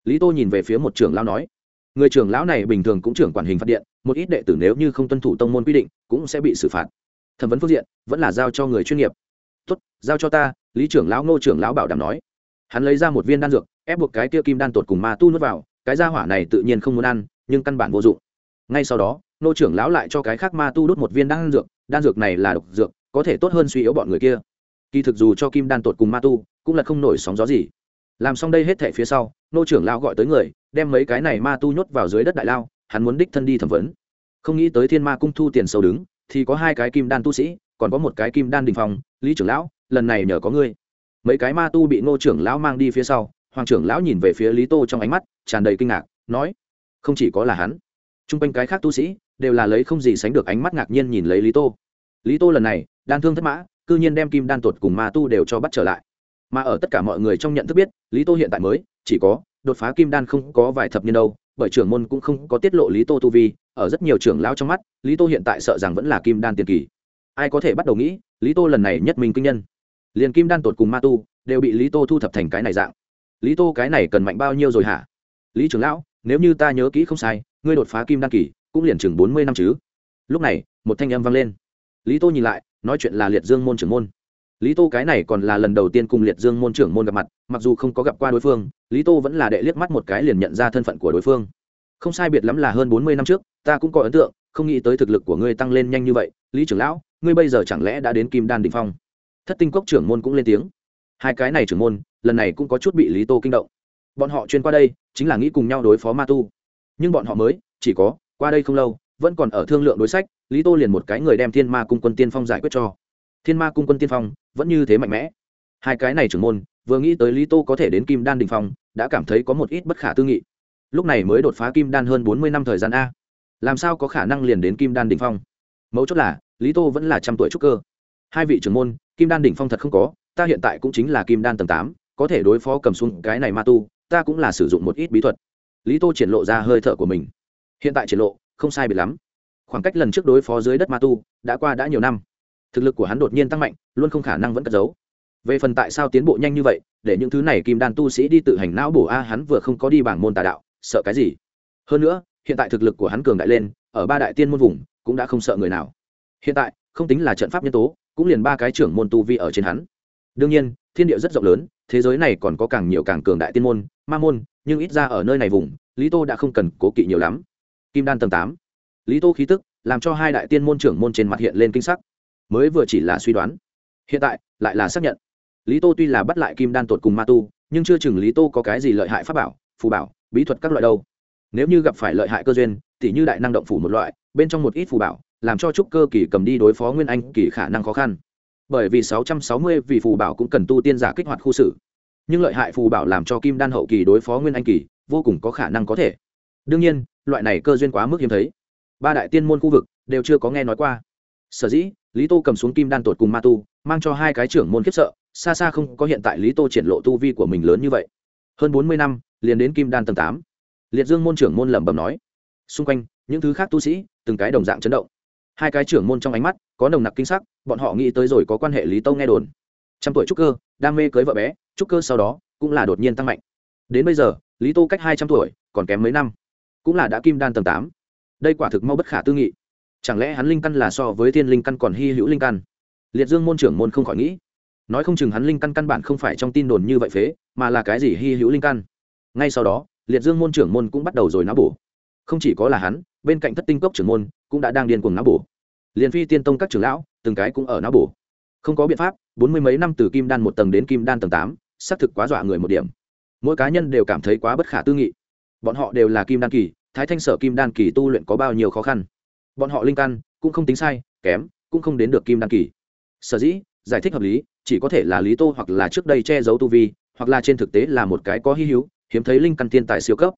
Lý tô nhìn về phía một trưởng lão nói, người trưởng lão này bình thường cũng trưởng quản hình phạt điện, một ít đệ tử nếu như không tuân thủ tông môn quy định, cũng sẽ bị xử phạt. Thẩm vấn phương diện, vẫn là giao cho người chuyên nghiệp. Tốt, giao cho ta, lý trưởng lão ngô trưởng lão bảo đảm nói. Hắn lấy ra một viên đan dược, ép buộc cái tia kim đan tột cùng ma tu nuốt vào, cái gia hỏa này tự nhiên không muốn ăn, nhưng căn bản vô dụng. Ngay sau đó nô trưởng lão lại cho cái khác ma tu đốt một viên đan dược đan dược này là độc dược có thể tốt hơn suy yếu bọn người kia. Kỳ thực dù cho kim đan tột cùng ma tu, cũng là không nổi sóng gió gì. Làm xong đây hết thẻ phía sau, nô trưởng lão gọi tới người, đem mấy cái này ma tu nhốt vào dưới đất đại lao, hắn muốn đích thân đi thẩm vấn. Không nghĩ tới thiên ma cung thu tiền sâu đứng, thì có hai cái kim đan tu sĩ, còn có một cái kim đan đình phòng lý trưởng lão, lần này nhờ có ngươi. Mấy cái ma tu bị nô trưởng lão mang đi phía sau, hoàng trưởng lão nhìn về phía lý tô trong ánh mắt, tràn đầy kinh ngạc, nói, không chỉ có là hắn t r u n g quanh cái khác tu sĩ, đều là lấy không gì sánh được ánh mắt ngạc nhiên nhìn lấy lý tô. Lý tô lần này đan thương thất mã c ư nhiên đem kim đan tột cùng ma tu đều cho bắt trở lại. Mà ở tất cả mọi người trong nhận thức biết, lý tô hiện tại mới, chỉ có đột phá kim đan không có vài thập niên đâu, bởi trưởng môn cũng không có tiết lộ lý tô tu vi, ở rất nhiều trưởng lão trong mắt, lý tô hiện tại sợ rằng vẫn là kim đan tiền kỳ. Ai có thể bắt đầu nghĩ, lý tô lần này nhất minh kinh nhân. Liền kim đan tột cùng ma tu, đều bị lý tô thu thập thành cái này dạng. Lý tô cái này cần mạnh bao nhiêu rồi hả? Lý trưởng lão, nếu như ta nhớ kỹ không sai, ngươi đột phá kim đan kỳ, cũng liền chừng bốn mươi năm chứ. Lúc này, một thanh âm vang lên. Lý tô nhìn lại nói chuyện là liệt dương môn trưởng môn. Lý tô cái này còn là lần đầu tiên cùng liệt dương môn trưởng môn gặp mặt, mặc dù không có gặp qua đối phương, lý tô vẫn là đệ liếc mắt một cái liền nhận ra thân phận của đối phương. Không sai biệt lắm là hơn bốn mươi năm trước, ta cũng có ấn tượng, không nghĩ tới thực lực của ngươi tăng lên nhanh như vậy, lý trưởng lão, ngươi bây giờ chẳng lẽ đã đến kim đan đ ỉ n h phong? Thất tinh cốc trưởng môn cũng lên tiếng. Hai cái này trưởng môn, lần này cũng có chút bị lý tô kinh động. Bọn họ chuyên qua đây, chính là nghĩ cùng nhau đối phó ma tu. Nhưng bọn họ mới, chỉ có qua đây không lâu vẫn còn ở thương lượng đối sách, lý tô liền một cái người đem thiên ma cung quân tiên phong giải quyết cho. Thiên ma cung quân tiên phong vẫn như thế mạnh mẽ. Hai cái này trưởng môn, vừa nghĩ tới lý tô có thể đến kim đan đình phong, đã cảm thấy có một ít bất khả tư nghị. Lúc này mới đột phá kim đan hơn bốn mươi năm thời gian a. Làm sao có khả năng liền đến kim đan đình phong? Mấu chốt là, lý tô vẫn là trăm tuổi trúc cơ. Hai vị trưởng môn, kim đan đỉnh phong thật không có, ta hiện tại cũng chính là kim đan tầng tám, có thể đối phó cầm xuống cái này ma tu, ta cũng là sử dụng một ít bí thuật. Lý tô triển lộ ra hơi thở của mình. Hiện tại triển lộ không sai biệt lắm. Khoảng cách lần trước đối phó dưới đất ma tu đã qua đã nhiều năm. Thực lực của hắn đột nhiên tăng mạnh, luôn không khả năng vẫn cất giấu. Về phần tại sao tiến bộ nhanh như vậy, để những thứ này kim đan tu sĩ đi tự hành não bổ a, hắn vừa không có đi bảng môn tà đạo, sợ cái gì? Hơn nữa, hiện tại thực lực của hắn cường đại lên, ở ba đại tiên môn vùng, cũng đã không sợ người nào. Hiện tại, không tính là trận pháp nhân tố, cũng liền ba cái trưởng môn tu vi ở trên hắn. Đương nhiên, thiên địa rất rộng lớn, thế giới này còn có càng nhiều càng cường đại tiên môn, ma môn, nhưng ít ra ở nơi này vùng, lý tô đã không cần cố kỵ nhiều lắm kim đan tầng tám. Lý tô khí tức làm cho hai đại tiên môn trưởng môn trên mặt hiện lên kinh sắc. Mới vừa chỉ là suy đoán, hiện tại lại là xác nhận. Lý tô tuy là bắt lại kim đan tột cùng ma tu, nhưng chưa chừng lý tô có cái gì lợi hại pháp bảo, phù bảo, bí thuật các loại đâu. Nếu như gặp phải lợi hại cơ duyên thì như đại năng động phủ một loại, bên trong một ít phù bảo, làm cho trúc cơ kỳ cầm đi đối phó nguyên anh kỳ khả năng khó khăn. Bởi vì 660 vị phù bảo cũng cần tu tiên giả kích hoạt khu xử. Nhưng lợi hại phù bảo làm cho kim đan hậu kỳ đối phó nguyên anh kỳ, vô cùng có khả năng có thể. Đương nhiên loại này cơ duyên quá mức hiếm thấy. Ba đại tiên môn khu vực đều chưa có nghe nói qua. Sở dĩ, lý tô cầm xuống kim đan tột cùng ma tu, mang cho hai cái trưởng môn khiếp sợ, xa xa không có hiện tại lý tô triển lộ tu vi của mình lớn như vậy. Hơn bốn mươi năm, liền đến kim đan tầng tám. Liệt dương môn trưởng môn lẩm bẩm nói, xung quanh, những thứ khác tu sĩ, từng cái đồng dạng chấn động. Hai cái trưởng môn trong ánh mắt có nồng nặc kinh sắc, bọn họ nghĩ tới rồi có quan hệ lý tâu nghe đồn. Trăm tuổi trúc cơ, đam mê cưới vợ bé, trúc cơ sau đó cũng là đột nhiên tăng mạnh. Đến bây giờ, lý tô cách hai trăm tuổi, còn kém mấy năm cũng là đã kim đan tầng tám. Đây quả thực mau bất khả tư nghị. Chẳng lẽ hắn linh căn là so với thiên linh căn còn hy hữu linh căn? Liệt dương môn trưởng môn không khỏi nghĩ. Nói không chừng hắn linh căn căn bản không phải trong tin đồn như vậy phế, mà là cái gì hy hữu linh căn? Ngay sau đó, liệt dương môn trưởng môn cũng bắt đầu rồi náo bổ. Không chỉ có là hắn, bên cạnh thất tinh cốc trưởng môn cũng đã đang điên cuồng náo bổ. Liền phi tiên tông các trưởng lão, từng cái cũng ở náo bổ. Không có biện pháp, bốn mươi mấy năm từ kim đan một tầng đến kim đan tầng tám, xác thực quá dọa người một điểm. Mỗi cá nhân đều cảm thấy quá bất khả tư nghị bọn họ đều là kim đan kỳ, thái thanh sở kim đan kỳ tu luyện có bao nhiêu khó khăn? Bọn họ linh căn cũng không tính sai, kém, cũng không đến được kim đan kỳ. Sở dĩ, giải thích hợp lý, chỉ có thể là lý tô hoặc là trước đây che giấu tu vi, hoặc là trên thực tế là một cái có hy hữu, hiếm thấy linh căn thiên tài siêu cấp.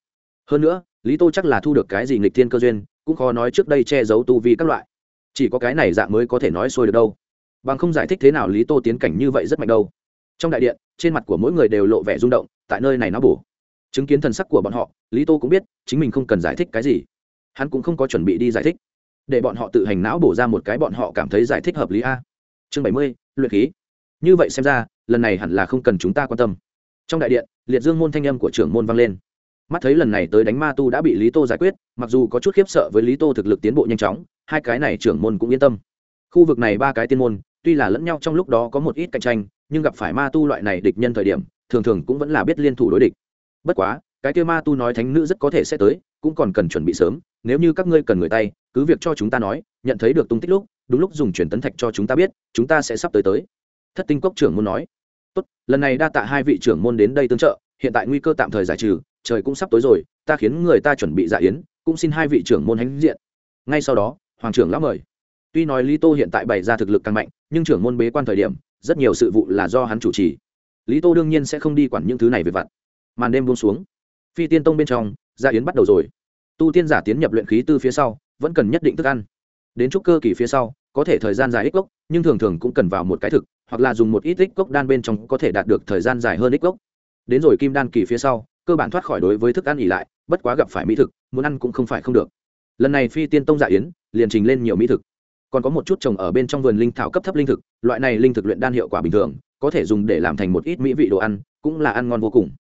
Hơn nữa, lý tô chắc là thu được cái gì nghịch thiên cơ duyên, cũng khó nói trước đây che giấu tu vi các loại. Chỉ có cái này dạng mới có thể nói sôi được đâu. Bằng không giải thích thế nào lý tô tiến cảnh như vậy rất mạnh đâu. Trong đại điện, trên mặt của mỗi người đều lộ vẻ rung động, tại nơi này nó bổ chứng kiến thần sắc của bọn họ, lý tô cũng biết, chính mình không cần giải thích cái gì. Hắn cũng không có chuẩn bị đi giải thích. Để bọn họ tự hành não bổ ra một cái bọn họ cảm thấy giải thích hợp lý a. Chương bảy mươi, luyện khí. Như vậy xem ra, lần này hẳn là không cần chúng ta quan tâm. Trong đại điện, liệt dương môn thanh âm của trưởng môn vang lên. Mắt thấy lần này tới đánh ma tu đã bị lý tô giải quyết, mặc dù có chút khiếp sợ với lý tô thực lực tiến bộ nhanh chóng, hai cái này trưởng môn cũng yên tâm. Khu vực này ba cái tiên môn, tuy là lẫn nhau trong lúc đó có một ít cạnh tranh, nhưng gặp phải ma tu loại này địch nhân thời điểm, thường thường cũng vẫn là biết liên thủ đối địch bất quá, cái kia ma tu nói thánh nữ rất có thể sẽ tới, cũng còn cần chuẩn bị sớm, nếu như các ngươi cần người tay, cứ việc cho chúng ta nói, nhận thấy được tung tích lúc, đúng lúc dùng truyền tấn thạch cho chúng ta biết, chúng ta sẽ sắp tới tới. Thất tinh cốc trưởng môn nói. Tốt, lần này đa tạ hai vị trưởng môn đến đây tương trợ, hiện tại nguy cơ tạm thời giải trừ, trời cũng sắp tối rồi, ta khiến người ta chuẩn bị dạ yến, cũng xin hai vị trưởng môn hãnh diện. Ngay sau đó, hoàng trưởng lão mời. Tuy nói lý tô hiện tại bày ra thực lực càng mạnh, nhưng trưởng môn bế quan thời điểm, rất nhiều sự vụ là do hắn chủ trì. Lý tô đương nhiên sẽ không đi quản những thứ này về vặt màn đêm buông xuống. Phi tiên tông bên trong, gia yến bắt đầu rồi. Tu tiên giả tiến nhập luyện khí tư phía sau, vẫn cần nhất định thức ăn. Đến trúc cơ kỳ phía sau, có thể thời gian dài ít gốc, nhưng thường thường cũng cần vào một cái thực, hoặc là dùng một ít ít gốc đan bên trong có thể đạt được thời gian dài hơn ít gốc. Đến rồi kim đan kỳ phía sau, cơ bản thoát khỏi đối với thức ăn ỉ lại, bất quá gặp phải mỹ thực, muốn ăn cũng không phải không được. Lần này phi tiên tông dạ yến, liền trình lên nhiều mỹ thực. Còn có một chút trồng ở bên trong vườn linh thảo cấp thấp linh thực, loại này linh thực luyện đan hiệu quả bình thường, có thể dùng để làm thành một ít mỹ vị đồ ăn, cũng là ăn ngon vô cùng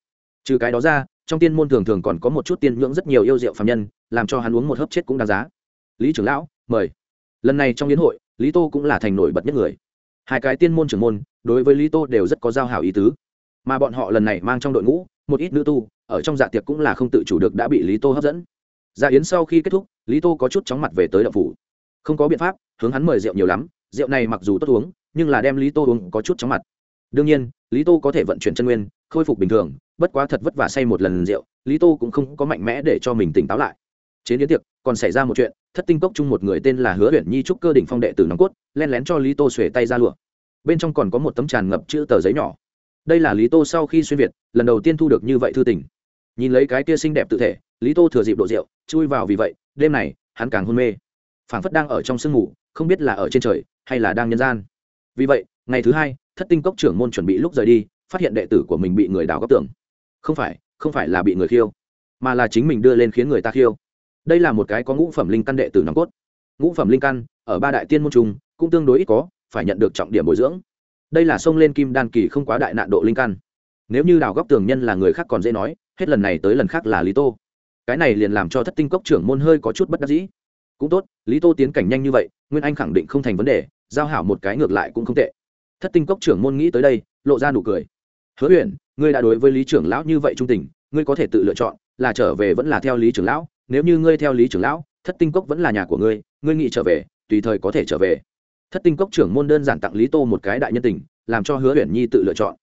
trừ cái đó ra, trong tiên môn thường thường còn có một chút tiên nhưỡng rất nhiều yêu rượu phạm nhân, làm cho hắn uống một hớp chết cũng đáng giá. Lý trưởng lão, mời. Lần này trong yến hội, lý tô cũng là thành nổi bật nhất người. Hai cái tiên môn trưởng môn, đối với lý tô đều rất có giao hảo ý tứ. Mà bọn họ lần này mang trong đội ngũ, một ít nữ tu, ở trong dạ tiệc cũng là không tự chủ được đã bị lý tô hấp dẫn. Dạ yến sau khi kết thúc, lý tô có chút chóng mặt về tới đậu phủ. Không có biện pháp, hướng hắn mời rượu nhiều lắm, rượu này mặc dù tốt uống, nhưng là đem lý tô uống có chút chóng mặt. Đương nhiên, lý tô có thể vận chuyển chân nguyên, khôi phục bình thường bất quá thật vất vả say một lần rượu, lý tô cũng không có mạnh mẽ để cho mình tỉnh táo lại. Chế biến tiệc, còn xảy ra một chuyện, thất tinh cốc chung một người tên là hứa huyện nhi trúc cơ đỉnh phong đệ tử nòng cốt, len lén cho lý tô xuể tay ra lụa. Bên trong còn có một tấm tràn ngập chữ tờ giấy nhỏ. Đây là lý tô sau khi xuyên việt, lần đầu tiên thu được như vậy thư tình. Nhìn lấy cái kia xinh đẹp tự thể, lý tô thừa dịp độ rượu, chui vào vì vậy, đêm này, hắn càng hôn mê. Phảng phất đang ở trong sương mù, không biết là ở trên trời, hay là đang nhân gian. Vì vậy, ngày thứ hai, thất tinh cốc trưởng môn chuẩn bị lúc rời đi, phát hiện đệ tử của mình bị người đào góc tường không phải không phải là bị người khiêu, mà là chính mình đưa lên khiến người ta khiêu. Đây là một cái có ngũ phẩm linh căn đệ tử nòng cốt. Ngũ phẩm linh căn, ở ba đại tiên môn trung cũng tương đối ít có, phải nhận được trọng điểm bồi dưỡng. Đây là sông lên kim đan kỳ không quá đại nạn độ linh căn. Nếu như đào góc tường nhân là người khác còn dễ nói, hết lần này tới lần khác là lý tô. Cái này liền làm cho thất tinh cốc trưởng môn hơi có chút bất đắc dĩ. Cũng tốt, lý tô tiến cảnh nhanh như vậy, nguyên anh khẳng định không thành vấn đề, giao hảo một cái ngược lại cũng không tệ. Thất tinh cốc trưởng môn nghĩ tới đây, lộ ra nụ cười hứa huyền ngươi đã đối với lý trưởng lão như vậy trung tình, ngươi có thể tự lựa chọn, là trở về vẫn là theo lý trưởng lão, nếu như ngươi theo lý trưởng lão, thất tinh cốc vẫn là nhà của ngươi ngươi nghĩ trở về, tùy thời có thể trở về. Thất tinh cốc trưởng môn đơn giản tặng lý tô một cái đại nhân tình, làm cho hứa huyền nhi tự lựa chọn.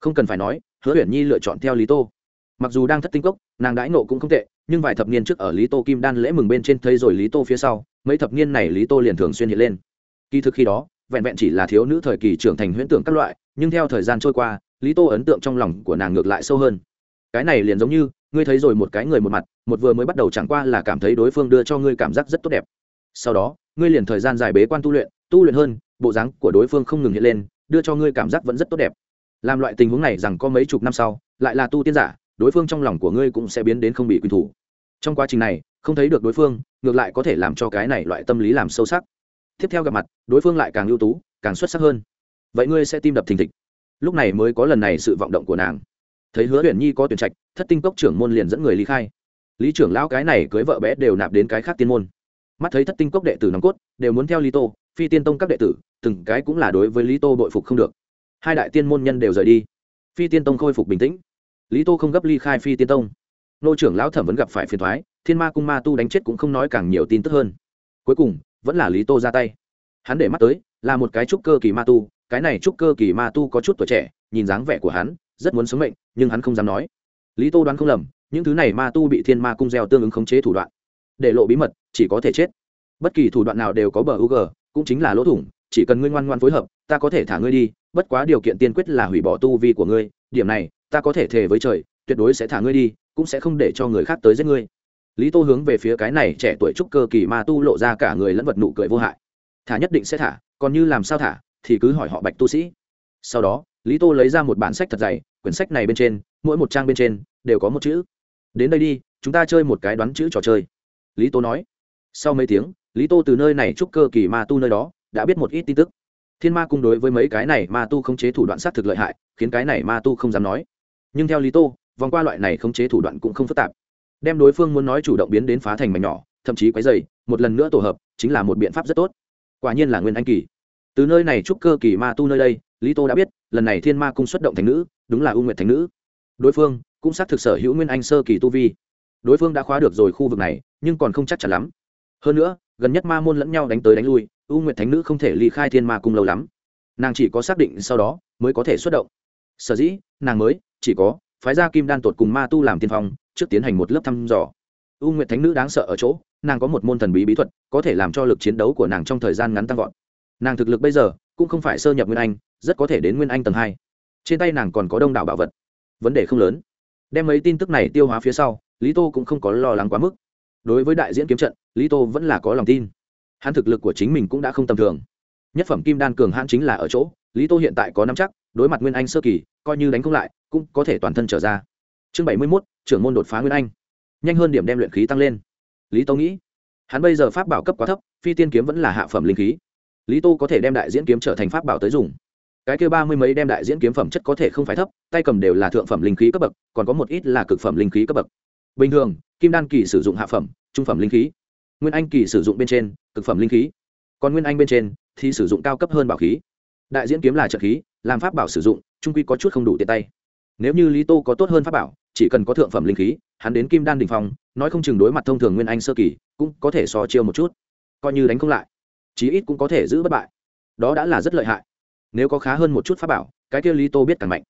Không cần phải nói, hứa huyền nhi lựa chọn theo lý tô. Mặc dù đang thất tinh cốc, nàng đãi nộ cũng không tệ, nhưng vài thập niên trước ở lý tô kim đan lễ mừng bên trên thấy rồi lý tô phía sau, mấy thập niên này lý tô liền thường xuyên hiện lên. Kỳ thực khi đó, vẹn vẹn chỉ là thiếu nữ thời kỳ trưởng thành huyễn tưởng các loại, nhưng theo thời gian trôi qua lý tô ấn tượng trong lòng của nàng ngược lại sâu hơn. Cái này liền giống như, ngươi thấy rồi một cái người một mặt, một vừa mới bắt đầu chẳng qua là cảm thấy đối phương đưa cho ngươi cảm giác rất tốt đẹp. Sau đó, ngươi liền thời gian dài bế quan tu luyện tu luyện hơn, bộ dáng của đối phương không ngừng hiện lên, đưa cho ngươi cảm giác vẫn rất tốt đẹp. Làm loại tình huống này rằng có mấy chục năm sau, lại là tu tiên giả, đối phương trong lòng của ngươi cũng sẽ biến đến không bị quy thủ. Trong quá trình này, không thấy được đối phương, ngược lại có thể làm cho cái này loại tâm lý làm sâu sắc. Tiếp theo gặp mặt, đối phương lại càng ưu tú, càng xuất sắc hơn. Vậy ngươi sẽ tim đập thình thịch lúc này mới có lần này sự vọng động của nàng. Thấy hứa huyền nhi có tuyển trạch, thất tinh cốc trưởng môn liền dẫn người ly khai. Lý trưởng lão cái này cưới vợ bé đều nạp đến cái khác tiên môn. Mắt thấy thất tinh cốc đệ tử nòng cốt, đều muốn theo lý tô, phi tiên tông các đệ tử, từng cái cũng là đối với lý tô bội phục không được. Hai đại tiên môn nhân đều rời đi. Phi tiên tông khôi phục bình tĩnh. Lý tô không gấp ly khai phi tiên tông. Nô trưởng lão thẩm vẫn gặp phải phiền thoái thiên ma cung ma tu đánh chết cũng không nói càng nhiều tin tức hơn. Cuối cùng, vẫn là lý tô ra tay. Hắn để mắt tới, là một cái trúc cơ kỳ ma tu cái này trúc cơ kỳ ma tu có chút tuổi trẻ, nhìn dáng vẻ của hắn, rất muốn sống mệnh, nhưng hắn không dám nói. Lý tô đoán không lầm, những thứ này ma tu bị thiên ma cung gieo tương ứng khống chế thủ đoạn. Để lộ bí mật, chỉ có thể chết. Bất kỳ thủ đoạn nào đều có bờ u g, cũng chính là lỗ thủng, chỉ cần ngươi ngoan ngoan phối hợp, ta có thể thả ngươi đi, bất quá điều kiện tiên quyết là hủy bỏ tu vi của ngươi, điểm này, ta có thể thề với trời, tuyệt đối sẽ thả ngươi đi, cũng sẽ không để cho người khác tới giết ngươi. Lý tô hướng về phía cái này trẻ tuổi trúc cơ kỳ ma tu lộ ra cả người lẫn vật nụ cười vô hại. Thả nhất định sẽ thả, còn như làm sao thả thì cứ hỏi họ bạch tu sĩ. Sau đó, lý tô lấy ra một bản sách thật dày, quyển sách này bên trên, mỗi một trang bên trên đều có một chữ. Đến đây đi, chúng ta chơi một cái đoán chữ trò chơi. Lý tô nói. Sau mấy tiếng, lý tô từ nơi này chúc cơ kỳ ma tu nơi đó, đã biết một ít tin tức. Thiên ma cung đối với mấy cái này ma tu không chế thủ đoạn sát thực lợi hại, khiến cái này ma tu không dám nói. Nhưng theo lý tô, vòng qua loại này không chế thủ đoạn cũng không phức tạp. Đem đối phương muốn nói chủ động biến đến phá thành mảnh nhỏ, thậm chí quấy dày một lần nữa tổ hợp, chính là một biện pháp rất tốt. Quả nhiên là nguyên anh kỳ từ nơi này trúc cơ kỳ ma tu nơi đây, lý tô đã biết, lần này thiên ma cung xuất động thành nữ, đúng là u nguyệt thành nữ. Đối phương cũng xác thực sở hữu nguyên anh sơ kỳ tu vi. Đối phương đã khóa được rồi khu vực này, nhưng còn không chắc chắn lắm. Hơn nữa, gần nhất ma môn lẫn nhau đánh tới đánh lui, u nguyệt thánh nữ không thể ly khai thiên ma cung lâu lắm. Nàng chỉ có xác định sau đó mới có thể xuất động. Sở dĩ, nàng mới chỉ có phái ra kim đan tột cùng ma tu làm tiên phong, trước tiến hành một lớp thăm dò. U nguyệt thánh nữ đáng sợ ở chỗ, nàng có một môn thần bí bí thuật, có thể làm cho lực chiến đấu của nàng trong thời gian ngắn tăng vọt nàng thực lực bây giờ cũng không phải sơ nhập nguyên anh, rất có thể đến nguyên anh tầng hai. Trên tay nàng còn có đông đảo bảo vật. Vấn đề không lớn. Đem mấy tin tức này tiêu hóa phía sau, lý tô cũng không có lo lắng quá mức. Đối với đại diễn kiếm trận, lý tô vẫn là có lòng tin. Hắn thực lực của chính mình cũng đã không tầm thường. Nhất phẩm kim đan cường hãn chính là ở chỗ, lý tô hiện tại có năm chắc, đối mặt nguyên anh sơ kỳ, coi như đánh không lại, cũng có thể toàn thân trở ra. Chương bảy mươi mốt, trưởng môn đột phá nguyên anh. Nhanh hơn điểm đem luyện khí tăng lên. Lý tô nghĩ, hắn bây giờ pháp bảo cấp quá thấp, phi tiên kiếm vẫn là hạ phẩm linh khí lý tô có thể đem đại diễn kiếm trở thành pháp bảo tới dùng. Cái kêu ba mươi mấy đem đại diễn kiếm phẩm chất có thể không phải thấp, tay cầm đều là thượng phẩm linh khí cấp bậc, còn có một ít là cực phẩm linh khí cấp bậc. Bình thường, kim đan kỳ sử dụng hạ phẩm, trung phẩm linh khí. Nguyên anh kỳ sử dụng bên trên, cực phẩm linh khí. Còn nguyên anh bên trên thì sử dụng cao cấp hơn bảo khí. Đại diễn kiếm là trợ khí, làm pháp bảo sử dụng, trung quy có chút không đủ tiện tay. Nếu như lý tô có tốt hơn pháp bảo, chỉ cần có thượng phẩm linh khí, hắn đến kim đan đình phong, nói không chừng đối mặt thông thường nguyên anh sơ kỳ, cũng có thể so chiêu một chút. Coi như đánh không lại chí ít cũng có thể giữ bất bại. Đó đã là rất lợi hại. Nếu có khá hơn một chút pháp bảo, cái kia lý tô biết càng mạnh.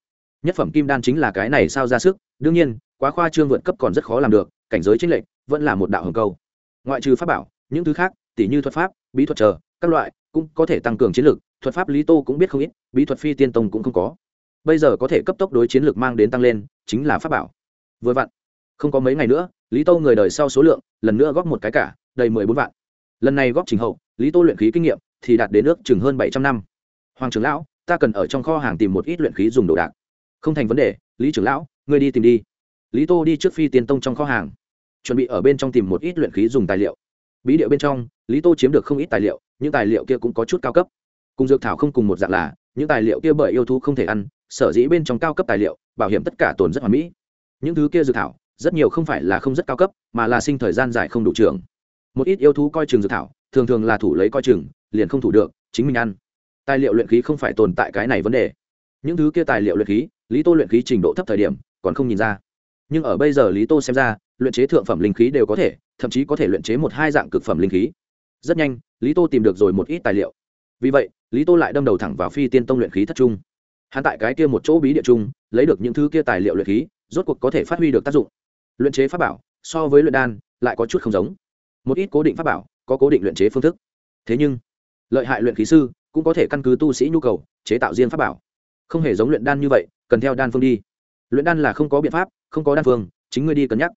Nhất phẩm kim đan chính là cái này sao ra sức, đương nhiên, quá khoa trương vượt cấp còn rất khó làm được, cảnh giới chính lệnh vẫn là một đạo hồng câu ngoại trừ pháp bảo, những thứ khác, tỉ như thuật pháp, bí thuật chờ, các loại, cũng có thể tăng cường chiến lược thuật pháp lý tô cũng biết không ít, bí thuật phi tiên tông cũng không có. Bây giờ có thể cấp tốc đối chiến lược mang đến tăng lên, chính là pháp bảo. Vừa vặn, không có mấy ngày nữa, lý tô người đời sau số lượng, lần nữa góp một cái cả, đầy mười bốn vạn lần này góp trình hậu, lý tô luyện khí kinh nghiệm thì đạt đến ước chừng hơn bảy trăm năm. Hoàng trưởng lão, ta cần ở trong kho hàng tìm một ít luyện khí dùng đồ đạc. Không thành vấn đề, lý trưởng lão, ngươi đi tìm đi. Lý tô đi trước phi tiên tông trong kho hàng, chuẩn bị ở bên trong tìm một ít luyện khí dùng tài liệu. Bí điệu bên trong, lý tô chiếm được không ít tài liệu, những tài liệu kia cũng có chút cao cấp. Cùng dược thảo không cùng một dạng là, những tài liệu kia bởi yêu thú không thể ăn, sở dĩ bên trong cao cấp tài liệu, bảo hiểm tất cả tồn rất hoàn mỹ. Những thứ kia dược thảo, rất nhiều không phải là không rất cao cấp, mà là sinh thời gian dài không đủ trường một ít yêu thú coi chừng dược thảo, thường thường là thủ lấy coi chừng, liền không thủ được, chính mình ăn. Tài liệu luyện khí không phải tồn tại cái này vấn đề. Những thứ kia tài liệu luyện khí, lý tô luyện khí trình độ thấp thời điểm, còn không nhìn ra. Nhưng ở bây giờ lý tô xem ra, luyện chế thượng phẩm linh khí đều có thể, thậm chí có thể luyện chế một hai dạng cực phẩm linh khí. Rất nhanh, lý tô tìm được rồi một ít tài liệu. Vì vậy, lý tô lại đâm đầu thẳng vào phi tiên tông luyện khí thất trung. Hắn tại cái kia một chỗ bí địa trung, lấy được những thứ kia tài liệu luyện khí, rốt cuộc có thể phát huy được tác dụng. Luyện chế pháp bảo, so với luyện đan, lại có chút không giống một ít cố định pháp bảo, có cố định luyện chế phương thức. Thế nhưng, lợi hại luyện khí sư cũng có thể căn cứ tu sĩ nhu cầu chế tạo riêng pháp bảo. Không hề giống luyện đan như vậy, cần theo đan phương đi. Luyện đan là không có biện pháp, không có đan phương, chính ngươi đi cân nhắc.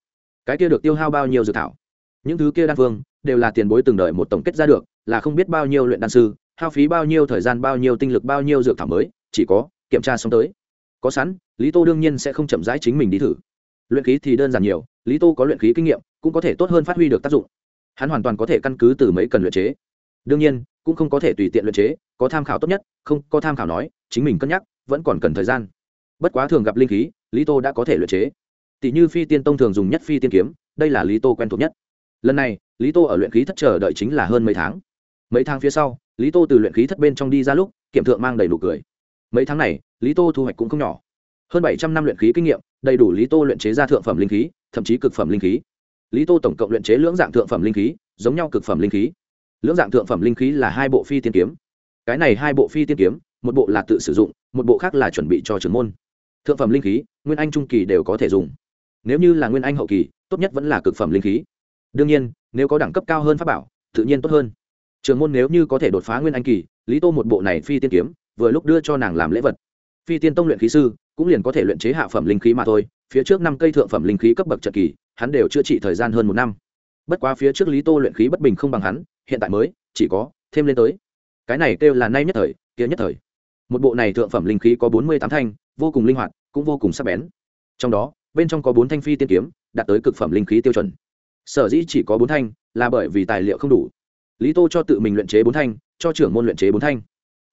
Cái kia được tiêu hao bao nhiêu dự thảo? Những thứ kia đan phương đều là tiền bối từng đợi một tổng kết ra được, là không biết bao nhiêu luyện đan sư, hao phí bao nhiêu thời gian, bao nhiêu tinh lực, bao nhiêu dược thảo mới, chỉ có kiểm tra xong tới. Có sẵn, lý tô đương nhiên sẽ không chậm rãi chính mình đi thử. Luyện khí thì đơn giản nhiều, lý tô có luyện khí kinh nghiệm, cũng có thể tốt hơn phát huy được tác dụng hắn hoàn toàn có thể căn cứ từ mấy cần luyện chế. Đương nhiên, cũng không có thể tùy tiện luyện chế, có tham khảo tốt nhất, không, có tham khảo nói, chính mình cân nhắc, vẫn còn cần thời gian. Bất quá thường gặp linh khí, lý tô đã có thể luyện chế. Tỷ như phi tiên tông thường dùng nhất phi tiên kiếm, đây là lý tô quen thuộc nhất. Lần này, lý tô ở luyện khí thất chờ đợi chính là hơn mấy tháng. Mấy tháng phía sau, lý tô từ luyện khí thất bên trong đi ra lúc, kiểm thượng mang đầy đủ cười. Mấy tháng này, lý tô thu hoạch cũng không nhỏ. Hơn bảy trăm năm luyện khí kinh nghiệm, đầy đủ lý tô luyện chế ra thượng phẩm linh khí, thậm chí cực phẩm linh khí lý tô tổng cộng luyện chế lưỡng dạng thượng phẩm linh khí, giống nhau cực phẩm linh khí. Lưỡng dạng thượng phẩm linh khí là hai bộ phi tiên kiếm. Cái này hai bộ phi tiên kiếm, một bộ là tự sử dụng, một bộ khác là chuẩn bị cho trưởng môn. Thượng phẩm linh khí, nguyên anh trung kỳ đều có thể dùng. Nếu như là nguyên anh hậu kỳ, tốt nhất vẫn là cực phẩm linh khí. Đương nhiên, nếu có đẳng cấp cao hơn pháp bảo, tự nhiên tốt hơn. Trường môn nếu như có thể đột phá nguyên anh kỳ, lý tô một bộ này phi tiên kiếm, vừa lúc đưa cho nàng làm lễ vật. Phi tiên tông luyện khí sư, cũng liền có thể luyện chế hạ phẩm linh khí mà thôi phía trước năm cây thượng phẩm linh khí cấp bậc trận kỳ, hắn đều chữa trị thời gian hơn một năm. Bất quá phía trước lý tô luyện khí bất bình không bằng hắn, hiện tại mới, chỉ có, thêm lên tới. Cái này kêu là nay nhất thời, kia nhất thời. Một bộ này thượng phẩm linh khí có bốn mươi tám thanh, vô cùng linh hoạt, cũng vô cùng sắc bén. Trong đó, bên trong có bốn thanh phi tiên kiếm, đạt tới cực phẩm linh khí tiêu chuẩn. Sở dĩ chỉ có bốn thanh, là bởi vì tài liệu không đủ. Lý tô cho tự mình luyện chế bốn thanh, cho trưởng môn luyện chế bốn thanh.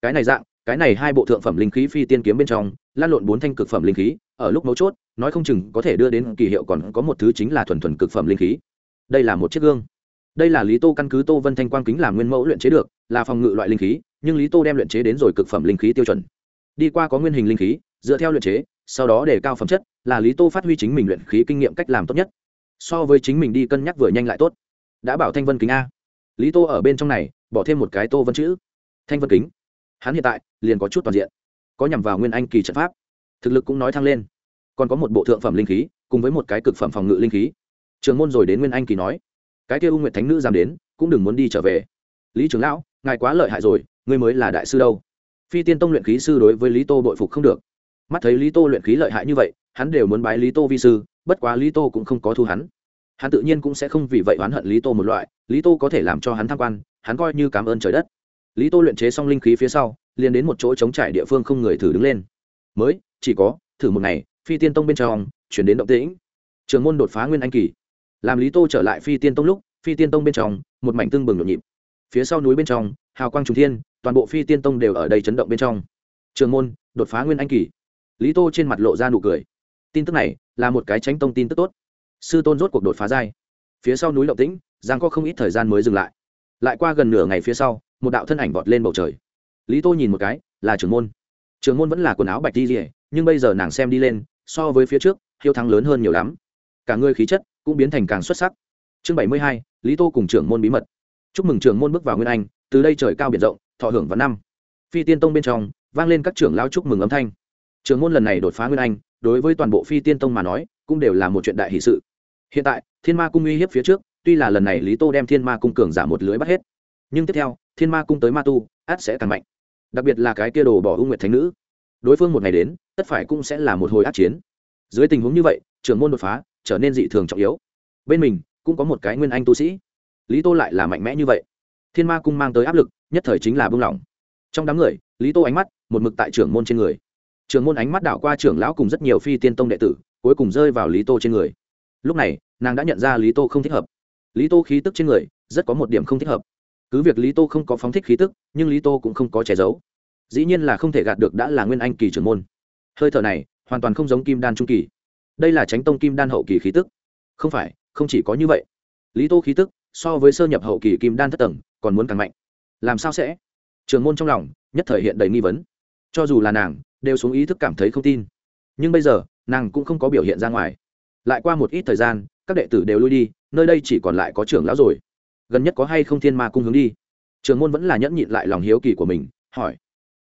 Cái này dạng, cái này hai bộ thượng phẩm linh khí phi tiên kiếm bên trong lan lộn bốn thanh cực phẩm linh khí, ở lúc mấu chốt, nói không chừng có thể đưa đến kỳ hiệu còn có một thứ chính là thuần thuần cực phẩm linh khí. Đây là một chiếc gương. Đây là lý tô căn cứ tô vân thanh quang kính làm nguyên mẫu luyện chế được, là phòng ngự loại linh khí, nhưng lý tô đem luyện chế đến rồi cực phẩm linh khí tiêu chuẩn. Đi qua có nguyên hình linh khí, dựa theo luyện chế, sau đó để cao phẩm chất, là lý tô phát huy chính mình luyện khí kinh nghiệm cách làm tốt nhất. So với chính mình đi cân nhắc vừa nhanh lại tốt. Đã bảo thanh vân kính a. Lý tô ở bên trong này, bỏ thêm một cái tô vân chữ. Thanh vân kính. Hắn hiện tại liền có chút toàn diện có nhằm vào nguyên anh kỳ trận pháp. Thực lực cũng nói thăng lên. Còn có một bộ thượng phẩm linh khí, cùng với một cái cực phẩm phòng ngự linh khí. Trường môn rồi đến nguyên anh kỳ nói, cái kia u nguyệt thánh nữ dám đến, cũng đừng muốn đi trở về. Lý trưởng lão, ngài quá lợi hại rồi, ngươi mới là đại sư đâu. Phi tiên tông luyện khí sư đối với lý tô bội phục không được. Mắt thấy lý tô luyện khí lợi hại như vậy, hắn đều muốn bái lý tô vi sư, bất quá lý tô cũng không có thu hắn. Hắn tự nhiên cũng sẽ không vì vậy oán hận lý tô một loại, lý tô có thể làm cho hắn tham quan, hắn coi như cảm ơn trời đất. Lý tô luyện chế xong linh khí phía sau liền đến một chỗ trống trải địa phương không người thử đứng lên. Mới, chỉ có, thử một ngày, phi tiên tông bên trong, chuyển đến động tĩnh. Trường môn đột phá nguyên anh kỳ. Làm lý tô trở lại phi tiên tông lúc, phi tiên tông bên trong, một mảnh tương bừng nhộn nhịp. Phía sau núi bên trong, hào quang trùng thiên, toàn bộ phi tiên tông đều ở đây chấn động bên trong. Trường môn, đột phá nguyên anh kỳ. Lý tô trên mặt lộ ra nụ cười. Tin tức này, là một cái tránh tông tin tức tốt. Sư tôn rốt cuộc đột phá giai. Phía sau núi động tĩnh, giang có không ít thời gian mới dừng lại. Lại qua gần nửa ngày phía sau, một đạo thân ảnh vọt lên bầu trời lý tô nhìn một cái, là trưởng môn. Trưởng môn vẫn là quần áo bạch đi rỉa nhưng bây giờ nàng xem đi lên, so với phía trước, hiếu thắng lớn hơn nhiều lắm. Cả người khí chất cũng biến thành càng xuất sắc. Chương bảy mươi hai, lý tô cùng trưởng môn bí mật. Chúc mừng trưởng môn bước vào nguyên anh, từ đây trời cao biển rộng, thọ hưởng vào năm. Phi tiên tông bên trong, vang lên các trưởng lao chúc mừng âm thanh. Trưởng môn lần này đột phá nguyên anh, đối với toàn bộ phi tiên tông mà nói, cũng đều là một chuyện đại hỷ sự. Hiện tại, thiên ma cung uy hiếp phía trước, tuy là lần này lý tô đem thiên ma cung cường giả một lưới bắt hết, nhưng tiếp theo, thiên ma cung tới ma tu, át sẽ càng mạnh đặc biệt là cái kia đồ bỏ ung nguyệt thánh nữ. Đối phương một ngày đến, tất phải cũng sẽ là một hồi át chiến. Dưới tình huống như vậy, trưởng môn đột phá, trở nên dị thường trọng yếu. Bên mình, cũng có một cái nguyên anh tu sĩ. Lý tô lại là mạnh mẽ như vậy. Thiên ma cung mang tới áp lực, nhất thời chính là bưng lỏng trong đám người, lý tô ánh mắt một mực tại trưởng môn trên người. Trưởng môn ánh mắt đảo qua trưởng lão cùng rất nhiều phi tiên tông đệ tử, cuối cùng rơi vào lý tô trên người. Lúc này, nàng đã nhận ra lý tô không thích hợp. Lý tô khí tức trên người, rất có một điểm không thích hợp cứ việc lý tô không có phóng thích khí tức, nhưng lý tô cũng không có che giấu. Dĩ nhiên là không thể gạt được đã là nguyên anh kỳ trưởng môn. Hơi thở này, hoàn toàn không giống kim đan trung kỳ. Đây là tránh tông kim đan hậu kỳ khí tức. Không phải, không chỉ có như vậy. Lý tô khí tức, so với sơ nhập hậu kỳ kim đan thất tầng, còn muốn càng mạnh. Làm sao sẽ? Trường môn trong lòng, nhất thời hiện đầy nghi vấn. Cho dù là nàng, đều xuống ý thức cảm thấy không tin. Nhưng bây giờ, nàng cũng không có biểu hiện ra ngoài. Lại qua một ít thời gian, các đệ tử đều lui đi, nơi đây chỉ còn lại có trưởng lão rồi gần nhất có hay không thiên ma cung hướng đi? Trường môn vẫn là nhẫn nhịn lại lòng hiếu kỳ của mình, hỏi.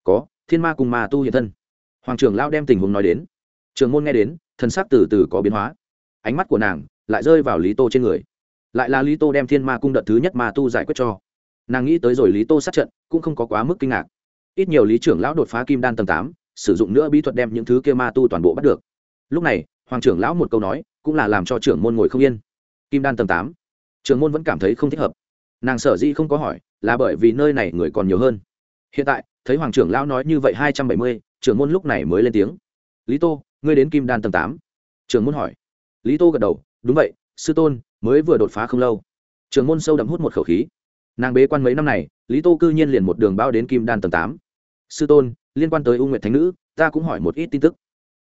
Có, thiên ma cung ma tu hiện thân. Hoàng trưởng lão đem tình huống nói đến. Trường môn nghe đến thân xác từ từ có biến hóa. Ánh mắt của nàng lại rơi vào lý tô trên người. Lại là lý tô đem thiên ma cung đợt thứ nhất ma tu giải quyết cho. Nàng nghĩ tới rồi lý tô sát trận, cũng không có quá mức kinh ngạc. Ít nhiều lý trưởng lão đột phá kim đan tầng tám, sử dụng nữa bí thuật đem những thứ kia ma tu toàn bộ bắt được. Lúc này, hoàng trưởng lão một câu nói cũng là làm cho trưởng môn ngồi không yên. Kim đan tầng tám Trường môn vẫn cảm thấy không thích hợp. Nàng sở dĩ không có hỏi là bởi vì nơi này người còn nhiều hơn. Hiện tại, thấy hoàng trưởng lão nói như vậy hai trăm bảy mươi, trưởng môn lúc này mới lên tiếng. Lý tô, ngươi đến kim đan tầng tám. Trưởng môn hỏi. Lý tô gật đầu, đúng vậy, sư tôn, mới vừa đột phá không lâu. Trưởng môn sâu đậm hút một khẩu khí. Nàng bế quan mấy năm này, lý tô cư nhiên liền một đường bao đến kim đan tầng tám. Sư tôn, liên quan tới u nguyệt thánh nữ, ta cũng hỏi một ít tin tức.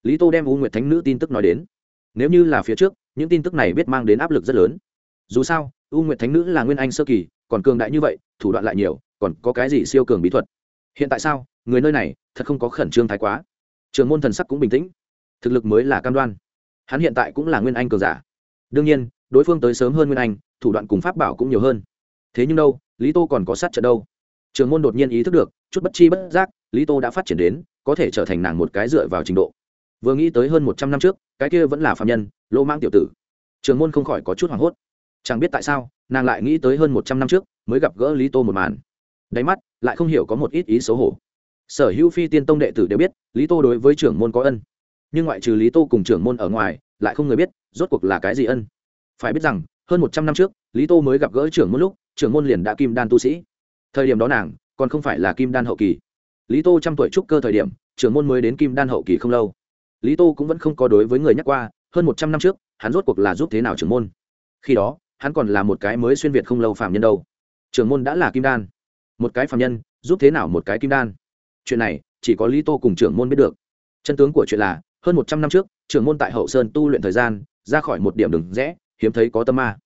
Lý tô đem u nguyệt thánh nữ tin tức nói đến. Nếu như là phía trước, những tin tức này biết mang đến áp lực rất lớn dù sao, u nguyệt thánh nữ là nguyên anh sơ kỳ, còn cường đại như vậy, thủ đoạn lại nhiều, còn có cái gì siêu cường bí thuật? Hiện tại sao, người nơi này thật không có khẩn trương thái quá? Trường môn thần sắc cũng bình tĩnh. Thực lực mới là cam đoan. Hắn hiện tại cũng là nguyên anh cường giả. Đương nhiên, đối phương tới sớm hơn nguyên anh, thủ đoạn cùng pháp bảo cũng nhiều hơn. Thế nhưng đâu, lý tô còn có sát trận đâu? Trường môn đột nhiên ý thức được, chút bất chi bất giác, lý tô đã phát triển đến, có thể trở thành nàng một cái dựa vào trình độ. Vừa nghĩ tới hơn một trăm năm trước, cái kia vẫn là phạm nhân, lỗ mang tiểu tử. Trường môn không khỏi có chút hoảng hốt chẳng biết tại sao, nàng lại nghĩ tới hơn một trăm năm trước mới gặp gỡ lý tô một màn. Đáy mắt, lại không hiểu có một ít ý xấu hổ. Sở hữu phi tiên tông đệ tử đều biết, lý tô đối với trưởng môn có ân. Nhưng ngoại trừ lý tô cùng trưởng môn ở ngoài, lại không người biết, rốt cuộc là cái gì ân. Phải biết rằng, hơn một trăm năm trước, lý tô mới gặp gỡ trưởng môn lúc, trưởng môn liền đã kim đan tu sĩ. Thời điểm đó nàng, còn không phải là kim đan hậu kỳ. Lý tô trăm tuổi trúc cơ thời điểm, trưởng môn mới đến kim đan hậu kỳ không lâu. Lý tô cũng vẫn không có đối với người nhắc qua, hơn một trăm năm trước, hắn rốt cuộc là giúp thế nào trưởng môn. Khi đó hắn còn là một cái mới xuyên việt không lâu phạm nhân đâu. Trưởng môn đã là kim đan. Một cái phạm nhân, giúp thế nào một cái kim đan? Chuyện này, chỉ có lý tô cùng trưởng môn biết được. Chân tướng của chuyện là, hơn một trăm năm trước, trưởng môn tại hậu sơn tu luyện thời gian, ra khỏi một điểm đừng rẽ, hiếm thấy có tâm ma.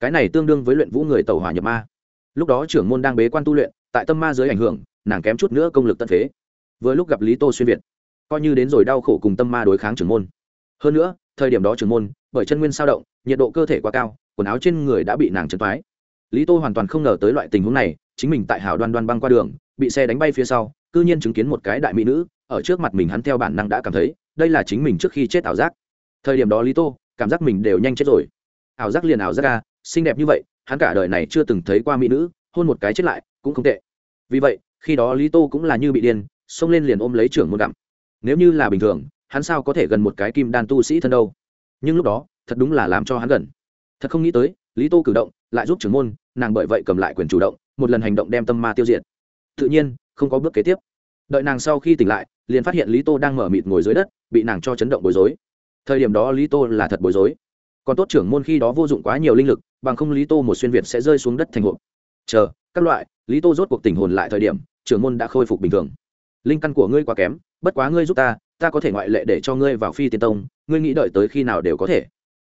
Cái này tương đương với luyện vũ người tàu hỏa nhập ma. Lúc đó trưởng môn đang bế quan tu luyện, tại tâm ma dưới ảnh hưởng, nàng kém chút nữa công lực tân thế. vừa lúc gặp lý tô xuyên việt, coi như đến rồi đau khổ cùng tâm ma đối kháng trưởng môn. Hơn nữa, thời điểm đó trưởng môn, bởi chân nguyên sao động, nhiệt độ cơ thể quá cao quần áo trên người đã bị nàng chấn toái lý tô hoàn toàn không ngờ tới loại tình huống này, chính mình tại hào đoan đoan băng qua đường, bị xe đánh bay phía sau, cư nhiên chứng kiến một cái đại mỹ nữ, ở trước mặt mình hắn theo bản năng đã cảm thấy, đây là chính mình trước khi chết ảo giác. Thời điểm đó lý tô, cảm giác mình đều nhanh chết rồi. Ảo giác liền ảo giác ra xinh đẹp như vậy, hắn cả đời này chưa từng thấy qua mỹ nữ, hôn một cái chết lại, cũng không tệ. Vì vậy, khi đó lý tô cũng là như bị điên, xông lên liền ôm lấy trưởng môn gặm. Nếu như là bình thường, hắn sao có thể gần một cái kim đan tu sĩ thân đâu? Nhưng lúc đó, thật đúng là làm cho hắn gần thật không nghĩ tới, lý tô cử động lại giúp trưởng môn, nàng bởi vậy cầm lại quyền chủ động, một lần hành động đem tâm ma tiêu diệt. Tự nhiên, không có bước kế tiếp. Đợi nàng sau khi tỉnh lại, liền phát hiện lý tô đang mở mịt ngồi dưới đất, bị nàng cho chấn động bối rối. Thời điểm đó lý tô là thật bối rối. Còn tốt trưởng môn khi đó vô dụng quá nhiều linh lực, bằng không lý tô một xuyên việt sẽ rơi xuống đất thành hộp. Chờ, các loại, lý tô rốt cuộc tình hồn lại thời điểm, trưởng môn đã khôi phục bình thường. Linh căn của ngươi quá kém, bất quá ngươi giúp ta ta có thể ngoại lệ để cho ngươi vào phi tiên tông, ngươi nghĩ đợi tới khi nào đều có thể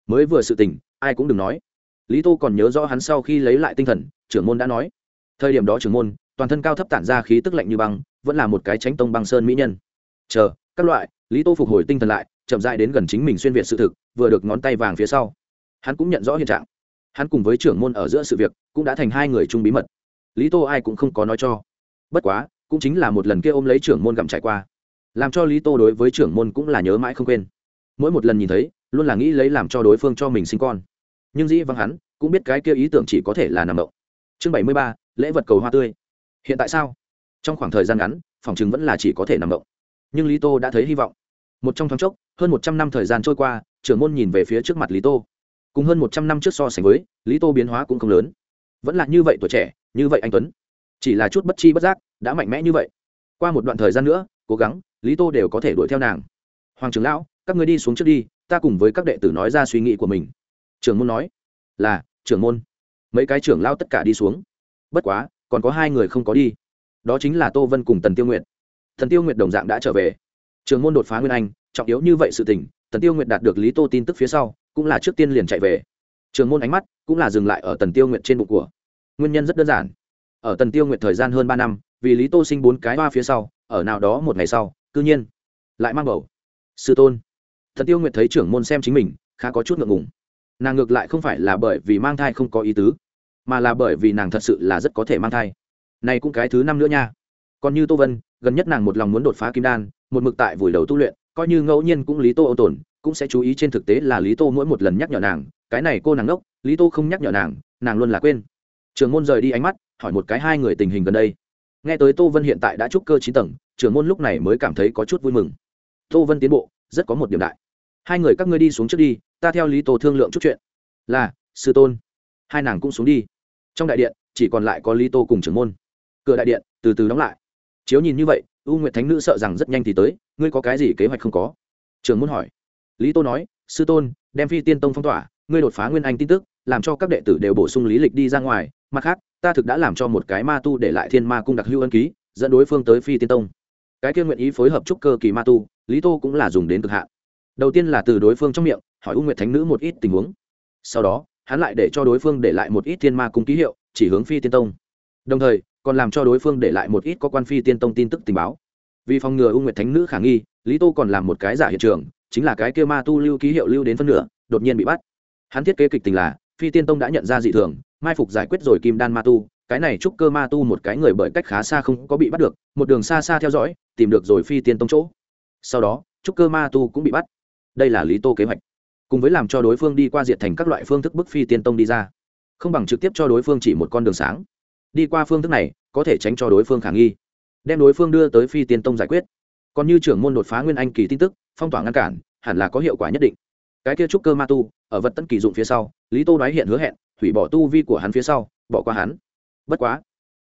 mới vừa sự tình, ai cũng đừng nói. Lý tô còn nhớ rõ hắn sau khi lấy lại tinh thần, trưởng môn đã nói. Thời điểm đó trưởng môn, toàn thân cao thấp tản ra khí tức lạnh như băng, vẫn là một cái tránh tông băng sơn mỹ nhân. Chờ, các loại, lý tô phục hồi tinh thần lại, chậm dại đến gần chính mình xuyên việt sự thực, vừa được ngón tay vàng phía sau. Hắn cũng nhận rõ hiện trạng. Hắn cùng với trưởng môn ở giữa sự việc, cũng đã thành hai người chung bí mật. Lý tô ai cũng không có nói cho. Bất quá, cũng chính là một lần kia ôm lấy trưởng môn gặm trải qua. Làm cho lý tô đối với trưởng môn cũng là nhớ mãi không quên mỗi một lần nhìn thấy, luôn là nghĩ lấy làm cho đối phương cho mình sinh con. Nhưng dĩ vắng hắn cũng biết cái kia ý tưởng chỉ có thể là nằm động chương bảy mươi ba, lễ vật cầu hoa tươi. Hiện tại sao? Trong khoảng thời gian ngắn, phòng chứng vẫn là chỉ có thể nằm động nhưng lý tô đã thấy hy vọng. Một trong thoáng chốc, hơn một trăm năm thời gian trôi qua, trưởng môn nhìn về phía trước mặt lý tô. Cùng hơn một trăm năm trước so sánh với, lý tô biến hóa cũng không lớn. Vẫn là như vậy tuổi trẻ, như vậy anh tuấn. Chỉ là chút bất chi bất giác, đã mạnh mẽ như vậy. Qua một đoạn thời gian nữa, cố gắng, lý tô đều có thể đuổi theo nàng. Hoàng trưởng lão các người đi xuống trước đi, ta cùng với các đệ tử nói ra suy nghĩ của mình. Trưởng môn nói. Là, trưởng môn. Mấy cái trưởng lao tất cả đi xuống. Bất quá, còn có hai người không có đi. Đó chính là tô vân cùng tần tiêu nguyệt. Thần tiêu nguyệt đồng dạng đã trở về. Trường môn đột phá nguyên anh, trọng yếu như vậy sự tình, tần tiêu nguyệt đạt được lý tô tin tức phía sau, cũng là trước tiên liền chạy về. Trường môn ánh mắt cũng là dừng lại ở tần tiêu nguyệt trên bụng của. Nguyên nhân rất đơn giản. Ở tần tiêu nguyệt thời gian hơn ba năm, vì lý tô sinh bốn cái hoa phía sau, ở nào đó một ngày sau, cư nhiên lại mang bầu. Sư tôn thần tiêu nguyệt thấy trưởng môn xem chính mình, khá có chút ngượng ngùng. Nàng ngược lại không phải là bởi vì mang thai không có ý tứ, mà là bởi vì nàng thật sự là rất có thể mang thai. Này cũng cái thứ năm nữa nha. Còn như tô vân, gần nhất nàng một lòng muốn đột phá kim đan, một mực tại vùi đầu tu luyện, coi như ngẫu nhiên cũng lý tô ô tồn, cũng sẽ chú ý trên thực tế là lý tô mỗi một lần nhắc nhở nàng, cái này cô nàng ngốc, lý tô không nhắc nhở nàng nàng luôn là quên. Trường môn rời đi ánh mắt, hỏi một cái hai người tình hình gần đây. Nghe tới tô vân hiện tại đã trúc cơ chín tầng trường môn lúc này mới cảm thấy có chút vui mừng. Tô vân tiến bộ, rất có một điểm đại hai người các ngươi đi xuống trước đi, ta theo lý tô thương lượng chút chuyện. Là, sư tôn. Hai nàng cũng xuống đi. Trong đại điện, chỉ còn lại có lý tô cùng trưởng môn. Cửa đại điện, từ từ đóng lại. Chiếu nhìn như vậy, u nguyệt thánh nữ sợ rằng rất nhanh thì tới, ngươi có cái gì kế hoạch không có? Trường Môn hỏi. Lý tô nói, sư tôn, đem phi tiên tông phong tỏa, ngươi đột phá nguyên anh tin tức, làm cho các đệ tử đều bổ sung lý lịch đi ra ngoài. Mặt khác, ta thực đã làm cho một cái ma tu để lại thiên ma cung đặc hưu ân ký, dẫn đối phương tới phi tiên tông. Cái kia nguyện ý phối hợp trúc cơ kỳ ma tu, lý tô cũng là dùng đến cực hạn đầu tiên là từ đối phương trong miệng, hỏi u nguyệt thánh nữ một ít tình huống. Sau đó, hắn lại để cho đối phương để lại một ít thiên ma cung ký hiệu, chỉ hướng phi tiên tông. Đồng thời, còn làm cho đối phương để lại một ít có quan phi tiên tông tin tức tình báo. Vì phòng ngừa u nguyệt thánh nữ khả nghi, lý tô còn làm một cái giả hiện trường, chính là cái kia ma tu lưu ký hiệu lưu đến phân nửa, đột nhiên bị bắt. Hắn thiết kế kịch tình là, phi tiên tông đã nhận ra dị thường, mai phục giải quyết rồi kim đan ma tu, cái này trúc cơ ma tu một cái người bởi cách khá xa không có bị bắt được, một đường xa xa theo dõi, tìm được rồi phi tiên tông chỗ. Sau đó, trúc cơ ma tu cũng bị bắt đây là lý tô kế hoạch. Cùng với làm cho đối phương đi qua diệt thành các loại phương thức bức phi tiên tông đi ra. Không bằng trực tiếp cho đối phương chỉ một con đường sáng. Đi qua phương thức này, có thể tránh cho đối phương khả nghi. Đem đối phương đưa tới phi tiên tông giải quyết. Còn như trưởng môn đột phá nguyên anh kỳ tin tức, phong tỏa ngăn cản, hẳn là có hiệu quả nhất định. Cái kia trúc cơ ma tu, ở vật tân kỳ dụng phía sau, lý tô đoái hiện hứa hẹn, hủy bỏ tu vi của hắn phía sau, bỏ qua hắn. Bất quá,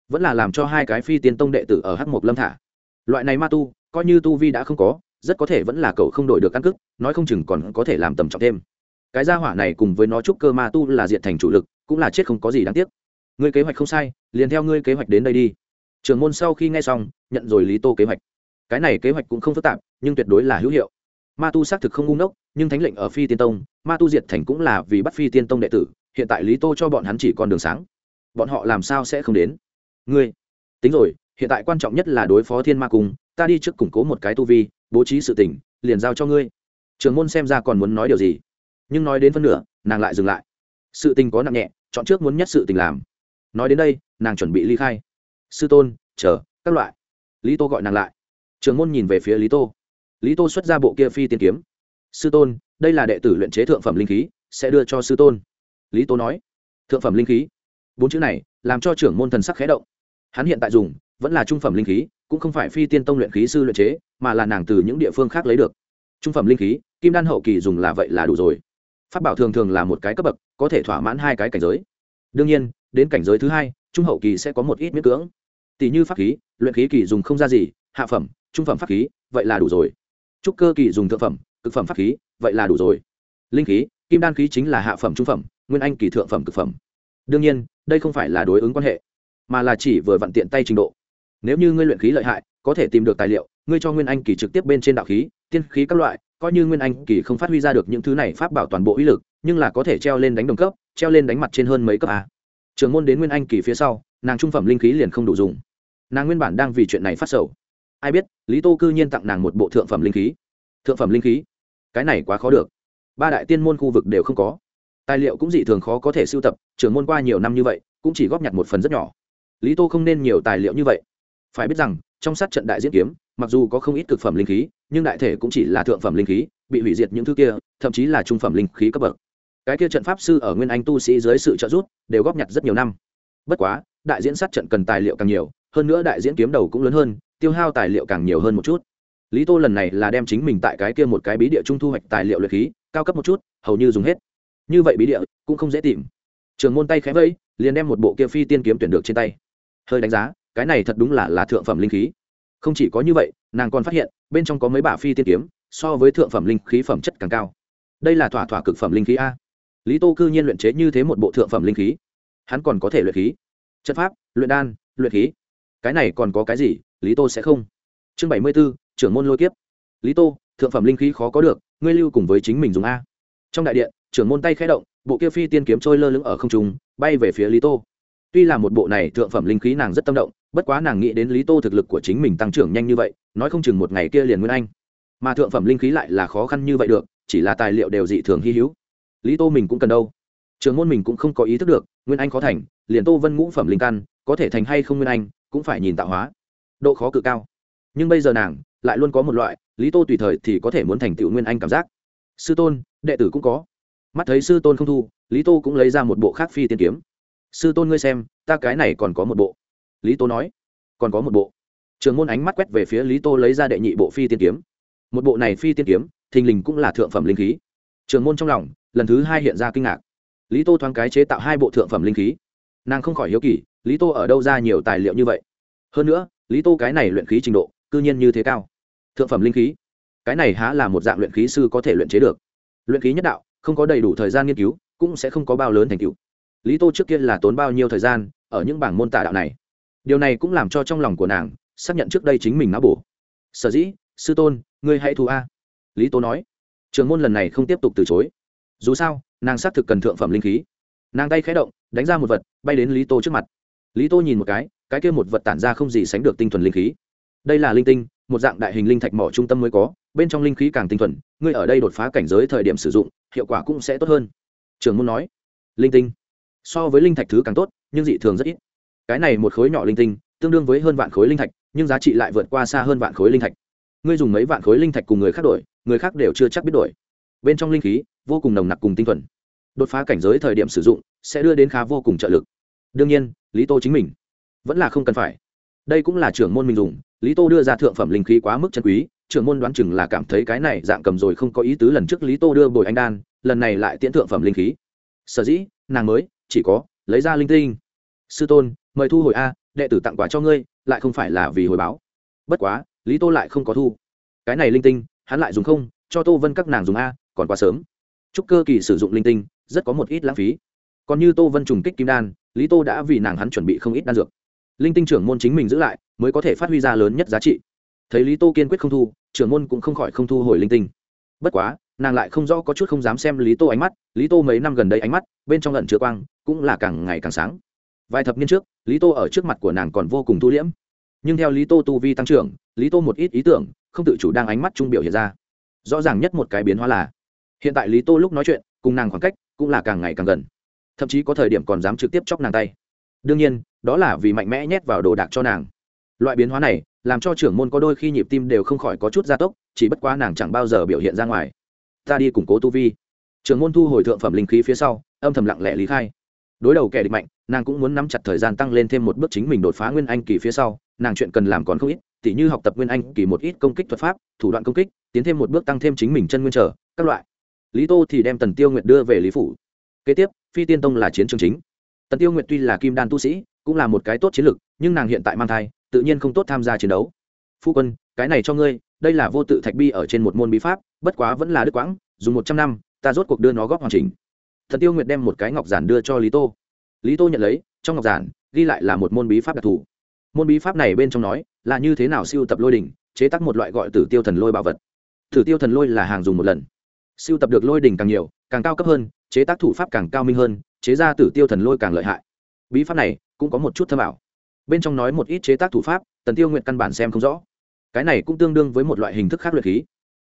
vẫn là làm cho hai cái phi tiên tông đệ tử ở hắc mộc lâm thả. Loại này ma tu, coi như tu vi đã không có rất có thể vẫn là cậu không đổi được căn cước, nói không chừng còn có thể làm tầm trọng thêm. Cái gia hỏa này cùng với nó trúc cơ ma tu là diện thành chủ lực, cũng là chết không có gì đáng tiếc. Ngươi kế hoạch không sai, liền theo ngươi kế hoạch đến đây đi. Trưởng môn sau khi nghe xong, nhận rồi lý tô kế hoạch. Cái này kế hoạch cũng không phức tạp, nhưng tuyệt đối là hữu hiệu. Ma tu xác thực không ngu ngốc, nhưng thánh lệnh ở phi tiên tông, ma tu diệt thành cũng là vì bắt phi tiên tông đệ tử, hiện tại lý tô cho bọn hắn chỉ con đường sáng. Bọn họ làm sao sẽ không đến? Ngươi, tính rồi, hiện tại quan trọng nhất là đối phó thiên ma cung, ta đi trước củng cố một cái tu vi bố trí sự tình, liền giao cho ngươi. Trường môn xem ra còn muốn nói điều gì. Nhưng nói đến phân nửa nàng lại dừng lại. Sự tình có nặng nhẹ chọn trước muốn nhất sự tình làm. Nói đến đây nàng chuẩn bị ly khai. Sư tôn chờ các loại. Lý tô gọi nàng lại. Trường môn nhìn về phía lý tô. Lý tô xuất ra bộ kia phi tiên kiếm. Sư tôn đây là đệ tử luyện chế thượng phẩm linh khí sẽ đưa cho sư tôn. Lý tô nói. Thượng phẩm linh khí. Bốn chữ này làm cho trưởng môn thần sắc khé động. Hắn hiện tại dùng vẫn là trung phẩm linh khí cũng không phải phi tiên tông luyện khí sư luyện chế, mà là nàng từ những địa phương khác lấy được. Trung phẩm linh khí, kim đan hậu kỳ dùng là vậy là đủ rồi. Pháp bảo thường thường là một cái cấp bậc, có thể thỏa mãn hai cái cảnh giới. Đương nhiên, đến cảnh giới thứ hai, trung hậu kỳ sẽ có một ít miễn cưỡng. Tỷ như pháp khí, luyện khí kỳ dùng không ra gì, hạ phẩm, trung phẩm pháp khí, vậy là đủ rồi. Trúc cơ kỳ dùng thượng phẩm, cực phẩm pháp khí, vậy là đủ rồi. Linh khí, kim đan khí chính là hạ phẩm trung phẩm, nguyên anh kỳ thượng phẩm cực phẩm. Đương nhiên, đây không phải là đối ứng quan hệ, mà là chỉ vừa vặn tiện tay trình độ nếu như ngươi luyện khí lợi hại, có thể tìm được tài liệu, ngươi cho nguyên anh kỳ trực tiếp bên trên đạo khí, tiên khí các loại, coi như nguyên anh kỳ không phát huy ra được những thứ này pháp bảo toàn bộ uy lực, nhưng là có thể treo lên đánh đồng cấp, treo lên đánh mặt trên hơn mấy cấp a. Trường môn đến nguyên anh kỳ phía sau, nàng trung phẩm linh khí liền không đủ dùng. Nàng nguyên bản đang vì chuyện này phát sầu. Ai biết, lý tô cư nhiên tặng nàng một bộ thượng phẩm linh khí. Thượng phẩm linh khí? Cái này quá khó được. Ba đại tiên môn khu vực đều không có. Tài liệu cũng dị thường khó có thể sưu tập trưởng môn qua nhiều năm như vậy, cũng chỉ góp nhặt một phần rất nhỏ. Lý tô không nên nhiều tài liệu như vậy phải biết rằng, trong sát trận đại diễn kiếm, mặc dù có không ít cực phẩm linh khí, nhưng đại thể cũng chỉ là thượng phẩm linh khí, bị hủy diệt những thứ kia, thậm chí là trung phẩm linh khí cấp bậc. Cái kia trận pháp sư ở nguyên anh tu sĩ dưới sự trợ giúp, đều góp nhặt rất nhiều năm. Bất quá, đại diễn sát trận cần tài liệu càng nhiều, hơn nữa đại diễn kiếm đầu cũng lớn hơn, tiêu hao tài liệu càng nhiều hơn một chút. Lý tô lần này là đem chính mình tại cái kia một cái bí địa trung thu hoạch tài liệu luyện khí, cao cấp một chút, hầu như dùng hết. Như vậy bí địa, cũng không dễ tìm. Trường môn tay khẽ vẫy, liền đem một bộ kia phi tiên kiếm tuyển được trên tay. Hơi đánh giá cái này thật đúng là là thượng phẩm linh khí. Không chỉ có như vậy, nàng còn phát hiện, bên trong có mấy bả phi tiên kiếm, so với thượng phẩm linh khí phẩm chất càng cao. Đây là thỏa thỏa cực phẩm linh khí a. Lý tô cư nhiên luyện chế như thế một bộ thượng phẩm linh khí. Hắn còn có thể luyện khí. Chất pháp, luyện đan, luyện khí. Cái này còn có cái gì, lý tô sẽ không. Chương bảy mươi b ố trưởng môn lôi kiếp. Lý tô, thượng phẩm linh khí khó có được, ngươi lưu cùng với chính mình dùng a. Trong đại điện, trưởng môn tay khẽ động, bộ kia phi tiên kiếm trôi lơ lửng ở không trung, bay về phía lý tô. Tuy là một bộ này thượng phẩm linh khí nàng rất tâm động bất quá nàng nghĩ đến lý tô thực lực của chính mình tăng trưởng nhanh như vậy, nói không chừng một ngày kia liền nguyên anh. Mà thượng phẩm linh khí lại là khó khăn như vậy được, chỉ là tài liệu đều dị thường hy hữu. Lý tô mình cũng cần đâu? Trường môn mình cũng không có ý thức được, nguyên anh khó thành, liền tô vân ngũ phẩm linh căn, có thể thành hay không nguyên anh, cũng phải nhìn tạo hóa. Độ khó cực cao. Nhưng bây giờ nàng, lại luôn có một loại, lý tô tùy thời thì có thể muốn thành tựu nguyên anh cảm giác. Sư tôn, đệ tử cũng có. Mắt thấy sư tôn không thu, lý tô cũng lấy ra một bộ khác phi tiên kiếm. Sư tôn ngươi xem, ta cái này còn có một bộ lý tô nói, còn có một bộ. Trường môn ánh mắt quét về phía lý tô lấy ra đệ nhị bộ phi tiên kiếm. Một bộ này phi tiên kiếm, thình lình cũng là thượng phẩm linh khí. Trường môn trong lòng, lần thứ hai hiện ra kinh ngạc. Lý tô thoáng cái chế tạo hai bộ thượng phẩm linh khí. Nàng không khỏi hiếu kỳ, lý tô ở đâu ra nhiều tài liệu như vậy? Hơn nữa, lý tô cái này luyện khí trình độ, cư nhiên như thế cao. Thượng phẩm linh khí? Cái này há là một dạng luyện khí sư có thể luyện chế được. Luyện khí nhất đạo, không có đầy đủ thời gian nghiên cứu, cũng sẽ không có bao lớn thành tựu. Lý tô trước kia là tốn bao nhiêu thời gian ở những bảng môn tả đạo này? Điều này cũng làm cho trong lòng của nàng xác nhận trước đây chính mình não bổ. Sở dĩ, sư tôn, ngươi hãy thu a. Lý tô nói. Trường môn lần này không tiếp tục từ chối. Dù sao, nàng xác thực cần thượng phẩm linh khí. Nàng tay khé động, đánh ra một vật, bay đến lý tô trước mặt. Lý tô nhìn một cái cái kia một vật tản ra không gì sánh được tinh thuần linh khí. Đây là linh tinh, một dạng đại hình linh thạch mỏ trung tâm mới có, bên trong linh khí càng tinh thuần, ngươi ở đây đột phá cảnh giới thời điểm sử dụng, hiệu quả cũng sẽ tốt hơn. Trường môn nói. Linh tinh. So với linh thạch thứ càng tốt, nhưng dị thường rất ít cái này một khối nhỏ linh tinh, tương đương với hơn vạn khối linh thạch, nhưng giá trị lại vượt qua xa hơn vạn khối linh thạch. Ngươi dùng mấy vạn khối linh thạch cùng người khác đổi, người khác đều chưa chắc biết đổi. Bên trong linh khí, vô cùng nồng nặc cùng tinh thuần. Đột phá cảnh giới thời điểm sử dụng, sẽ đưa đến khá vô cùng trợ lực. Đương nhiên, lý tô chính mình vẫn là không cần phải. Đây cũng là trưởng môn mình dùng, lý tô đưa ra thượng phẩm linh khí quá mức chân quý, trưởng môn đoán chừng là cảm thấy cái này dạng cầm rồi không có ý tứ lần trước lý tô đưa bồi anh đan, lần này lại tiễn thượng phẩm linh khí. Sở dĩ, nàng mới chỉ có lấy ra linh tinh. Sư tôn mời thu hồi a, đệ tử tặng quà cho ngươi, lại không phải là vì hồi báo. Bất quá, lý tô lại không có thu. Cái này linh tinh, hắn lại dùng không, cho tô vân các nàng dùng a, còn quá sớm. Chúc cơ kỳ sử dụng linh tinh, rất có một ít lãng phí. Còn như tô vân trùng kích kim đan, lý tô đã vì nàng hắn chuẩn bị không ít đan dược. Linh tinh trưởng môn chính mình giữ lại, mới có thể phát huy ra lớn nhất giá trị. Thấy lý tô kiên quyết không thu, trưởng môn cũng không khỏi không thu hồi linh tinh. Bất quá, nàng lại không rõ có chút không dám xem lý tô ánh mắt. Lý tô mấy năm gần đây ánh mắt, bên trong lần chứa quang, cũng là càng ngày càng sáng vài thập niên trước, lý tô ở trước mặt của nàng còn vô cùng thu liễm. Nhưng theo lý tô tu vi tăng trưởng, lý tô một ít ý tưởng, không tự chủ đang ánh mắt trung biểu hiện ra. Rõ ràng nhất một cái biến hóa là, hiện tại lý tô lúc nói chuyện, cùng nàng khoảng cách cũng là càng ngày càng gần. Thậm chí có thời điểm còn dám trực tiếp chóc nàng tay. Đương nhiên, đó là vì mạnh mẽ nhét vào đồ đạc cho nàng. Loại biến hóa này, làm cho trưởng môn có đôi khi nhịp tim đều không khỏi có chút gia tốc, chỉ bất quá nàng chẳng bao giờ biểu hiện ra ngoài. Ta đi củng cố tu vi. Trưởng môn thu hồi thượng phẩm linh khí phía sau, âm thầm lặng lẽ lý khai đối đầu kẻ địch mạnh, nàng cũng muốn nắm chặt thời gian tăng lên thêm một bước chính mình đột phá nguyên anh kỳ phía sau, nàng chuyện cần làm còn không ít, tỉ như học tập nguyên anh kỳ một ít công kích thuật pháp, thủ đoạn công kích, tiến thêm một bước tăng thêm chính mình chân nguyên trở, các loại. Lý tô thì đem tần tiêu nguyệt đưa về lý phủ. Kế tiếp, phi tiên tông là chiến trường chính. Tần tiêu nguyệt tuy là kim đan tu sĩ, cũng là một cái tốt chiến lược nhưng nàng hiện tại mang thai, tự nhiên không tốt tham gia chiến đấu. Phu quân, cái này cho ngươi, đây là vô tự thạch bi ở trên một môn bí pháp, bất quá vẫn là đức quãng, dùng một trăm năm, ta rốt cuộc đưa nó góp hoàn chỉnh thần tiêu nguyệt đem một cái ngọc giản đưa cho lý tô. Lý tô nhận lấy, trong ngọc giản, ghi lại là một môn bí pháp đặc thù. Môn bí pháp này bên trong nói là như thế nào siêu tập lôi đỉnh, chế tác một loại gọi tử tiêu thần lôi bảo vật. Tử tiêu thần lôi là hàng dùng một lần. Siêu tập được lôi đỉnh càng nhiều, càng cao cấp hơn, chế tác thủ pháp càng cao minh hơn, chế ra tử tiêu thần lôi càng lợi hại. Bí pháp này cũng có một chút thâm ảo. Bên trong nói một ít chế tác thủ pháp, tần tiêu nguyện căn bản xem không rõ. Cái này cũng tương đương với một loại hình thức khác luyện khí.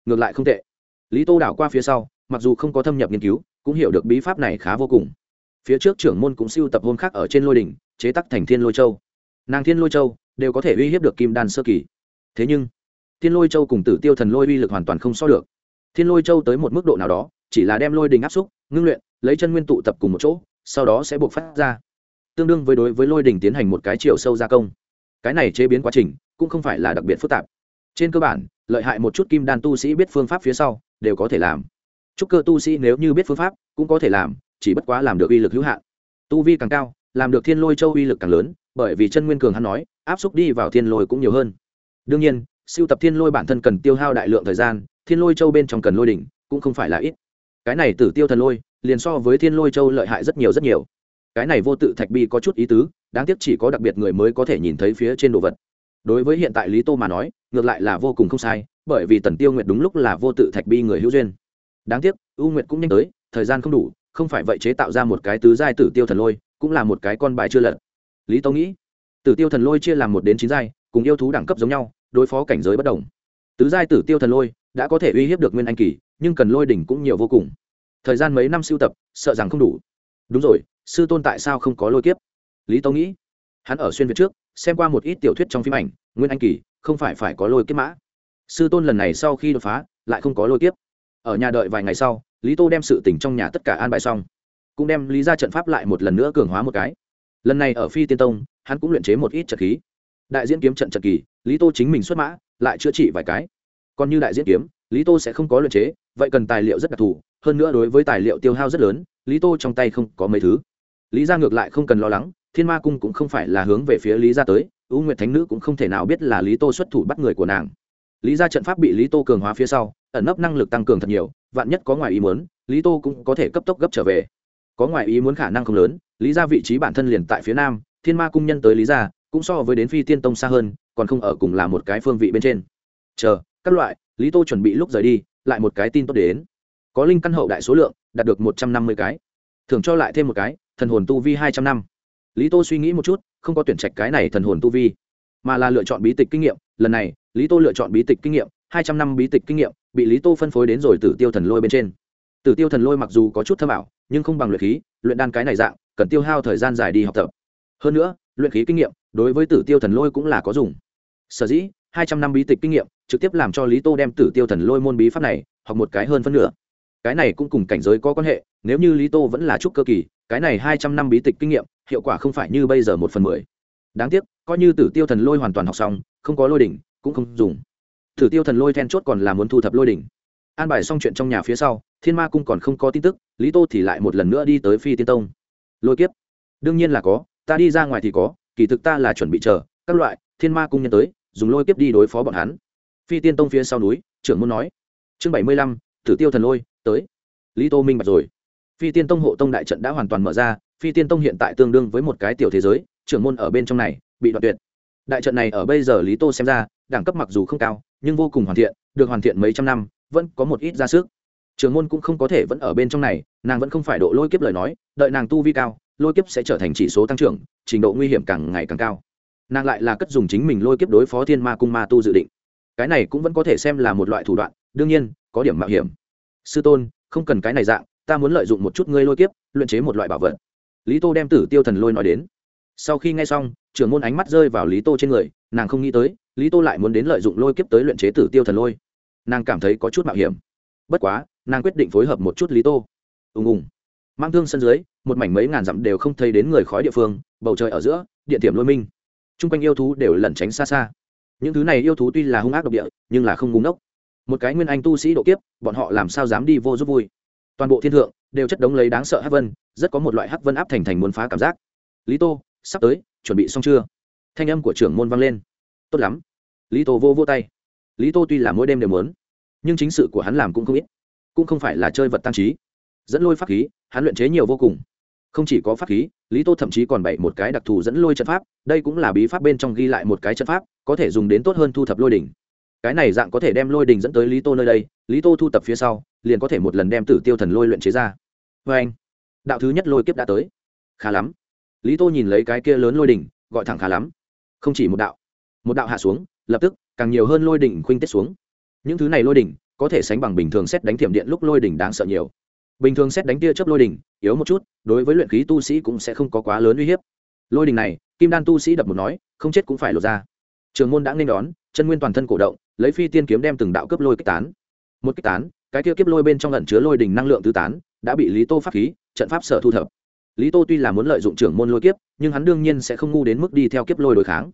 Ngược lại không tệ. Lý tô đảo qua phía sau, mặc dù không có thâm nhập nghiên cứu cũng hiểu được bí pháp này khá vô cùng. Phía trước trưởng môn cũng siêu tập hôn khác ở trên lôi đỉnh, chế tắc thành thiên lôi châu. Nàng thiên lôi châu đều có thể uy hiếp được kim đan sơ kỳ. Thế nhưng, thiên lôi châu cùng tử tiêu thần lôi uy lực hoàn toàn không so được. Thiên lôi châu tới một mức độ nào đó, chỉ là đem lôi đình áp xúc, ngưng luyện, lấy chân nguyên tụ tập cùng một chỗ, sau đó sẽ buộc phát ra. Tương đương với đối với lôi đình tiến hành một cái chiều sâu gia công. Cái này chế biến quá trình cũng không phải là đặc biệt phức tạp. Trên cơ bản, lợi hại một chút kim đan tu sĩ biết phương pháp phía sau, đều có thể làm trúc cơ tu sĩ nếu như biết phương pháp, cũng có thể làm, chỉ bất quá làm được uy lực hữu hạn. Tu vi càng cao, làm được thiên lôi châu uy lực càng lớn, bởi vì chân nguyên cường hắn nói, áp xúc đi vào thiên lôi cũng nhiều hơn. Đương nhiên, siêu tập thiên lôi bản thân cần tiêu hao đại lượng thời gian, thiên lôi châu bên trong cần lôi đỉnh, cũng không phải là ít. Cái này tử tiêu thần lôi, liền so với thiên lôi châu lợi hại rất nhiều rất nhiều. Cái này vô tự thạch bi có chút ý tứ, đáng tiếc chỉ có đặc biệt người mới có thể nhìn thấy phía trên đồ vật. Đối với hiện tại lý tô mà nói, ngược lại là vô cùng không sai, bởi vì tần tiêu nguyệt đúng lúc là vô tự thạch bi người hữu duyên đáng tiếc, u nguyệt cũng nhanh tới, thời gian không đủ, không phải vậy chế tạo ra một cái tứ giai tử tiêu thần lôi, cũng là một cái con bài chưa lật. Lý tâu nghĩ, tử tiêu thần lôi chia làm một đến chín giai, cùng yêu thú đẳng cấp giống nhau, đối phó cảnh giới bất đồng. Tứ giai tử tiêu thần lôi đã có thể uy hiếp được nguyên anh kỳ, nhưng cần lôi đỉnh cũng nhiều vô cùng. Thời gian mấy năm sưu tập, sợ rằng không đủ. Đúng rồi, sư tôn tại sao không có lôi kiếp? Lý tâu nghĩ, hắn ở xuyên việt trước, xem qua một ít tiểu thuyết trong phim ảnh, nguyên anh kỳ, không phải phải có lôi kiếp mã. Sư tôn lần này sau khi đột phá, lại không có lôi kiếp ở nhà đợi vài ngày sau, lý tô đem sự tỉnh trong nhà tất cả an bài xong, cũng đem lý ra trận pháp lại một lần nữa cường hóa một cái. Lần này ở phi tiên tông, hắn cũng luyện chế một ít trận khí. Đại diễn kiếm trận trận kỳ, lý tô chính mình xuất mã, lại chữa trị vài cái. Còn như đại diễn kiếm, lý tô sẽ không có luyện chế, vậy cần tài liệu rất đặc thù, hơn nữa đối với tài liệu tiêu hao rất lớn, lý tô trong tay không có mấy thứ. Lý ra ngược lại không cần lo lắng, thiên ma cung cũng không phải là hướng về phía lý ra tới ưu nguyệt thánh nữ cũng không thể nào biết là lý tô xuất thủ bắt người của nàng. Lý ra trận pháp bị lý tô cường hóa phía sau ẩn nấp năng lực tăng cường thật nhiều, vạn nhất có ngoài ý muốn, lý tô cũng có thể cấp tốc gấp trở về. Có ngoài ý muốn khả năng không lớn, lý ra vị trí bản thân liền tại phía nam, thiên ma cung nhân tới lý ra cũng so với đến phi tiên tông xa hơn, còn không ở cùng là một cái phương vị bên trên. Chờ, các loại, lý tô chuẩn bị lúc rời đi, lại một cái tin tốt đến. Có linh căn hậu đại số lượng, đạt được một trăm năm mươi cái. Thường cho lại thêm một cái, thần hồn tu vi hai trăm năm. Lý tô suy nghĩ một chút, không có tuyển trạch cái này thần hồn tu vi, mà là lựa chọn bí tịch kinh nghiệm. Lần này, lý tô lựa chọn bí tịch kinh nghiệm, hai trăm năm bí tịch kinh nghiệm bị lý tô phân phối đến rồi tử tiêu thần lôi bên trên tử tiêu thần lôi mặc dù có chút thâm ảo nhưng không bằng luyện khí luyện đan cái này dạng cần tiêu hao thời gian dài đi học tập hơn nữa luyện khí kinh nghiệm đối với tử tiêu thần lôi cũng là có dùng sở dĩ hai trăm năm bí tịch kinh nghiệm trực tiếp làm cho lý tô đem tử tiêu thần lôi môn bí pháp này học một cái hơn phân nửa cái này cũng cùng cảnh giới có quan hệ nếu như lý tô vẫn là trúc cơ kỳ cái này hai trăm năm bí tịch kinh nghiệm hiệu quả không phải như bây giờ một phần mười đáng tiếc coi như tử tiêu thần lôi hoàn toàn học xong không có lôi đỉnh cũng không dùng Thử tiêu thần lôi then chốt còn là muốn thu thập lôi đỉnh. An bài xong chuyện trong nhà phía sau, thiên ma cung còn không có tin tức, lý tô thì lại một lần nữa đi tới phi tiên tông. Lôi kiếp. Đương nhiên là có, ta đi ra ngoài thì có, kỳ thực ta là chuẩn bị chờ, các loại, thiên ma cung nhân tới, dùng lôi kiếp đi đối phó bọn hắn. Phi tiên tông phía sau núi, trưởng môn nói. Chương bảy mươi lăm, thử tiêu thần lôi, tới. Lý tô minh bạch rồi. Phi tiên tông hộ tông đại trận đã hoàn toàn mở ra, phi tiên tông hiện tại tương đương với một cái tiểu thế giới, trưởng môn ở bên trong này, bị đoạn tuyệt. Đại trận này ở bây giờ lý tô xem ra, đẳng cấp mặc dù không cao nhưng vô cùng hoàn thiện, được hoàn thiện mấy trăm năm, vẫn có một ít ra sức. Trưởng môn cũng không có thể vẫn ở bên trong này, nàng vẫn không phải độ lôi kiếp lời nói, đợi nàng tu vi cao, lôi kiếp sẽ trở thành chỉ số tăng trưởng, trình độ nguy hiểm càng ngày càng cao. Nàng lại là cất dùng chính mình lôi kiếp đối phó thiên ma cung ma tu dự định. Cái này cũng vẫn có thể xem là một loại thủ đoạn, đương nhiên, có điểm mạo hiểm. Sư tôn, không cần cái này dạng, ta muốn lợi dụng một chút ngươi lôi kiếp, luyện chế một loại bảo vật. Lý tô đem tử tiêu thần lôi nói đến. Sau khi nghe xong, trưởng môn ánh mắt rơi vào lý tô trên người, nàng không nghĩ tới lý tô lại muốn đến lợi dụng lôi kiếp tới luyện chế tử tiêu thần lôi. Nàng cảm thấy có chút mạo hiểm. Bất quá, nàng quyết định phối hợp một chút lý tô. Ùng ùng. Mang thương sân dưới, một mảnh mấy ngàn dặm đều không thấy đến người khói địa phương, bầu trời ở giữa điện tiệm lôi minh. T r u n g quanh yêu thú đều lẩn tránh xa xa. Những thứ này yêu thú tuy là hung ác độc địa, nhưng là không ngúng ốc một cái nguyên anh tu sĩ độ kiếp, bọn họ làm sao dám đi vô giúp vui? Toàn bộ thiên thượng, đều chất đống lấy đáng sợ hắc vân, rất có một loại hắc vân áp thành thành muốn phá cảm giác. Lý tô, sắp tới, chuẩn bị xong chưa? Thanh âm của trưởng môn vang lên tốt lắm. Lý tô vô vô tay. Lý tô tuy là mỗi đêm đều muốn, nhưng chính sự của hắn làm cũng không ít. Cũng không phải là chơi vật tăng trí. Dẫn lôi pháp khí, hắn luyện chế nhiều vô cùng. Không chỉ có pháp khí, lý tô thậm chí còn bày một cái đặc thù dẫn lôi trận pháp. Đây cũng là bí pháp bên trong ghi lại một cái trận pháp, có thể dùng đến tốt hơn thu thập lôi đỉnh. Cái này dạng có thể đem lôi đỉnh dẫn tới lý tô nơi đây. Lý tô thu tập phía sau, liền có thể một lần đem tử tiêu thần lôi luyện chế ra. Vê anh, đạo thứ nhất lôi kiếp đã tới. Khá lắm. Lý tô nhìn lấy cái kia lớn lôi đỉnh, gọi thẳng khá lắm. Không chỉ một đạo một đạo hạ xuống, lập tức, càng nhiều hơn lôi đỉnh khuynh tiết xuống. Những thứ này lôi đỉnh, có thể sánh bằng bình thường xét đánh thiểm điện lúc lôi đỉnh đáng sợ nhiều. Bình thường xét đánh tia chớp lôi đỉnh, yếu một chút, đối với luyện khí tu sĩ cũng sẽ không có quá lớn uy hiếp. Lôi đỉnh này, kim đan tu sĩ đập một nói, không chết cũng phải lột ra. Trường môn đã nên đón, chân nguyên toàn thân cổ động, lấy phi tiên kiếm đem từng đạo cấp lôi kích tán. Một kích tán, cái kia kiếp lôi bên trong lẩn chứa lôi đỉnh năng lượng tứ tán, đã bị lý tô pháp khí, trận pháp sở thu thập. Lý tô tuy là muốn lợi dụng trưởng môn lôi kiếp, nhưng hắn đương nhiên sẽ không ngu đến mức đi theo kiếp lôi đối kháng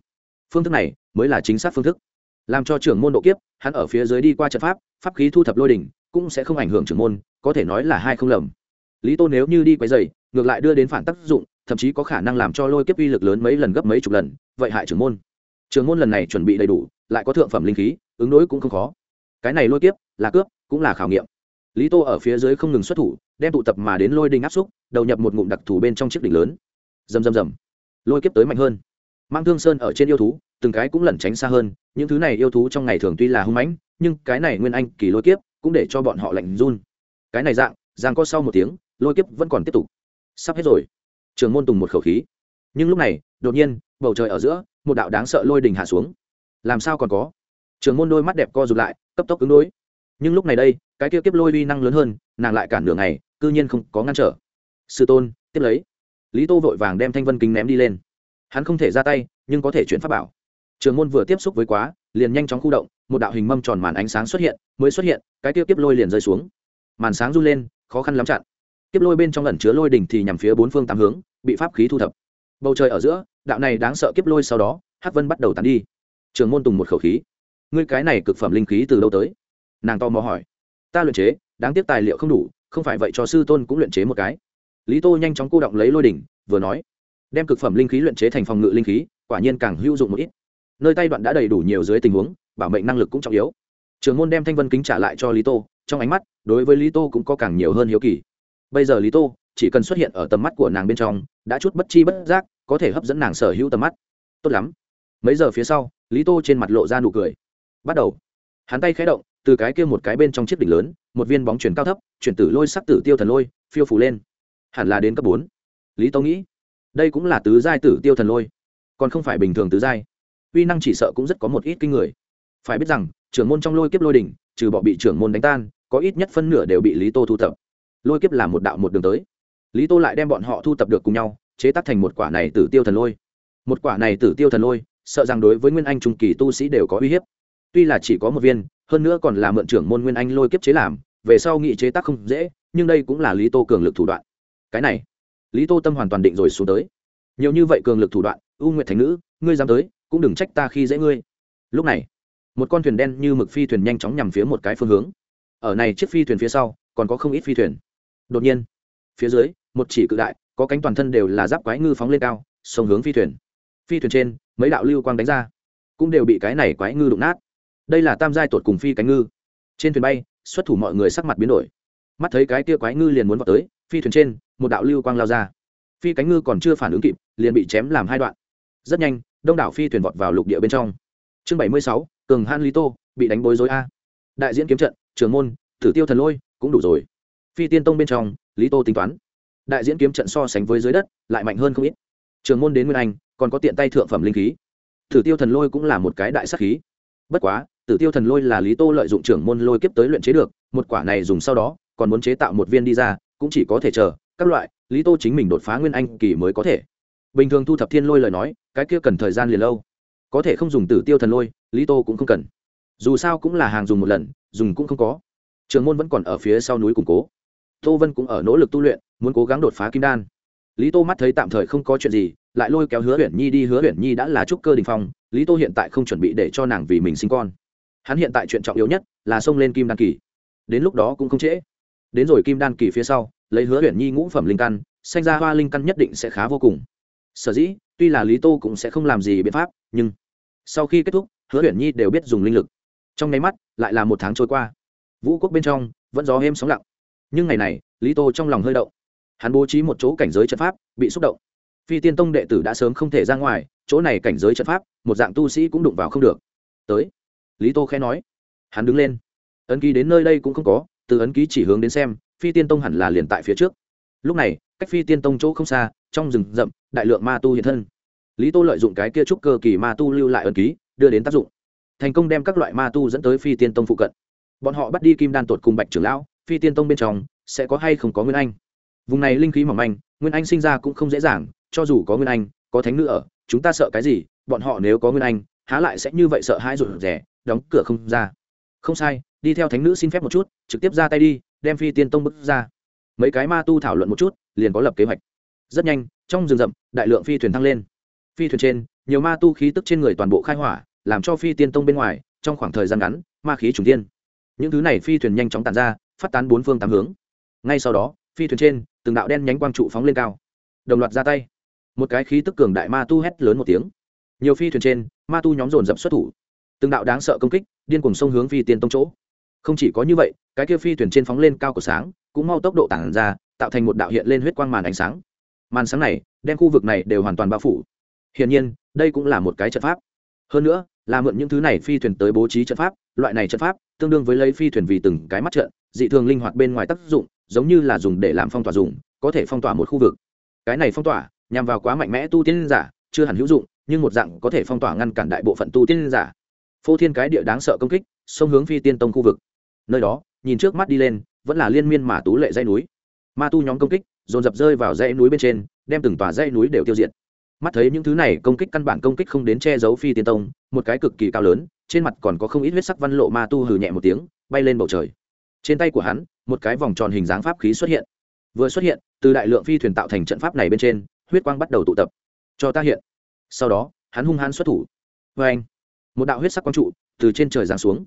phương thức này mới là chính xác phương thức. Làm cho trưởng môn độ kiếp, hắn ở phía dưới đi qua trận pháp pháp khí thu thập lôi đỉnh, cũng sẽ không ảnh hưởng trưởng môn, có thể nói là hai không lầm. Lý tô nếu như đi quấy dày ngược lại đưa đến phản tác dụng, thậm chí có khả năng làm cho lôi kiếp uy lực lớn mấy lần gấp mấy chục lần, vậy hại trưởng môn. Trưởng môn lần này chuẩn bị đầy đủ, lại có thượng phẩm linh khí, ứng đối cũng không khó. Cái này lôi kiếp, là cướp, cũng là khảo nghiệm. Lý tô ở phía dưới không ngừng xuất thủ, đem tụ tập mà đến lôi đinh áp xúc, đầu nhập một ngụm đặc thù bên trong chiếc đỉnh lớn. Rầm rầm rầm. Lôi kiếp tới mạnh hơn mang thương sơn ở trên yêu thú, từng cái cũng lẩn tránh xa hơn, những thứ này yêu thú trong ngày thường tuy là hung mãnh, nhưng cái này nguyên anh kỳ lôi kiếp cũng để cho bọn họ lạnh run. Cái này dạng, giang có sau một tiếng, lôi kiếp vẫn còn tiếp tục. Sắp hết rồi. Trường môn tùng một khẩu khí. Nhưng lúc này, đột nhiên, bầu trời ở giữa, một đạo đáng sợ lôi đình hạ xuống. Làm sao còn có? Trường môn đôi mắt đẹp co rụt lại, cấp tốc ứng đối. Nhưng lúc này đây, cái kia kiếp lôi uy năng lớn hơn, nàng lại cản nửa ngày, cư nhiên không có ngăn trở. Sư tôn, tiếp lấy. Lý tô vội vàng đem thanh vân kính ném đi lên hắn không thể ra tay, nhưng có thể chuyển pháp bảo. Trường môn vừa tiếp xúc với quá, liền nhanh chóng khu động, một đạo hình mâm tròn màn ánh sáng xuất hiện, mới xuất hiện, cái tiêu kiếp lôi liền rơi xuống. Màn sáng run lên, khó khăn lắm chặn. Kiếp lôi bên trong lần chứa lôi đỉnh thì nhằm phía bốn phương tám hướng, bị pháp khí thu thập. Bầu trời ở giữa, đạo này đáng sợ kiếp lôi sau đó, hắc vân bắt đầu tán đi. Trường môn tùng một khẩu khí. Ngươi cái này cực phẩm linh khí từ đâu tới? Nàng to mò hỏi. Ta luyện chế, đáng tiếc tài liệu không đủ, không phải vậy cho sư tôn cũng luyện chế một cái. Lý tô nhanh chóng cô động lấy lôi đỉnh, vừa nói đem cực phẩm linh khí luyện chế thành phòng ngự linh khí, quả nhiên càng hữu dụng một ít. Nơi tay đoạn đã đầy đủ nhiều dưới tình huống, bảo mệnh năng lực cũng trọng yếu. Trường môn đem thanh vân kính trả lại cho lý tô, trong ánh mắt, đối với lý tô cũng có càng nhiều hơn hiếu kỳ. Bây giờ lý tô chỉ cần xuất hiện ở tầm mắt của nàng bên trong, đã chút bất chi bất giác, có thể hấp dẫn nàng sở hữu tầm mắt. Tốt lắm. Mấy giờ phía sau, lý tô trên mặt lộ ra nụ cười. Bắt đầu. Hắn tay khé động, từ cái kia một cái bên trong chiếc đỉnh lớn, một viên bóng chuyển cao thấp, chuyển tử lôi sắc tử tiêu thần lôi, phiêu phủ lên. Hẳn là đến cấp bốn. Lý tô nghĩ đây cũng là tứ giai tử tiêu thần lôi, còn không phải bình thường tứ giai. Uy năng chỉ sợ cũng rất có một ít kinh người. Phải biết rằng, trưởng môn trong lôi kiếp lôi đỉnh, trừ bỏ bị trưởng môn đánh tan, có ít nhất phân nửa đều bị lý tô thu thập. Lôi kiếp là một đạo một đường tới. Lý tô lại đem bọn họ thu thập được cùng nhau, chế tác thành một quả này tử tiêu thần lôi. Một quả này tử tiêu thần lôi, sợ rằng đối với nguyên anh trung kỳ tu sĩ đều có uy hiếp. Tuy là chỉ có một viên, hơn nữa còn là mượn trưởng môn nguyên anh lôi kiếp chế làm, về sau nghị chế tác không dễ, nhưng đây cũng là lý tô cường lực thủ đoạn. Cái này lý tô tâm hoàn toàn định rồi xuống tới. Nhiều như vậy cường lực thủ đoạn, u nguyệt thành nữ, ngươi dám tới, cũng đừng trách ta khi dễ ngươi. Lúc này, một con thuyền đen như mực phi thuyền nhanh chóng nhằm phía một cái phương hướng. Ở này chiếc phi thuyền phía sau, còn có không ít phi thuyền. Đột nhiên, phía dưới, một chỉ cự đại, có cánh toàn thân đều là giáp quái ngư phóng lên cao sông hướng phi thuyền. Phi thuyền trên, mấy đạo lưu quang đánh ra, cũng đều bị cái này quái ngư đụng nát. Đây là tam giai tột cùng phi cánh ngư. Trên thuyền bay, xuất thủ mọi người sắc mặt biến đổi. Mắt thấy cái kia quái ngư liền muốn vào tới, phi thuyền trên một đạo lưu quang lao ra. Phi cánh ngư còn chưa phản ứng kịp, liền bị chém làm hai đoạn. Rất nhanh, đông đảo phi thuyền vọt vào lục địa bên trong. Chương bảy mươi sáu, cường han lý tô, bị đánh bối rối a. Đại diễn kiếm trận, trường môn thử tiêu thần lôi, cũng đủ rồi. Phi tiên tông bên trong, lý tô tính toán. Đại diễn kiếm trận so sánh với dưới đất, lại mạnh hơn không ít. Trường môn đến nguyên anh, còn có tiện tay thượng phẩm linh khí. Thử tiêu thần lôi cũng là một cái đại sắc khí. Bất quá, tử tiêu thần lôi là lý tô lợi dụng trưởng môn lôi kiếp tới luyện chế được, một quả này dùng sau đó, còn muốn chế tạo một viên đi ra, cũng chỉ có thể chờ các loại, lý tô chính mình đột phá nguyên anh kỳ mới có thể. Bình thường thu thập thiên lôi lời nói, cái kia cần thời gian liền lâu. Có thể không dùng tử tiêu thần lôi, lý tô cũng không cần. Dù sao cũng là hàng dùng một lần, dùng cũng không có. Trường môn vẫn còn ở phía sau núi củng cố. Tô vân cũng ở nỗ lực tu luyện, muốn cố gắng đột phá kim đan. Lý tô mắt thấy tạm thời không có chuyện gì, lại lôi kéo hứa huyền nhi đi. Hứa huyền nhi đã là trúc cơ đình phong, lý tô hiện tại không chuẩn bị để cho nàng vì mình sinh con. Hắn hiện tại chuyện trọng yếu nhất là xông lên kim đan kỳ. Đến lúc đó cũng không trễ. Đến rồi kim đan kỳ phía sau lấy hứa huyền nhi ngũ phẩm linh căn, sanh ra hoa linh căn nhất định sẽ khá vô cùng. Sở dĩ, tuy là lý tô cũng sẽ không làm gì biện pháp, nhưng sau khi kết thúc, hứa huyền nhi đều biết dùng linh lực. Trong nháy mắt, lại là một tháng trôi qua. Vũ quốc bên trong, vẫn gió êm sóng lặng. Nhưng ngày này, lý tô trong lòng hơi động. Hắn bố trí một chỗ cảnh giới trận pháp, bị xúc động. Phi tiên tông đệ tử đã sớm không thể ra ngoài, chỗ này cảnh giới trận pháp, một dạng tu sĩ cũng đụng vào không được. Tới, lý tô khẽ nói. Hắn đứng lên. Ấn ký đến nơi đây cũng không có, từ ấn ký chỉ hướng đến xem phi tiên tông hẳn là liền tại phía trước. Lúc này, cách phi tiên tông chỗ không xa, trong rừng rậm, đại lượng ma tu hiện thân. Lý tô lợi dụng cái kia trúc cơ kỳ ma tu lưu lại ấn ký, đưa đến tác dụng. Thành công đem các loại ma tu dẫn tới phi tiên tông phụ cận. Bọn họ bắt đi kim đan tột cùng bạch trưởng lão, phi tiên tông bên trong, sẽ có hay không có nguyên anh. Vùng này linh khí mỏng manh, nguyên anh sinh ra cũng không dễ dàng, cho dù có nguyên anh, có thánh nữ ở, chúng ta sợ cái gì, bọn họ nếu có nguyên anh, há lại sẽ như vậy sợ hãi rụt rẻ đóng cửa không ra. Không sai, đi theo thánh nữ xin phép một chút, trực tiếp ra tay đi đem phi tiên tông bước ra. Mấy cái ma tu thảo luận một chút, liền có lập kế hoạch. Rất nhanh, trong rừng rậm, đại lượng phi thuyền thăng lên. Phi thuyền trên, nhiều ma tu khí tức trên người toàn bộ khai hỏa, làm cho phi tiên tông bên ngoài, trong khoảng thời gian ngắn, ma khí trùng tiên những thứ này phi thuyền nhanh chóng tàn ra, phát tán bốn phương tám hướng. Ngay sau đó, phi thuyền trên, từng đạo đen nhánh quang trụ phóng lên cao. Đồng loạt ra tay. Một cái khí tức cường đại ma tu hét lớn một tiếng. Nhiều phi thuyền trên, ma tu nhóm dồn dập xuất thủ. Từng đạo đáng sợ công kích, điên cùng sông hướng phi tiên tông chỗ không chỉ có như vậy, cái kia phi thuyền trên phóng lên cao của sáng, cũng mau tốc độ tản ra, tạo thành một đạo hiện lên huyết quang màn ánh sáng. Màn sáng này, đem khu vực này đều hoàn toàn bao phủ. Hiển nhiên, đây cũng là một cái trận pháp. Hơn nữa, là mượn những thứ này phi thuyền tới bố trí trận pháp, loại này trận pháp, tương đương với lấy phi thuyền vì từng cái mắt trận, dị thường linh hoạt bên ngoài tác dụng, giống như là dùng để làm phong tỏa dùng, có thể phong tỏa một khu vực. Cái này phong tỏa, nhằm vào quá mạnh mẽ tu tiên giả, chưa hẳn hữu dụng, nhưng một dạng có thể phong tỏa ngăn cản đại bộ phận tu tiên giả. Phô thiên cái địa đáng sợ công kích, xông hướng phi tiên tông khu vực nơi đó, nhìn trước mắt đi lên, vẫn là liên miên mà tú lệ dãy núi. Ma tu nhóm công kích, dồn dập rơi vào dãy núi bên trên, đem từng tòa dãy núi đều tiêu diệt. Mắt thấy những thứ này công kích căn bản công kích không đến che giấu phi tiên tông, một cái cực kỳ cao lớn, trên mặt còn có không ít huyết sắc văn lộ ma tu hừ nhẹ một tiếng, bay lên bầu trời. Trên tay của hắn, một cái vòng tròn hình dáng pháp khí xuất hiện. Vừa xuất hiện, từ đại lượng phi thuyền tạo thành trận pháp này bên trên, huyết quang bắt đầu tụ tập. Cho ta hiện. Sau đó, hắn hung hãn xuất thủ. Vê anh một đạo huyết sắc quang trụ từ trên trời giáng xuống.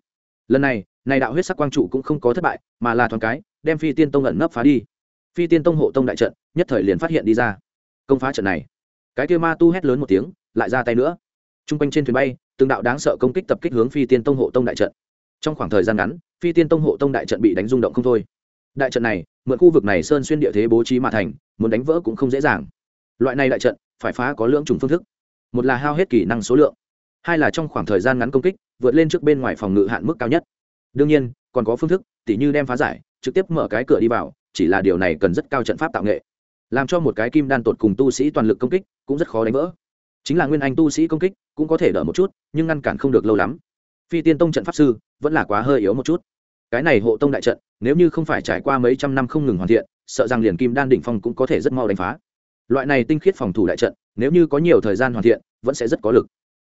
Lần này này đạo huyết sắc quang trụ cũng không có thất bại, mà là thoáng cái, đem phi tiên tông ẩn nấp phá đi. Phi tiên tông hộ tông đại trận, nhất thời liền phát hiện đi ra. Công phá trận này. Cái kia ma tu hét lớn một tiếng, lại ra tay nữa. T r u n g quanh trên thuyền bay, từng đạo đáng sợ công kích tập kích hướng phi tiên tông hộ tông đại trận. Trong khoảng thời gian ngắn, phi tiên tông hộ tông đại trận bị đánh rung động không thôi. Đại trận này, mượn khu vực này sơn xuyên địa thế bố trí mà thành, muốn đánh vỡ cũng không dễ dàng. Loại này đại trận, phải phá có lưỡng trùng phương thức. Một là hao hết kỹ năng số lượng. Hai là trong khoảng thời gian ngắn công kích, vượt lên trước bên ngoài phòng ngự hạn mức cao nhất đương nhiên, còn có phương thức, tỉ như đem phá giải, trực tiếp mở cái cửa đi vào, chỉ là điều này cần rất cao trận pháp tạo nghệ. Làm cho một cái kim đan tột cùng tu sĩ toàn lực công kích, cũng rất khó đánh vỡ. Chính là nguyên anh tu sĩ công kích, cũng có thể đỡ một chút, nhưng ngăn cản không được lâu lắm. Phi tiên tông trận pháp sư, vẫn là quá hơi yếu một chút. Cái này hộ tông đại trận, nếu như không phải trải qua mấy trăm năm không ngừng hoàn thiện, sợ rằng liền kim đan đỉnh phong cũng có thể rất mau đánh phá. Loại này tinh khiết phòng thủ đại trận, nếu như có nhiều thời gian hoàn thiện, vẫn sẽ rất có lực.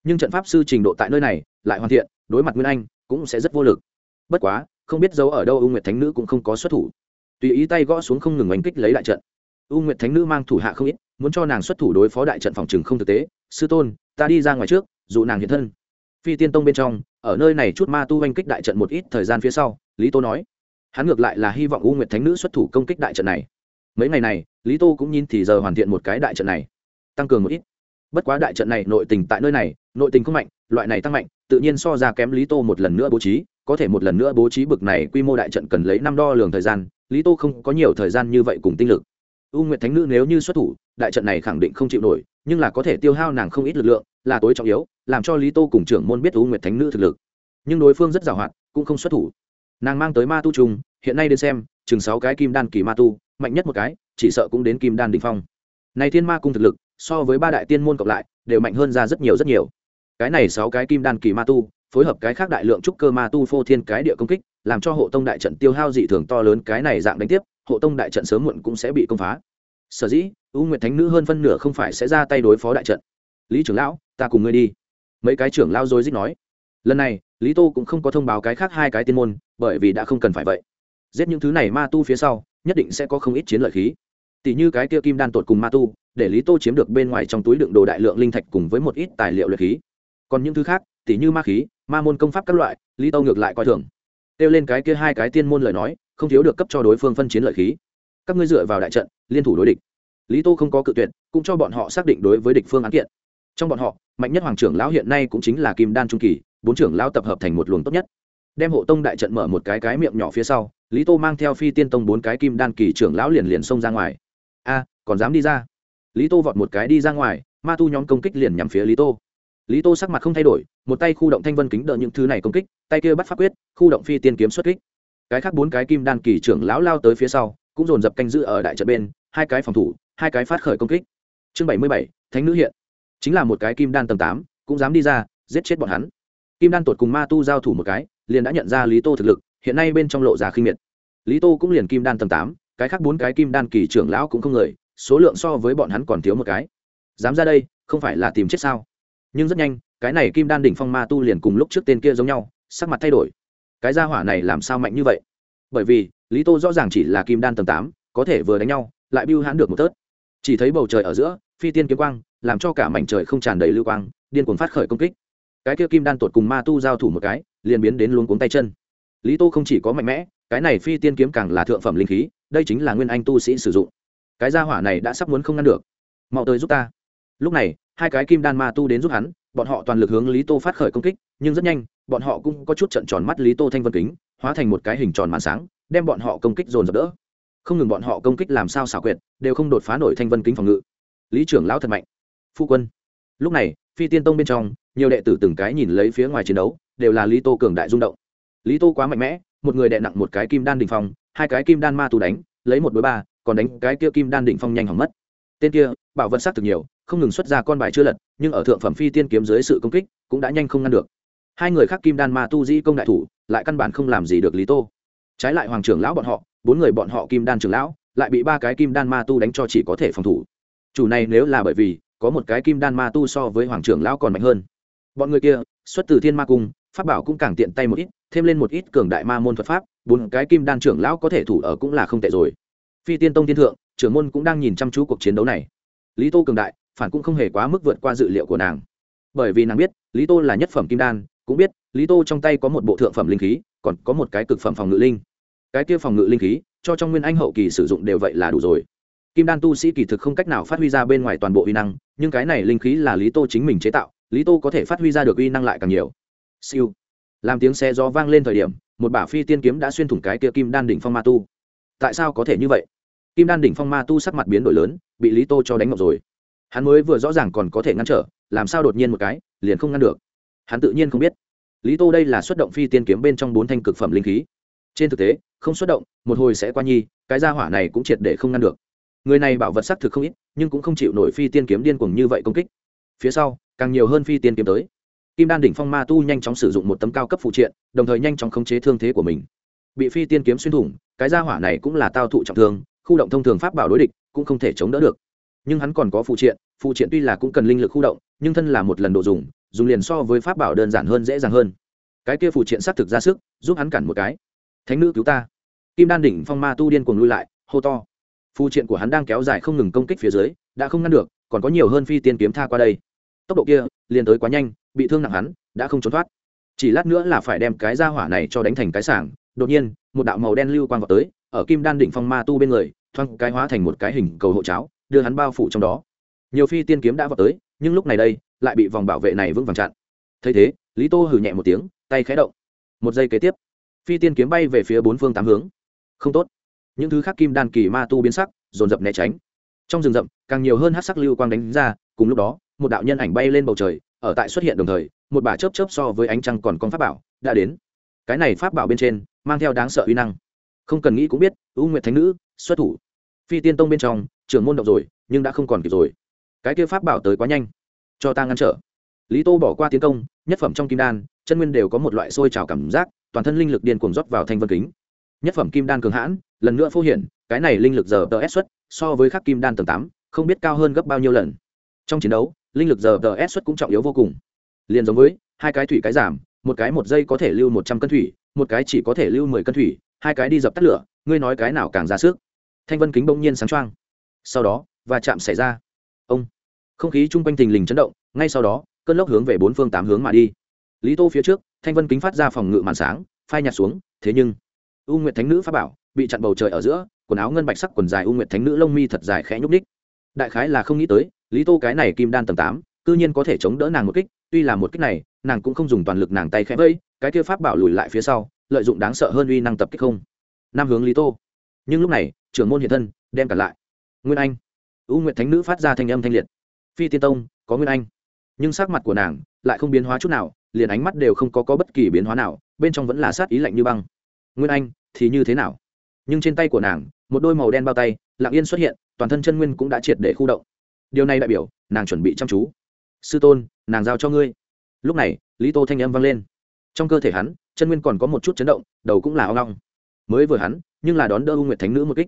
Nhưng trận pháp sư trình độ tại nơi này, lại hoàn thiện, đối mặt nguyên anh, cũng sẽ rất vô lực bất quá, không biết giấu ở đâu u nguyệt thánh nữ cũng không có xuất thủ. Tùy ý tay gõ xuống không ngừng oanh kích lấy đại trận. U nguyệt thánh nữ mang thủ hạ không ít, muốn cho nàng xuất thủ đối phó đại trận phòng trừng không thực tế. Sư tôn, ta đi ra ngoài trước, dụ nàng hiện thân. Phi tiên tông bên trong, ở nơi này chút ma tu oanh kích đại trận một ít thời gian phía sau, lý tô nói, hắn ngược lại là hy vọng u nguyệt thánh nữ xuất thủ công kích đại trận này. Mấy ngày này, lý tô cũng nhìn thì giờ hoàn thiện một cái đại trận này, tăng cường một ít. Bất quá đại trận này nội tình tại nơi này, nội tình không mạnh, loại này tăng mạnh, tự nhiên so ra kém lý tô một lần nữa bố trí có thể một lần nữa bố trí bực này quy mô đại trận cần lấy năm đo lường thời gian, lý tô không có nhiều thời gian như vậy cùng tinh lực. U nguyệt thánh nữ nếu như xuất thủ, đại trận này khẳng định không chịu nổi, nhưng là có thể tiêu hao nàng không ít lực lượng, là tối trọng yếu, làm cho lý tô cùng trưởng môn biết u nguyệt thánh nữ thực lực. Nhưng đối phương rất giàu hoạt cũng không xuất thủ. Nàng mang tới ma tu trùng, hiện nay đến xem, chừng sáu cái kim đan kỳ ma tu, mạnh nhất một cái, chỉ sợ cũng đến kim đan đình phong. Này thiên ma cung thực lực, so với ba đại tiên môn cộng lại, đều mạnh hơn ra rất nhiều rất nhiều. Cái này sáu cái kim đan kỳ ma tu phối hợp cái khác đại lượng trúc cơ ma tu phô thiên cái địa công kích, làm cho hộ tông đại trận tiêu hao dị thường to lớn, cái này dạng đánh tiếp, hộ tông đại trận sớm muộn cũng sẽ bị công phá. Sở dĩ, u nguyệt thánh nữ hơn phân nửa không phải sẽ ra tay đối phó đại trận. Lý trưởng lão, ta cùng ngươi đi. Mấy cái trưởng lao dối dích nói. Lần này, lý tô cũng không có thông báo cái khác hai cái tiên môn, bởi vì đã không cần phải vậy. Giết những thứ này ma tu phía sau, nhất định sẽ có không ít chiến lợi khí. Tỷ như cái kia kim đan tột cùng ma tu, để lý tô chiếm được bên ngoài trong túi đựng đồ đại lượng linh thạch cùng với một ít tài liệu luyện khí. Còn những thứ khác tỉ như ma khí, ma môn công pháp các loại, lý tô ngược lại coi thường. Kêu lên cái kia hai cái tiên môn lời nói, không thiếu được cấp cho đối phương phân chiến lợi khí. Các ngươi dựa vào đại trận, liên thủ đối địch. Lý tô không có cự tuyệt, cũng cho bọn họ xác định đối với địch phương án kiện. Trong bọn họ, mạnh nhất hoàng trưởng lão hiện nay cũng chính là kim đan trung kỳ, bốn trưởng lão tập hợp thành một luồng tốt nhất. Đem hộ tông đại trận mở một cái cái miệng nhỏ phía sau, lý tô mang theo phi tiên tông bốn cái kim đan kỳ trưởng lão liền liền xông ra ngoài. A, còn dám đi ra? Lý tô vọt một cái đi ra ngoài, ma tu nhóm công kích liền nhằm phía lý tô lý tô sắc mặt không thay đổi, một tay khu động thanh vân kính đỡ những thứ này công kích, tay kia bắt pháp quyết, khu động phi tiên kiếm xuất kích. Cái khác bốn cái kim đan kỳ trưởng lão lao tới phía sau, cũng dồn dập canh giữ ở đại trận bên, hai cái phòng thủ, hai cái phát khởi công kích. Chương bảy mươi bảy, thánh nữ hiện. Chính là một cái kim đan tầng tám, cũng dám đi ra, giết chết bọn hắn. Kim đan tột cùng ma tu giao thủ một cái, liền đã nhận ra lý tô thực lực, hiện nay bên trong lộ ra khinh miệt. Lý tô cũng liền kim đan tầng tám, cái khác bốn cái kim đan kỳ trưởng lão cũng không người, số lượng so với bọn hắn còn thiếu một cái. Dám ra đây, không phải là tìm chết sao? Nhưng rất nhanh, cái này kim đan đỉnh phong ma tu liền cùng lúc trước tên kia giống nhau, sắc mặt thay đổi. Cái gia hỏa này làm sao mạnh như vậy? Bởi vì, lý tô rõ ràng chỉ là kim đan tầm tám, có thể vừa đánh nhau, lại biêu hãn được một tớt. Chỉ thấy bầu trời ở giữa, phi tiên kiếm quang, làm cho cả mảnh trời không tràn đầy lưu quang, điên cuồng phát khởi công kích. Cái kia kim đan tột cùng ma tu giao thủ một cái, liền biến đến luôn cuống tay chân. Lý tô không chỉ có mạnh mẽ, cái này phi tiên kiếm càng là thượng phẩm linh khí, đây chính là nguyên anh tu sĩ sử dụng. Cái gia hỏa này đã sắp muốn không ngăn được. Mau tới giúp ta. Lúc này hai cái kim đan ma tu đến giúp hắn, bọn họ toàn lực hướng lý tô phát khởi công kích, nhưng rất nhanh, bọn họ cũng có chút trận tròn mắt lý tô thanh vân kính, hóa thành một cái hình tròn màn sáng, đem bọn họ công kích dồn dập đỡ. Không ngừng bọn họ công kích làm sao xảo quyệt, đều không đột phá nổi thanh vân kính phòng ngự. Lý trưởng lão thật mạnh. Phu quân. Lúc này, phi tiên tông bên trong, nhiều đệ tử từng cái nhìn lấy phía ngoài chiến đấu, đều là lý tô cường đại rung động. Lý tô quá mạnh mẽ, một người đệ nặng một cái kim đan đỉnh phong, hai cái kim đan ma tù đánh, lấy một đối ba, còn đánh cái kia kim đan đỉnh phong nhanh hỏng mất. Tên kia bảo vật sắc thực nhiều, không ngừng xuất ra con bài chưa lật, nhưng ở thượng phẩm phi tiên kiếm dưới sự công kích, cũng đã nhanh không ngăn được. Hai người khác kim đan ma tu di công đại thủ, lại căn bản không làm gì được lý tô. Trái lại hoàng trưởng lão bọn họ, bốn người bọn họ kim đan trưởng lão, lại bị ba cái kim đan ma tu đánh cho chỉ có thể phòng thủ. Chủ này nếu là bởi vì, có một cái kim đan ma tu so với hoàng trưởng lão còn mạnh hơn. Bọn người kia, xuất từ thiên ma cung, pháp bảo cũng càng tiện tay một ít, thêm lên một ít cường đại ma môn thuật pháp, bốn cái kim đan trưởng lão có thể thủ ở cũng là không tệ rồi. Phi tiên tông thiên thượng, trưởng môn cũng đang nhìn chăm chú cuộc chiến đấu này lý tô cường đại, phản cũng không hề quá mức vượt qua dự liệu của nàng. Bởi vì nàng biết, lý tô là nhất phẩm kim đan, cũng biết, lý tô trong tay có một bộ thượng phẩm linh khí, còn có một cái cực phẩm phòng ngự linh. Cái kia phòng ngự linh khí, cho trong nguyên anh hậu kỳ sử dụng đều vậy là đủ rồi. Kim đan tu sĩ kỳ thực không cách nào phát huy ra bên ngoài toàn bộ uy năng, nhưng cái này linh khí là lý tô chính mình chế tạo, lý tô có thể phát huy ra được uy năng lại càng nhiều. Siêu. Làm tiếng xe gió vang lên thời điểm, một bả phi tiên kiếm đã xuyên thủng cái kia kim đan đỉnh phong ma tu. Tại sao có thể như vậy? Kim đan đỉnh phong ma tu sắc mặt biến đổi lớn, bị lý tô cho đánh ngọc rồi. Hắn mới vừa rõ ràng còn có thể ngăn trở, làm sao đột nhiên một cái, liền không ngăn được. Hắn tự nhiên không biết. Lý tô đây là xuất động phi tiên kiếm bên trong bốn thanh cực phẩm linh khí. Trên thực tế, không xuất động, một hồi sẽ qua nhi, cái gia hỏa này cũng triệt để không ngăn được. Người này bảo vật xác thực không ít, nhưng cũng không chịu nổi phi tiên kiếm điên cuồng như vậy công kích. Phía sau, càng nhiều hơn phi tiên kiếm tới. Kim đan đỉnh phong ma tu nhanh chóng sử dụng một tấm cao cấp phụ triện, đồng thời nhanh chóng khống chế thương thế của mình. Bị phi tiên kiếm xuyên thủng, cái gia hỏa này cũng là tao thụ trọng thương khu động thông thường pháp bảo đối địch cũng không thể chống đỡ được. Nhưng hắn còn có phụ triện phụ triện tuy là cũng cần linh lực khu động, nhưng thân là một lần độ dùng dùng liền so với pháp bảo đơn giản hơn dễ dàng hơn. Cái kia phụ triện xác thực ra sức, giúp hắn cản một cái. Thánh nữ cứu ta. Kim đan đỉnh phong ma tu điên cuồng lui lại, hô to. Phụ triện của hắn đang kéo dài không ngừng công kích phía dưới, đã không ngăn được, còn có nhiều hơn phi tiên kiếm tha qua đây. Tốc độ kia, liền tới quá nhanh, bị thương nặng hắn, đã không trốn thoát. Chỉ lát nữa là phải đem cái ra hỏa này cho đánh thành cái sảng. Đột nhiên, một đạo màu đen lưu quang vào tới ở kim đan đỉnh phong ma tu bên người thoang cái hóa thành một cái hình cầu hộ cháo, đưa hắn bao phủ trong đó. Nhiều phi tiên kiếm đã vào tới, nhưng lúc này đây, lại bị vòng bảo vệ này vững vàng chặn. Thấy thế, lý tô hử nhẹ một tiếng, tay khẽ động. Một giây kế tiếp, phi tiên kiếm bay về phía bốn phương tám hướng. Không tốt. Những thứ khác kim đan kỳ ma tu biến sắc, dồn dập né tránh. Trong rừng rậm, càng nhiều hơn hát sắc lưu quang đánh ra, cùng lúc đó, một đạo nhân ảnh bay lên bầu trời, ở tại xuất hiện đồng thời, một bà chớp chớp so với ánh trăng còn con pháp bảo, đã đến. Cái này pháp bảo bên trên, mang theo đáng sợ uy năng không cần nghĩ cũng biết, u nguyệt thánh nữ, xuất thủ. Phi tiên tông bên trong, trưởng môn động rồi, nhưng đã không còn kịp rồi. Cái kia pháp bảo tới quá nhanh, cho ta ngăn trở. Lý tô bỏ qua tiến công, nhất phẩm trong kim đan, chân nguyên đều có một loại sôi trào cảm giác, toàn thân linh lực điên cuồng rót vào thanh vân kính. Nhất phẩm kim đan cường hãn, lần nữa phô hiện, cái này linh lực giờ tờ s xuất, so với khắc kim đan tầng tám, không biết cao hơn gấp bao nhiêu lần. Trong chiến đấu, linh lực giờ tờ s xuất cũng trọng yếu vô cùng. Liền giống với, hai cái thủy cái giảm, một cái một giây có thể lưu một trăm cân thủy, một cái chỉ có thể lưu mười cân thủy hai cái đi dập tắt lửa, ngươi nói cái nào càng ra sức. Thanh vân kính bỗng nhiên sáng choang. Sau đó, va chạm xảy ra. Ông. Không khí chung quanh thình lình chấn động, ngay sau đó, cơn lốc hướng về bốn phương tám hướng mà đi. Lý tô phía trước, thanh vân kính phát ra phòng ngự màn sáng, phai nhạt xuống, thế nhưng, u nguyệt thánh nữ pháp bảo bị chặn bầu trời ở giữa, quần áo ngân bạch sắc quần dài u nguyệt thánh nữ lông mi thật dài khẽ nhúc ních đại khái là không nghĩ tới, lý tô cái này kim đan tầm tám, cư nhiên có thể chống đỡ nàng một kích, tuy là một kích này, nàng cũng không dùng toàn lực nàng tay khẽ vẫy cái kia pháp bảo lùi lại phía sau lợi dụng đáng sợ hơn uy năng tập kích không? Nam hướng lý tô. Nhưng lúc này trưởng môn hiện thân đem cả lại. Nguyên anh. U nguyệt thánh nữ phát ra thanh âm thanh liệt. Phi tiên tông có nguyên anh. Nhưng sắc mặt của nàng lại không biến hóa chút nào liền ánh mắt đều không có, có bất kỳ biến hóa nào bên trong vẫn là sát ý lạnh như băng. Nguyên anh thì như thế nào? Nhưng trên tay của nàng một đôi màu đen bao tay lặng yên xuất hiện toàn thân chân nguyên cũng đã triệt để khu động. Điều này đại biểu nàng chuẩn bị chăm chú. Sư tôn nàng giao cho ngươi. Lúc này lý tô thanh âm vang lên trong cơ thể hắn, chân nguyên còn có một chút chấn động, đầu cũng là o long mới vừa hắn, nhưng là đón đỡ u nguyệt thánh nữ một kích.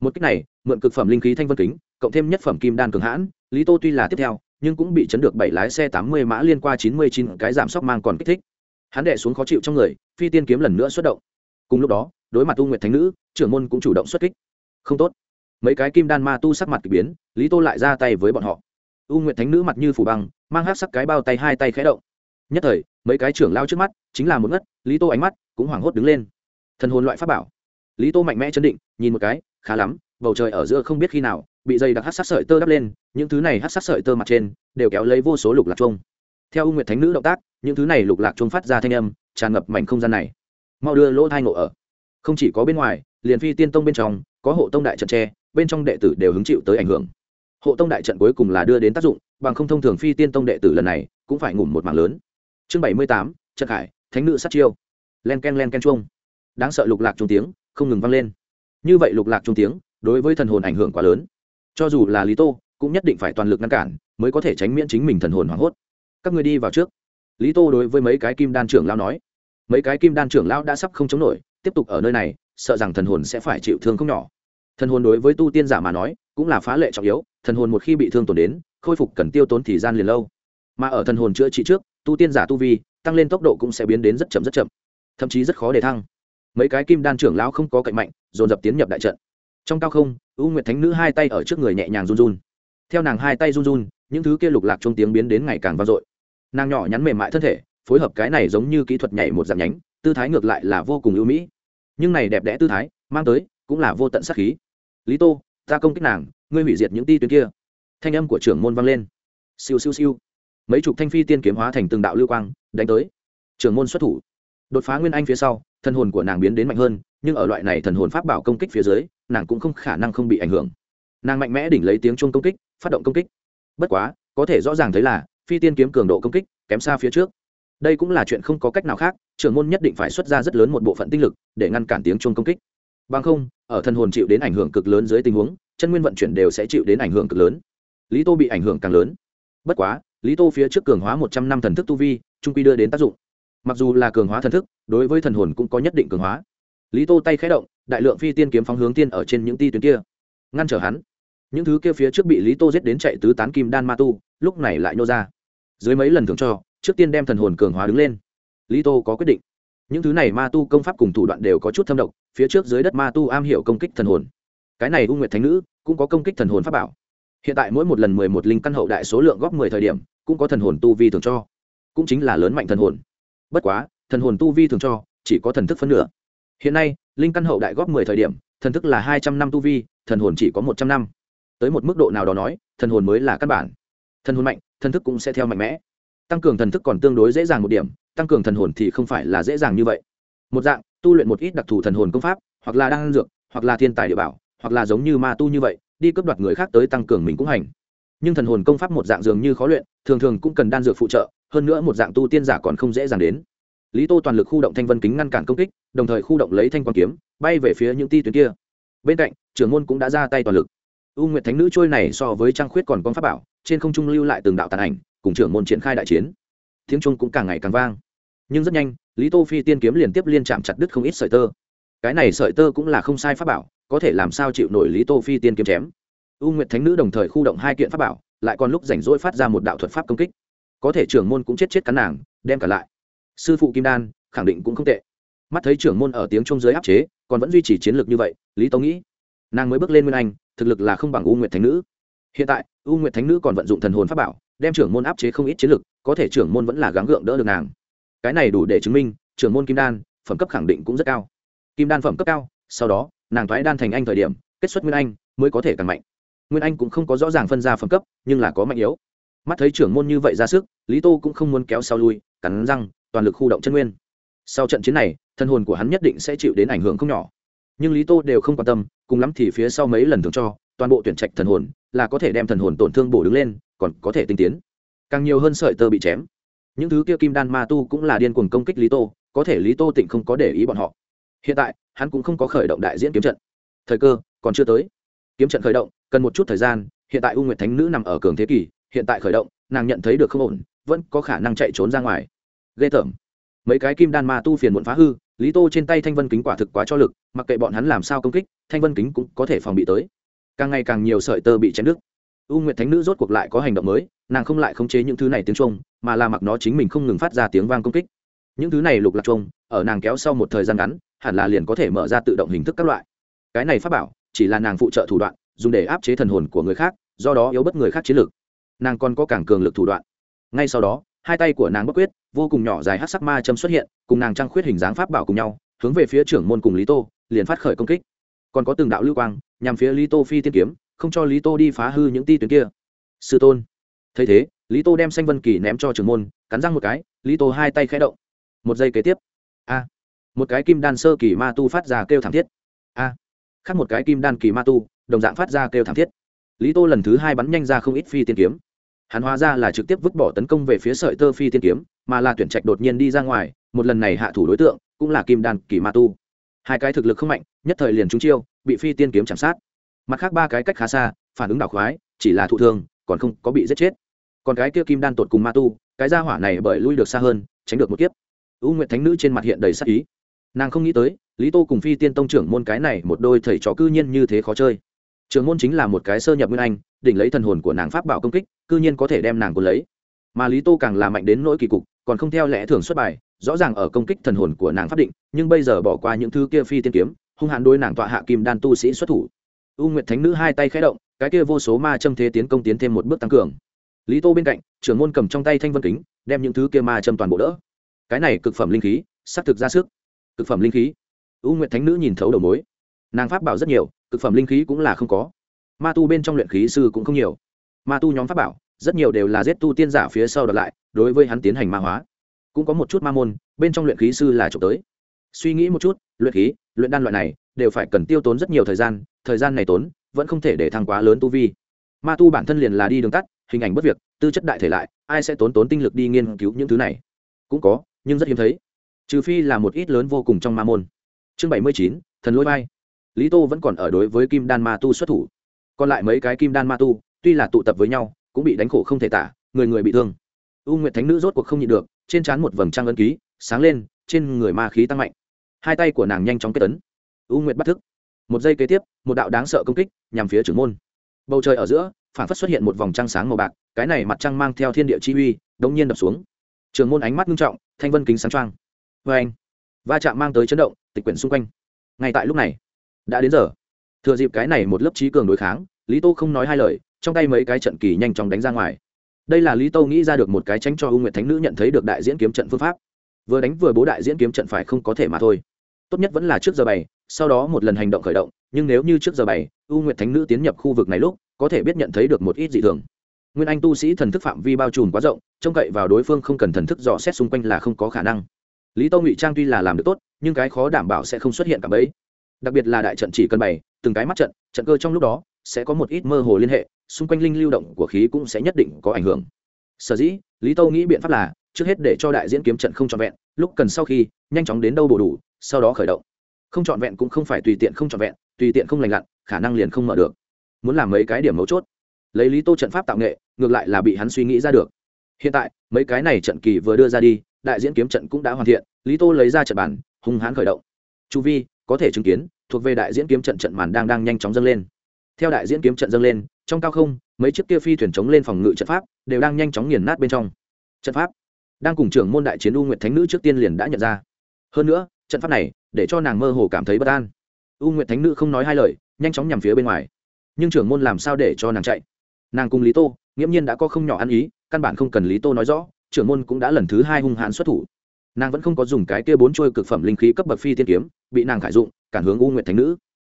Một kích này, mượn cực phẩm linh khí thanh vân kính, cộng thêm nhất phẩm kim đan cường hãn, lý tô tuy là tiếp theo, nhưng cũng bị chấn được bảy lái xe tám mươi mã liên qua chín mươi chín, cái giảm sóc mang còn kích thích. Hắn đệ xuống khó chịu trong người, phi tiên kiếm lần nữa xuất động. Cùng lúc đó, đối mặt U nguyệt thánh nữ, trưởng môn cũng chủ động xuất kích. Không tốt. Mấy cái kim đan ma tu sắc mặt k ỳ biến, lý tô lại ra tay với bọn họ. U nguyệt thánh nữ mặt như phủ băng, mang hát sắc cái bao tay hai tay khé động. Nhất thời mấy cái trưởng lao trước mắt, chính là một ngất, lý tô ánh mắt cũng hoảng hốt đứng lên. Thần hồn loại pháp bảo. Lý tô mạnh mẽ chấn định, nhìn một cái, khá lắm, bầu trời ở giữa không biết khi nào, bị dây đặc hát sắc sợi tơ đắp lên, những thứ này hát sắc sợi tơ mặt trên đều kéo lấy vô số lục lạc chuông. Theo u nguyệt thánh nữ động tác, những thứ này lục lạc chuông phát ra thanh âm, tràn ngập mảnh không gian này. Mau đưa lỗ thai ngộ ở. Không chỉ có bên ngoài, liền phi tiên tông bên trong, có hộ tông đại trận tre, bên trong đệ tử đều hứng chịu tới ảnh hưởng. Hộ tông đại trận cuối cùng là đưa đến tác dụng, bằng không thông thường phi tiên tông đệ tử lần này cũng phải ngủm một mảng lớn chương bảy mươi tám, trận khải, thánh nữ sát chiêu. Len k e n len k e n chuông. Đáng sợ lục lạc trung tiếng, không ngừng vang lên. Như vậy lục lạc trung tiếng, đối với thần hồn ảnh hưởng quá lớn. Cho dù là lý tô, cũng nhất định phải toàn lực ngăn cản, mới có thể tránh miễn chính mình thần hồn hoảng hốt. Các người đi vào trước. Lý tô đối với mấy cái kim đan trưởng lao nói. Mấy cái kim đan trưởng lao đã sắp không chống nổi, tiếp tục ở nơi này, sợ rằng thần hồn sẽ phải chịu thương không nhỏ. Thần hồn đối với tu tiên giả mà nói, cũng là phá lệ trọng yếu, thần hồn một khi bị thương tổn đến, khôi phục cần tiêu tốn thì gian liền lâu. Mà ở thần hồn chữa trị trước tu tiên giả tu vi, tăng lên tốc độ cũng sẽ biến đến rất chậm rất chậm, thậm chí rất khó để thăng. Mấy cái kim đan trưởng lão không có cạnh mạnh, dồn dập tiến nhập đại trận. Trong cao không, u nguyệt thánh nữ hai tay ở trước người nhẹ nhàng run run. Theo nàng hai tay run run, những thứ kia lục lạc trong tiếng biến đến ngày càng vang dội. Nàng nhỏ nhắn mềm mại thân thể, phối hợp cái này giống như kỹ thuật nhảy một dạng nhánh, tư thái ngược lại là vô cùng ưu mỹ. Nhưng này đẹp đẽ tư thái, mang tới cũng là vô tận sắc khí. Lý tô, ta công kích nàng, ngươi hủy diệt những ti tuyến kia. Thanh âm của trưởng môn vang lên. Siêu siêu siêu mấy chục thanh phi tiên kiếm hóa thành từng đạo lưu quang, đánh tới. Trường môn xuất thủ. Đột phá nguyên anh phía sau, thần hồn của nàng biến đến mạnh hơn, nhưng ở loại này thần hồn pháp bảo công kích phía dưới, nàng cũng không khả năng không bị ảnh hưởng. Nàng mạnh mẽ đỉnh lấy tiếng chuông công kích, phát động công kích. Bất quá, có thể rõ ràng thấy là, phi tiên kiếm cường độ công kích kém xa phía trước. Đây cũng là chuyện không có cách nào khác, trưởng môn nhất định phải xuất ra rất lớn một bộ phận tinh lực để ngăn cản tiếng chuông công kích. Bằng không, ở thần hồn chịu đến ảnh hưởng cực lớn dưới tình huống, chân nguyên vận chuyển đều sẽ chịu đến ảnh hưởng cực lớn. Lý tô bị ảnh hưởng càng lớn. Bất quá lý tô phía trước cường hóa một trăm năm thần thức tu vi, trung quy đưa đến tác dụng. Mặc dù là cường hóa thần thức, đối với thần hồn cũng có nhất định cường hóa. Lý tô tay khé động, đại lượng phi tiên kiếm phóng hướng tiên ở trên những ti tuyến kia. Ngăn trở hắn. Những thứ kia phía trước bị lý tô giết đến chạy tứ tán kim đan ma tu, lúc này lại nô ra. Dưới mấy lần thường cho, trước tiên đem thần hồn cường hóa đứng lên. Lý tô có quyết định. Những thứ này ma tu công pháp cùng thủ đoạn đều có chút thâm độc, phía trước dưới đất ma tu am hiểu công kích thần hồn. Cái này u nguyệt thánh nữ cũng có công kích thần hồn pháp bảo. Hiện tại mỗi một lần mười một linh căn hậu đại số lượng góp mười thời điểm cũng có thần hồn tu vi thường cho, cũng chính là lớn mạnh thần hồn. Bất quá, thần hồn tu vi thường cho, chỉ có thần thức phân nửa. Hiện nay, linh căn hậu đại góp mười thời điểm, thần thức là hai trăm năm tu vi, thần hồn chỉ có một trăm năm. Tới một mức độ nào đó nói, thần hồn mới là căn bản. Thần hồn mạnh, thần thức cũng sẽ theo mạnh mẽ. Tăng cường thần thức còn tương đối dễ dàng một điểm, tăng cường thần hồn thì không phải là dễ dàng như vậy. Một dạng, tu luyện một ít đặc thù thần hồn công pháp, hoặc là đang dược, hoặc là thiên tài địa bảo, hoặc là giống như ma tu như vậy, đi cướp đoạt người khác tới tăng cường mình cũng hành nhưng thần hồn công pháp một dạng dường như khó luyện, thường thường cũng cần đan dược phụ trợ, hơn nữa một dạng tu tiên giả còn không dễ dàng đến. Lý tô toàn lực khu động thanh vân kính ngăn cản công kích, đồng thời khu động lấy thanh quan kiếm, bay về phía những ti tuyến kia. Bên cạnh, trưởng môn cũng đã ra tay toàn lực. U nguyệt thánh nữ trôi này so với trang khuyết còn con pháp bảo, trên không trung lưu lại từng đạo tàn ảnh, cùng trưởng môn triển khai đại chiến. Tiếng trung cũng càng ngày càng vang. Nhưng rất nhanh, lý tô phi tiên kiếm liên tiếp liên chạm chặt đứt không ít sợi tơ. Cái này sợi tơ cũng là không sai pháp bảo, có thể làm sao chịu nổi lý tô phi tiên kiếm chém? U nguyệt thánh nữ đồng thời khu động hai kiện pháp bảo, lại còn lúc rảnh rỗi phát ra một đạo thuật pháp công kích. Có thể trưởng môn cũng chết chết cắn nàng, đem cả lại. Sư phụ kim đan, khẳng định cũng không tệ. Mắt thấy trưởng môn ở tiếng trung giới áp chế, còn vẫn duy trì chiến lược như vậy, lý tố nghĩ, nàng mới bước lên nguyên anh, thực lực là không bằng u nguyệt thánh nữ. Hiện tại, u nguyệt thánh nữ còn vận dụng thần hồn pháp bảo, đem trưởng môn áp chế không ít chiến lược, có thể trưởng môn vẫn là gắng gượng đỡ được nàng. Cái này đủ để chứng minh, trưởng môn kim đan, phẩm cấp khẳng định cũng rất cao. Kim đan phẩm cấp cao, sau đó, nàng thoái đan thành anh thời điểm, kết xuất nguyên anh, mới có thể càng mạnh nguyên anh cũng không có rõ ràng phân ra phẩm cấp, nhưng là có mạnh yếu. Mắt thấy trưởng môn như vậy ra sức, lý tô cũng không muốn kéo sau lui, cắn răng, toàn lực khu động chân nguyên. Sau trận chiến này, thân hồn của hắn nhất định sẽ chịu đến ảnh hưởng không nhỏ. Nhưng lý tô đều không quan tâm, cùng lắm thì phía sau mấy lần thường cho, toàn bộ tuyển trạch thần hồn, là có thể đem thần hồn tổn thương bổ đứng lên, còn có thể tinh tiến. Càng nhiều hơn sợi tơ bị chém. Những thứ kia kim đan ma tu cũng là điên cuồng công kích lý tô, có thể lý tô tịnh không có để ý bọn họ. Hiện tại, hắn cũng không có khởi động đại diễn kiếm trận. Thời cơ còn chưa tới. Kiếm trận khởi động cần một chút thời gian, hiện tại u nguyệt thánh nữ nằm ở cường thế kỷ hiện tại khởi động, nàng nhận thấy được không ổn, vẫn có khả năng chạy trốn ra ngoài. Ghê tởm. Mấy cái kim đan ma tu phiền muộn phá hư, lý tô trên tay thanh vân kính quả thực quá cho lực, mặc kệ bọn hắn làm sao công kích, thanh vân kính cũng có thể phòng bị tới. Càng ngày càng nhiều sợi tơ bị chém đứt. U nguyệt thánh nữ rốt cuộc lại có hành động mới, nàng không lại khống chế những thứ này tiếng trung mà là mặc nó chính mình không ngừng phát ra tiếng vang công kích. Những thứ này lục lạc trung ở nàng kéo sau một thời gian ngắn, hẳn là liền có thể mở ra tự động hình thức các loại. Cái này pháp bảo, chỉ là nàng phụ trợ thủ đoạn dùng để áp chế thần hồn của người khác, do đó yếu bất người khác chiến lược. Nàng còn có càng cường lực thủ đoạn. Ngay sau đó, hai tay của nàng bất quyết, vô cùng nhỏ dài hát sắc ma châm xuất hiện, cùng nàng trăng khuyết hình dáng pháp bảo cùng nhau, hướng về phía trưởng môn cùng lý tô, liền phát khởi công kích. Còn có từng đạo lưu quang, nhằm phía lý tô phi tiên kiếm, không cho lý tô đi phá hư những ti tuyến kia. Sư tôn. Thấy thế, lý tô đem xanh vân kỳ ném cho trưởng môn, cắn răng một cái, lý tô hai tay khẽ động. Một giây kế tiếp. A. Một cái kim đan sơ kỳ ma tu phát ra kêu thảm thiết. A. Khác một cái kim đan kỳ ma tu đồng dạng phát ra kêu thảm thiết. Lý tô lần thứ hai bắn nhanh ra không ít phi tiên kiếm. Hắn hóa ra là trực tiếp vứt bỏ tấn công về phía sợi tơ phi tiên kiếm, mà là tuyển trạch đột nhiên đi ra ngoài, một lần này hạ thủ đối tượng cũng là kim đan kỳ ma tu. Hai cái thực lực không mạnh, nhất thời liền trúng chiêu, bị phi tiên kiếm chạm sát. Mặt khác ba cái cách khá xa, phản ứng đảo khoái, chỉ là thụ thương, còn không có bị giết chết. Còn cái kia kim đan tột cùng ma tu, cái gia hỏa này bởi lui được xa hơn, tránh được một kiếp. U nguyệt thánh nữ trên mặt hiện đầy sắc ý. Nàng không nghĩ tới, lý tô cùng phi tiên tông trưởng môn cái này một đôi thầy trò cư nhiên như thế khó chơi. Trường môn chính là một cái sơ nhập nguyên anh, đỉnh lấy thần hồn của nàng pháp bảo công kích, cư nhiên có thể đem nàng cuốn lấy. Mà lý tô càng là mạnh đến nỗi kỳ cục, còn không theo lẽ thường xuất bài, rõ ràng ở công kích thần hồn của nàng pháp định, nhưng bây giờ bỏ qua những thứ kia phi tiên kiếm, hung hãn đối nàng tọa hạ kim đan tu sĩ xuất thủ. U nguyệt thánh nữ hai tay khẽ động, cái kia vô số ma châm thế tiến công tiến thêm một bước tăng cường. Lý tô bên cạnh, trưởng môn cầm trong tay thanh vân kính, đem những thứ kia ma châm toàn bộ đỡ. Cái này cực phẩm linh khí, xác thực ra sức. Cực phẩm linh khí. U nguyệt thánh nữ nhìn thấu đầu mối. Nàng pháp bảo rất nhiều cực phẩm linh khí cũng là không có. Ma tu bên trong luyện khí sư cũng không nhiều. Ma tu nhóm pháp bảo, rất nhiều đều là giết tu tiên giả phía sau đợt lại, đối với hắn tiến hành ma hóa. Cũng có một chút ma môn, bên trong luyện khí sư là trộm tới. Suy nghĩ một chút, luyện khí, luyện đan loại này, đều phải cần tiêu tốn rất nhiều thời gian thời gian này tốn, vẫn không thể để thăng quá lớn tu vi. Ma tu bản thân liền là đi đường tắt, hình ảnh bất việc, tư chất đại thể lại, ai sẽ tốn tốn tinh lực đi nghiên cứu những thứ này? Cũng có, nhưng rất hiếm thấy. Trừ phi là một ít lớn vô cùng trong ma môn. Chương bảy mươi chín, thần lôi bay lý tô vẫn còn ở đối với kim đan ma tu xuất thủ. Còn lại mấy cái kim đan ma tu, tuy là tụ tập với nhau, cũng bị đánh khổ không thể tả, người người bị thương. U nguyệt thánh nữ rốt cuộc không nhịn được, trên trán một vầng trăng ân ký, sáng lên, trên người ma khí tăng mạnh. Hai tay của nàng nhanh chóng kết tấn u nguyệt bắt thức. Một giây kế tiếp, một đạo đáng sợ công kích, nhằm phía trưởng môn. Bầu trời ở giữa phản phất xuất hiện một vòng trăng sáng màu bạc, cái này mặt trăng mang theo thiên địa chi uy, đống nhiên đập xuống. Trường môn ánh mắt nghiêm trọng, thanh vân kính sáng trăng vê anh va chạm mang tới chấn động, tịch quyển xung quanh. Ngay tại lúc này đã đến giờ. Thừa dịp cái này một lớp trí cường đối kháng, lý tô không nói hai lời, trong tay mấy cái trận kỳ nhanh chóng đánh ra ngoài. Đây là lý tô nghĩ ra được một cái tránh cho u nguyệt thánh nữ nhận thấy được đại diễn kiếm trận phương pháp. Vừa đánh vừa bố đại diễn kiếm trận phải không có thể mà thôi. Tốt nhất vẫn là trước giờ bày sau đó một lần hành động khởi động, nhưng nếu như trước giờ bày u nguyệt thánh nữ tiến nhập khu vực này lúc, có thể biết nhận thấy được một ít dị thường. Nguyên anh tu sĩ thần thức phạm vi bao trùm quá rộng, trông cậy vào đối phương không cần thần thức dò xét xung quanh là không có khả năng. Lý tô ngụy trang tuy là làm được tốt, nhưng cái khó đảm bảo sẽ không xuất hiện cả bấy đặc biệt là đại trận chỉ cần bày, từng cái mắt trận trận cơ trong lúc đó sẽ có một ít mơ hồ liên hệ, xung quanh linh lưu động của khí cũng sẽ nhất định có ảnh hưởng. Sở dĩ, lý tô nghĩ biện pháp là, trước hết để cho đại diễn kiếm trận không trọn vẹn, lúc cần sau khi, nhanh chóng đến đâu bổ đủ, sau đó khởi động. Không trọn vẹn cũng không phải tùy tiện không trọn vẹn, tùy tiện không lành lặn, khả năng liền không mở được. Muốn làm mấy cái điểm mấu chốt. Lấy lý tô trận pháp tạo nghệ, ngược lại là bị hắn suy nghĩ ra được. Hiện tại, mấy cái này trận kỳ vừa đưa ra đi, đại diễn kiếm trận cũng đã hoàn thiện, lý tô lấy ra trận bản, hung hãn khởi động. Chu vi có thể chứng kiến, thuộc về đại diễn kiếm trận trận màn đang đang nhanh chóng dâng lên. Theo đại diễn kiếm trận dâng lên, trong cao không, mấy chiếc kia phi thuyền chống lên phòng ngự trận pháp đều đang nhanh chóng nghiền nát bên trong. Trận pháp đang cùng trưởng môn đại chiến u nguyệt thánh nữ trước tiên liền đã nhận ra. Hơn nữa, trận pháp này để cho nàng mơ hồ cảm thấy bất an. U nguyệt thánh nữ không nói hai lời, nhanh chóng nhằm phía bên ngoài. Nhưng trưởng môn làm sao để cho nàng chạy? Nàng cùng lý tô, nghiễm nhiên đã có không nhỏ ăn ý, căn bản không cần lý tô nói rõ, trưởng môn cũng đã lần thứ hai hung hãn xuất thủ nàng vẫn không có dùng cái kia bốn trôi cực phẩm linh khí cấp bậc phi tiên kiếm, bị nàng khải dụng, cản hướng u nguyệt thánh nữ.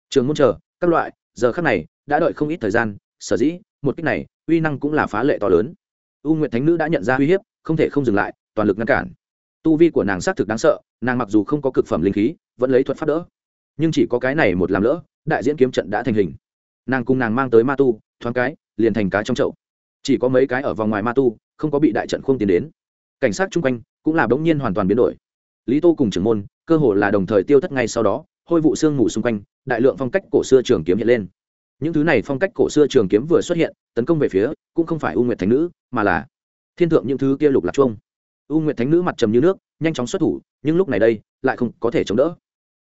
Trường môn chờ, các loại, giờ khắc này, đã đợi không ít thời gian, sở dĩ, một cách này, uy năng cũng là phá lệ to lớn. U nguyệt thánh nữ đã nhận ra uy hiếp, không thể không dừng lại, toàn lực ngăn cản. Tu vi của nàng xác thực đáng sợ, nàng mặc dù không có cực phẩm linh khí, vẫn lấy thuật pháp đỡ. Nhưng chỉ có cái này một làm lỡ, đại diễn kiếm trận đã thành hình. Nàng cùng nàng mang tới ma tu, thoáng cái, liền thành cá trong chậu. Chỉ có mấy cái ở vòng ngoài ma tu, không có bị đại trận không tiến đến cảnh sát chung quanh cũng là bỗng nhiên hoàn toàn biến đổi. Lý tô cùng trưởng môn, cơ hồ là đồng thời tiêu thất ngay sau đó, hôi vụ sương mù xung quanh, đại lượng phong cách cổ xưa trường kiếm hiện lên. Những thứ này phong cách cổ xưa trường kiếm vừa xuất hiện, tấn công về phía cũng không phải u nguyệt thánh nữ, mà là thiên thượng những thứ kia lục lạc chuông. U nguyệt thánh nữ mặt trầm như nước, nhanh chóng xuất thủ, nhưng lúc này đây, lại không có thể chống đỡ.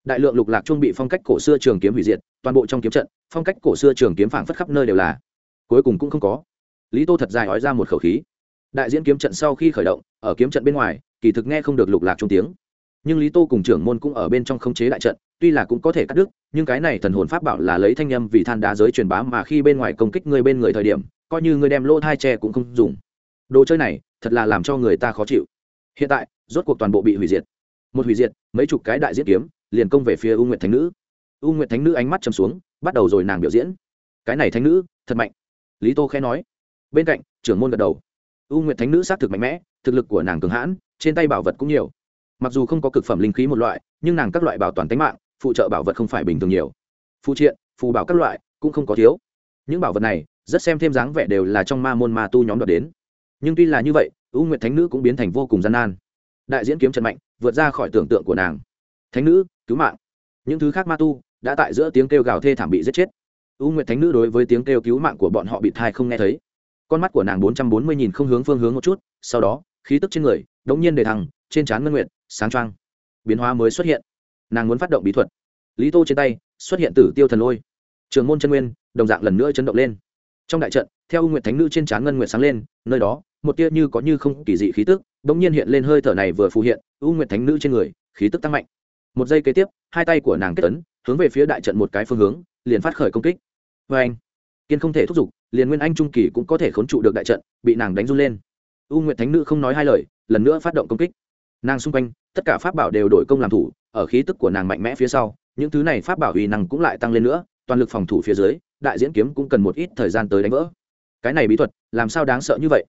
Đại lượng lục lạc chuông bị phong cách cổ xưa trường kiếm hủy diệt, toàn bộ trong kiếm trận, phong cách cổ xưa trường kiếm phảng phất khắp nơi đều là. Cuối cùng cũng không có. Lý tô thật dài ói ra một khẩu khí đại diễn kiếm trận sau khi khởi động, ở kiếm trận bên ngoài, kỳ thực nghe không được lục lạc trung tiếng. Nhưng lý tô cùng trưởng môn cũng ở bên trong khống chế đại trận, tuy là cũng có thể cắt đứt, nhưng cái này thần hồn pháp bảo là lấy thanh âm vì than đá giới truyền bá mà khi bên ngoài công kích người bên người thời điểm, coi như người đem lỗ thai tre cũng không dùng. Đồ chơi này, thật là làm cho người ta khó chịu. Hiện tại, rốt cuộc toàn bộ bị hủy diệt. Một hủy diệt, mấy chục cái đại diễn kiếm, liền công về phía u nguyệt thánh nữ. U nguyệt thánh nữ ánh mắt chầm xuống, bắt đầu rồi nàng biểu diễn. Cái này thánh nữ, thật mạnh. Lý tô khẽ nói. Bên cạnh, trưởng môn gật đầu u nguyệt thánh nữ xác thực mạnh mẽ, thực lực của nàng cường hãn, trên tay bảo vật cũng nhiều. Mặc dù không có cực phẩm linh khí một loại, nhưng nàng các loại bảo toàn tính mạng, phụ trợ bảo vật không phải bình thường nhiều. Phụ triện, phù bảo các loại, cũng không có thiếu. Những bảo vật này, rất xem thêm dáng vẻ đều là trong ma môn ma tu nhóm đoạt đến. Nhưng tuy là như vậy, u nguyệt thánh nữ cũng biến thành vô cùng gian nan. Đại diễn kiếm trận mạnh, vượt ra khỏi tưởng tượng của nàng. Thánh nữ, cứu mạng. Những thứ khác ma tu, đã tại giữa tiếng kêu gào thê thảm bị giết chết. U nguyệt thánh nữ đối với tiếng kêu cứu mạng của bọn họ bị thai không nghe thấy con mắt của nàng bốn trăm bốn mươi nhìn không hướng phương hướng một chút, sau đó, khí tức trên người đống nhiên đề thẳng trên trán ngân nguyện sáng trăng biến hóa mới xuất hiện. Nàng muốn phát động bí thuật. Lý tô trên tay, xuất hiện tử tiêu thần lôi. Trường môn chân nguyên, đồng dạng lần nữa chấn động lên. Trong đại trận, theo u nguyệt thánh nữ trên trán ngân nguyện sáng lên, nơi đó, một tia như có như không kỳ dị khí tức đống nhiên hiện lên hơi thở này vừa phù hiện, u nguyệt thánh nữ trên người, khí tức tăng mạnh. Một giây kế tiếp, hai tay của nàng kết ấn, hướng về phía đại trận một cái phương hướng, liền phát khởi công kích. Vê anh kiên không thể thúc giục, liền nguyên anh trung kỳ cũng có thể khốn trụ được đại trận, bị nàng đánh run lên. U nguyệt thánh nữ không nói hai lời, lần nữa phát động công kích. Nàng xung quanh, tất cả pháp bảo đều đổi công làm thủ, ở khí tức của nàng mạnh mẽ phía sau, những thứ này pháp bảo uy năng cũng lại tăng lên nữa, toàn lực phòng thủ phía dưới, đại diễn kiếm cũng cần một ít thời gian tới đánh vỡ. Cái này bí thuật, làm sao đáng sợ như vậy?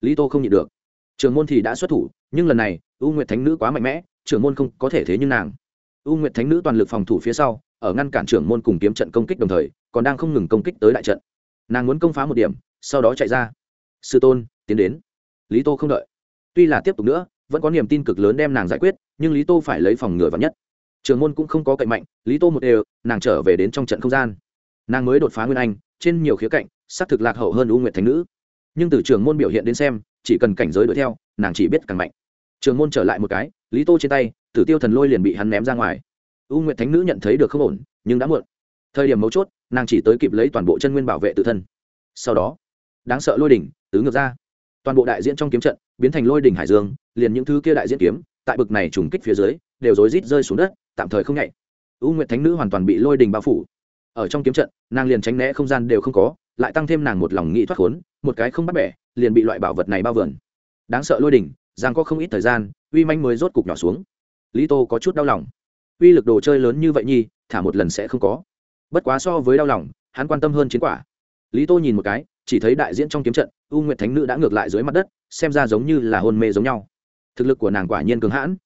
Lý tô không nhịn được. Trường môn thì đã xuất thủ, nhưng lần này, u nguyệt thánh nữ quá mạnh mẽ, trưởng môn không có thể thế như nàng. U nguyệt thánh nữ toàn lực phòng thủ phía sau, ở ngăn cản trưởng môn cùng kiếm trận công kích đồng thời còn đang không ngừng công kích tới đại trận. Nàng muốn công phá một điểm, sau đó chạy ra. Sư tôn, tiến đến. Lý tô không đợi. Tuy là tiếp tục nữa, vẫn có niềm tin cực lớn đem nàng giải quyết, nhưng lý tô phải lấy phòng ngừa vào nhất. Trường môn cũng không có cậy mạnh, lý tô một đều, nàng trở về đến trong trận không gian. Nàng mới đột phá nguyên anh, trên nhiều khía cạnh, xác thực lạc hậu hơn u nguyệt thánh nữ. Nhưng từ trường môn biểu hiện đến xem, chỉ cần cảnh giới đuổi theo, nàng chỉ biết càng mạnh. Trường môn trở lại một cái, lý tô trên tay, tử tiêu thần lôi liền bị hắn ném ra ngoài. U nguyệt thánh nữ nhận thấy được không ổn, nhưng đã muộn. Thời điểm mấu chốt nàng chỉ tới kịp lấy toàn bộ chân nguyên bảo vệ tự thân. Sau đó, đáng sợ lôi đỉnh tứ ngược ra. Toàn bộ đại diễn trong kiếm trận biến thành lôi đỉnh hải dương, liền những thứ kia đại diễn kiếm, tại bực này trùng kích phía dưới, đều rối rít rơi xuống đất, tạm thời không nhạy u nguyệt thánh nữ hoàn toàn bị lôi đỉnh bao phủ. Ở trong kiếm trận, nàng liền tránh né không gian đều không có, lại tăng thêm nàng một lòng nghĩ thoát khốn, một cái không bắt bẻ, liền bị loại bảo vật này bao vườn. Đáng sợ lôi đỉnh, giang có không ít thời gian, uy manh mới rốt cục nhỏ xuống. Lý tô có chút đau lòng. Uy lực đồ chơi lớn như vậy nhi, thả một lần sẽ không có bất quá so với đau lòng, hắn quan tâm hơn chiến quả. Lý tô nhìn một cái, chỉ thấy đại diễn trong kiếm trận, u nguyệt thánh nữ đã ngược lại dưới mặt đất, xem ra giống như là hôn mê giống nhau. Thực lực của nàng quả nhiên cường hãn.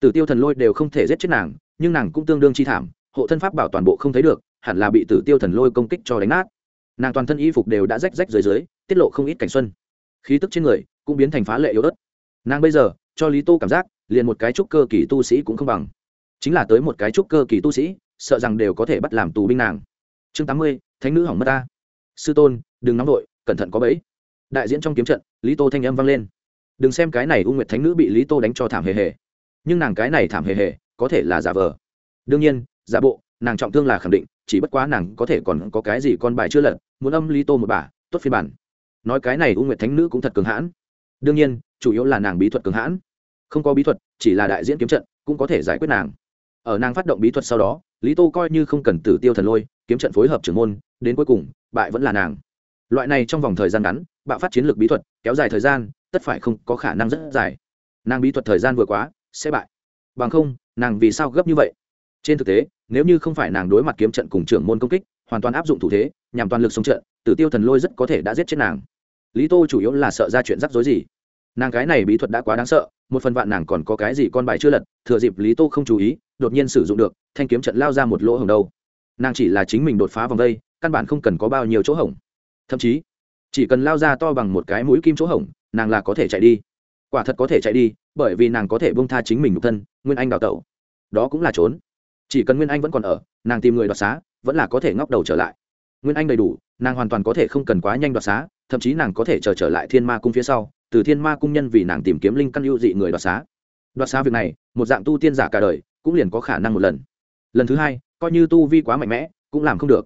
Tử tiêu thần lôi đều không thể giết chết nàng, nhưng nàng cũng tương đương chi thảm, hộ thân pháp bảo toàn bộ không thấy được, hẳn là bị tử tiêu thần lôi công kích cho đánh nát. Nàng toàn thân y phục đều đã rách rách dưới dưới, tiết lộ không ít cảnh xuân. Khí tức trên người cũng biến thành phá lệ yếu ớt. Nàng bây giờ, cho lý tô cảm giác, liền một cái trúc cơ kỳ tu sĩ cũng không bằng. Chính là tới một cái trúc cơ kỳ tu sĩ sợ rằng đều có thể bắt làm tù binh nàng. Chương tám mươi, thánh nữ hỏng mất ta. Sư tôn, đừng nóng vội, cẩn thận có bẫy. Đại diễn trong kiếm trận, lý tô thanh âm vang lên. Đừng xem cái này u nguyệt thánh nữ bị lý tô đánh cho thảm hề hề. Nhưng nàng cái này thảm hề hề, có thể là giả vờ. Đương nhiên, giả bộ, nàng trọng thương là khẳng định, chỉ bất quá nàng có thể còn có cái gì con bài chưa lật, muốn âm lý tô một bà, tốt phiên bản. Nói cái này u nguyệt thánh nữ cũng thật cường hãn. Đương nhiên, chủ yếu là nàng bí thuật cường hãn. Không có bí thuật, chỉ là đại diễn kiếm trận, cũng có thể giải quyết nàng ở nàng phát động bí thuật sau đó, lý tô coi như không cần tử tiêu thần lôi, kiếm trận phối hợp trưởng môn, đến cuối cùng, bại vẫn là nàng. Loại này trong vòng thời gian ngắn, bạo phát chiến lược bí thuật, kéo dài thời gian, tất phải không có khả năng rất dài. Nàng bí thuật thời gian vừa quá, sẽ bại. Bằng không, nàng vì sao gấp như vậy? Trên thực tế, nếu như không phải nàng đối mặt kiếm trận cùng trưởng môn công kích, hoàn toàn áp dụng thủ thế, nhằm toàn lực sống trận, tử tiêu thần lôi rất có thể đã giết chết nàng. Lý tô chủ yếu là sợ ra chuyện rắc rối gì? Nàng cái này bí thuật đã quá đáng sợ, một phần vạn nàng còn có cái gì con bài chưa lật, thừa dịp lý tô không chú ý đột nhiên sử dụng được thanh kiếm trận lao ra một lỗ hồng đâu. Nàng chỉ là chính mình đột phá vòng đây căn bản không cần có bao nhiêu chỗ hổng. Thậm chí chỉ cần lao ra to bằng một cái mũi kim chỗ hổng nàng là có thể chạy đi. Quả thật có thể chạy đi bởi vì nàng có thể bông tha chính mình nhục thân nguyên anh đào tẩu. Đó cũng là trốn. Chỉ cần nguyên anh vẫn còn ở nàng tìm người đoạt xá vẫn là có thể ngóc đầu trở lại. Nguyên anh đầy đủ nàng hoàn toàn có thể không cần quá nhanh đoạt xá thậm chí nàng có thể chờ trở, trở lại thiên ma cung phía sau từ thiên ma cung nhân vì nàng tìm kiếm linh căn ưu dị người đoạt xá. Đoạt xá việc này một dạng tu tiên giả cả đời cũng liền có khả năng một lần. Lần thứ hai, coi như tu vi quá mạnh mẽ, cũng làm không được.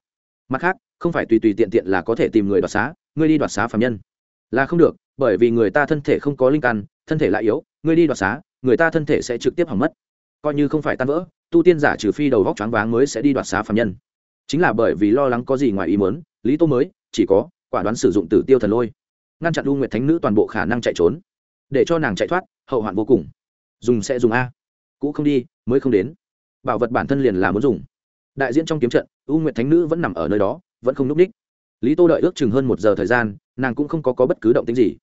Mặt khác, không phải tùy tùy tiện tiện là có thể tìm người đoạt xá, ngươi đi đoạt xá phạm nhân. Là không được, bởi vì người ta thân thể không có linh căn, thân thể lại yếu, ngươi đi đoạt xá, người ta thân thể sẽ trực tiếp hỏng mất. Coi như không phải tan vỡ, tu tiên giả trừ phi đầu vóc choáng váng mới sẽ đi đoạt xá phạm nhân. Chính là bởi vì lo lắng có gì ngoài ý muốn, lý tô mới, chỉ có, quả đoán sử dụng tử tiêu thần lôi. Ngăn chặn u nguyệt thánh nữ toàn bộ khả năng chạy trốn. Để cho nàng chạy thoát, hậu hoạn vô cùng. Dùng sẽ dùng a cũ không đi mới không đến. Bảo vật bản thân liền là muốn dùng. Đại diễn trong kiếm trận u nguyệt thánh nữ vẫn nằm ở nơi đó vẫn không n ú c ních. Lý tô đợi ước chừng hơn một giờ thời gian nàng cũng không có, có bất cứ động tính gì.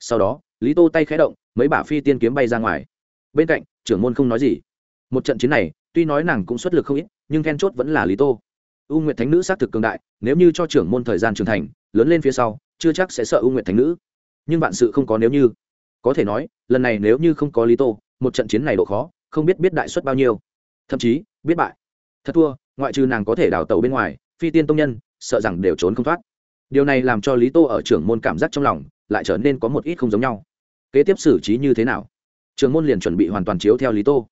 Sau đó lý tô tay khé động mấy bả phi tiên kiếm bay ra ngoài. Bên cạnh trưởng môn không nói gì. Một trận chiến này tuy nói nàng cũng xuất lực không ít nhưng then chốt vẫn là lý tô. U nguyệt thánh nữ xác thực cường đại nếu như cho trưởng môn thời gian trưởng thành lớn lên phía sau chưa chắc sẽ sợ u nguyệt thánh nữ. Nhưng vạn sự không có nếu như. Có thể nói lần này nếu như không có lý tô một trận chiến này độ khó không biết biết đại suất bao nhiêu. Thậm chí, biết bại. Thật thua, ngoại trừ nàng có thể đào tàu bên ngoài, phi tiên tông nhân, sợ rằng đều trốn không thoát. Điều này làm cho lý tô ở trưởng môn cảm giác trong lòng lại trở nên có một ít không giống nhau. Kế tiếp xử trí như thế nào? Trưởng môn liền chuẩn bị hoàn toàn chiếu theo lý tô.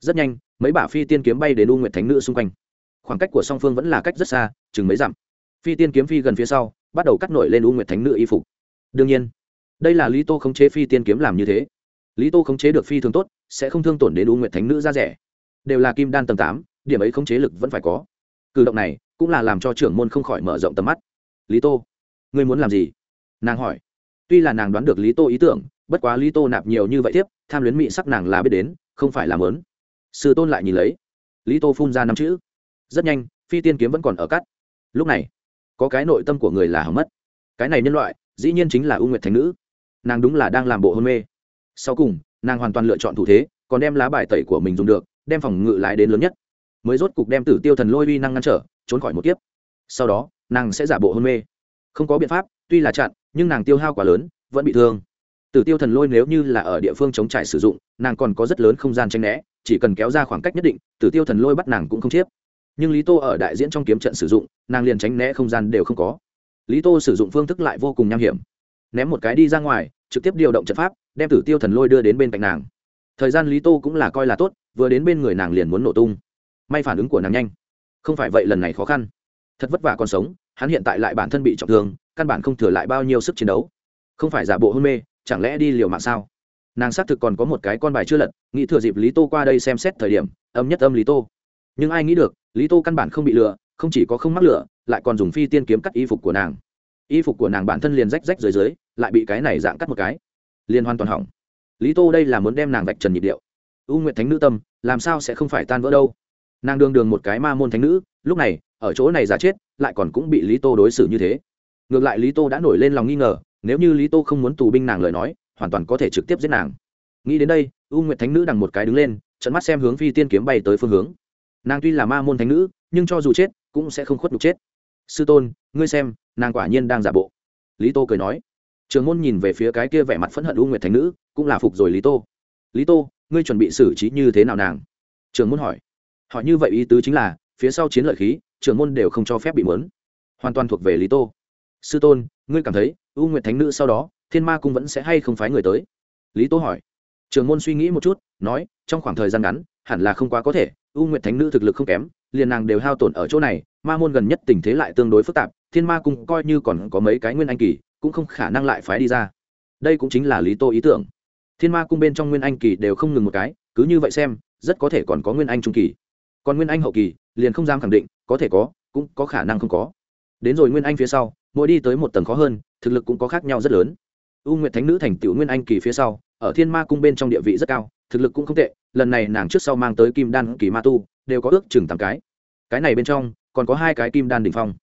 Rất nhanh, mấy bả phi tiên kiếm bay đến u nguyệt thánh nữ xung quanh. Khoảng cách của song phương vẫn là cách rất xa, chừng mấy dặm. Phi tiên kiếm phi gần phía sau, bắt đầu cắt nổi lên u nguyệt thánh nữ y phục. Đương nhiên, đây là lý tô khống chế phi tiên kiếm làm như thế lý tô khống chế được phi thường tốt, sẽ không thương tổn đến u nguyệt thánh nữ ra rẻ. Đều là kim đan tầng tám, điểm ấy khống chế lực vẫn phải có. Cử động này cũng là làm cho trưởng môn không khỏi mở rộng tầm mắt. Lý tô, ngươi muốn làm gì? Nàng hỏi. Tuy là nàng đoán được lý tô ý tưởng, bất quá lý tô nạp nhiều như vậy tiếp tham luyến mị sắc nàng là biết đến, không phải làm lớn sư tôn lại nhìn lấy. Lý tô phun ra năm chữ. Rất nhanh, phi tiên kiếm vẫn còn ở cắt. Lúc này, có cái nội tâm của người là hỏng mất. Cái này nhân loại, dĩ nhiên chính là U nguyệt Thánh nữ. Nàng đúng là đang làm bộ hôn mê sau cùng, nàng hoàn toàn lựa chọn thủ thế, còn đem lá bài tẩy của mình dùng được, đem phòng ngự lái đến lớn nhất. Mới rốt cục đem tử tiêu thần lôi uy năng ngăn trở, trốn khỏi một kiếp. Sau đó, nàng sẽ giả bộ hôn mê. Không có biện pháp, tuy là chặn, nhưng nàng tiêu hao quá lớn, vẫn bị thương. Tử tiêu thần lôi nếu như là ở địa phương chống trải sử dụng, nàng còn có rất lớn không gian tranh né, chỉ cần kéo ra khoảng cách nhất định, tử tiêu thần lôi bắt nàng cũng không chiếp. Nhưng lý tô ở đại diễn trong kiếm trận sử dụng, nàng liền tránh né không gian đều không có. Lý tô sử dụng phương thức lại vô cùng nham hiểm. Ném một cái đi ra ngoài, trực tiếp điều động trận pháp đem tử tiêu thần lôi đưa đến bên cạnh nàng. Thời gian lý tô cũng là coi là tốt, vừa đến bên người nàng liền muốn nổ tung. May phản ứng của nàng nhanh. Không phải vậy lần này khó khăn. Thật vất vả còn sống, hắn hiện tại lại bản thân bị trọng thương, căn bản không thừa lại bao nhiêu sức chiến đấu. Không phải giả bộ hôn mê, chẳng lẽ đi liều mạng sao? Nàng xác thực còn có một cái con bài chưa lật, nghĩ thừa dịp lý tô qua đây xem xét thời điểm, âm nhất âm lý tô. Nhưng ai nghĩ được, lý tô căn bản không bị lừa, không chỉ có không mắc lửa lại còn dùng phi tiên kiếm cắt y phục của nàng. Y phục của nàng bản thân liền rách rách dưới dưới, lại bị cái này dạng cắt một cái liền hoàn toàn hỏng. Lý tô đây là muốn đem nàng vạch trần nhịp điệu. U nguyệt thánh nữ tâm, làm sao sẽ không phải tan vỡ đâu? Nàng đương đường một cái ma môn thánh nữ, lúc này, ở chỗ này giả chết, lại còn cũng bị lý tô đối xử như thế. Ngược lại lý tô đã nổi lên lòng nghi ngờ, nếu như lý tô không muốn tù binh nàng lời nói, hoàn toàn có thể trực tiếp giết nàng. Nghĩ đến đây, u nguyệt thánh nữ đằng một cái đứng lên, trận mắt xem hướng phi tiên kiếm bay tới phương hướng. Nàng tuy là ma môn thánh nữ, nhưng cho dù chết, cũng sẽ không khuất nhục chết. Sư tôn, ngươi xem, nàng quả nhiên đang giả bộ. Lý tô cười nói trường môn nhìn về phía cái kia vẻ mặt phẫn hận u nguyệt thánh nữ, cũng là phục rồi lý tô. Lý tô, ngươi chuẩn bị xử trí như thế nào nàng? Trường môn hỏi. Hỏi như vậy ý tứ chính là, phía sau chiến lợi khí, trường môn đều không cho phép bị mớn. Hoàn toàn thuộc về lý tô. Sư tôn, ngươi cảm thấy u nguyệt thánh nữ sau đó, thiên ma cung vẫn sẽ hay không phái người tới? Lý tô hỏi. Trường môn suy nghĩ một chút, nói, trong khoảng thời gian ngắn, hẳn là không quá có thể, u nguyệt thánh nữ thực lực không kém, liền nàng đều hao tổn ở chỗ này, ma môn gần nhất tình thế lại tương đối phức tạp, thiên ma cung coi như còn có mấy cái nguyên anh kỳ cũng không khả năng lại phái đi ra. Đây cũng chính là lý tô ý tưởng. Thiên ma cung bên trong nguyên anh kỳ đều không ngừng một cái, cứ như vậy xem, rất có thể còn có nguyên anh trung kỳ. Còn nguyên anh hậu kỳ, liền không dám khẳng định, có thể có, cũng có khả năng không có. Đến rồi nguyên anh phía sau, mỗi đi tới một tầng khó hơn, thực lực cũng có khác nhau rất lớn. U nguyệt thánh nữ thành tựu nguyên anh kỳ phía sau, ở thiên ma cung bên trong địa vị rất cao, thực lực cũng không tệ, lần này nàng trước sau mang tới kim đan kỳ ma tu, đều có ước chừng tám cái. Cái này bên trong, còn có hai cái kim đan đỉnh phong.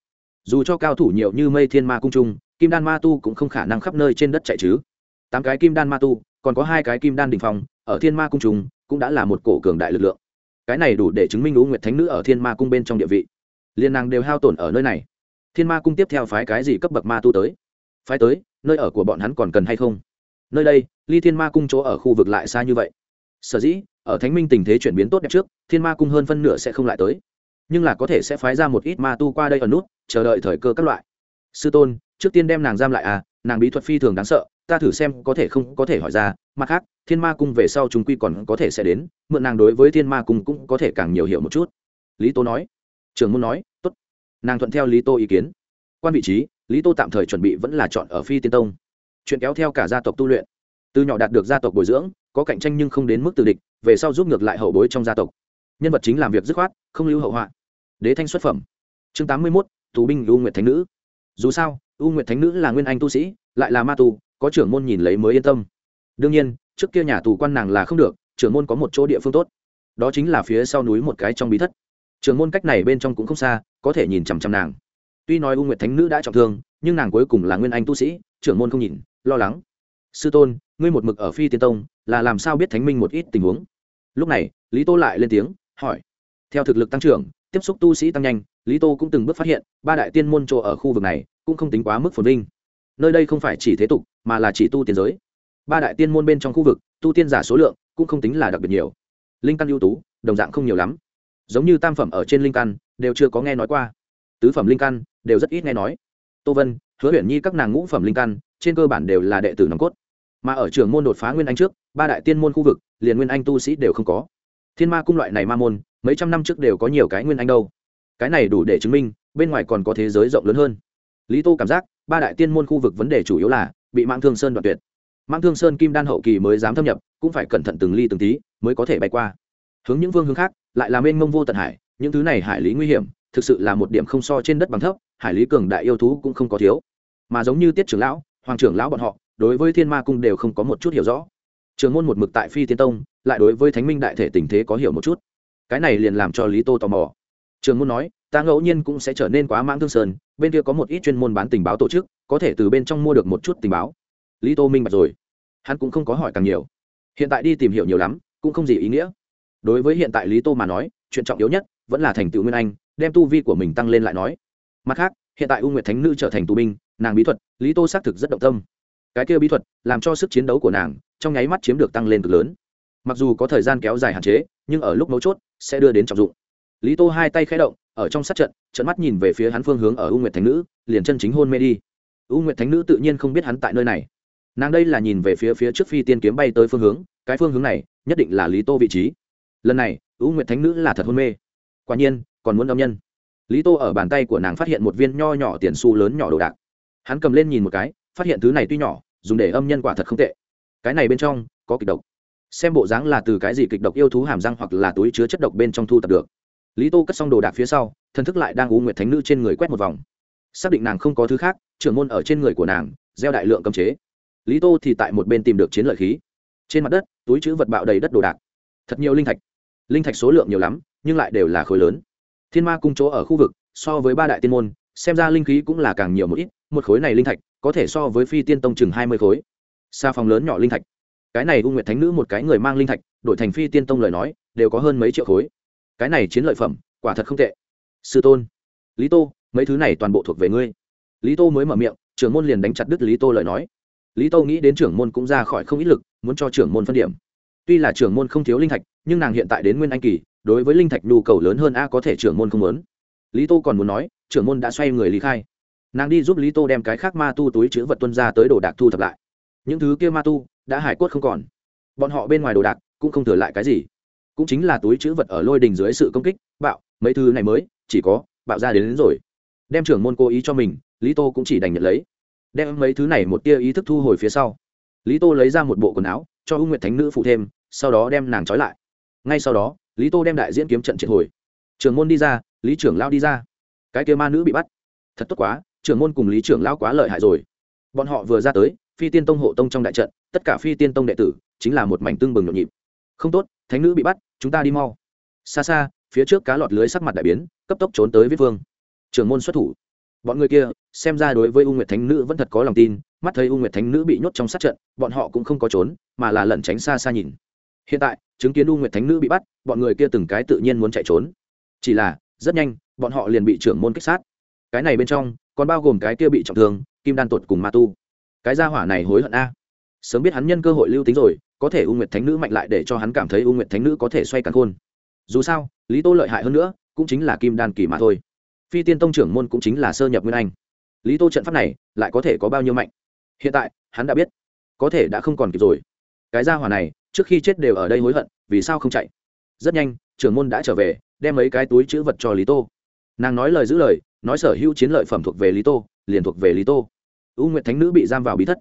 Dù cho cao thủ nhiều như mây thiên ma cung trung kim đan ma tu cũng không khả năng khắp nơi trên đất chạy chứ. Tám cái kim đan ma tu, còn có hai cái kim đan Đình phong, ở thiên ma cung trung cũng đã là một cổ cường đại lực lượng. Cái này đủ để chứng minh lũ nguyệt thánh nữ ở thiên ma cung bên trong địa vị. Liên nàng đều hao tổn ở nơi này. Thiên ma cung tiếp theo phái cái gì cấp bậc ma tu tới? Phái tới, nơi ở của bọn hắn còn cần hay không? Nơi đây, ly thiên ma cung chỗ ở khu vực lại xa như vậy. Sở dĩ, ở thánh minh tình thế chuyển biến tốt đẹp trước, thiên ma cung hơn phân nửa sẽ không lại tới. Nhưng là có thể sẽ phái ra một ít ma tu qua đây ở nút, chờ đợi thời cơ các loại. Sư tôn trước tiên đem nàng giam lại à nàng bí thuật phi thường đáng sợ, ta thử xem có thể không có thể hỏi ra, mặt khác, thiên ma cung về sau chúng quy còn có thể sẽ đến, mượn nàng đối với thiên ma cung cũng có thể càng nhiều hiểu một chút. Lý tô nói. Trường môn nói, tốt. Nàng thuận theo lý tô ý kiến. Quan vị trí, lý tô tạm thời chuẩn bị vẫn là chọn ở phi tiên tông. Chuyện kéo theo cả gia tộc tu luyện. Từ nhỏ đạt được gia tộc bồi dưỡng, có cạnh tranh nhưng không đến mức từ địch, về sau giúp ngược lại hậu bối trong gia tộc. Nhân vật chính làm việc dứt khoát, không lưu hậu họa. Đế thanh xuất phẩm. Chương tám mươi mốt, tù binh lưu nguyệt thánh nữ. Dù sao u nguyệt thánh nữ là nguyên anh tu sĩ lại là ma tu, có trưởng môn nhìn lấy mới yên tâm. Đương nhiên trước kia nhà tù quan nàng là không được trưởng môn có một chỗ địa phương tốt. Đó chính là phía sau núi một cái trong bí thất. Trưởng môn cách này bên trong cũng không xa có thể nhìn chằm chằm nàng. Tuy nói u nguyệt thánh nữ đã trọng thương nhưng nàng cuối cùng là nguyên anh tu sĩ trưởng môn không nhìn lo lắng. Sư tôn ngươi một mực ở phi tiên tông là làm sao biết thánh minh một ít tình huống? Lúc này lý tô lại lên tiếng hỏi. Theo thực lực tăng trưởng tiếp xúc tu sĩ tăng nhanh lý tô cũng từng bước phát hiện ba đại tiên môn chỗ ở khu vực này cũng không tính quá mức phồn vinh. Nơi đây không phải chỉ thế tục, mà là chỉ tu tiên giới. Ba đại tiên môn bên trong khu vực, tu tiên giả số lượng cũng không tính là đặc biệt nhiều. Linh căn ưu tú, đồng dạng không nhiều lắm. Giống như tam phẩm ở trên linh căn, đều chưa có nghe nói qua. Tứ phẩm linh căn, đều rất ít nghe nói. Tô vân, hứa huyền nhi các nàng ngũ phẩm linh căn, trên cơ bản đều là đệ tử nòng cốt. Mà ở trường môn đột phá nguyên anh trước, ba đại tiên môn khu vực, liền nguyên anh tu sĩ đều không có. Thiên ma cung loại này ma môn, mấy trăm năm trước đều có nhiều cái nguyên anh đâu. Cái này đủ để chứng minh, bên ngoài còn có thế giới rộng lớn hơn lý tô cảm giác, ba đại tiên môn khu vực vấn đề chủ yếu là, bị mạng thương sơn đoạn tuyệt. Mạng thương sơn kim đan hậu kỳ mới dám thâm nhập, cũng phải cẩn thận từng ly từng tí, mới có thể bay qua. Hướng những vương hướng khác, lại làm mênh mông vô tận hải, những thứ này hải lý nguy hiểm, thực sự là một điểm không so trên đất bằng thấp, hải lý cường đại yêu thú cũng không có thiếu. Mà giống như tiết trưởng lão, hoàng trưởng lão bọn họ, đối với thiên ma cung đều không có một chút hiểu rõ. Trường môn một mực tại phi tiên tông, lại đối với thánh minh đại thể tình thế có hiểu một chút. Cái này liền làm cho lý tô tò mò. Trường môn nói ta ngẫu nhiên cũng sẽ trở nên quá mãng thương sơn, bên kia có một ít chuyên môn bán tình báo tổ chức, có thể từ bên trong mua được một chút tình báo. Lý tô minh bạch rồi. Hắn cũng không có hỏi càng nhiều. Hiện tại đi tìm hiểu nhiều lắm, cũng không gì ý nghĩa. Đối với hiện tại lý tô mà nói, chuyện trọng yếu nhất vẫn là thành tựu nguyên anh, đem tu vi của mình tăng lên lại nói. Mặt khác, hiện tại u nguyệt thánh nữ trở thành tù binh, nàng bí thuật, lý tô xác thực rất động tâm. Cái kia bí thuật, làm cho sức chiến đấu của nàng, trong nháy mắt chiếm được tăng lên cực lớn. Mặc dù có thời gian kéo dài hạn chế, nhưng ở lúc mấu chốt, sẽ đưa đến trọng dụng. Lý tô hai tay khẽ động ở trong sát trận trận mắt nhìn về phía hắn phương hướng ở u nguyệt thánh nữ, liền chân chính hôn mê đi. U nguyệt thánh nữ tự nhiên không biết hắn tại nơi này. Nàng đây là nhìn về phía phía trước phi tiên kiếm bay tới phương hướng, cái phương hướng này nhất định là lý tô vị trí. Lần này, u nguyệt thánh nữ là thật hôn mê. Quả nhiên, còn muốn âm nhân. Lý tô ở bàn tay của nàng phát hiện một viên nho nhỏ tiền su lớn nhỏ đồ đạc. Hắn cầm lên nhìn một cái, phát hiện thứ này tuy nhỏ, dùng để âm nhân quả thật không tệ. Cái này bên trong có kịch độc. Xem bộ dáng là từ cái gì kịch độc yêu thú hàm răng hoặc là túi chứa chất độc bên trong thu tập được lý tô cất xong đồ đạc phía sau, thần thức lại đang u nguyệt thánh nữ trên người quét một vòng. Xác định nàng không có thứ khác, trưởng môn ở trên người của nàng, gieo đại lượng cấm chế. Lý tô thì tại một bên tìm được chiến lợi khí. Trên mặt đất, túi chữ vật bạo đầy đất đồ đạc. Thật nhiều linh thạch. Linh thạch số lượng nhiều lắm, nhưng lại đều là khối lớn. Thiên ma cung chỗ ở khu vực, so với ba đại tiên môn, xem ra linh khí cũng là càng nhiều một ít, một khối này linh thạch, có thể so với phi tiên tông chừng hai mươi khối. Xa phòng lớn nhỏ linh thạch. Cái này u nguyệt thánh nữ một cái người mang linh thạch, đổi thành phi tiên tông lời nói, đều có hơn mấy triệu khối cái này chiến lợi phẩm, quả thật không tệ. Sư tôn. Lý tô, mấy thứ này toàn bộ thuộc về ngươi. Lý tô mới mở miệng, trưởng môn liền đánh chặt đứt lý tô lời nói. Lý tô nghĩ đến trưởng môn cũng ra khỏi không ít lực, muốn cho trưởng môn phân điểm. Tuy là trưởng môn không thiếu linh thạch, nhưng nàng hiện tại đến nguyên anh kỳ, đối với linh thạch nhu cầu lớn hơn a, có thể trưởng môn không muốn. Lý tô còn muốn nói, trưởng môn đã xoay người lý khai. Nàng đi giúp lý tô đem cái khác ma tu túi chữ vật tuân ra tới đồ đạc thu thập lại. Những thứ kia ma tu, đã hải quất không còn. Bọn họ bên ngoài đồ đạc, cũng không thừa lại cái gì cũng chính là túi chữ vật ở lôi đình dưới sự công kích bạo mấy thứ này mới chỉ có bạo ra đến, đến rồi. Đem trưởng môn cố ý cho mình lý tô cũng chỉ đành nhận lấy. Đem mấy thứ này một tia ý thức thu hồi phía sau. Lý tô lấy ra một bộ quần áo cho ưu nguyệt thánh nữ phụ thêm sau đó đem nàng trói lại. Ngay sau đó lý tô đem đại diễn kiếm trận triệt hồi. Trưởng môn đi ra lý trưởng lao đi ra. Cái kia ma nữ bị bắt. Thật tốt quá trưởng môn cùng lý trưởng lao quá lợi hại rồi. Bọn họ vừa ra tới phi tiên tông hộ tông trong đại trận tất cả phi tiên tông đệ tử chính là một mảnh tương bừng nhộn nhịp. Không tốt thánh nữ bị bắt chúng ta đi mau. Xa xa, phía trước cá lọt lưới sắc mặt đại biến, cấp tốc trốn tới viết vương. Trưởng môn xuất thủ. Bọn người kia, xem ra đối với u nguyệt thánh nữ vẫn thật có lòng tin, mắt thấy u nguyệt thánh nữ bị nhốt trong sát trận, bọn họ cũng không có trốn, mà là lẩn tránh xa xa nhìn. Hiện tại, chứng kiến u nguyệt thánh nữ bị bắt, bọn người kia từng cái tự nhiên muốn chạy trốn. Chỉ là, rất nhanh, bọn họ liền bị trưởng môn kích sát. Cái này bên trong, còn bao gồm cái kia bị trọng thương, kim đan tuột cùng ma tu. Cái gia hỏa này hối hận a. Sớm biết hắn nhân cơ hội lưu tính rồi có thể u nguyệt thánh nữ mạnh lại để cho hắn cảm thấy u nguyệt thánh nữ có thể xoay càng khôn. Dù sao, lý tô lợi hại hơn nữa, cũng chính là kim đan kỳ mà thôi. Phi tiên tông trưởng môn cũng chính là sơ nhập nguyên anh. Lý tô trận pháp này lại có thể có bao nhiêu mạnh? Hiện tại, hắn đã biết. Có thể đã không còn kịp rồi. Cái gia hỏa này, trước khi chết đều ở đây hối hận, vì sao không chạy? Rất nhanh, trưởng môn đã trở về, đem mấy cái túi chữ vật cho lý tô. Nàng nói lời giữ lời, nói sở hữu chiến lợi phẩm thuộc về lý tô, liền thuộc về lý tô. U nguyệt thánh nữ bị giam vào bí thất.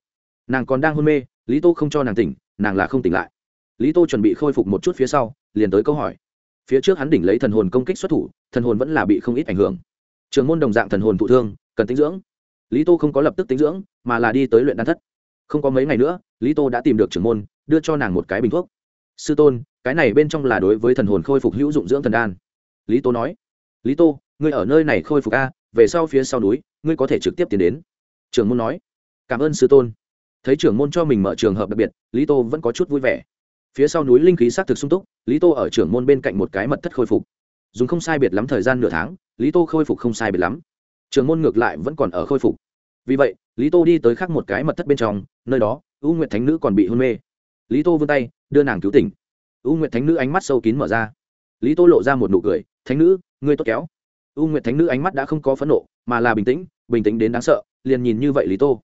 Nàng còn đang hôn mê, lý tô không cho nàng tỉnh nàng là không tỉnh lại. Lý tô chuẩn bị khôi phục một chút phía sau, liền tới câu hỏi. Phía trước hắn đỉnh lấy thần hồn công kích xuất thủ, thần hồn vẫn là bị không ít ảnh hưởng. Trường môn đồng dạng thần hồn thụ thương, cần tinh dưỡng. Lý tô không có lập tức tinh dưỡng, mà là đi tới luyện đan thất. Không có mấy ngày nữa, lý tô đã tìm được trưởng môn, đưa cho nàng một cái bình thuốc. Sư tôn, cái này bên trong là đối với thần hồn khôi phục hữu dụng dưỡng thần đan. Lý tô nói. Lý tô, ngươi ở nơi này khôi phục a, về sau phía sau núi, ngươi có thể trực tiếp tiến đến. Trưởng môn nói. Cảm ơn sư tôn thấy trưởng môn cho mình mở trường hợp đặc biệt, lý tô vẫn có chút vui vẻ. Phía sau núi linh khí s á c thực sung túc, lý tô ở trưởng môn bên cạnh một cái mật thất khôi phục. Dùng không sai biệt lắm thời gian nửa tháng, lý tô khôi phục không sai biệt lắm. Trưởng môn ngược lại vẫn còn ở khôi phục. Vì vậy, lý tô đi tới khác một cái mật thất bên trong, nơi đó ưu nguyệt thánh nữ còn bị hôn mê. Lý tô vươn tay, đưa nàng cứu tỉnh. Ưu nguyệt thánh nữ ánh mắt sâu kín mở ra. Lý tô lộ ra một nụ cười, thánh nữ, ngươi tốt kéo. Ưu nguyệt thánh nữ ánh mắt đã không có phẫn nộ, mà là bình tĩnh bình tĩnh đến đáng sợ, liền nhìn như vậy lý tô.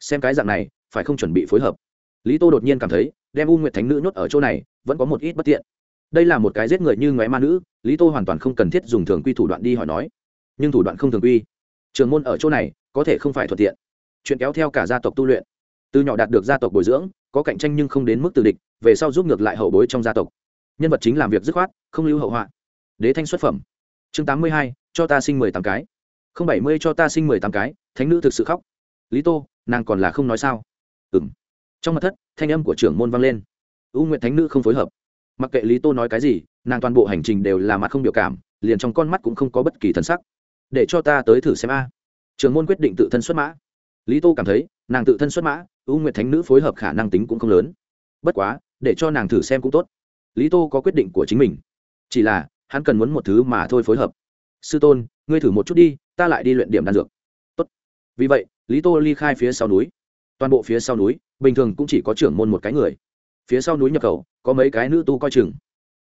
Xem cái dạng này phải không chuẩn bị phối hợp? Lý tô đột nhiên cảm thấy, đem u nguyệt thánh nữ nhốt ở chỗ này, vẫn có một ít bất tiện. Đây là một cái giết người như ngoé ma nữ, lý tô hoàn toàn không cần thiết dùng thường quy thủ đoạn đi hỏi nói. Nhưng thủ đoạn không thường quy. Trường môn ở chỗ này, có thể không phải thuận tiện. Chuyện kéo theo cả gia tộc tu luyện. Từ nhỏ đạt được gia tộc bồi dưỡng, có cạnh tranh nhưng không đến mức từ địch, về sau giúp ngược lại hậu bối trong gia tộc. Nhân vật chính làm việc dứt khoát, không lưu hậu họa. Đế thanh xuất phẩm. Chương tám mươi hai, cho ta sinh mười tám cái. Không bảy mươi cho ta sinh mười tám cái, thánh nữ thực sự khóc. Lý tô, nàng còn là không nói sao? Ừ m trong mặt thất, thanh âm của trưởng môn vang lên. U nguyện thánh nữ không phối hợp. Mặc kệ lý tô nói cái gì, nàng toàn bộ hành trình đều là mặt không biểu cảm, liền trong con mắt cũng không có bất kỳ thân sắc. Để cho ta tới thử xem a. Trưởng môn quyết định tự thân xuất mã. Lý tô cảm thấy, nàng tự thân xuất mã, u nguyện thánh nữ phối hợp khả năng tính cũng không lớn. Bất quá, để cho nàng thử xem cũng tốt. Lý tô có quyết định của chính mình. Chỉ là, hắn cần muốn một thứ mà thôi phối hợp. Sư tôn, ngươi thử một chút đi, ta lại đi luyện điểm đan dược. Tốt. vì vậy, lý tô ly khai phía sau núi toàn bộ phía sau núi, bình thường cũng chỉ có trưởng môn một cái người. Phía sau núi nhập khẩu, có mấy cái nữ tu coi chừng.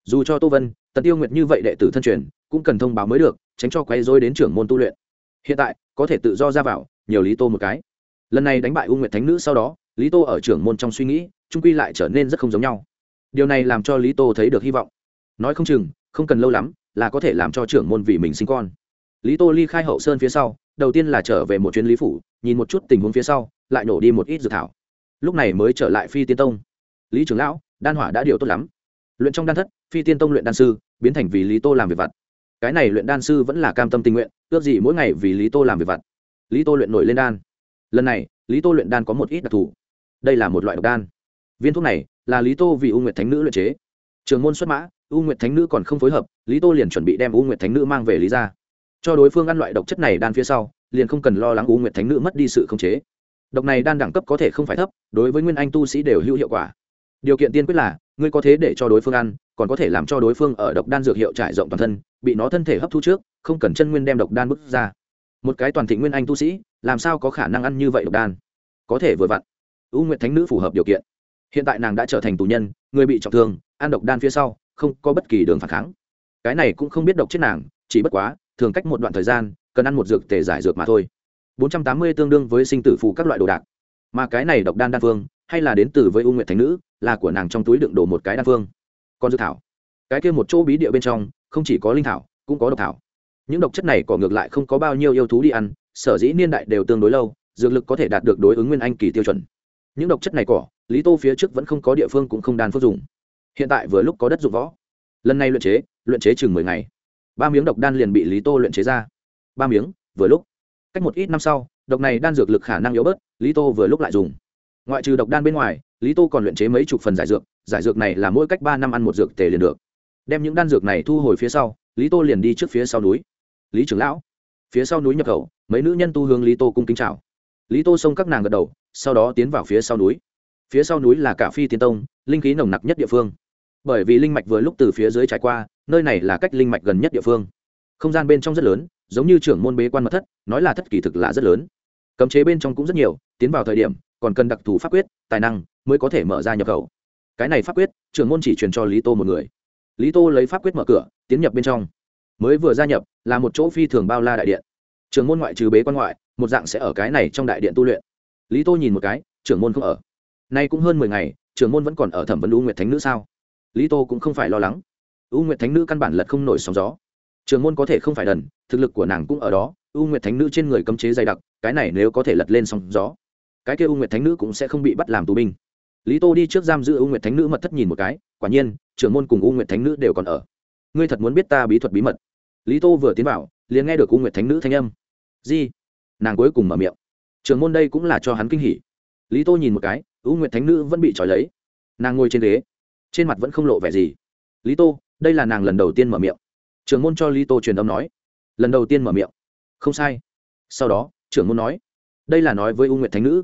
Dù cho tô vân, tần tiêu nguyệt như vậy đệ tử thân truyền, cũng cần thông báo mới được, tránh cho quay dối đến trưởng môn tu luyện. Hiện tại, có thể tự do ra vào, nhiều lý tô một cái. Lần này đánh bại u nguyệt thánh nữ sau đó, lý tô ở trưởng môn trong suy nghĩ trung quy lại trở nên rất không giống nhau. Điều này làm cho lý tô thấy được hy vọng. Nói không chừng, không cần lâu lắm, là có thể làm cho trưởng môn vì mình sinh con. Lý tô ly khai hậu sơn phía sau đầu tiên là trở về một chuyến lý phủ, nhìn một chút tình huống phía sau, lại nổ đi một ít dự thảo. Lúc này mới trở lại phi tiên tông. Lý trưởng lão, đan hỏa đã điều tốt lắm. Luyện trong đan thất, phi tiên tông luyện đan sư, biến thành vì lý tô làm việc vặt. Cái này luyện đan sư vẫn là cam tâm tình nguyện, ước gì mỗi ngày vì lý tô làm việc vặt. Lý tô luyện nổi lên đan. Lần này, lý tô luyện đan có một ít đặc thù. Đây là một loại độc đan. Viên thuốc này là lý tô vì u nguyệt thánh nữ luyện chế. Trường môn xuất mã, u nguyệt thánh nữ còn không phối hợp, lý tô liền chuẩn bị đem u nguyệt thánh nữ mang về lý ra cho đối phương ăn loại độc chất này đan phía sau, liền không cần lo lắng u nguyệt thánh nữ mất đi sự khống chế. Độc này đan đẳng cấp có thể không phải thấp, đối với nguyên anh tu sĩ đều hữu hiệu quả. Điều kiện tiên quyết là, ngươi có thế để cho đối phương ăn, còn có thể làm cho đối phương ở độc đan dược hiệu trải rộng toàn thân, bị nó thân thể hấp thu trước, không cần chân nguyên đem độc đan bứt ra. Một cái toàn thị nguyên anh tu sĩ, làm sao có khả năng ăn như vậy độc đan? Có thể vừa vặn. U nguyệt thánh nữ phù hợp điều kiện. Hiện tại nàng đã trở thành tù nhân, người bị trọng thương, ăn độc đan phía sau, không có bất kỳ đường phản kháng. Cái này cũng không biết độc chết nàng, chỉ bất quá thường cách một đoạn thời gian, cần ăn một dược tề giải dược mà thôi. 480 tương đương với sinh tử phù các loại đồ đạc. Mà cái này độc đan đan phương, hay là đến từ với u nguyệt thánh nữ, là của nàng trong túi đựng đồ một cái đan phương. Còn dược thảo. Cái kia một chỗ bí địa bên trong, không chỉ có linh thảo, cũng có độc thảo. Những độc chất này cỏ ngược lại không có bao nhiêu yêu thú đi ăn, sở dĩ niên đại đều tương đối lâu, dược lực có thể đạt được đối ứng nguyên anh kỳ tiêu chuẩn. Những độc chất này cỏ, lý tô phía trước vẫn không có địa phương cũng không đan phước dùng. Hiện tại vừa lúc có đất dụng võ. Lần này luyện chế luyện chế chừng mười ngày ba miếng độc đan liền bị lý tô luyện chế ra. Ba miếng, vừa lúc. Cách một ít năm sau, độc này đan dược lực khả năng yếu bớt, lý tô vừa lúc lại dùng. Ngoại trừ độc đan bên ngoài, lý tô còn luyện chế mấy chục phần giải dược giải dược này là mỗi cách ba năm ăn một dược tề liền được. Đem những đan dược này thu hồi phía sau, lý tô liền đi trước phía sau núi. Lý trưởng lão, phía sau núi nhập khẩu, mấy nữ nhân tu hướng lý tô cung kính chào. Lý tô xông các nàng gật đầu, sau đó tiến vào phía sau núi. Phía sau núi là cả phi tiên tông, linh khí nồng nặc nhất địa phương. Bởi vì linh mạch vừa lúc từ phía dưới trải qua nơi này là cách linh mạch gần nhất địa phương. Không gian bên trong rất lớn, giống như trưởng môn bế quan mật thất, nói là thất kỳ thực là rất lớn. Cấm chế bên trong cũng rất nhiều, tiến vào thời điểm, còn cần đặc thù pháp quyết, tài năng mới có thể mở ra nhập khẩu. Cái này pháp quyết, trưởng môn chỉ truyền cho lý tô một người. Lý tô lấy pháp quyết mở cửa, tiến nhập bên trong. Mới vừa gia nhập, là một chỗ phi thường bao la đại điện. Trưởng môn ngoại trừ bế quan ngoại, một dạng sẽ ở cái này trong đại điện tu luyện. Lý tô nhìn một cái, trưởng môn không ở. Nay cũng hơn mười ngày, trưởng môn vẫn còn ở thẩm vấn u nguyệt thánh nữ sao? Lý tô cũng không phải lo lắng u nguyệt thánh nữ căn bản lật không nổi sóng gió. Trường môn có thể không phải đần, thực lực của nàng cũng ở đó. U nguyệt thánh nữ trên người cấm chế dày đặc, cái này nếu có thể lật lên sóng gió, cái kia u nguyệt thánh nữ cũng sẽ không bị bắt làm tù binh. Lý tô đi trước giam giữ u nguyệt thánh nữ mật thất nhìn một cái, quả nhiên trưởng môn cùng u nguyệt thánh nữ đều còn ở. Ngươi thật muốn biết ta bí thuật bí mật? Lý tô vừa tiến vào, liền nghe được u nguyệt thánh nữ thanh âm. Di, nàng cuối cùng mở miệng. Trưởng môn đây cũng là cho hắn kinh hỉ. Lý tô nhìn một cái, u nguyệt thánh nữ vẫn bị trói lấy. Nàng ngồi trên ghế, trên mặt vẫn không lộ vẻ gì. Lý tô đây là nàng lần đầu tiên mở miệng. Trưởng môn cho lý tô truyền âm nói. Lần đầu tiên mở miệng. Không sai. Sau đó, trưởng môn nói. Đây là nói với u nguyệt thánh nữ.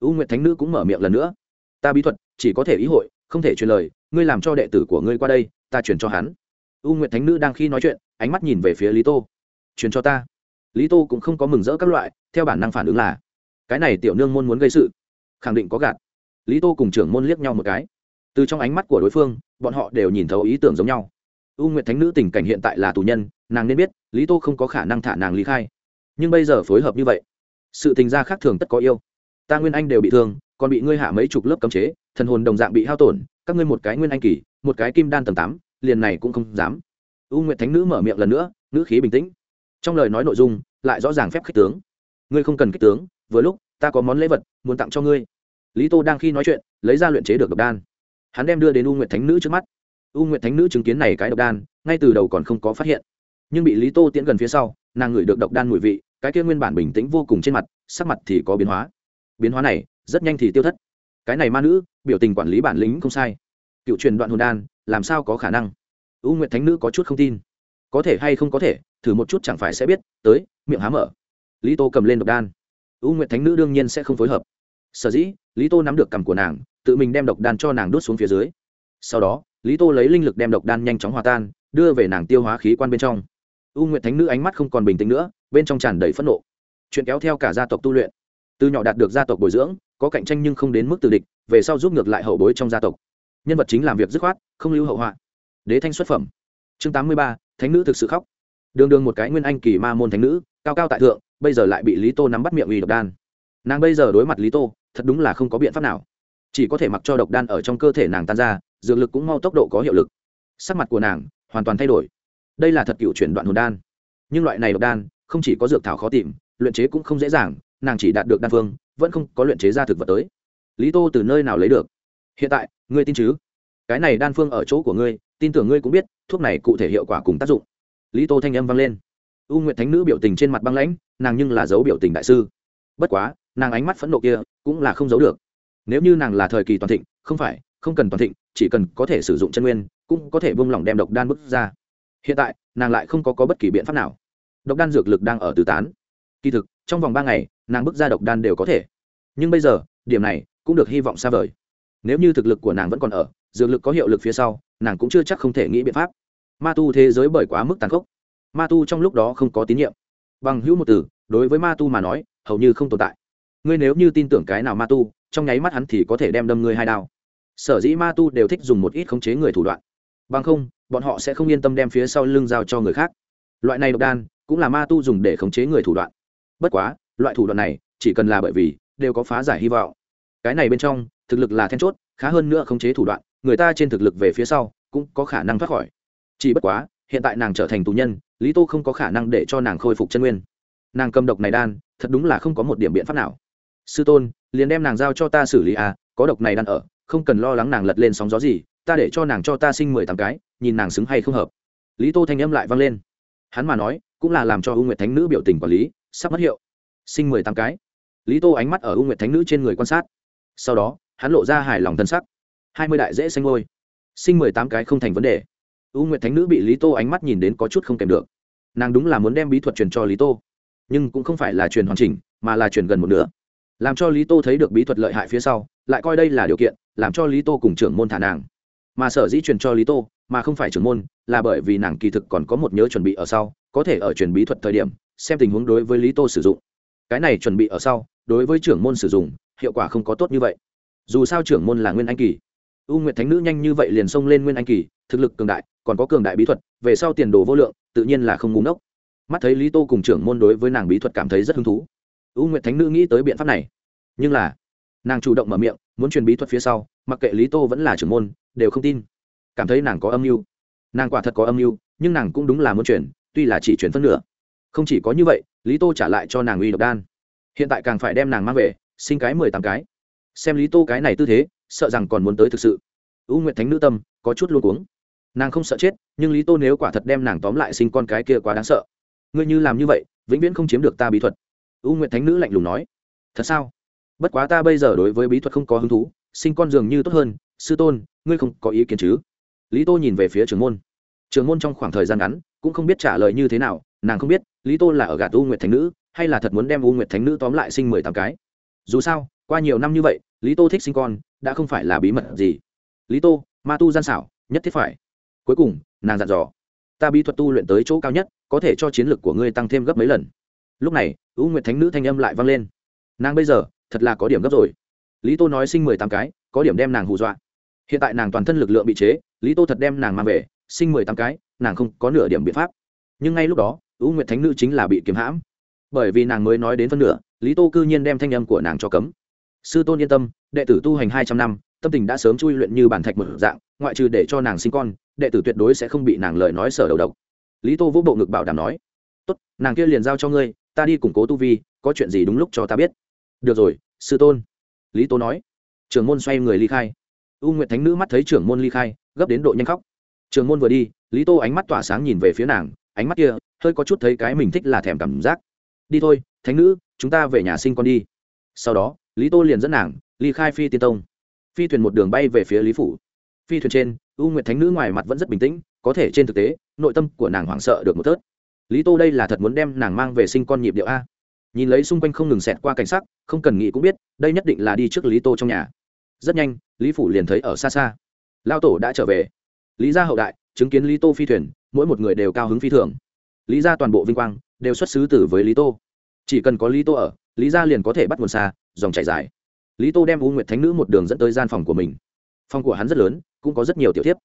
U nguyệt thánh nữ cũng mở miệng lần nữa. Ta bí thuật, chỉ có thể ý hội, không thể truyền lời. Ngươi làm cho đệ tử của ngươi qua đây, ta truyền cho hắn. U nguyệt thánh nữ đang khi nói chuyện, ánh mắt nhìn về phía lý tô. Truyền cho ta. Lý tô cũng không có mừng rỡ các loại, theo bản năng phản ứng là, cái này tiểu nương môn muốn gây sự. Khẳng định có gạt. Lý tô cùng trưởng môn liếc nhau một cái. Từ trong ánh mắt của đối phương, bọn họ đều nhìn thấu ý tưởng giống nhau u nguyệt thánh nữ tình cảnh hiện tại là tù nhân, nàng nên biết, lý tô không có khả năng thả nàng lý khai. Nhưng bây giờ phối hợp như vậy, sự tình gia khác thường tất có yêu. Ta nguyên anh đều bị thương, còn bị ngươi hạ mấy chục lớp cấm chế, thần hồn đồng dạng bị hao tổn, các ngươi một cái nguyên anh kỳ, một cái kim đan tầng tám, liền này cũng không dám. U nguyệt thánh nữ mở miệng lần nữa nữ khí bình tĩnh. Trong lời nói nội dung, lại rõ ràng phép khích tướng. Ngươi không cần kích tướng, vừa lúc, ta có món lễ vật, muốn tặng cho ngươi. Lý tô đang khi nói chuyện, lấy ra luyện chế được độc đan. Hắn đem đưa đến u nguyệt thánh nữ trước mắt u nguyệt thánh nữ chứng kiến này cái độc đan, ngay từ đầu còn không có phát hiện. Nhưng bị lý tô tiễn gần phía sau, nàng ngửi được độc đan mùi vị, cái kia nguyên bản bình tĩnh vô cùng trên mặt, sắc mặt thì có biến hóa. Biến hóa này, rất nhanh thì tiêu thất. Cái này ma nữ, biểu tình quản lý bản lĩnh không sai. Cựu truyền đoạn hồn đan, làm sao có khả năng? U nguyệt thánh nữ có chút không tin. Có thể hay không có thể, thử một chút chẳng phải sẽ biết, tới, miệng há mở. Lý tô cầm lên độc đan. U nguyệt thánh nữ đương nhiên sẽ không phối hợp. Sở dĩ, lý tô nắm được cằm của nàng, tự mình đem độc đan cho nàng đốt xuống phía dưới. Sau đó lý tô lấy linh lực đem độc đan nhanh chóng hòa tan, đưa về nàng tiêu hóa khí quan bên trong. U nguyệt thánh nữ ánh mắt không còn bình tĩnh nữa, bên trong tràn đầy phẫn nộ. Chuyện kéo theo cả gia tộc tu luyện. Từ nhỏ đạt được gia tộc bồi dưỡng, có cạnh tranh nhưng không đến mức từ địch, về sau giúp ngược lại hậu bối trong gia tộc. Nhân vật chính làm việc dứt khoát, không lưu hậu họa. Đế thanh xuất phẩm. Chương tám mươi ba, thánh nữ thực sự khóc. Đường đường một cái nguyên anh kỳ ma môn thánh nữ, cao cao tại thượng, bây giờ lại bị lý tô nắm bắt miệng ủy độc đan. Nàng bây giờ đối mặt lý tô, thật đúng là không có biện pháp nào chỉ có thể mặc cho độc đan ở trong cơ thể nàng tan ra, dược lực cũng mau tốc độ có hiệu lực. Sắc mặt của nàng hoàn toàn thay đổi. Đây là thật cựu chuyển đoạn hồn đan. Nhưng loại này độc đan không chỉ có dược thảo khó tìm, luyện chế cũng không dễ dàng, nàng chỉ đạt được đan phương, vẫn không có luyện chế ra thực vật tới. Lý tô từ nơi nào lấy được? Hiện tại, ngươi tin chứ? Cái này đan phương ở chỗ của ngươi, tin tưởng ngươi cũng biết, thuốc này cụ thể hiệu quả cùng tác dụng. Lý tô thanh âm vang lên. U nguyệt thánh nữ biểu tình trên mặt băng lãnh, nàng nhưng là dấu biểu tình đại sư. Bất quá, nàng ánh mắt phẫn nộ kia cũng là không giấu được nếu như nàng là thời kỳ toàn thịnh không phải không cần toàn thịnh chỉ cần có thể sử dụng chân nguyên cũng có thể bông lỏng đem độc đan bức ra. Hiện tại nàng lại không có, có bất kỳ biện pháp nào. Độc đan dược lực đang ở tứ tán. Kỳ thực trong vòng ba ngày nàng bức ra độc đan đều có thể. Nhưng bây giờ điểm này cũng được hy vọng xa vời. Nếu như thực lực của nàng vẫn còn ở dược lực có hiệu lực phía sau nàng cũng chưa chắc không thể nghĩ biện pháp. Ma tu thế giới bởi quá mức tàn khốc. Ma tu trong lúc đó không có tín nhiệm. Bằng hữu một từ đối với ma tu mà nói hầu như không tồn tại. Ngươi nếu như tin tưởng cái nào ma tu trong nháy mắt hắn thì có thể đem đâm ngươi hai đao. Sở dĩ ma tu đều thích dùng một ít khống chế người thủ đoạn. Bằng không, bọn họ sẽ không yên tâm đem phía sau lưng giao cho người khác. Loại này độc đan cũng là ma tu dùng để khống chế người thủ đoạn. Bất quá, loại thủ đoạn này chỉ cần là bởi vì đều có phá giải hy vọng. Cái này bên trong, thực lực là then chốt, khá hơn nữa khống chế thủ đoạn, người ta trên thực lực về phía sau cũng có khả năng thoát khỏi. Chỉ bất quá, hiện tại nàng trở thành tù nhân, lý tô không có khả năng để cho nàng khôi phục chân nguyên. Nàng cầm độc này đan, thật đúng là không có một điểm biện pháp nào sư tôn, liền đem nàng giao cho ta xử lý à có độc này đan ở, không cần lo lắng nàng lật lên sóng gió gì, ta để cho nàng cho ta sinh mười tám cái, nhìn nàng xứng hay không hợp. Lý tô thanh âm lại vang lên. Hắn mà nói, cũng là làm cho u nguyệt thánh nữ biểu tình quản lý, sắp mất hiệu. Sinh mười tám cái. Lý tô ánh mắt ở u nguyệt thánh nữ trên người quan sát. Sau đó, hắn lộ ra hài lòng thân sắc. Hai mươi đại dễ xanh ngôi. Sinh mười tám cái không thành vấn đề. U nguyệt thánh nữ bị lý tô ánh mắt nhìn đến có chút không kèm được. Nàng đúng là muốn đem bí thuật truyền cho lý tô. Nhưng cũng không phải là truyền hoàn chỉnh, mà là truyền gần một nửa làm cho lý tô thấy được bí thuật lợi hại phía sau, lại coi đây là điều kiện, làm cho lý tô cùng trưởng môn thả nàng. Mà sở dĩ truyền cho lý tô, mà không phải trưởng môn, là bởi vì nàng kỳ thực còn có một nhớ chuẩn bị ở sau, có thể ở truyền bí thuật thời điểm, xem tình huống đối với lý tô sử dụng. Cái này chuẩn bị ở sau, đối với trưởng môn sử dụng, hiệu quả không có tốt như vậy. Dù sao trưởng môn là nguyên anh kỳ. U nguyệt thánh nữ nhanh như vậy liền xông lên nguyên anh kỳ, thực lực cường đại, còn có cường đại bí thuật, về sau tiền đồ vô lượng, tự nhiên là không ngúng ốc mắt thấy lý tô cùng trưởng môn đối với nàng bí thuật cảm thấy rất hứng thú u nguyệt thánh nữ nghĩ tới biện pháp này. Nhưng là, nàng chủ động mở miệng, muốn truyền bí thuật phía sau, mặc kệ lý tô vẫn là trưởng môn, đều không tin. Cảm thấy nàng có âm mưu. Nàng quả thật có âm mưu, nhưng nàng cũng đúng là muốn chuyển tuy là chỉ chuyển phân nửa. Không chỉ có như vậy, lý tô trả lại cho nàng uy độc đan. Hiện tại càng phải đem nàng mang về, sinh cái mười tám cái. Xem lý tô cái này tư thế, sợ rằng còn muốn tới thực sự. U nguyệt thánh nữ tâm, có chút luôn cuống. Nàng không sợ chết, nhưng lý tô nếu quả thật đem nàng tóm lại sinh con cái kia quá đáng sợ. Ngươi như làm như vậy, vĩnh viễn không chiếm được ta bí thuật u nguyệt thánh nữ lạnh lùng nói, thật sao? Bất quá ta bây giờ đối với bí thuật không có hứng thú, sinh con dường như tốt hơn. Sư tôn, ngươi không có ý kiến chứ? Lý tô nhìn về phía trường môn. Trường môn trong khoảng thời gian ngắn cũng không biết trả lời như thế nào, nàng không biết lý tô là ở gạt u nguyệt thánh nữ hay là thật muốn đem u nguyệt thánh nữ tóm lại sinh mười tám cái. Dù sao, qua nhiều năm như vậy, lý tô thích sinh con, đã không phải là bí mật gì. Lý tô, ma tu gian xảo, nhất thiết phải. Cuối cùng, nàng dặn dò, ta bí thuật tu luyện tới chỗ cao nhất, có thể cho chiến lược của ngươi tăng thêm gấp mấy lần. Lúc này u nguyệt thánh nữ thanh âm lại vang lên. Nàng bây giờ, thật là có điểm gấp rồi. Lý tô nói sinh mười tám cái, có điểm đem nàng hù dọa. Hiện tại nàng toàn thân lực lượng bị chế, lý tô thật đem nàng mang về, sinh mười tám cái, nàng không có nửa điểm biện pháp. Nhưng ngay lúc đó, u nguyệt thánh nữ chính là bị kiếm hãm. Bởi vì nàng mới nói đến phân nửa, lý tô cư nhiên đem thanh âm của nàng cho cấm. Sư tôn yên tâm, đệ tử tu hành hai trăm năm, tâm tình đã sớm chui luyện như bản thạch một dạng, ngoại trừ để cho nàng sinh con, đệ tử tuyệt đối sẽ không bị nàng lời nói sở đầu độc. Lý tô vỗ bộ ngực bảo đảm nói, tốt, nàng kia liền giao cho ngươi ta đi củng cố tu vi, có chuyện gì đúng lúc cho ta biết. Được rồi, sư tôn. Lý tô nói. Trưởng môn xoay người ly khai. U nguyệt thánh nữ mắt thấy trưởng môn ly khai, gấp đến độ nhanh khóc. Trưởng môn vừa đi, lý tô ánh mắt tỏa sáng nhìn về phía nàng, ánh mắt kia hơi có chút thấy cái mình thích là thèm cảm giác. Đi thôi, thánh nữ, chúng ta về nhà sinh con đi. Sau đó, lý tô liền dẫn nàng, ly khai phi tiên tông. Phi thuyền một đường bay về phía lý phủ. Phi thuyền trên, u nguyệt thánh nữ ngoài mặt vẫn rất bình tĩnh, có thể trên thực tế, nội tâm của nàng hoảng sợ được một thớt lý tô đây là thật muốn đem nàng mang về sinh con nhịp điệu a. Nhìn lấy xung quanh không ngừng xẹt qua cảnh sắc, không cần nghĩ cũng biết, đây nhất định là đi trước lý tô trong nhà. Rất nhanh, lý phủ liền thấy ở xa xa. Lao tổ đã trở về. Lý gia hậu đại, chứng kiến lý tô phi thuyền, mỗi một người đều cao hứng phi thường. Lý gia toàn bộ vinh quang, đều xuất xứ từ với lý tô. Chỉ cần có lý tô ở, lý gia liền có thể bắt nguồn xa, dòng chảy dài. Lý tô đem u nguyệt thánh nữ một đường dẫn tới gian phòng của mình. Phòng của hắn rất lớn, cũng có rất nhiều tiểu tiếp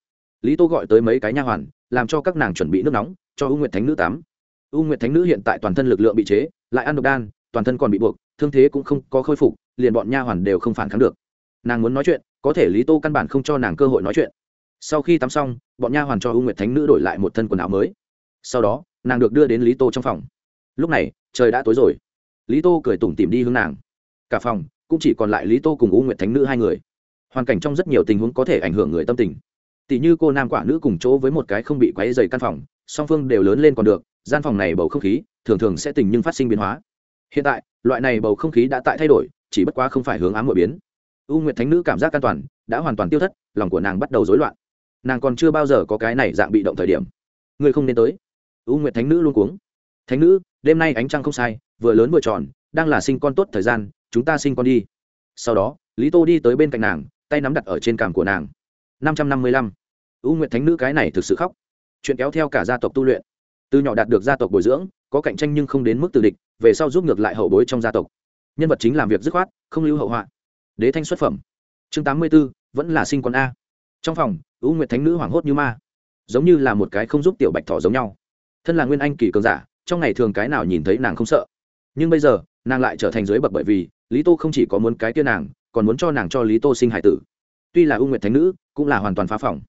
lý tô gọi tới mấy cái nha hoàn, làm cho các nàng chuẩn bị nước nóng, cho u nguyệt thánh nữ tắm u nguyệt thánh nữ hiện tại toàn thân lực lượng bị chế, lại ăn độc đan, toàn thân còn bị buộc, thương thế cũng không có khôi phục, liền bọn nha hoàn đều không phản kháng được. Nàng muốn nói chuyện, có thể lý tô căn bản không cho nàng cơ hội nói chuyện. Sau khi tắm xong, bọn nha hoàn cho u nguyệt thánh nữ đổi lại một thân quần áo mới. Sau đó, nàng được đưa đến lý tô trong phòng. Lúc này, trời đã tối rồi. Lý tô cười tủm tìm đi hướng nàng. Cả phòng, cũng chỉ còn lại lý tô cùng u nguyệt thánh nữ hai người. Hoàn cảnh trong rất nhiều tình huống có thể ảnh hưởng người tâm tình. Tỷ như cô nam quả nữ cùng chỗ với một cái không bị quáy dày căn phòng, song phương đều lớn lên còn được gian phòng này bầu không khí thường thường sẽ tình nhưng phát sinh biến hóa. Hiện tại, loại này bầu không khí đã tại thay đổi, chỉ bất quá không phải hướng ám mọi biến. U nguyệt thánh nữ cảm giác an toàn, đã hoàn toàn tiêu thất, lòng của nàng bắt đầu rối loạn. Nàng còn chưa bao giờ có cái này dạng bị động thời điểm. Người không nên tới. U nguyệt thánh nữ luôn cuống. Thánh nữ, đêm nay ánh trăng không sai, vừa lớn vừa tròn, đang là sinh con tốt thời gian, chúng ta sinh con đi. Sau đó, lý tô đi tới bên cạnh nàng, tay nắm đặt ở trên cằm của nàng. Năm trăm năm mươi lăm. U nguyệt thánh nữ cái này thực sự khóc. Chuyện kéo theo cả gia tộc tu luyện từ nhỏ đạt được gia tộc bồi dưỡng, có cạnh tranh nhưng không đến mức từ địch, về sau giúp ngược lại hậu bối trong gia tộc. Nhân vật chính làm việc dứt khoát, không lưu hậu họa. Đế thanh xuất phẩm. Chương tám mươi b ố vẫn là sinh con a. Trong phòng ưu nguyệt thánh nữ hoảng hốt như ma. Giống như là một cái không giúp tiểu bạch thỏ giống nhau. Thân là nguyên anh kỳ cường giả, trong ngày thường cái nào nhìn thấy nàng không sợ. Nhưng bây giờ, nàng lại trở thành dưới bậc bởi vì, lý tô không chỉ có muốn cái kia nàng, còn muốn cho nàng cho lý tô sinh hải tử. Tuy là ưu nguyệt thánh nữ, cũng là hoàn toàn phá phòng.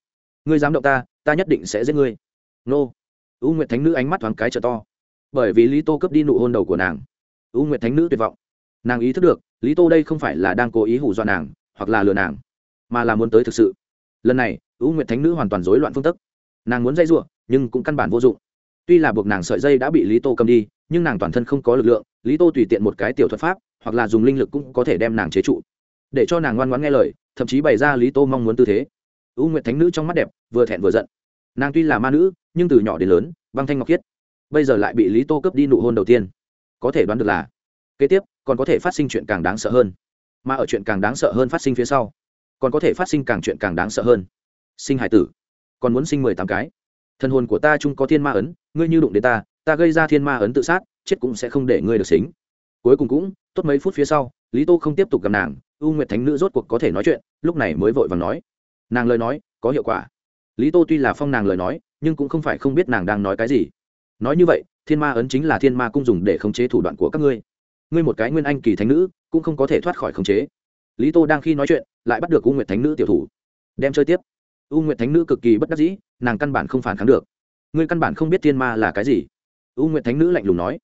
Ngươi dám động ta ta nhất định sẽ giết ngươi. Nô u nguyệt thánh nữ ánh mắt thoáng cái trợ to. Bởi vì lý tô cướp đi nụ hôn đầu của nàng. U nguyệt thánh nữ tuyệt vọng. Nàng ý thức được, lý tô đây không phải là đang cố ý hù dọa nàng, hoặc là lừa nàng, mà là muốn tới thực sự. Lần này, u nguyệt thánh nữ hoàn toàn rối loạn phương tức nàng muốn dây r u ộ nhưng cũng căn bản vô dụng. Tuy là buộc nàng sợi dây đã bị lý tô cầm đi, nhưng nàng toàn thân không có lực lượng, lý tô tùy tiện một cái tiểu thuật pháp, hoặc là dùng linh lực cũng có thể đem nàng chế trụ. Để cho nàng ngoan ngoãn nghe lời, thậm chí bày ra lý tô mong muốn tư thế. U nguyệt thánh nữ trong mắt đẹp, vừa thẹn vừa giận. Nàng tuy là ma nữ nhưng từ nhỏ đến lớn, băng thanh ngọc khiết. Bây giờ lại bị lý tô cướp đi nụ hôn đầu tiên. Có thể đoán được là, kế tiếp, còn có thể phát sinh chuyện càng đáng sợ hơn. Mà ở chuyện càng đáng sợ hơn phát sinh phía sau, còn có thể phát sinh càng chuyện càng đáng sợ hơn. Sinh hải tử, còn muốn sinh mười tám cái. Thân hồn của ta chung có thiên ma ấn, ngươi như đụng đến ta ta gây ra thiên ma ấn tự sát, chết cũng sẽ không để ngươi được xính cuối cùng cũng, tốt mấy phút phía sau, lý tô không tiếp tục gặp nàng, u nguyệt thánh nữ rốt cuộc có thể nói chuyện, lúc này mới vội vàng nói. Nàng lời nói, có hiệu quả. Lý tô tuy là phong nàng lời nói nhưng cũng không phải không biết nàng đang nói cái gì. Nói như vậy, thiên ma ấn chính là thiên ma cung dùng để khống chế thủ đoạn của các ngươi. Ngươi một cái nguyên anh kỳ thánh nữ, cũng không có thể thoát khỏi khống chế. Lý tô đang khi nói chuyện, lại bắt được u nguyệt thánh nữ tiểu thủ. Đem chơi tiếp. U nguyệt thánh nữ cực kỳ bất đắc dĩ, nàng căn bản không phản kháng được. Ngươi căn bản không biết thiên ma là cái gì. U nguyệt thánh nữ lạnh lùng nói.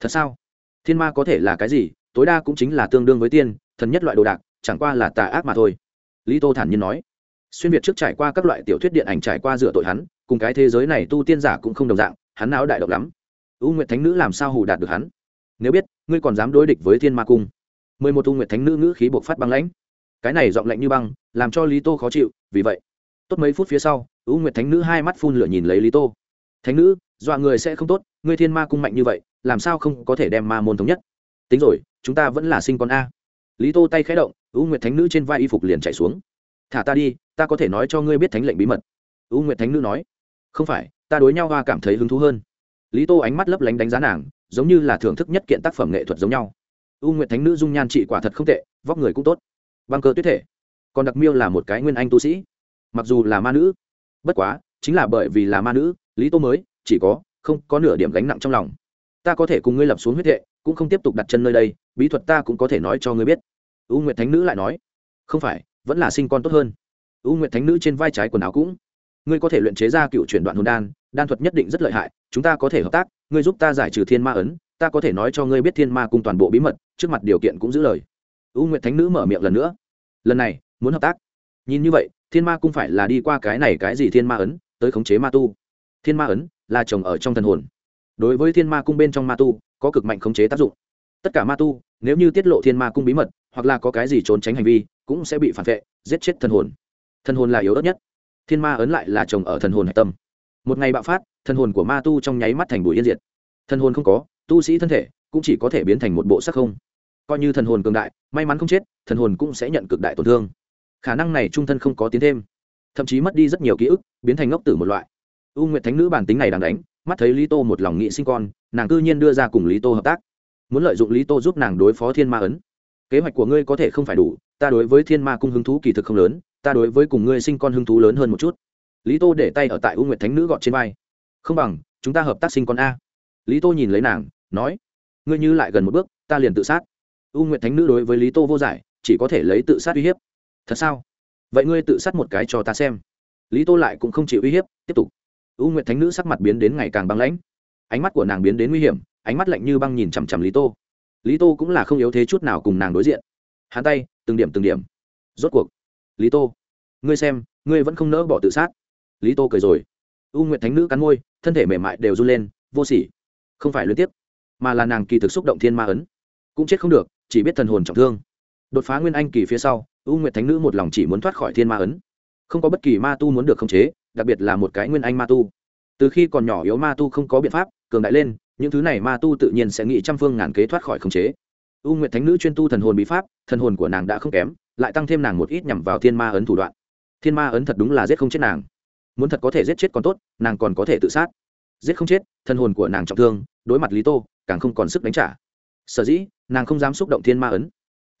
Thật sao? Thiên ma có thể là cái gì? Tối đa cũng chính là tương đương với tiên, thần nhất loại đồ đạc, chẳng qua là tà ác mà thôi. Lý tô thản nhiên nói xuyên việt trước trải qua các loại tiểu thuyết điện ảnh trải qua rửa tội hắn, cùng cái thế giới này tu tiên giả cũng không đồng dạng, hắn não đại độc lắm. U nguyệt thánh nữ làm sao hù đạt được hắn? Nếu biết, ngươi còn dám đối địch với thiên ma cung. Mười một u nguyệt thánh nữ ngữ khí buộc phát băng lãnh. Cái này giọng lạnh như băng, làm cho lý tô khó chịu, vì vậy, tốt mấy phút phía sau, u nguyệt thánh nữ hai mắt phun lửa nhìn lấy lý tô. Thánh nữ, dọa người sẽ không tốt, ngươi thiên ma cung mạnh như vậy, làm sao không có thể đem ma môn thống nhất? Tính rồi, chúng ta vẫn là sinh con a. Lý tô tay khé động, u nguyệt thánh nữ trên vai y phục liền chạy xuống. Thả ta đi ta có thể nói cho ngươi biết thánh lệnh bí mật. U nguyệt thánh nữ nói. Không phải, ta đối nhau hoa cảm thấy hứng thú hơn. Lý tô ánh mắt lấp lánh đánh giá nàng, giống như là thưởng thức nhất kiện tác phẩm nghệ thuật giống nhau. U nguyệt thánh nữ dung nhan trị quả thật không tệ, vóc người cũng tốt. Băng cơ tuyết thể. Còn đặc miêu là một cái nguyên anh tu sĩ. Mặc dù là ma nữ. Bất quá, chính là bởi vì là ma nữ, lý tô mới, chỉ có, không có nửa điểm gánh nặng trong lòng. Ta có thể cùng ngươi lập xuống huyết hệ, cũng không tiếp tục đặt chân nơi đây, bí thuật ta cũng có thể nói cho ngươi biết. U nguyệt thánh nữ lại nói. Không phải, vẫn là sinh con tốt hơn u nguyệt thánh nữ trên vai trái quần áo cũng. Ngươi có thể luyện chế ra cựu chuyển đoạn hồn đan đan thuật nhất định rất lợi hại, chúng ta có thể hợp tác, ngươi giúp ta giải trừ thiên ma ấn, ta có thể nói cho ngươi biết thiên ma cùng toàn bộ bí mật, trước mặt điều kiện cũng giữ lời. U nguyệt thánh nữ mở miệng lần nữa. Lần này, muốn hợp tác. Nhìn như vậy, thiên ma cung phải là đi qua cái này cái gì thiên ma ấn, tới khống chế ma tu. Thiên ma ấn là chồng ở trong thần hồn. Đối với thiên ma cung bên trong ma tu, có cực mạnh khống chế tác dụng. Tất cả ma tu, nếu như tiết lộ thiên ma cung bí mật, hoặc là có cái gì trốn tránh hành vi, cũng sẽ bị phản vệ, giết chết thần hồn thần hồn là yếu ớt nhất. Thiên ma ấn lại là chồng ở thần hồn hạch tâm. Một ngày bạo phát, thần hồn của ma tu trong nháy mắt thành bụi yên diệt. Thần hồn không có, tu sĩ thân thể cũng chỉ có thể biến thành một bộ sắc không. Coi như thần hồn cường đại, may mắn không chết, thần hồn cũng sẽ nhận cực đại tổn thương. Khả năng này trung thân không có tiến thêm. Thậm chí mất đi rất nhiều ký ức, biến thành ngốc tử một loại. U nguyệt thánh nữ bản tính này đang đánh, mắt thấy lý tô một lòng nghị sinh con, nàng cư nhiên đưa ra cùng lý tô hợp tác. Muốn lợi dụng lý tô giúp nàng đối phó thiên ma ấn. Kế hoạch của ngươi có thể không phải đủ, ta đối với thiên ma cung hứng thú kỳ thực không lớn ta đối với cùng ngươi sinh con hứng thú lớn hơn một chút. Lý tô để tay ở tại u nguyệt thánh nữ gọn trên vai. Không bằng, chúng ta hợp tác sinh con a. Lý tô nhìn lấy nàng, nói, ngươi như lại gần một bước, ta liền tự sát. U nguyệt thánh nữ đối với lý tô vô giải, chỉ có thể lấy tự sát uy hiếp. Thật sao? Vậy ngươi tự sát một cái cho ta xem. Lý tô lại cũng không chịu uy hiếp, tiếp tục. U nguyệt thánh nữ sắc mặt biến đến ngày càng băng lãnh. Ánh mắt của nàng biến đến nguy hiểm, ánh mắt lạnh như băng nhìn chằm chằm lý tô. Lý tô cũng là không yếu thế chút nào cùng nàng đối diện. Hắn tay, từng điểm từng điểm. Rốt cuộc lý tô, ngươi xem, ngươi vẫn không nỡ bỏ tự sát. Lý tô cười rồi. U nguyệt thánh nữ cắn môi, thân thể mềm mại đều run lên, vô sỉ. Không phải liên tiếp mà là nàng kỳ thực xúc động thiên ma ấn. Cũng chết không được, chỉ biết thần hồn trọng thương. Đột phá nguyên anh kỳ phía sau, u nguyệt thánh nữ một lòng chỉ muốn thoát khỏi thiên ma ấn. Không có bất kỳ ma tu muốn được khống chế, đặc biệt là một cái nguyên anh ma tu. Từ khi còn nhỏ yếu ma tu không có biện pháp, cường đại lên, những thứ này ma tu tự nhiên sẽ nghĩ trăm phương ngàn kế thoát khỏi khống chế. U nguyệt thánh nữ chuyên tu thần hồn bí pháp, thần hồn của nàng đã không kém lại tăng thêm nàng một ít nhằm vào thiên ma ấn thủ đoạn. Thiên ma ấn thật đúng là giết không chết nàng. Muốn thật có thể giết chết còn tốt, nàng còn có thể tự sát. Giết không chết, thân hồn của nàng trọng thương, đối mặt lý tô, càng không còn sức đánh trả. Sở dĩ, nàng không dám xúc động thiên ma ấn.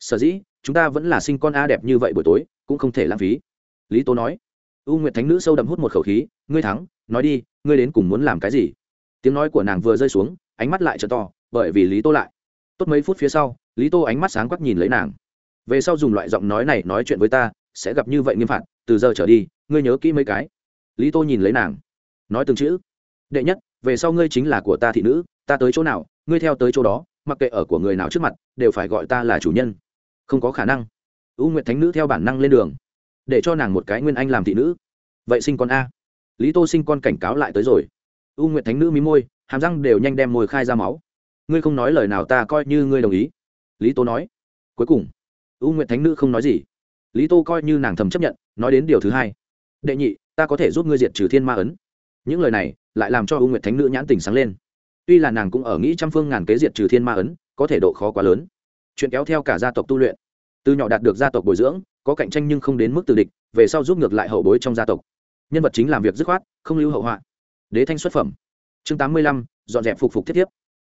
Sở dĩ, chúng ta vẫn là sinh con a đẹp như vậy buổi tối, cũng không thể lãng phí. Lý tô nói. U nguyệt thánh nữ sâu đậm hút một khẩu khí, ngươi thắng, nói đi, ngươi đến cùng muốn làm cái gì? Tiếng nói của nàng vừa rơi xuống, ánh mắt lại trở to, bởi vì lý tô lại. Tốt mấy phút phía sau, lý tô ánh mắt sáng quắc nhìn lấy nàng về sau dùng loại giọng nói này nói chuyện với ta, sẽ gặp như vậy nghiêm phạt, từ giờ trở đi, ngươi nhớ kỹ mấy cái. Lý tô nhìn lấy nàng. Nói từng chữ. Đệ nhất, về sau ngươi chính là của ta thị nữ, ta tới chỗ nào, ngươi theo tới chỗ đó, mặc kệ ở của người nào trước mặt, đều phải gọi ta là chủ nhân. Không có khả năng. U nguyệt thánh nữ theo bản năng lên đường. Để cho nàng một cái nguyên anh làm thị nữ. Vậy sinh con a. Lý tô sinh con cảnh cáo lại tới rồi. U nguyệt thánh nữ mí môi, hàm răng đều nhanh đem môi khai ra máu. Ngươi không nói lời nào ta coi như ngươi đồng ý. Lý tô nói. Cuối cùng u nguyệt thánh nữ không nói gì. Lý tô coi như nàng thầm chấp nhận, nói đến điều thứ hai. Đệ nhị, ta có thể giúp ngươi diệt trừ thiên ma ấn. Những lời này lại làm cho u nguyệt thánh nữ nhãn tình sáng lên. Tuy là nàng cũng ở nghĩ trăm phương ngàn kế diệt trừ thiên ma ấn, có thể độ khó quá lớn. Chuyện kéo theo cả gia tộc tu luyện. Từ nhỏ đạt được gia tộc bồi dưỡng, có cạnh tranh nhưng không đến mức từ địch, về sau giúp ngược lại hậu bối trong gia tộc. Nhân vật chính làm việc dứt khoát, không lưu hậu họa. Đế thanh xuất phẩm. Chương tám mươi lăm, dọn dẹp phục phục thiết thiếp.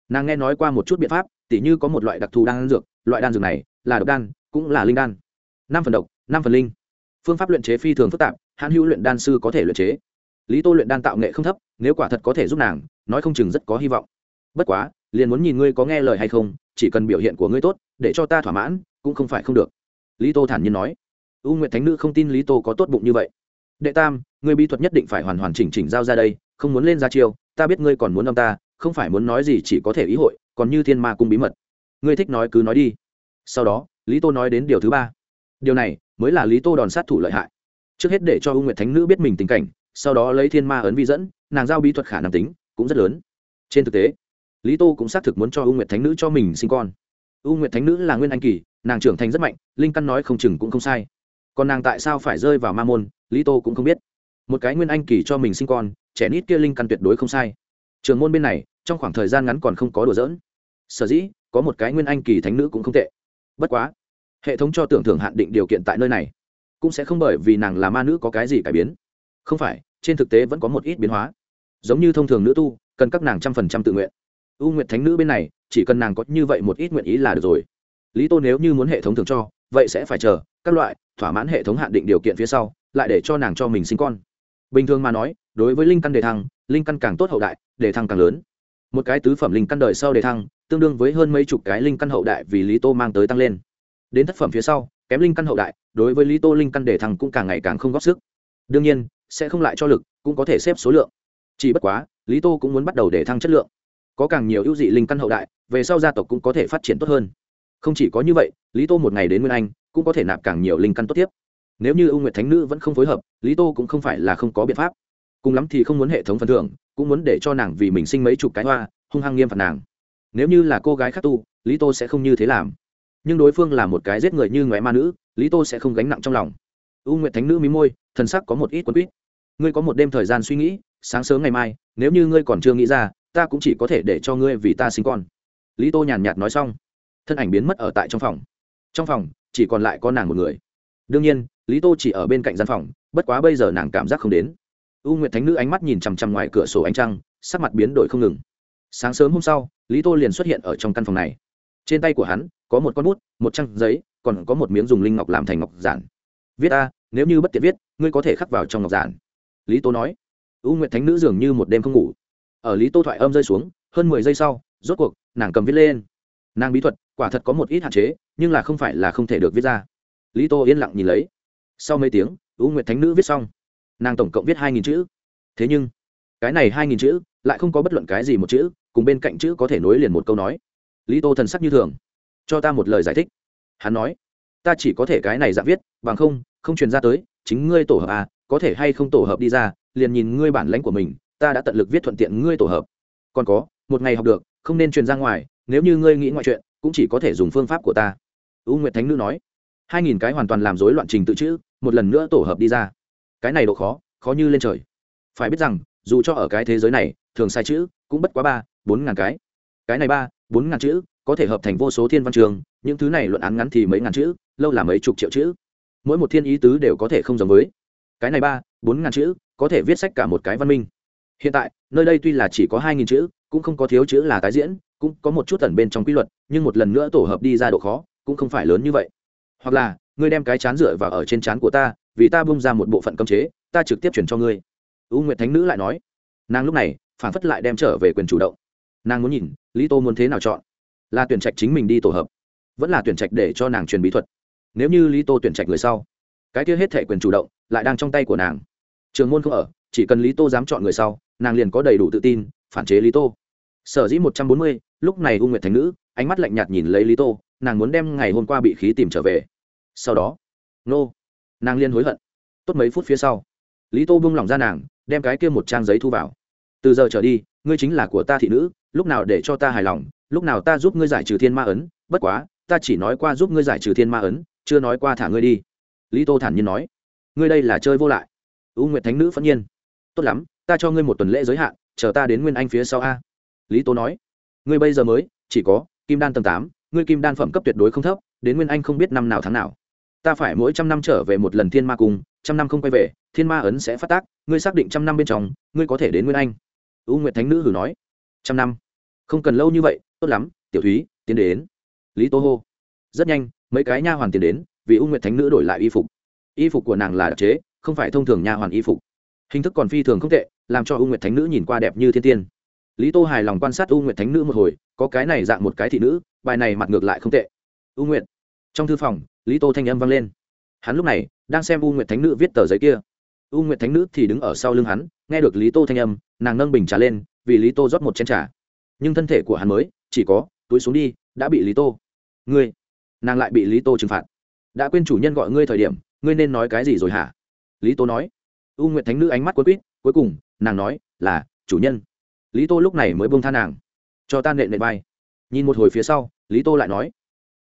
Nàng nghe nói qua một chút biện pháp, tỉ như có một loại đặc thù đan dược, loại đan dược này là độc đan, cũng là linh đan. Năm phần độc, năm phần linh. Phương pháp luyện chế phi thường phức tạp hãn hữu luyện đan sư có thể luyện chế. Lý tô luyện đan tạo nghệ không thấp, nếu quả thật có thể giúp nàng, nói không chừng rất có hy vọng. Bất quá, liền muốn nhìn ngươi có nghe lời hay không, chỉ cần biểu hiện của ngươi tốt, để cho ta thỏa mãn, cũng không phải không được. Lý tô thản nhiên nói. U nguyệt thánh nữ không tin lý tô có tốt bụng như vậy. Đệ tam, ngươi bí thuật nhất định phải hoàn hoàn chỉnh chỉnh giao ra đây, không muốn lên ra chiêu, ta biết ngươi còn muốn ông ta, không phải muốn nói gì chỉ có thể ý hội, còn như thiên ma cung bí mật. Ngươi thích nói cứ nói đi sau đó, lý tô nói đến điều thứ ba. Điều này mới là lý tô đòn sát thủ lợi hại. Trước hết để cho u nguyệt thánh nữ biết mình tình cảnh, sau đó lấy thiên ma ấn vi dẫn, nàng giao bí thuật khả năng tính cũng rất lớn. Trên thực tế, lý tô cũng xác thực muốn cho u nguyệt thánh nữ cho mình sinh con. U nguyệt thánh nữ là nguyên anh kỳ, nàng trưởng thành rất mạnh, linh căn nói không chừng cũng không sai. Còn nàng tại sao phải rơi vào ma môn, lý tô cũng không biết. Một cái nguyên anh kỳ cho mình sinh con, trẻ nít kia linh căn tuyệt đối không sai. Trường môn bên này, trong khoảng thời gian ngắn còn không có đùa dỡn sở dĩ, có một cái nguyên anh kỳ thánh nữ cũng không tệ bất quá, hệ thống cho tưởng thưởng hạn định điều kiện tại nơi này, cũng sẽ không bởi vì nàng là ma nữ có cái gì cải biến. Không phải, trên thực tế vẫn có một ít biến hóa. Giống như thông thường nữ tu, cần các nàng trăm phần trăm tự nguyện. U nguyện thánh nữ bên này, chỉ cần nàng có như vậy một ít nguyện ý là được rồi. Lý tô nếu như muốn hệ thống thường cho, vậy sẽ phải chờ các loại thỏa mãn hệ thống hạn định điều kiện phía sau, lại để cho nàng cho mình sinh con. Bình thường mà nói, đối với linh căn đề thăng, linh căn càng tốt hậu đại, đề thăng càng lớn. Một cái tứ phẩm linh căn đời sau đề thăng tương đương với hơn mấy chục cái linh căn hậu đại vì lý tô mang tới tăng lên. Đến thất phẩm phía sau, kém linh căn hậu đại, đối với lý tô linh căn đề thăng cũng càng ngày càng không góp sức. Đương nhiên, sẽ không lại cho lực, cũng có thể xếp số lượng. Chỉ bất quá, lý tô cũng muốn bắt đầu để thăng chất lượng. Có càng nhiều ưu dị linh căn hậu đại, về sau gia tộc cũng có thể phát triển tốt hơn. Không chỉ có như vậy, lý tô một ngày đến nguyên anh, cũng có thể nạp càng nhiều linh căn tốt tiếp. Nếu như ưu nguyệt thánh nữ vẫn không phối hợp, lý tô cũng không phải là không có biện pháp. Cùng lắm thì không muốn hệ thống phần thưởng, cũng muốn để cho nàng vì mình sinh mấy chục cái hoa, hung hăng nghiêm phạt nàng nếu như là cô gái khác tu, lý tô sẽ không như thế làm. Nhưng đối phương là một cái giết người như ngoại ma nữ, lý tô sẽ không gánh nặng trong lòng. U nguyệt thánh nữ mí môi, thần sắc có một ít quân quýt. Ngươi có một đêm thời gian suy nghĩ, sáng sớm ngày mai, nếu như ngươi còn chưa nghĩ ra, ta cũng chỉ có thể để cho ngươi vì ta sinh con. Lý tô nhàn nhạt nói xong, thân ảnh biến mất ở tại trong phòng. Trong phòng, chỉ còn lại có nàng một người. Đương nhiên, lý tô chỉ ở bên cạnh gian phòng, bất quá bây giờ nàng cảm giác không đến. U nguyệt thánh nữ ánh mắt nhìn chằm chằm ngoài cửa sổ ánh trăng, sắc mặt biến đổi không ngừng. Sáng sớm hôm sau lý tô liền xuất hiện ở trong căn phòng này. Trên tay của hắn có một con bút, một trang giấy, còn có một miếng dùng linh ngọc làm thành ngọc giản. Viết a, nếu như bất tiện viết, ngươi có thể khắc vào trong ngọc giản. Lý tô nói. U nguyệt thánh nữ dường như một đêm không ngủ. Ở lý tô thoại âm rơi xuống, hơn mười giây sau, rốt cuộc, nàng cầm viết lên. Nàng bí thuật, quả thật có một ít hạn chế, nhưng là không phải là không thể được viết ra. Lý tô yên lặng nhìn lấy. Sau mấy tiếng, u nguyệt thánh nữ viết xong. Nàng tổng cộng viết hai nghìn chữ. Thế nhưng, cái này hai nghìn chữ lại không có bất luận cái gì một chữ cùng bên cạnh chữ có thể nối liền một câu nói. Lý tô thần sắc như thường. Cho ta một lời giải thích. Hắn nói, ta chỉ có thể cái này dạng viết, bằng không không truyền ra tới, chính ngươi tổ hợp à có thể hay không tổ hợp đi ra, liền nhìn ngươi bản lãnh của mình, ta đã tận lực viết thuận tiện ngươi tổ hợp. Còn có, một ngày học được, không nên truyền ra ngoài, nếu như ngươi nghĩ ngoại chuyện, cũng chỉ có thể dùng phương pháp của ta. U nguyệt thánh nữ nói, hai nghìn cái hoàn toàn làm rối loạn trình tự chữ, một lần nữa tổ hợp đi ra. Cái này độ khó khó như lên trời. Phải biết rằng, dù cho ở cái thế giới này thường sai chữ, cũng bất quá ba, bốn ngàn cái. Cái này ba, bốn ngàn chữ, có thể hợp thành vô số thiên văn trường, những thứ này luận án ngắn thì mấy ngàn chữ, lâu là mấy chục triệu chữ. Mỗi một thiên ý tứ đều có thể không giống với. Cái này ba, bốn ngàn chữ, có thể viết sách cả một cái văn minh. Hiện tại, nơi đây tuy là chỉ có hai nghìn chữ, cũng không có thiếu chữ là tái diễn, cũng có một chút tẩn bên trong quy luật, nhưng một lần nữa tổ hợp đi ra độ khó, cũng không phải lớn như vậy. Hoặc là, ngươi đem cái chán dựa vào ở trên chán của ta, vì ta bung ra một bộ phận cấm chế, ta trực tiếp chuyển cho ngươi. U nguyệt thánh nữ lại nói. Nàng lúc này phản phất lại đem trở về quyền chủ động. Nàng muốn nhìn, lý tô muốn thế nào chọn? Là tuyển trạch chính mình đi tổ hợp, vẫn là tuyển trạch để cho nàng truyền bí thuật? Nếu như lý tô tuyển trạch người sau, cái kia hết thể quyền chủ động lại đang trong tay của nàng. Trường môn không ở, chỉ cần lý tô dám chọn người sau, nàng liền có đầy đủ tự tin, phản chế lý tô. Sở dĩ một trăm bốn mươi, lúc này u nguyệt thành nữ, ánh mắt lạnh nhạt nhìn lấy lý tô, nàng muốn đem ngày hôm qua bị khí tìm trở về. Sau đó, nô, nàng liên hối hận. Tốt mấy phút phía sau, lý tô bung lỏng ra nàng, đem cái kia một trang giấy thu vào từ giờ trở đi, ngươi chính là của ta thị nữ, lúc nào để cho ta hài lòng, lúc nào ta giúp ngươi giải trừ thiên ma ấn, bất quá, ta chỉ nói qua giúp ngươi giải trừ thiên ma ấn, chưa nói qua thả ngươi đi. Lý tô thản nhiên nói. Ngươi đây là chơi vô lại. U nguyệt thánh nữ phẫn nhiên. Tốt lắm, ta cho ngươi một tuần lễ giới hạn, chờ ta đến nguyên anh phía sau a. Lý tô nói. Ngươi bây giờ mới, chỉ có kim đan tầng tám, ngươi kim đan phẩm cấp tuyệt đối không thấp, đến nguyên anh không biết năm nào tháng nào. Ta phải mỗi trăm năm trở về một lần thiên ma cung, trăm năm không quay về, thiên ma ấn sẽ phát tác, ngươi xác định trăm năm bên trong, ngươi có thể đến nguyên anh u nguyệt thánh nữ hử nói, trăm năm, không cần lâu như vậy, tốt lắm, tiểu thúy, tiến đến. Lý tô hô, rất nhanh, mấy cái nha hoàn tiến đến, vì u nguyệt thánh nữ đổi lại y phục. Y phục của nàng là đặc chế, không phải thông thường nha hoàn y phục. Hình thức còn phi thường không tệ, làm cho u nguyệt thánh nữ nhìn qua đẹp như thiên tiên. Lý tô hài lòng quan sát u nguyệt thánh nữ một hồi, có cái này dạng một cái thị nữ, bài này mặt ngược lại không tệ. U nguyệt. Trong thư phòng, lý tô thanh âm vang lên. Hắn lúc này đang xem u nguyệt thánh nữ viết tờ giấy kia. U nguyệt thánh nữ thì đứng ở sau lưng hắn, nghe được lý tô thanh âm nàng nâng bình trà lên, vì lý tô rót một chén trà. Nhưng thân thể của hắn mới, chỉ có, túi xuống đi, đã bị lý tô. Ngươi? Nàng lại bị lý tô trừng phạt. Đã quên chủ nhân gọi ngươi thời điểm, ngươi nên nói cái gì rồi hả? Lý tô nói. U nguyệt thánh nữ ánh mắt cuối quýt, cuối cùng, nàng nói, là, chủ nhân. Lý tô lúc này mới buông tha nàng. Cho ta nệ nệ bay nhìn một hồi phía sau, lý tô lại nói